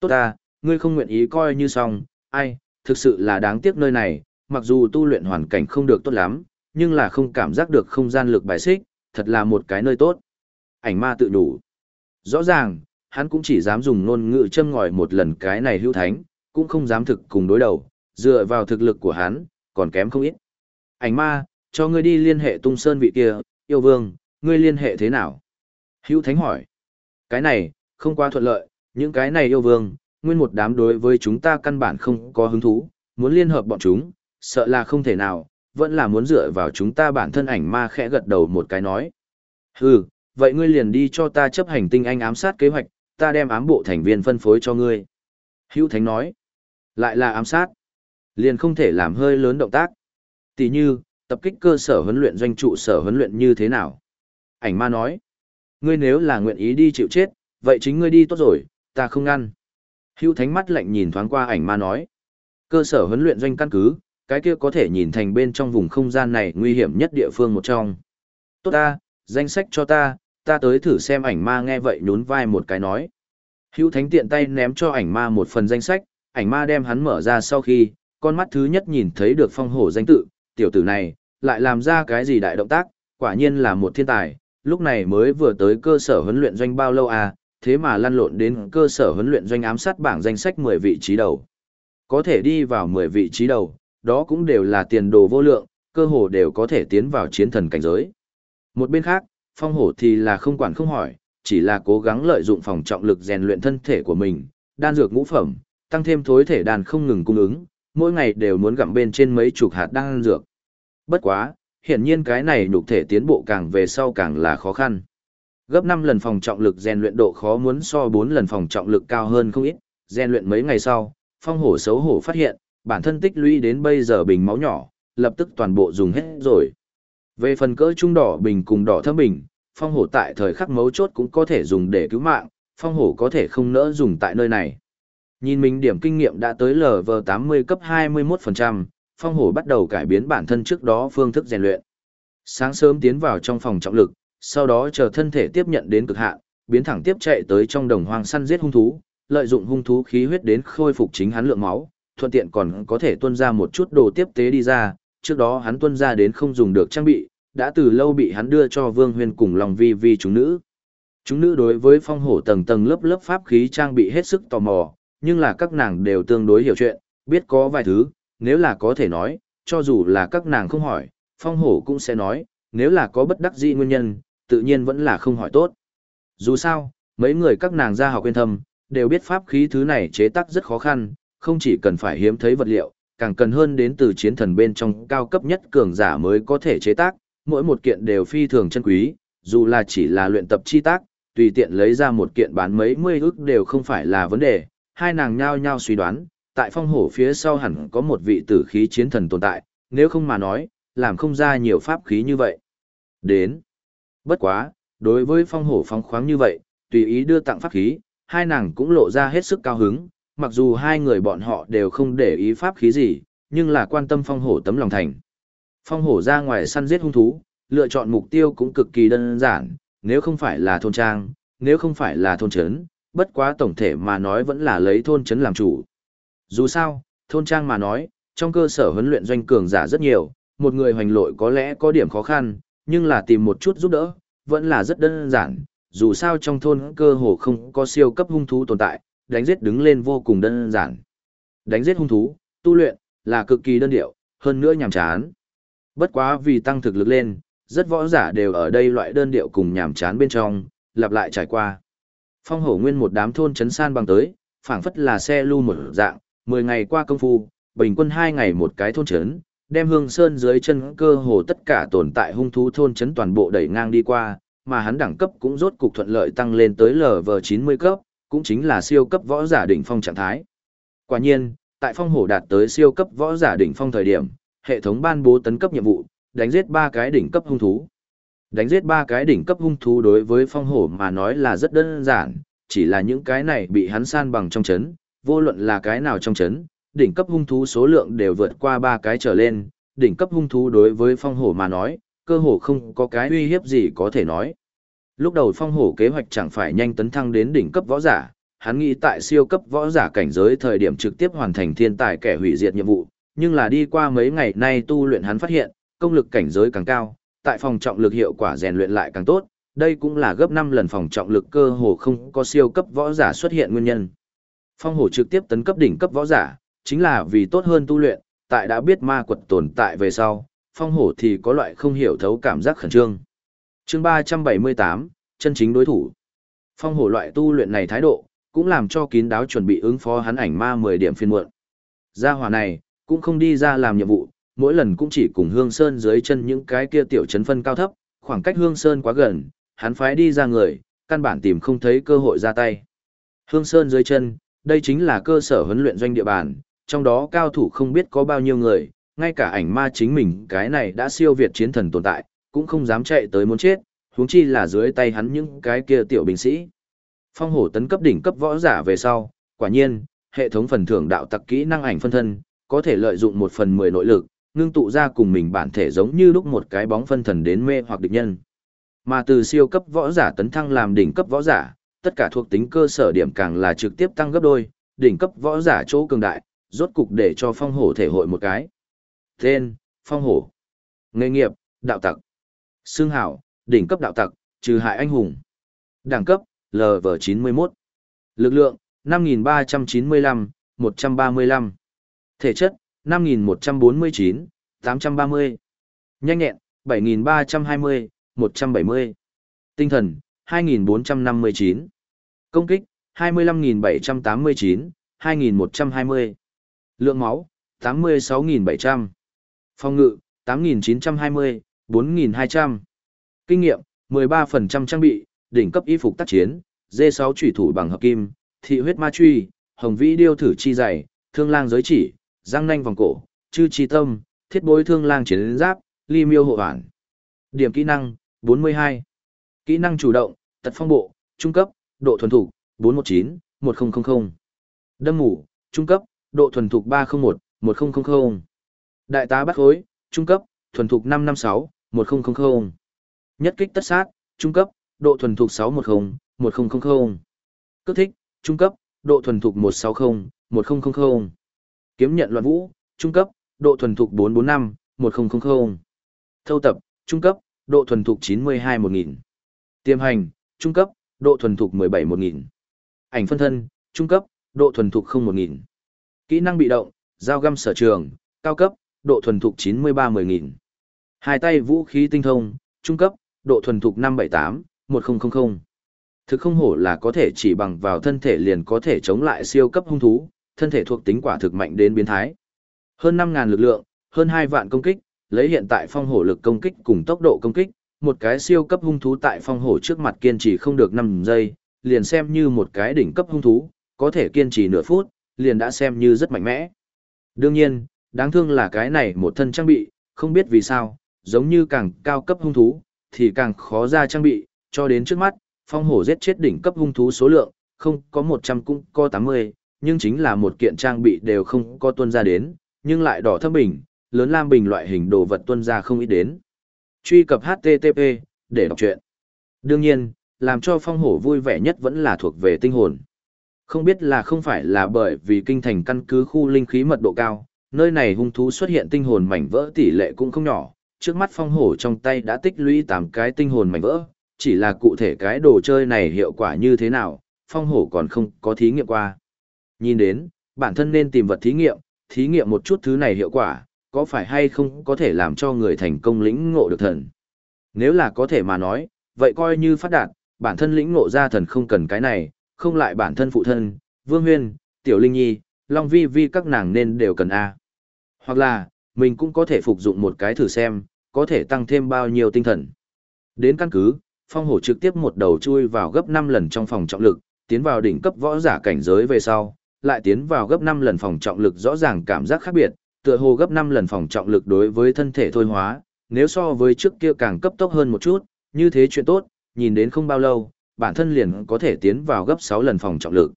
Tốt ta, ngươi không nguyện ý coi như xong, ai, thực sự là đáng tiếc nơi này, mặc dù tu luyện hoàn cảnh không được tốt lắm, nhưng là không cảm giác được không gian lực bài xích, thật là một cái nơi tốt. Ảnh ma tự đủ. Rõ ràng, hắn cũng chỉ dám dùng ngôn ngữ châm ngòi một lần cái này hữu thánh, cũng không dám thực cùng đối đầu, dựa vào thực lực của hắn, còn kém không ít. Ảnh ma, cho ngươi đi liên hệ tung sơn vị kia, yêu vương, ngươi liên hệ thế nào? Hữu thánh hỏi. Cái này, không quá thuận lợi, những cái này yêu vương, nguyên một đám đối với chúng ta căn bản không có hứng thú, muốn liên hợp bọn chúng, sợ là không thể nào, vẫn là muốn dựa vào chúng ta bản thân ảnh ma khẽ gật đầu một cái nói. Hừ, vậy ngươi liền đi cho ta chấp hành tinh anh ám sát kế hoạch, ta đem ám bộ thành viên phân phối cho ngươi. Hữu Thánh nói, lại là ám sát, liền không thể làm hơi lớn động tác. Tỷ như, tập kích cơ sở huấn luyện doanh trụ sở huấn luyện như thế nào? Ảnh ma nói, ngươi nếu là nguyện ý đi chịu chết, vậy chính ngươi đi tốt rồi, ta không ngăn. Hưu Thánh mắt lạnh nhìn thoáng qua ảnh ma nói. Cơ sở huấn luyện doanh căn cứ, cái kia có thể nhìn thành bên trong vùng không gian này nguy hiểm nhất địa phương một trong. Tốt ta, danh sách cho ta, ta tới thử xem ảnh ma nghe vậy nhún vai một cái nói. Hưu Thánh tiện tay ném cho ảnh ma một phần danh sách, ảnh ma đem hắn mở ra sau khi, con mắt thứ nhất nhìn thấy được phong hổ danh tự, tiểu tử này, lại làm ra cái gì đại động tác, quả nhiên là một thiên tài, lúc này mới vừa tới cơ sở huấn luyện doanh bao lâu à, thế mà lăn lộn đến cơ sở huấn luyện doanh ám sát bảng danh sách 10 vị trí đầu. Có thể đi vào 10 vị trí đầu, đó cũng đều là tiền đồ vô lượng, cơ hồ đều có thể tiến vào chiến thần cảnh giới. Một bên khác, phong hổ thì là không quản không hỏi, chỉ là cố gắng lợi dụng phòng trọng lực rèn luyện thân thể của mình, đan dược ngũ phẩm, tăng thêm thối thể đàn không ngừng cung ứng, mỗi ngày đều muốn gặm bên trên mấy chục hạt đan dược. Bất quá, hiển nhiên cái này nhục thể tiến bộ càng về sau càng là khó khăn. Gấp 5 lần phòng trọng lực rèn luyện độ khó muốn so 4 lần phòng trọng lực cao hơn không ít, rèn luyện mấy ngày sau, phong hổ xấu hổ phát hiện, bản thân tích lũy đến bây giờ bình máu nhỏ, lập tức toàn bộ dùng hết rồi. Về phần cỡ trung đỏ bình cùng đỏ thâm bình, phong hổ tại thời khắc mấu chốt cũng có thể dùng để cứu mạng, phong hổ có thể không nỡ dùng tại nơi này. Nhìn mình điểm kinh nghiệm đã tới LV80 cấp 21%, phong hổ bắt đầu cải biến bản thân trước đó phương thức rèn luyện. Sáng sớm tiến vào trong phòng trọng lực, sau đó chờ thân thể tiếp nhận đến cực hạn, biến thẳng tiếp chạy tới trong đồng hoang săn giết hung thú, lợi dụng hung thú khí huyết đến khôi phục chính hắn lượng máu, thuận tiện còn có thể tuân ra một chút đồ tiếp tế đi ra, trước đó hắn tuân ra đến không dùng được trang bị, đã từ lâu bị hắn đưa cho Vương Huyền cùng lòng vi vi chúng nữ. Chúng nữ đối với phong hổ tầng tầng lớp lớp pháp khí trang bị hết sức tò mò, nhưng là các nàng đều tương đối hiểu chuyện, biết có vài thứ, nếu là có thể nói, cho dù là các nàng không hỏi, phong hổ cũng sẽ nói, nếu là có bất đắc dĩ nguyên nhân, tự nhiên vẫn là không hỏi tốt. Dù sao, mấy người các nàng gia học quên thâm, đều biết pháp khí thứ này chế tác rất khó khăn, không chỉ cần phải hiếm thấy vật liệu, càng cần hơn đến từ chiến thần bên trong cao cấp nhất cường giả mới có thể chế tác, mỗi một kiện đều phi thường chân quý, dù là chỉ là luyện tập chi tác, tùy tiện lấy ra một kiện bán mấy mươi ức đều không phải là vấn đề, hai nàng nhao nhao suy đoán, tại phong hổ phía sau hẳn có một vị tử khí chiến thần tồn tại, nếu không mà nói, làm không ra nhiều pháp khí như vậy. Đến. Bất quá, đối với phong hổ phóng khoáng như vậy, tùy ý đưa tặng pháp khí, hai nàng cũng lộ ra hết sức cao hứng, mặc dù hai người bọn họ đều không để ý pháp khí gì, nhưng là quan tâm phong hổ tấm lòng thành. Phong hổ ra ngoài săn giết hung thú, lựa chọn mục tiêu cũng cực kỳ đơn giản, nếu không phải là thôn trang, nếu không phải là thôn trấn, bất quá tổng thể mà nói vẫn là lấy thôn trấn làm chủ. Dù sao, thôn trang mà nói, trong cơ sở huấn luyện doanh cường giả rất nhiều, một người hoành lội có lẽ có điểm khó khăn, nhưng là tìm một chút giúp đỡ, vẫn là rất đơn giản, dù sao trong thôn cơ hồ không có siêu cấp hung thú tồn tại, đánh giết đứng lên vô cùng đơn giản. Đánh giết hung thú, tu luyện, là cực kỳ đơn điệu, hơn nữa nhàm chán. Bất quá vì tăng thực lực lên, rất võ giả đều ở đây loại đơn điệu cùng nhàm chán bên trong, lặp lại trải qua. Phong hổ nguyên một đám thôn chấn san bằng tới, phảng phất là xe lưu một dạng, 10 ngày qua công phu, bình quân 2 ngày một cái thôn trấn, đem hương sơn dưới chân cơ hồ tất cả tồn tại hung thú thôn trấn toàn bộ đẩy ngang đi qua, mà hắn đẳng cấp cũng rốt cục thuận lợi tăng lên tới LV90 cấp, cũng chính là siêu cấp võ giả đỉnh phong trạng thái. Quả nhiên, tại phong hổ đạt tới siêu cấp võ giả đỉnh phong thời điểm, hệ thống ban bố tấn cấp nhiệm vụ, đánh giết ba cái đỉnh cấp hung thú. Đánh giết ba cái đỉnh cấp hung thú đối với phong hổ mà nói là rất đơn giản, chỉ là những cái này bị hắn san bằng trong chấn, vô luận là cái nào trong chấn, đỉnh cấp hung thú số lượng đều vượt qua ba cái trở lên, đỉnh cấp hung thú đối với phong hổ mà nói, cơ hồ không có cái uy hiếp gì có thể nói. Lúc đầu phong hổ kế hoạch chẳng phải nhanh tấn thăng đến đỉnh cấp võ giả, hắn nghĩ tại siêu cấp võ giả cảnh giới thời điểm trực tiếp hoàn thành thiên tài kẻ hủy diệt nhiệm vụ, nhưng là đi qua mấy ngày nay tu luyện hắn phát hiện, công lực cảnh giới càng cao, tại phòng trọng lực hiệu quả rèn luyện lại càng tốt, đây cũng là gấp 5 lần phòng trọng lực cơ hồ không có siêu cấp võ giả xuất hiện nguyên nhân. Phong hổ trực tiếp tấn cấp đỉnh cấp võ giả, chính là vì tốt hơn tu luyện, tại đã biết ma quật tồn tại về sau, phong hổ thì có loại không hiểu thấu cảm giác khẩn trương. chương 378, chân chính đối thủ. Phong hổ loại tu luyện này thái độ, cũng làm cho kín đáo chuẩn bị ứng phó hắn ảnh ma 10 điểm phiên muộn. Gia hỏa này, cũng không đi ra làm nhiệm vụ, mỗi lần cũng chỉ cùng Hương Sơn dưới chân những cái kia tiểu chấn phân cao thấp, khoảng cách Hương Sơn quá gần, hắn phái đi ra người, căn bản tìm không thấy cơ hội ra tay. Hương Sơn dưới chân, đây chính là cơ sở huấn luyện doanh địa bàn, trong đó cao thủ không biết có bao nhiêu người, ngay cả ảnh ma chính mình cái này đã siêu việt chiến thần tồn tại, cũng không dám chạy tới muốn chết, huống chi là dưới tay hắn những cái kia tiểu binh sĩ. Phong hổ tấn cấp đỉnh cấp võ giả về sau, quả nhiên, hệ thống phần thưởng đạo tặc kỹ năng ảnh phân thân, có thể lợi dụng một phần mười nội lực, ngưng tụ ra cùng mình bản thể giống như lúc một cái bóng phân thần đến mê hoặc địch nhân. Mà từ siêu cấp võ giả tấn thăng làm đỉnh cấp võ giả, tất cả thuộc tính cơ sở điểm càng là trực tiếp tăng gấp đôi, đỉnh cấp võ giả chỗ cường đại, rốt cục để cho phong hổ thể hội một cái. Tên, phong hổ. Nghề nghiệp, đạo tặc. Xương hảo, đỉnh cấp đạo tặc, trừ hại anh hùng. Đẳng cấp, LV91. Lực lượng, 5395, 135. Thể chất, 5149, 830. Nhanh nhẹn, 7320, 170. Tinh thần, 2459. Công kích, 25.789 2.120 Lượng máu, 86.700. Phòng ngự, 8.920, 4.200. Kinh nghiệm, 13% trang bị, đỉnh cấp y phục tác chiến, D6 chủy thủ bằng hợp kim, thị huyết ma truy, hồng vĩ điêu thử chi dày, thương lang giới chỉ, răng nanh vòng cổ, chư chi tâm, thiết bối thương lang chiến giáp, ly miêu hộ hoàn. Điểm kỹ năng, 42. Kỹ năng chủ động, tật phong bộ, trung cấp, độ thuần thục 419, 1000. Đâm ngủ, trung cấp, độ thuần thục 301, 1000. Đại tá bắt khối, trung cấp, thuần thục 556, 1000. Nhất kích tất sát, trung cấp, độ thuần thục 610, 1000. Cước thích, trung cấp, độ thuần thục 160, 1000. Kiếm nhận loạn vũ, trung cấp, độ thuần thục 445, 1000. Thâu tập, trung cấp, độ thuần thục 92 1000. Tiềm hành, trung cấp, độ thuần thục 17 1000. Ảnh phân thân, trung cấp, độ thuần thục 0 1000. Kỹ năng bị động, dao găm sở trường, cao cấp, độ thuần thục 93 10000. Hai tay vũ khí tinh thông, trung cấp, độ thuần thục 578, 1000. Thực không hổ là có thể chỉ bằng vào thân thể liền có thể chống lại siêu cấp hung thú, thân thể thuộc tính quả thực mạnh đến biến thái. Hơn 5000 lực lượng, hơn 2 vạn công kích, lấy hiện tại phong hổ lực công kích cùng tốc độ công kích, một cái siêu cấp hung thú tại phong hổ trước mặt kiên trì không được 5 giây, liền xem như một cái đỉnh cấp hung thú, có thể kiên trì nửa phút, liền đã xem như rất mạnh mẽ. Đương nhiên, đáng thương là cái này một thân trang bị, không biết vì sao, giống như càng cao cấp hung thú, thì càng khó ra trang bị, cho đến trước mắt, phong hổ giết chết đỉnh cấp hung thú số lượng, không có 100 cũng có 80, nhưng chính là một kiện trang bị đều không có tuân ra đến, nhưng lại đỏ thâm bình, lớn lam bình loại hình đồ vật tuân ra không ít đến. Truy cập HTTP, để đọc chuyện. Đương nhiên, làm cho phong hổ vui vẻ nhất vẫn là thuộc về tinh hồn. Không biết là không phải là bởi vì kinh thành căn cứ khu linh khí mật độ cao, nơi này hung thú xuất hiện tinh hồn mảnh vỡ tỷ lệ cũng không nhỏ, trước mắt phong hổ trong tay đã tích lũy tám cái tinh hồn mảnh vỡ, chỉ là cụ thể cái đồ chơi này hiệu quả như thế nào, phong hổ còn không có thí nghiệm qua. Nhìn đến, bản thân nên tìm vật thí nghiệm, thí nghiệm một chút thứ này hiệu quả, có phải hay không có thể làm cho người thành công lĩnh ngộ được thần. Nếu là có thể mà nói, vậy coi như phát đạt, bản thân lĩnh ngộ ra thần không cần cái này, không lại bản thân phụ thân, Vương Huyên, Tiểu Linh Nhi, Long Vi Vi các nàng nên đều cần A. Hoặc là, mình cũng có thể phục dụng một cái thử xem, có thể tăng thêm bao nhiêu tinh thần. Đến căn cứ, phong hổ trực tiếp một đầu chui vào gấp 5 lần trong phòng trọng lực, tiến vào đỉnh cấp võ giả cảnh giới về sau, lại tiến vào gấp 5 lần phòng trọng lực rõ ràng cảm giác khác biệt, tựa hồ gấp 5 lần phòng trọng lực đối với thân thể thôi hóa, nếu so với trước kia càng cấp tốc hơn một chút, như thế chuyện tốt, nhìn đến không bao lâu, bản thân liền có thể tiến vào gấp 6 lần phòng trọng lực.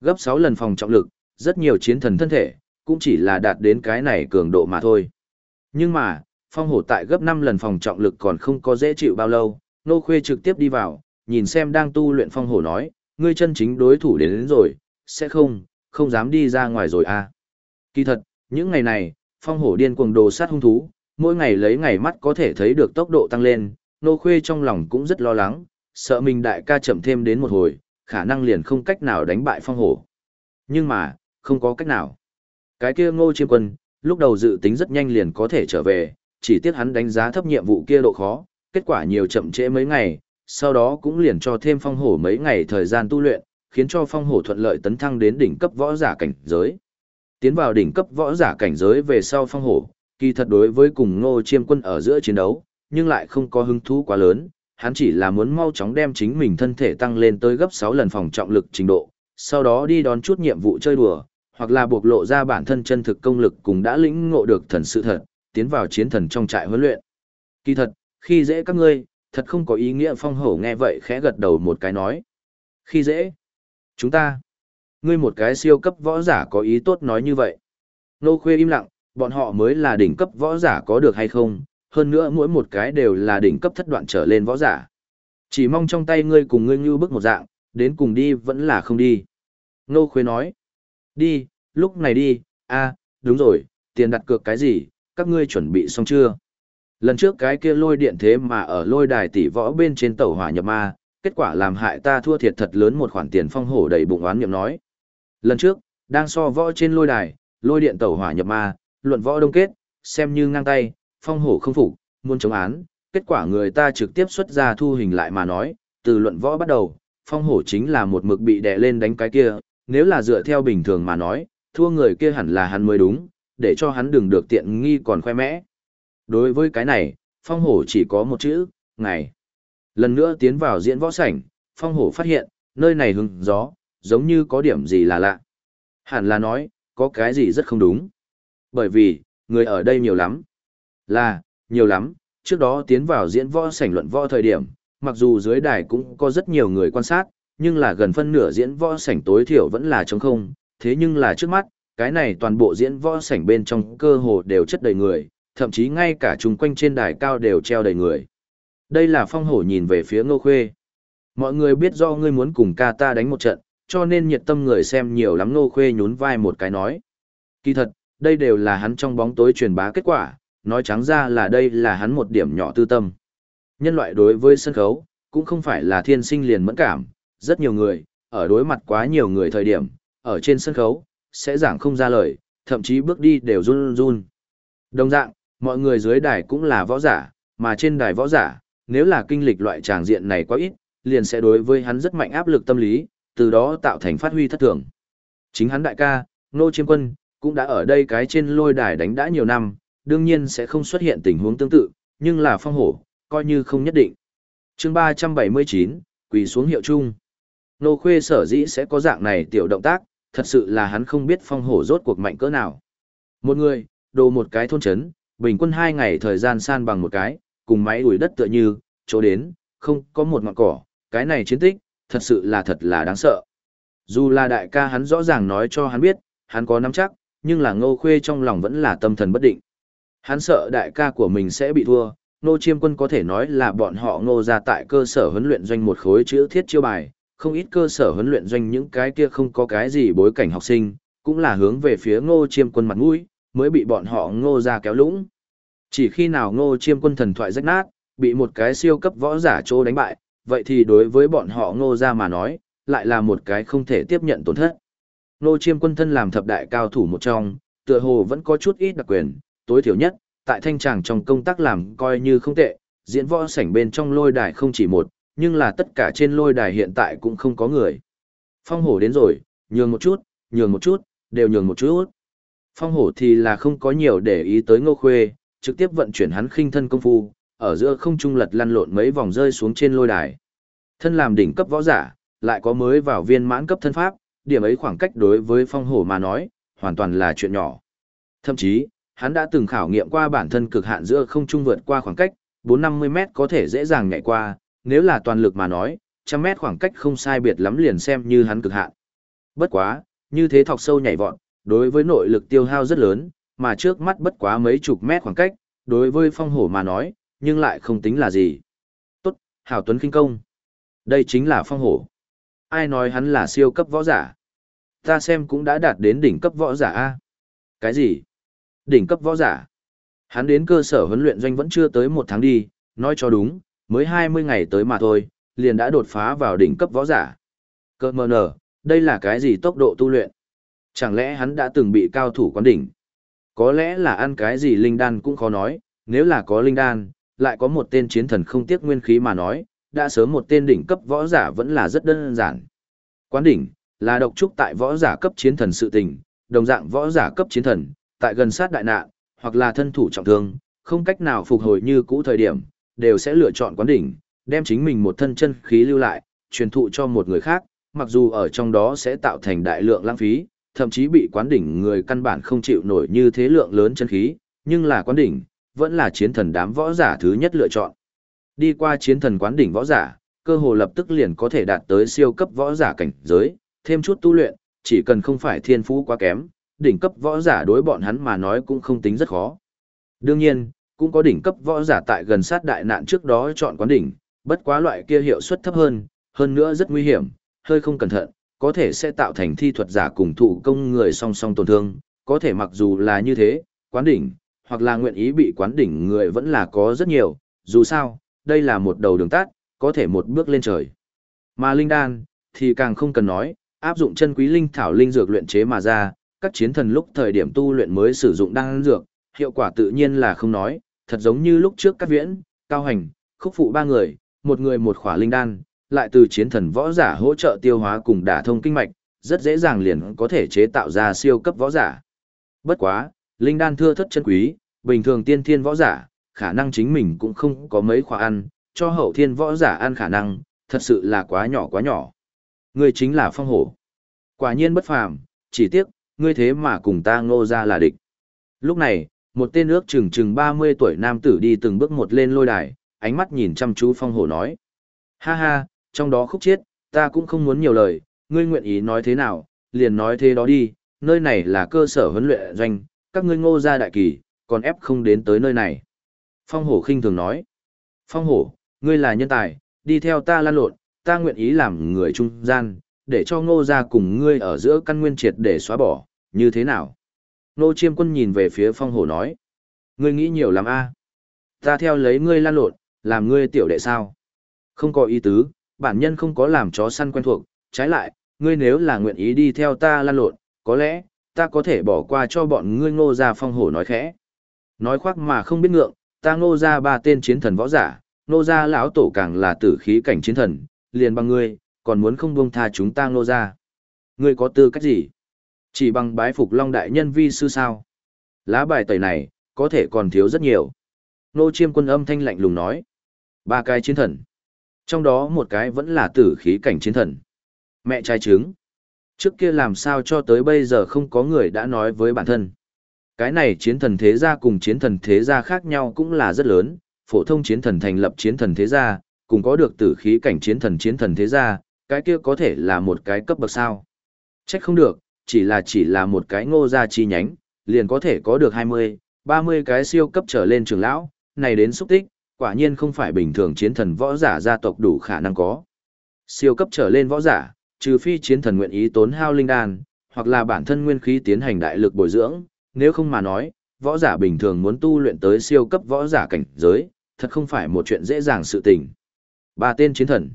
Gấp 6 lần phòng trọng lực, rất nhiều chiến thần thân thể, cũng chỉ là đạt đến cái này cường độ mà thôi. Nhưng mà, phong hổ tại gấp 5 lần phòng trọng lực còn không có dễ chịu bao lâu, nô khuê trực tiếp đi vào, nhìn xem đang tu luyện phong hổ nói, ngươi chân chính đối thủ đến, đến rồi, sẽ không, không dám đi ra ngoài rồi à. Kỳ thật, những ngày này, phong hổ điên cuồng đồ sát hung thú, mỗi ngày lấy ngày mắt có thể thấy được tốc độ tăng lên, nô khuê trong lòng cũng rất lo lắng, sợ mình đại ca chậm thêm đến một hồi, khả năng liền không cách nào đánh bại phong hổ. Nhưng mà, không có cách nào. Cái kia ngô chiêm quân, lúc đầu dự tính rất nhanh liền có thể trở về, chỉ tiếc hắn đánh giá thấp nhiệm vụ kia độ khó, kết quả nhiều chậm trễ mấy ngày, sau đó cũng liền cho thêm phong hổ mấy ngày thời gian tu luyện, khiến cho phong hổ thuận lợi tấn thăng đến đỉnh cấp võ giả cảnh giới. Tiến vào đỉnh cấp võ giả cảnh giới về sau phong hổ, kỳ thật đối với cùng ngô chiêm quân ở giữa chiến đấu, nhưng lại không có hứng thú quá lớn, hắn chỉ là muốn mau chóng đem chính mình thân thể tăng lên tới gấp 6 lần phòng trọng lực trình độ, sau đó đi đón chút nhiệm vụ chơi đùa, hoặc là buộc lộ ra bản thân chân thực công lực cùng đã lĩnh ngộ được thần sự thật, tiến vào chiến thần trong trại huấn luyện. Kỳ thật, khi dễ các ngươi, thật không có ý nghĩa phong hổ nghe vậy khẽ gật đầu một cái nói. Khi dễ, chúng ta, ngươi một cái siêu cấp võ giả có ý tốt nói như vậy. Nô khuê im lặng, bọn họ mới là đỉnh cấp võ giả có được hay không, hơn nữa mỗi một cái đều là đỉnh cấp thất đoạn trở lên võ giả. Chỉ mong trong tay ngươi cùng ngươi như bức một dạng, đến cùng đi vẫn là không đi. Nô khuê nói, đi, lúc này đi, a đúng rồi, tiền đặt cược cái gì, các ngươi chuẩn bị xong chưa? Lần trước cái kia lôi điện thế mà ở lôi đài tỷ võ bên trên tàu hỏa nhập ma, kết quả làm hại ta thua thiệt thật lớn một khoản tiền phong hổ đầy bụng oán niệm nói. Lần trước, đang so võ trên lôi đài, lôi điện tẩu hỏa nhập ma, luận võ đông kết, xem như ngang tay, phong hổ không phục, muốn chống án, kết quả người ta trực tiếp xuất ra thu hình lại mà nói, từ luận võ bắt đầu, phong hổ chính là một mực bị đè lên đánh cái kia, nếu là dựa theo bình thường mà nói, thua người kia hẳn là hắn mới đúng, để cho hắn đừng được tiện nghi còn khoe mẽ. Đối với cái này, phong hổ chỉ có một chữ, ngày. Lần nữa tiến vào diễn võ sảnh, phong hổ phát hiện, nơi này hứng gió, giống như có điểm gì là lạ. Hẳn là nói, có cái gì rất không đúng. Bởi vì, người ở đây nhiều lắm. Là, nhiều lắm, trước đó tiến vào diễn võ sảnh luận võ thời điểm, mặc dù dưới đài cũng có rất nhiều người quan sát, nhưng là gần phân nửa diễn võ sảnh tối thiểu vẫn là trống không, thế nhưng là trước mắt, cái này toàn bộ diễn võ sảnh bên trong cơ hồ đều chất đầy người, thậm chí ngay cả chung quanh trên đài cao đều treo đầy người. Đây là phong hổ nhìn về phía ngô khuê. Mọi người biết do ngươi muốn cùng ca ta đánh một trận, cho nên nhiệt tâm người xem nhiều lắm ngô khuê nhún vai một cái nói. Kỳ thật, đây đều là hắn trong bóng tối truyền bá kết quả, nói trắng ra là đây là hắn một điểm nhỏ tư tâm. Nhân loại đối với sân khấu, cũng không phải là thiên sinh liền mẫn cảm, rất nhiều người, ở đối mặt quá nhiều người thời điểm, ở trên sân khấu, sẽ giảng không ra lời, thậm chí bước đi đều run run. Đồng dạng, mọi người dưới đài cũng là võ giả, mà trên đài võ giả, nếu là kinh lịch loại tràng diện này quá ít, liền sẽ đối với hắn rất mạnh áp lực tâm lý, từ đó tạo thành phát huy thất thường. Chính hắn đại ca, Nô Chiêm Quân, cũng đã ở đây cái trên lôi đài đánh đã nhiều năm, đương nhiên sẽ không xuất hiện tình huống tương tự, nhưng là phong hổ, coi như không nhất định. chương 379, quỳ xuống hiệu chung. Nô Khuê sở dĩ sẽ có dạng này tiểu động tác, thật sự là hắn không biết phong hổ rốt cuộc mạnh cỡ nào. Một người, đồ một cái thôn chấn, bình quân hai ngày thời gian san bằng một cái, cùng máy đuổi đất tựa như, chỗ đến, không có một ngọn cỏ, cái này chiến tích, thật sự là thật là đáng sợ. Dù là đại ca hắn rõ ràng nói cho hắn biết, hắn có nắm chắc, nhưng là ngô khuê trong lòng vẫn là tâm thần bất định. Hắn sợ đại ca của mình sẽ bị thua, Ngô Chiêm Quân có thể nói là bọn họ ngô ra tại cơ sở huấn luyện doanh một khối chữ thiết chiêu bài, không ít cơ sở huấn luyện doanh những cái kia không có cái gì bối cảnh học sinh, cũng là hướng về phía Ngô Chiêm Quân mặt mũi, mới bị bọn họ ngô ra kéo lũng. Chỉ khi nào Ngô Chiêm Quân thần thoại rách nát, bị một cái siêu cấp võ giả trô đánh bại, vậy thì đối với bọn họ ngô ra mà nói, lại là một cái không thể tiếp nhận tổn thất. Ngô chiêm quân thân làm thập đại cao thủ một trong, tựa hồ vẫn có chút ít đặc quyền, tối thiểu nhất, tại thanh tràng trong công tác làm coi như không tệ, diễn võ sảnh bên trong lôi đài không chỉ một, nhưng là tất cả trên lôi đài hiện tại cũng không có người. Phong hổ đến rồi, nhường một chút, nhường một chút, đều nhường một chút. Phong hổ thì là không có nhiều để ý tới ngô khuê, trực tiếp vận chuyển hắn khinh thân công phu, ở giữa không trung lật lăn lộn mấy vòng rơi xuống trên lôi đài. Thân làm đỉnh cấp võ giả, lại có mới vào viên mãn cấp thân pháp, điểm ấy khoảng cách đối với phong hổ mà nói, hoàn toàn là chuyện nhỏ. Thậm chí, hắn đã từng khảo nghiệm qua bản thân cực hạn giữa không trung vượt qua khoảng cách, 450 mét có thể dễ dàng nhảy qua, nếu là toàn lực mà nói, trăm mét khoảng cách không sai biệt lắm liền xem như hắn cực hạn. Bất quá, như thế thọc sâu nhảy vọt, đối với nội lực tiêu hao rất lớn, mà trước mắt bất quá mấy chục mét khoảng cách, đối với phong hổ mà nói, nhưng lại không tính là gì. Tốt, hảo tuấn kinh công. Đây chính là phong hổ. Ai nói hắn là siêu cấp võ giả? Ta xem cũng đã đạt đến đỉnh cấp võ giả A. Cái gì? Đỉnh cấp võ giả? Hắn đến cơ sở huấn luyện doanh vẫn chưa tới một tháng đi, nói cho đúng, mới 20 ngày tới mà thôi, liền đã đột phá vào đỉnh cấp võ giả. Cơ mờ nở, đây là cái gì tốc độ tu luyện? Chẳng lẽ hắn đã từng bị cao thủ quán đỉnh? Có lẽ là ăn cái gì linh đan cũng khó nói, nếu là có linh đan, lại có một tên chiến thần không tiếc nguyên khí mà nói, đã sớm một tên đỉnh cấp võ giả vẫn là rất đơn giản. Quán đỉnh, là độc trúc tại võ giả cấp chiến thần sự tình, đồng dạng võ giả cấp chiến thần, tại gần sát đại nạn, hoặc là thân thủ trọng thương, không cách nào phục hồi như cũ thời điểm, đều sẽ lựa chọn quán đỉnh, đem chính mình một thân chân khí lưu lại, truyền thụ cho một người khác, mặc dù ở trong đó sẽ tạo thành đại lượng lãng phí, thậm chí bị quán đỉnh người căn bản không chịu nổi như thế lượng lớn chân khí, nhưng là quán đỉnh, vẫn là chiến thần đám võ giả thứ nhất lựa chọn. Đi qua chiến thần quán đỉnh võ giả, cơ hồ lập tức liền có thể đạt tới siêu cấp võ giả cảnh giới, thêm chút tu luyện, chỉ cần không phải thiên phú quá kém, đỉnh cấp võ giả đối bọn hắn mà nói cũng không tính rất khó. Đương nhiên, cũng có đỉnh cấp võ giả tại gần sát đại nạn trước đó chọn quán đỉnh, bất quá loại kia hiệu suất thấp hơn, hơn nữa rất nguy hiểm, hơi không cẩn thận, có thể sẽ tạo thành thi thuật giả cùng thụ công người song song tổn thương, có thể mặc dù là như thế, quán đỉnh, hoặc là nguyện ý bị quán đỉnh người vẫn là có rất nhiều, dù sao, đây là một đầu đường tắt, có thể một bước lên trời. Mà linh đan, thì càng không cần nói, áp dụng chân quý linh thảo linh dược luyện chế mà ra, các chiến thần lúc thời điểm tu luyện mới sử dụng đan dược, hiệu quả tự nhiên là không nói, thật giống như lúc trước các viễn, cao hành, khúc phụ ba người, một người một khỏa linh đan, lại từ chiến thần võ giả hỗ trợ tiêu hóa cùng đả thông kinh mạch, rất dễ dàng liền có thể chế tạo ra siêu cấp võ giả. Bất quá, linh đan thưa thất chân quý, bình thường tiên thiên võ giả, khả năng chính mình cũng không có mấy khóa ăn, cho hậu thiên võ giả ăn khả năng, thật sự là quá nhỏ quá nhỏ. Ngươi chính là phong hổ. Quả nhiên bất phàm, chỉ tiếc, ngươi thế mà cùng ta ngô ra là địch. Lúc này, một tên ước chừng chừng 30 tuổi nam tử đi từng bước một lên lôi đài, ánh mắt nhìn chăm chú phong hổ nói. Ha ha, trong đó khúc chết, ta cũng không muốn nhiều lời, ngươi nguyện ý nói thế nào, liền nói thế đó đi, nơi này là cơ sở huấn luyện doanh, các ngươi ngô ra đại kỳ, còn ép không đến tới nơi này. Phong hổ khinh thường nói, phong hổ, ngươi là nhân tài, đi theo ta lan lộn, ta nguyện ý làm người trung gian, để cho ngô ra cùng ngươi ở giữa căn nguyên triệt để xóa bỏ, như thế nào? Nô chiêm quân nhìn về phía phong hổ nói, ngươi nghĩ nhiều lắm a à? Ta theo lấy ngươi lan lộn, làm ngươi tiểu đệ sao? Không có ý tứ, bản nhân không có làm chó săn quen thuộc, trái lại, ngươi nếu là nguyện ý đi theo ta lan lộn, có lẽ, ta có thể bỏ qua cho bọn ngươi ngô gia phong hổ nói khẽ. Nói khoác mà không biết ngượng, ta ngô gia ba tên chiến thần võ giả, ngô gia lão tổ càng là tử khí cảnh chiến thần, liền bằng ngươi, còn muốn không buông tha chúng ta ngô gia, Ngươi có tư cách gì? Chỉ bằng bái phục long đại nhân vi sư sao? Lá bài tẩy này, có thể còn thiếu rất nhiều. Nô chiêm quân âm thanh lạnh lùng nói. Ba cái chiến thần. Trong đó một cái vẫn là tử khí cảnh chiến thần. Mẹ trai trứng. Trước kia làm sao cho tới bây giờ không có người đã nói với bản thân. Cái này chiến thần thế gia cùng chiến thần thế gia khác nhau cũng là rất lớn, phổ thông chiến thần thành lập chiến thần thế gia, cùng có được tử khí cảnh chiến thần chiến thần thế gia, cái kia có thể là một cái cấp bậc sao. Trách không được, chỉ là chỉ là một cái ngô gia chi nhánh, liền có thể có được 20, 30 cái siêu cấp trở lên trường lão, này đến xúc tích, quả nhiên không phải bình thường chiến thần võ giả gia tộc đủ khả năng có. Siêu cấp trở lên võ giả, trừ phi chiến thần nguyện ý tốn hao linh đan, hoặc là bản thân nguyên khí tiến hành đại lực bồi dưỡng, nếu không mà nói, võ giả bình thường muốn tu luyện tới siêu cấp võ giả cảnh giới, thật không phải một chuyện dễ dàng sự tình. Ba tên chiến thần,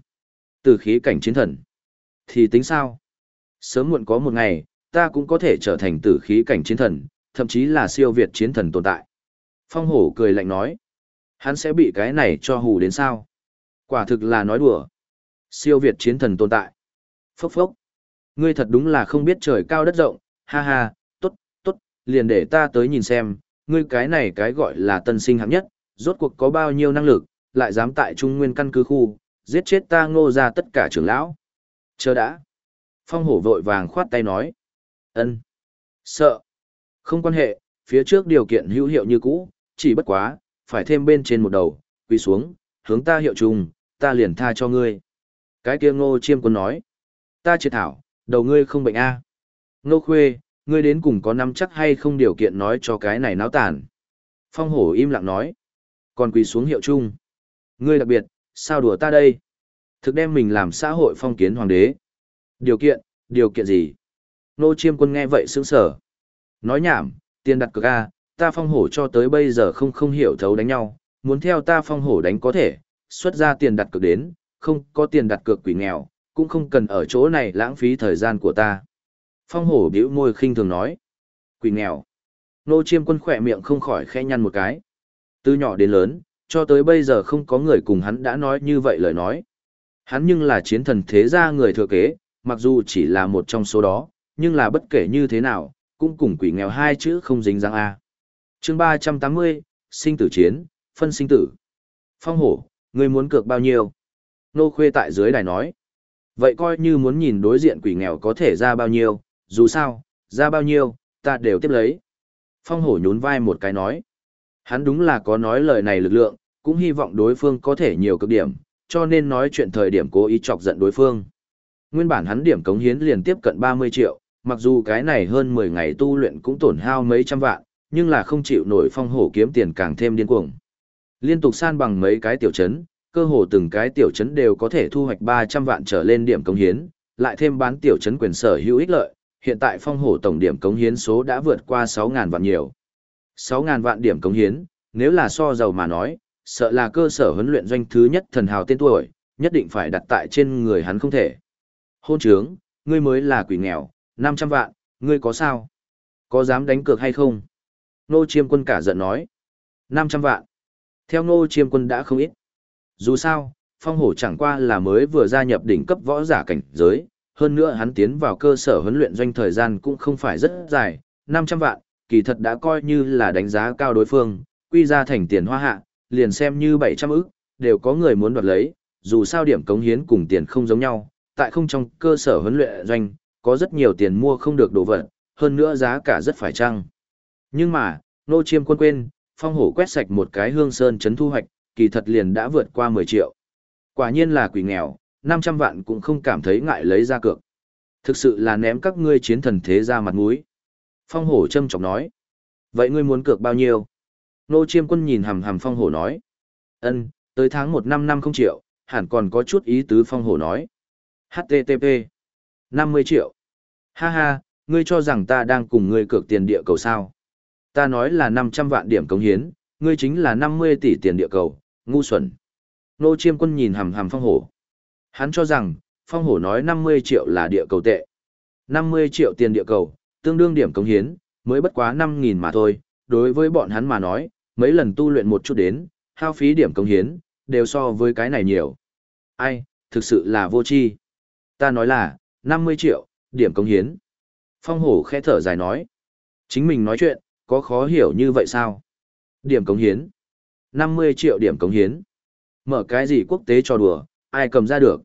từ khí cảnh chiến thần, thì tính sao? Sớm muộn có một ngày, ta cũng có thể trở thành tử khí cảnh chiến thần, thậm chí là siêu việt chiến thần tồn tại. Phong hổ cười lạnh nói, hắn sẽ bị cái này cho hù đến sao? Quả thực là nói đùa. Siêu việt chiến thần tồn tại. Phốc phốc. Ngươi thật đúng là không biết trời cao đất rộng, ha ha, tốt, tốt, liền để ta tới nhìn xem, ngươi cái này cái gọi là tân sinh hạng nhất, rốt cuộc có bao nhiêu năng lực, lại dám tại trung nguyên căn cứ khu, giết chết ta ngô ra tất cả trưởng lão. Chờ đã. Phong hổ vội vàng khoát tay nói. ân Sợ. Không quan hệ, phía trước điều kiện hữu hiệu như cũ, chỉ bất quá, phải thêm bên trên một đầu, quỳ xuống, hướng ta hiệu trùng, ta liền tha cho ngươi. Cái kia ngô chiêm quân nói. Ta triệt thảo, đầu ngươi không bệnh a Ngô khuê, ngươi đến cùng có nắm chắc hay không điều kiện nói cho cái này náo tàn. Phong hổ im lặng nói. Còn quỳ xuống hiệu chung. Ngươi đặc biệt, sao đùa ta đây? Thực đem mình làm xã hội phong kiến hoàng đế. Điều kiện, điều kiện gì? Nô chiêm quân nghe vậy sững sở. Nói nhảm, tiền đặt cược A, ta phong hổ cho tới bây giờ không không hiểu thấu đánh nhau, muốn theo ta phong hổ đánh có thể, xuất ra tiền đặt cược đến, không có tiền đặt cược quỷ nghèo, cũng không cần ở chỗ này lãng phí thời gian của ta. Phong hổ bĩu môi khinh thường nói. Quỷ nghèo. Nô chiêm quân khỏe miệng không khỏi khẽ nhăn một cái. Từ nhỏ đến lớn, cho tới bây giờ không có người cùng hắn đã nói như vậy lời nói. Hắn nhưng là chiến thần thế gia người thừa kế, mặc dù chỉ là một trong số đó, nhưng là bất kể như thế nào, cũng cùng quỷ nghèo hai chữ không dính dáng A. chương 380, sinh tử chiến, phân sinh tử. Phong hổ, người muốn cược bao nhiêu? Nô khuê tại dưới đài nói. Vậy coi như muốn nhìn đối diện quỷ nghèo có thể ra bao nhiêu, dù sao, ra bao nhiêu, ta đều tiếp lấy. Phong hổ nhún vai một cái nói. Hắn đúng là có nói lời này lực lượng, cũng hy vọng đối phương có thể nhiều cực điểm, cho nên nói chuyện thời điểm cố ý chọc giận đối phương. Nguyên bản hắn điểm cống hiến liền tiếp cận 30 triệu, mặc dù cái này hơn 10 ngày tu luyện cũng tổn hao mấy trăm vạn, nhưng là không chịu nổi phong hổ kiếm tiền càng thêm điên cuồng. Liên tục san bằng mấy cái tiểu trấn, cơ hồ từng cái tiểu trấn đều có thể thu hoạch 300 vạn trở lên điểm cống hiến, lại thêm bán tiểu trấn quyền sở hữu ích lợi, hiện tại phong hổ tổng điểm cống hiến số đã vượt qua 6.000 vạn nhiều. 6.000 vạn điểm cống hiến, nếu là so giàu mà nói, sợ là cơ sở huấn luyện doanh thứ nhất thần hào tên tuổi, nhất định phải đặt tại trên người hắn không thể. Hôn trướng, ngươi mới là quỷ nghèo, 500 vạn, ngươi có sao? Có dám đánh cược hay không? Nô chiêm quân cả giận nói. 500 vạn. Theo nô chiêm quân đã không ít. Dù sao, phong hổ chẳng qua là mới vừa gia nhập đỉnh cấp võ giả cảnh giới, hơn nữa hắn tiến vào cơ sở huấn luyện doanh thời gian cũng không phải rất dài, 500 vạn, kỳ thật đã coi như là đánh giá cao đối phương, quy ra thành tiền hoa hạ, liền xem như 700 ức, đều có người muốn đoạt lấy, dù sao điểm cống hiến cùng tiền không giống nhau, tại không trong cơ sở huấn luyện doanh, có rất nhiều tiền mua không được đồ vật, hơn nữa giá cả rất phải chăng. Nhưng mà, nô chiêm quân quên, phong hổ quét sạch một cái hương sơn chấn thu hoạch, kỳ thật liền đã vượt qua 10 triệu. Quả nhiên là quỷ nghèo, 500 vạn cũng không cảm thấy ngại lấy ra cược. Thực sự là ném các ngươi chiến thần thế ra mặt mũi. Phong hổ châm chọc nói. Vậy ngươi muốn cược bao nhiêu? Nô chiêm quân nhìn hầm hầm phong hổ nói. ân tới tháng một năm năm không triệu, hẳn còn có chút ý tứ phong hổ nói. HTTP. 50 triệu. Ha ha, ngươi cho rằng ta đang cùng ngươi cược tiền địa cầu sao. Ta nói là 500 vạn điểm cống hiến, ngươi chính là 50 tỷ tiền địa cầu, ngu xuẩn. Nô chiêm quân nhìn hầm hầm phong hổ. Hắn cho rằng, phong hổ nói 50 triệu là địa cầu tệ. 50 triệu tiền địa cầu, tương đương điểm cống hiến, mới bất quá 5.000 mà thôi. Đối với bọn hắn mà nói, mấy lần tu luyện một chút đến, hao phí điểm cống hiến, đều so với cái này nhiều. Ai, thực sự là vô tri. Ta nói là, 50 triệu, điểm cống hiến. Phong hổ khẽ thở dài nói. Chính mình nói chuyện, có khó hiểu như vậy sao? Điểm cống hiến. 50 triệu điểm cống hiến. Mở cái gì quốc tế cho đùa, ai cầm ra được.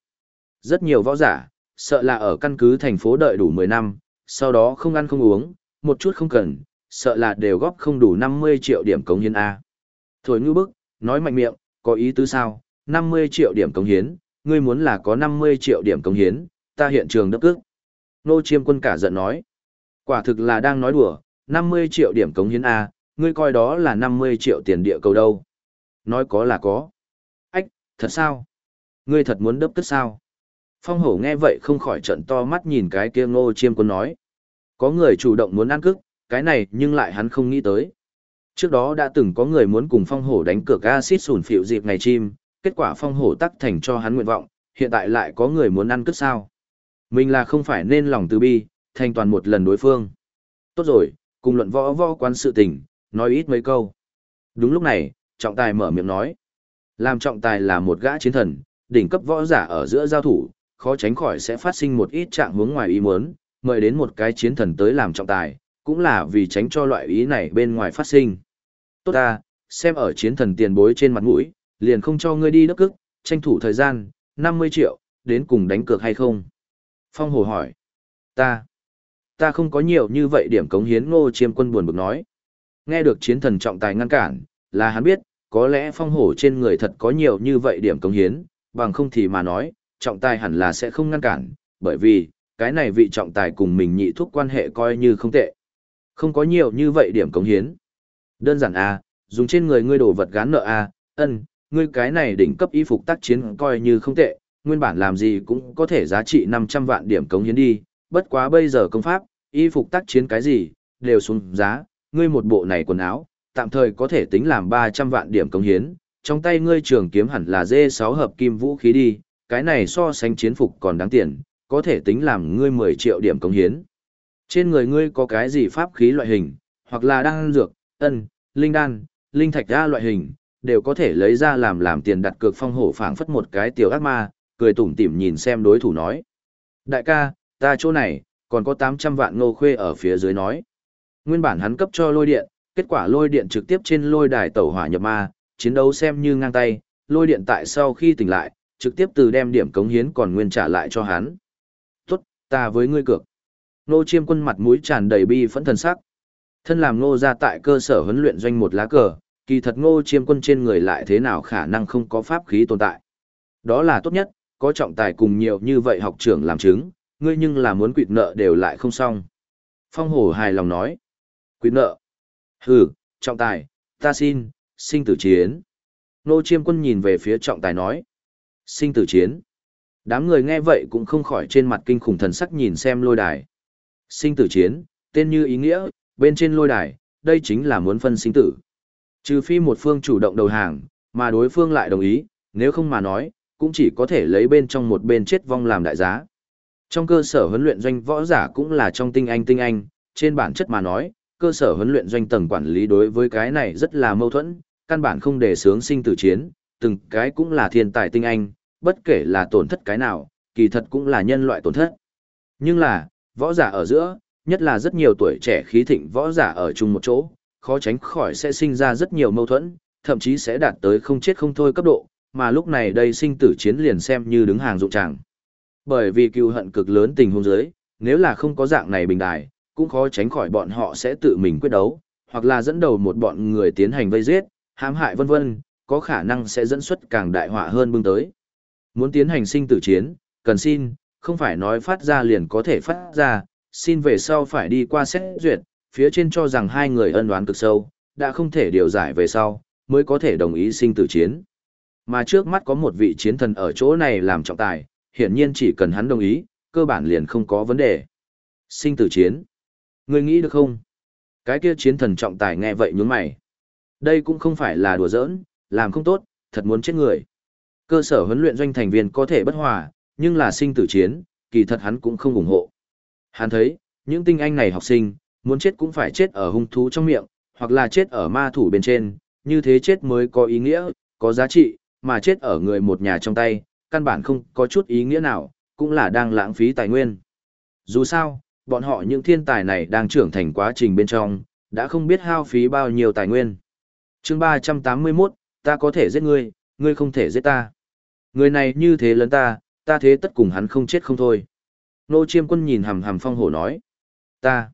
Rất nhiều võ giả, sợ là ở căn cứ thành phố đợi đủ 10 năm, sau đó không ăn không uống, một chút không cần, sợ là đều góp không đủ 50 triệu điểm cống hiến A. Thổi ngư bức, nói mạnh miệng, có ý tứ sao, 50 triệu điểm cống hiến, ngươi muốn là có 50 triệu điểm cống hiến, ta hiện trường đấp cức. Nô chiêm quân cả giận nói, quả thực là đang nói đùa, 50 triệu điểm cống hiến A, ngươi coi đó là 50 triệu tiền địa cầu đâu. Nói có là có. Ách, thật sao? Ngươi thật muốn đớp cất sao? Phong hổ nghe vậy không khỏi trận to mắt nhìn cái kia ngô chiêm quân nói. Có người chủ động muốn ăn cức, cái này nhưng lại hắn không nghĩ tới. Trước đó đã từng có người muốn cùng phong hổ đánh cược acid sùn phịu dịp ngày chim, kết quả phong hổ tắc thành cho hắn nguyện vọng, hiện tại lại có người muốn ăn cất sao. Mình là không phải nên lòng từ bi, thành toàn một lần đối phương. Tốt rồi, cùng luận võ võ quán sự tình, nói ít mấy câu. Đúng lúc này, trọng tài mở miệng nói. Làm trọng tài là một gã chiến thần, đỉnh cấp võ giả ở giữa giao thủ, khó tránh khỏi sẽ phát sinh một ít trạng hướng ngoài ý muốn, mời đến một cái chiến thần tới làm trọng tài, cũng là vì tránh cho loại ý này bên ngoài phát sinh. Tốt ta, xem ở chiến thần tiền bối trên mặt mũi, liền không cho ngươi đi đất cức, tranh thủ thời gian, 50 triệu, đến cùng đánh cược hay không? Phong Hồ hỏi. Ta, ta không có nhiều như vậy điểm cống hiến ngô chiêm quân buồn bực nói. Nghe được chiến thần trọng tài ngăn cản, là hắn biết, có lẽ phong hổ trên người thật có nhiều như vậy điểm cống hiến, bằng không thì mà nói, trọng tài hẳn là sẽ không ngăn cản, bởi vì, cái này vị trọng tài cùng mình nhị thúc quan hệ coi như không tệ. Không có nhiều như vậy điểm cống hiến. Đơn giản a, à, dùng trên người ngươi đồ vật gán nợ a, à, ân, ngươi cái này đỉnh cấp y phục tác chiến coi như không tệ, nguyên bản làm gì cũng có thể giá trị 500 vạn điểm cống hiến đi, bất quá bây giờ công pháp, y phục tác chiến cái gì, đều xuống giá, ngươi một bộ này quần áo, tạm thời có thể tính làm 300 vạn điểm công hiến, trong tay ngươi trường kiếm hẳn là D6 hợp kim vũ khí đi, cái này so sánh chiến phục còn đáng tiền, có thể tính làm ngươi 10 triệu điểm công hiến. Trên người ngươi có cái gì pháp khí loại hình, hoặc là đan dược, ân, linh đan, linh thạch đa loại hình, đều có thể lấy ra làm làm tiền đặt cược phong hổ phảng phất một cái tiểu ác ma, cười tủm tỉm nhìn xem đối thủ nói. Đại ca, ta chỗ này, còn có 800 vạn ngô khuê ở phía dưới nói. Nguyên bản hắn cấp cho lôi điện, kết quả lôi điện trực tiếp trên lôi đài tẩu hỏa nhập ma, chiến đấu xem như ngang tay, lôi điện tại sau khi tỉnh lại, trực tiếp từ đem điểm cống hiến còn nguyên trả lại cho hắn. Tốt, ta với ngươi cược. Nô chiêm quân mặt mũi tràn đầy bi phẫn thần sắc. Thân làm ngô ra tại cơ sở huấn luyện doanh một lá cờ, kỳ thật ngô chiêm quân trên người lại thế nào khả năng không có pháp khí tồn tại. Đó là tốt nhất, có trọng tài cùng nhiều như vậy học trưởng làm chứng, ngươi nhưng là muốn quỵt nợ đều lại không xong. Phong hổ hài lòng nói. Quỵt nợ. Hừ, trọng tài, ta xin, sinh tử chiến. Nô chiêm quân nhìn về phía trọng tài nói. Sinh tử chiến. Đám người nghe vậy cũng không khỏi trên mặt kinh khủng thần sắc nhìn xem lôi đài. Sinh tử chiến, tên như ý nghĩa, bên trên lôi đài, đây chính là muốn phân sinh tử. Trừ phi một phương chủ động đầu hàng, mà đối phương lại đồng ý, nếu không mà nói, cũng chỉ có thể lấy bên trong một bên chết vong làm đại giá. Trong cơ sở huấn luyện doanh võ giả cũng là trong tinh anh tinh anh, trên bản chất mà nói, cơ sở huấn luyện doanh tầng quản lý đối với cái này rất là mâu thuẫn, căn bản không để sướng sinh tử chiến, từng cái cũng là thiên tài tinh anh, bất kể là tổn thất cái nào, kỳ thật cũng là nhân loại tổn thất. Nhưng là, võ giả ở giữa, nhất là rất nhiều tuổi trẻ khí thịnh võ giả ở chung một chỗ, khó tránh khỏi sẽ sinh ra rất nhiều mâu thuẫn, thậm chí sẽ đạt tới không chết không thôi cấp độ, mà lúc này đây sinh tử chiến liền xem như đứng hàng dụng tràng. Bởi vì cừu hận cực lớn tình huống giới, nếu là không có dạng này bình đài, cũng khó tránh khỏi bọn họ sẽ tự mình quyết đấu, hoặc là dẫn đầu một bọn người tiến hành vây giết, hãm hại vân vân, có khả năng sẽ dẫn xuất càng đại họa hơn bưng tới. Muốn tiến hành sinh tử chiến, cần xin, không phải nói phát ra liền có thể phát ra, xin về sau phải đi qua xét duyệt, phía trên cho rằng hai người ân oán cực sâu, đã không thể điều giải về sau, mới có thể đồng ý sinh tử chiến. Mà trước mắt có một vị chiến thần ở chỗ này làm trọng tài, hiển nhiên chỉ cần hắn đồng ý, cơ bản liền không có vấn đề. Sinh tử chiến. Ngươi nghĩ được không? Cái kia chiến thần trọng tài nghe vậy nhướng mày. Đây cũng không phải là đùa giỡn, làm không tốt, thật muốn chết người. Cơ sở huấn luyện doanh thành viên có thể bất hòa, nhưng là sinh tử chiến, kỳ thật hắn cũng không ủng hộ. Hắn thấy, những tinh anh này học sinh, muốn chết cũng phải chết ở hung thú trong miệng, hoặc là chết ở ma thủ bên trên, như thế chết mới có ý nghĩa, có giá trị, mà chết ở người một nhà trong tay, căn bản không có chút ý nghĩa nào, cũng là đang lãng phí tài nguyên. Dù sao, bọn họ những thiên tài này đang trưởng thành quá trình bên trong, đã không biết hao phí bao nhiêu tài nguyên. chương 381, ta có thể giết ngươi, ngươi không thể giết ta. Người này như thế lớn ta, ta thế tất cùng hắn không chết không thôi. Nô chiêm quân nhìn hầm hầm phong hổ nói. Ta,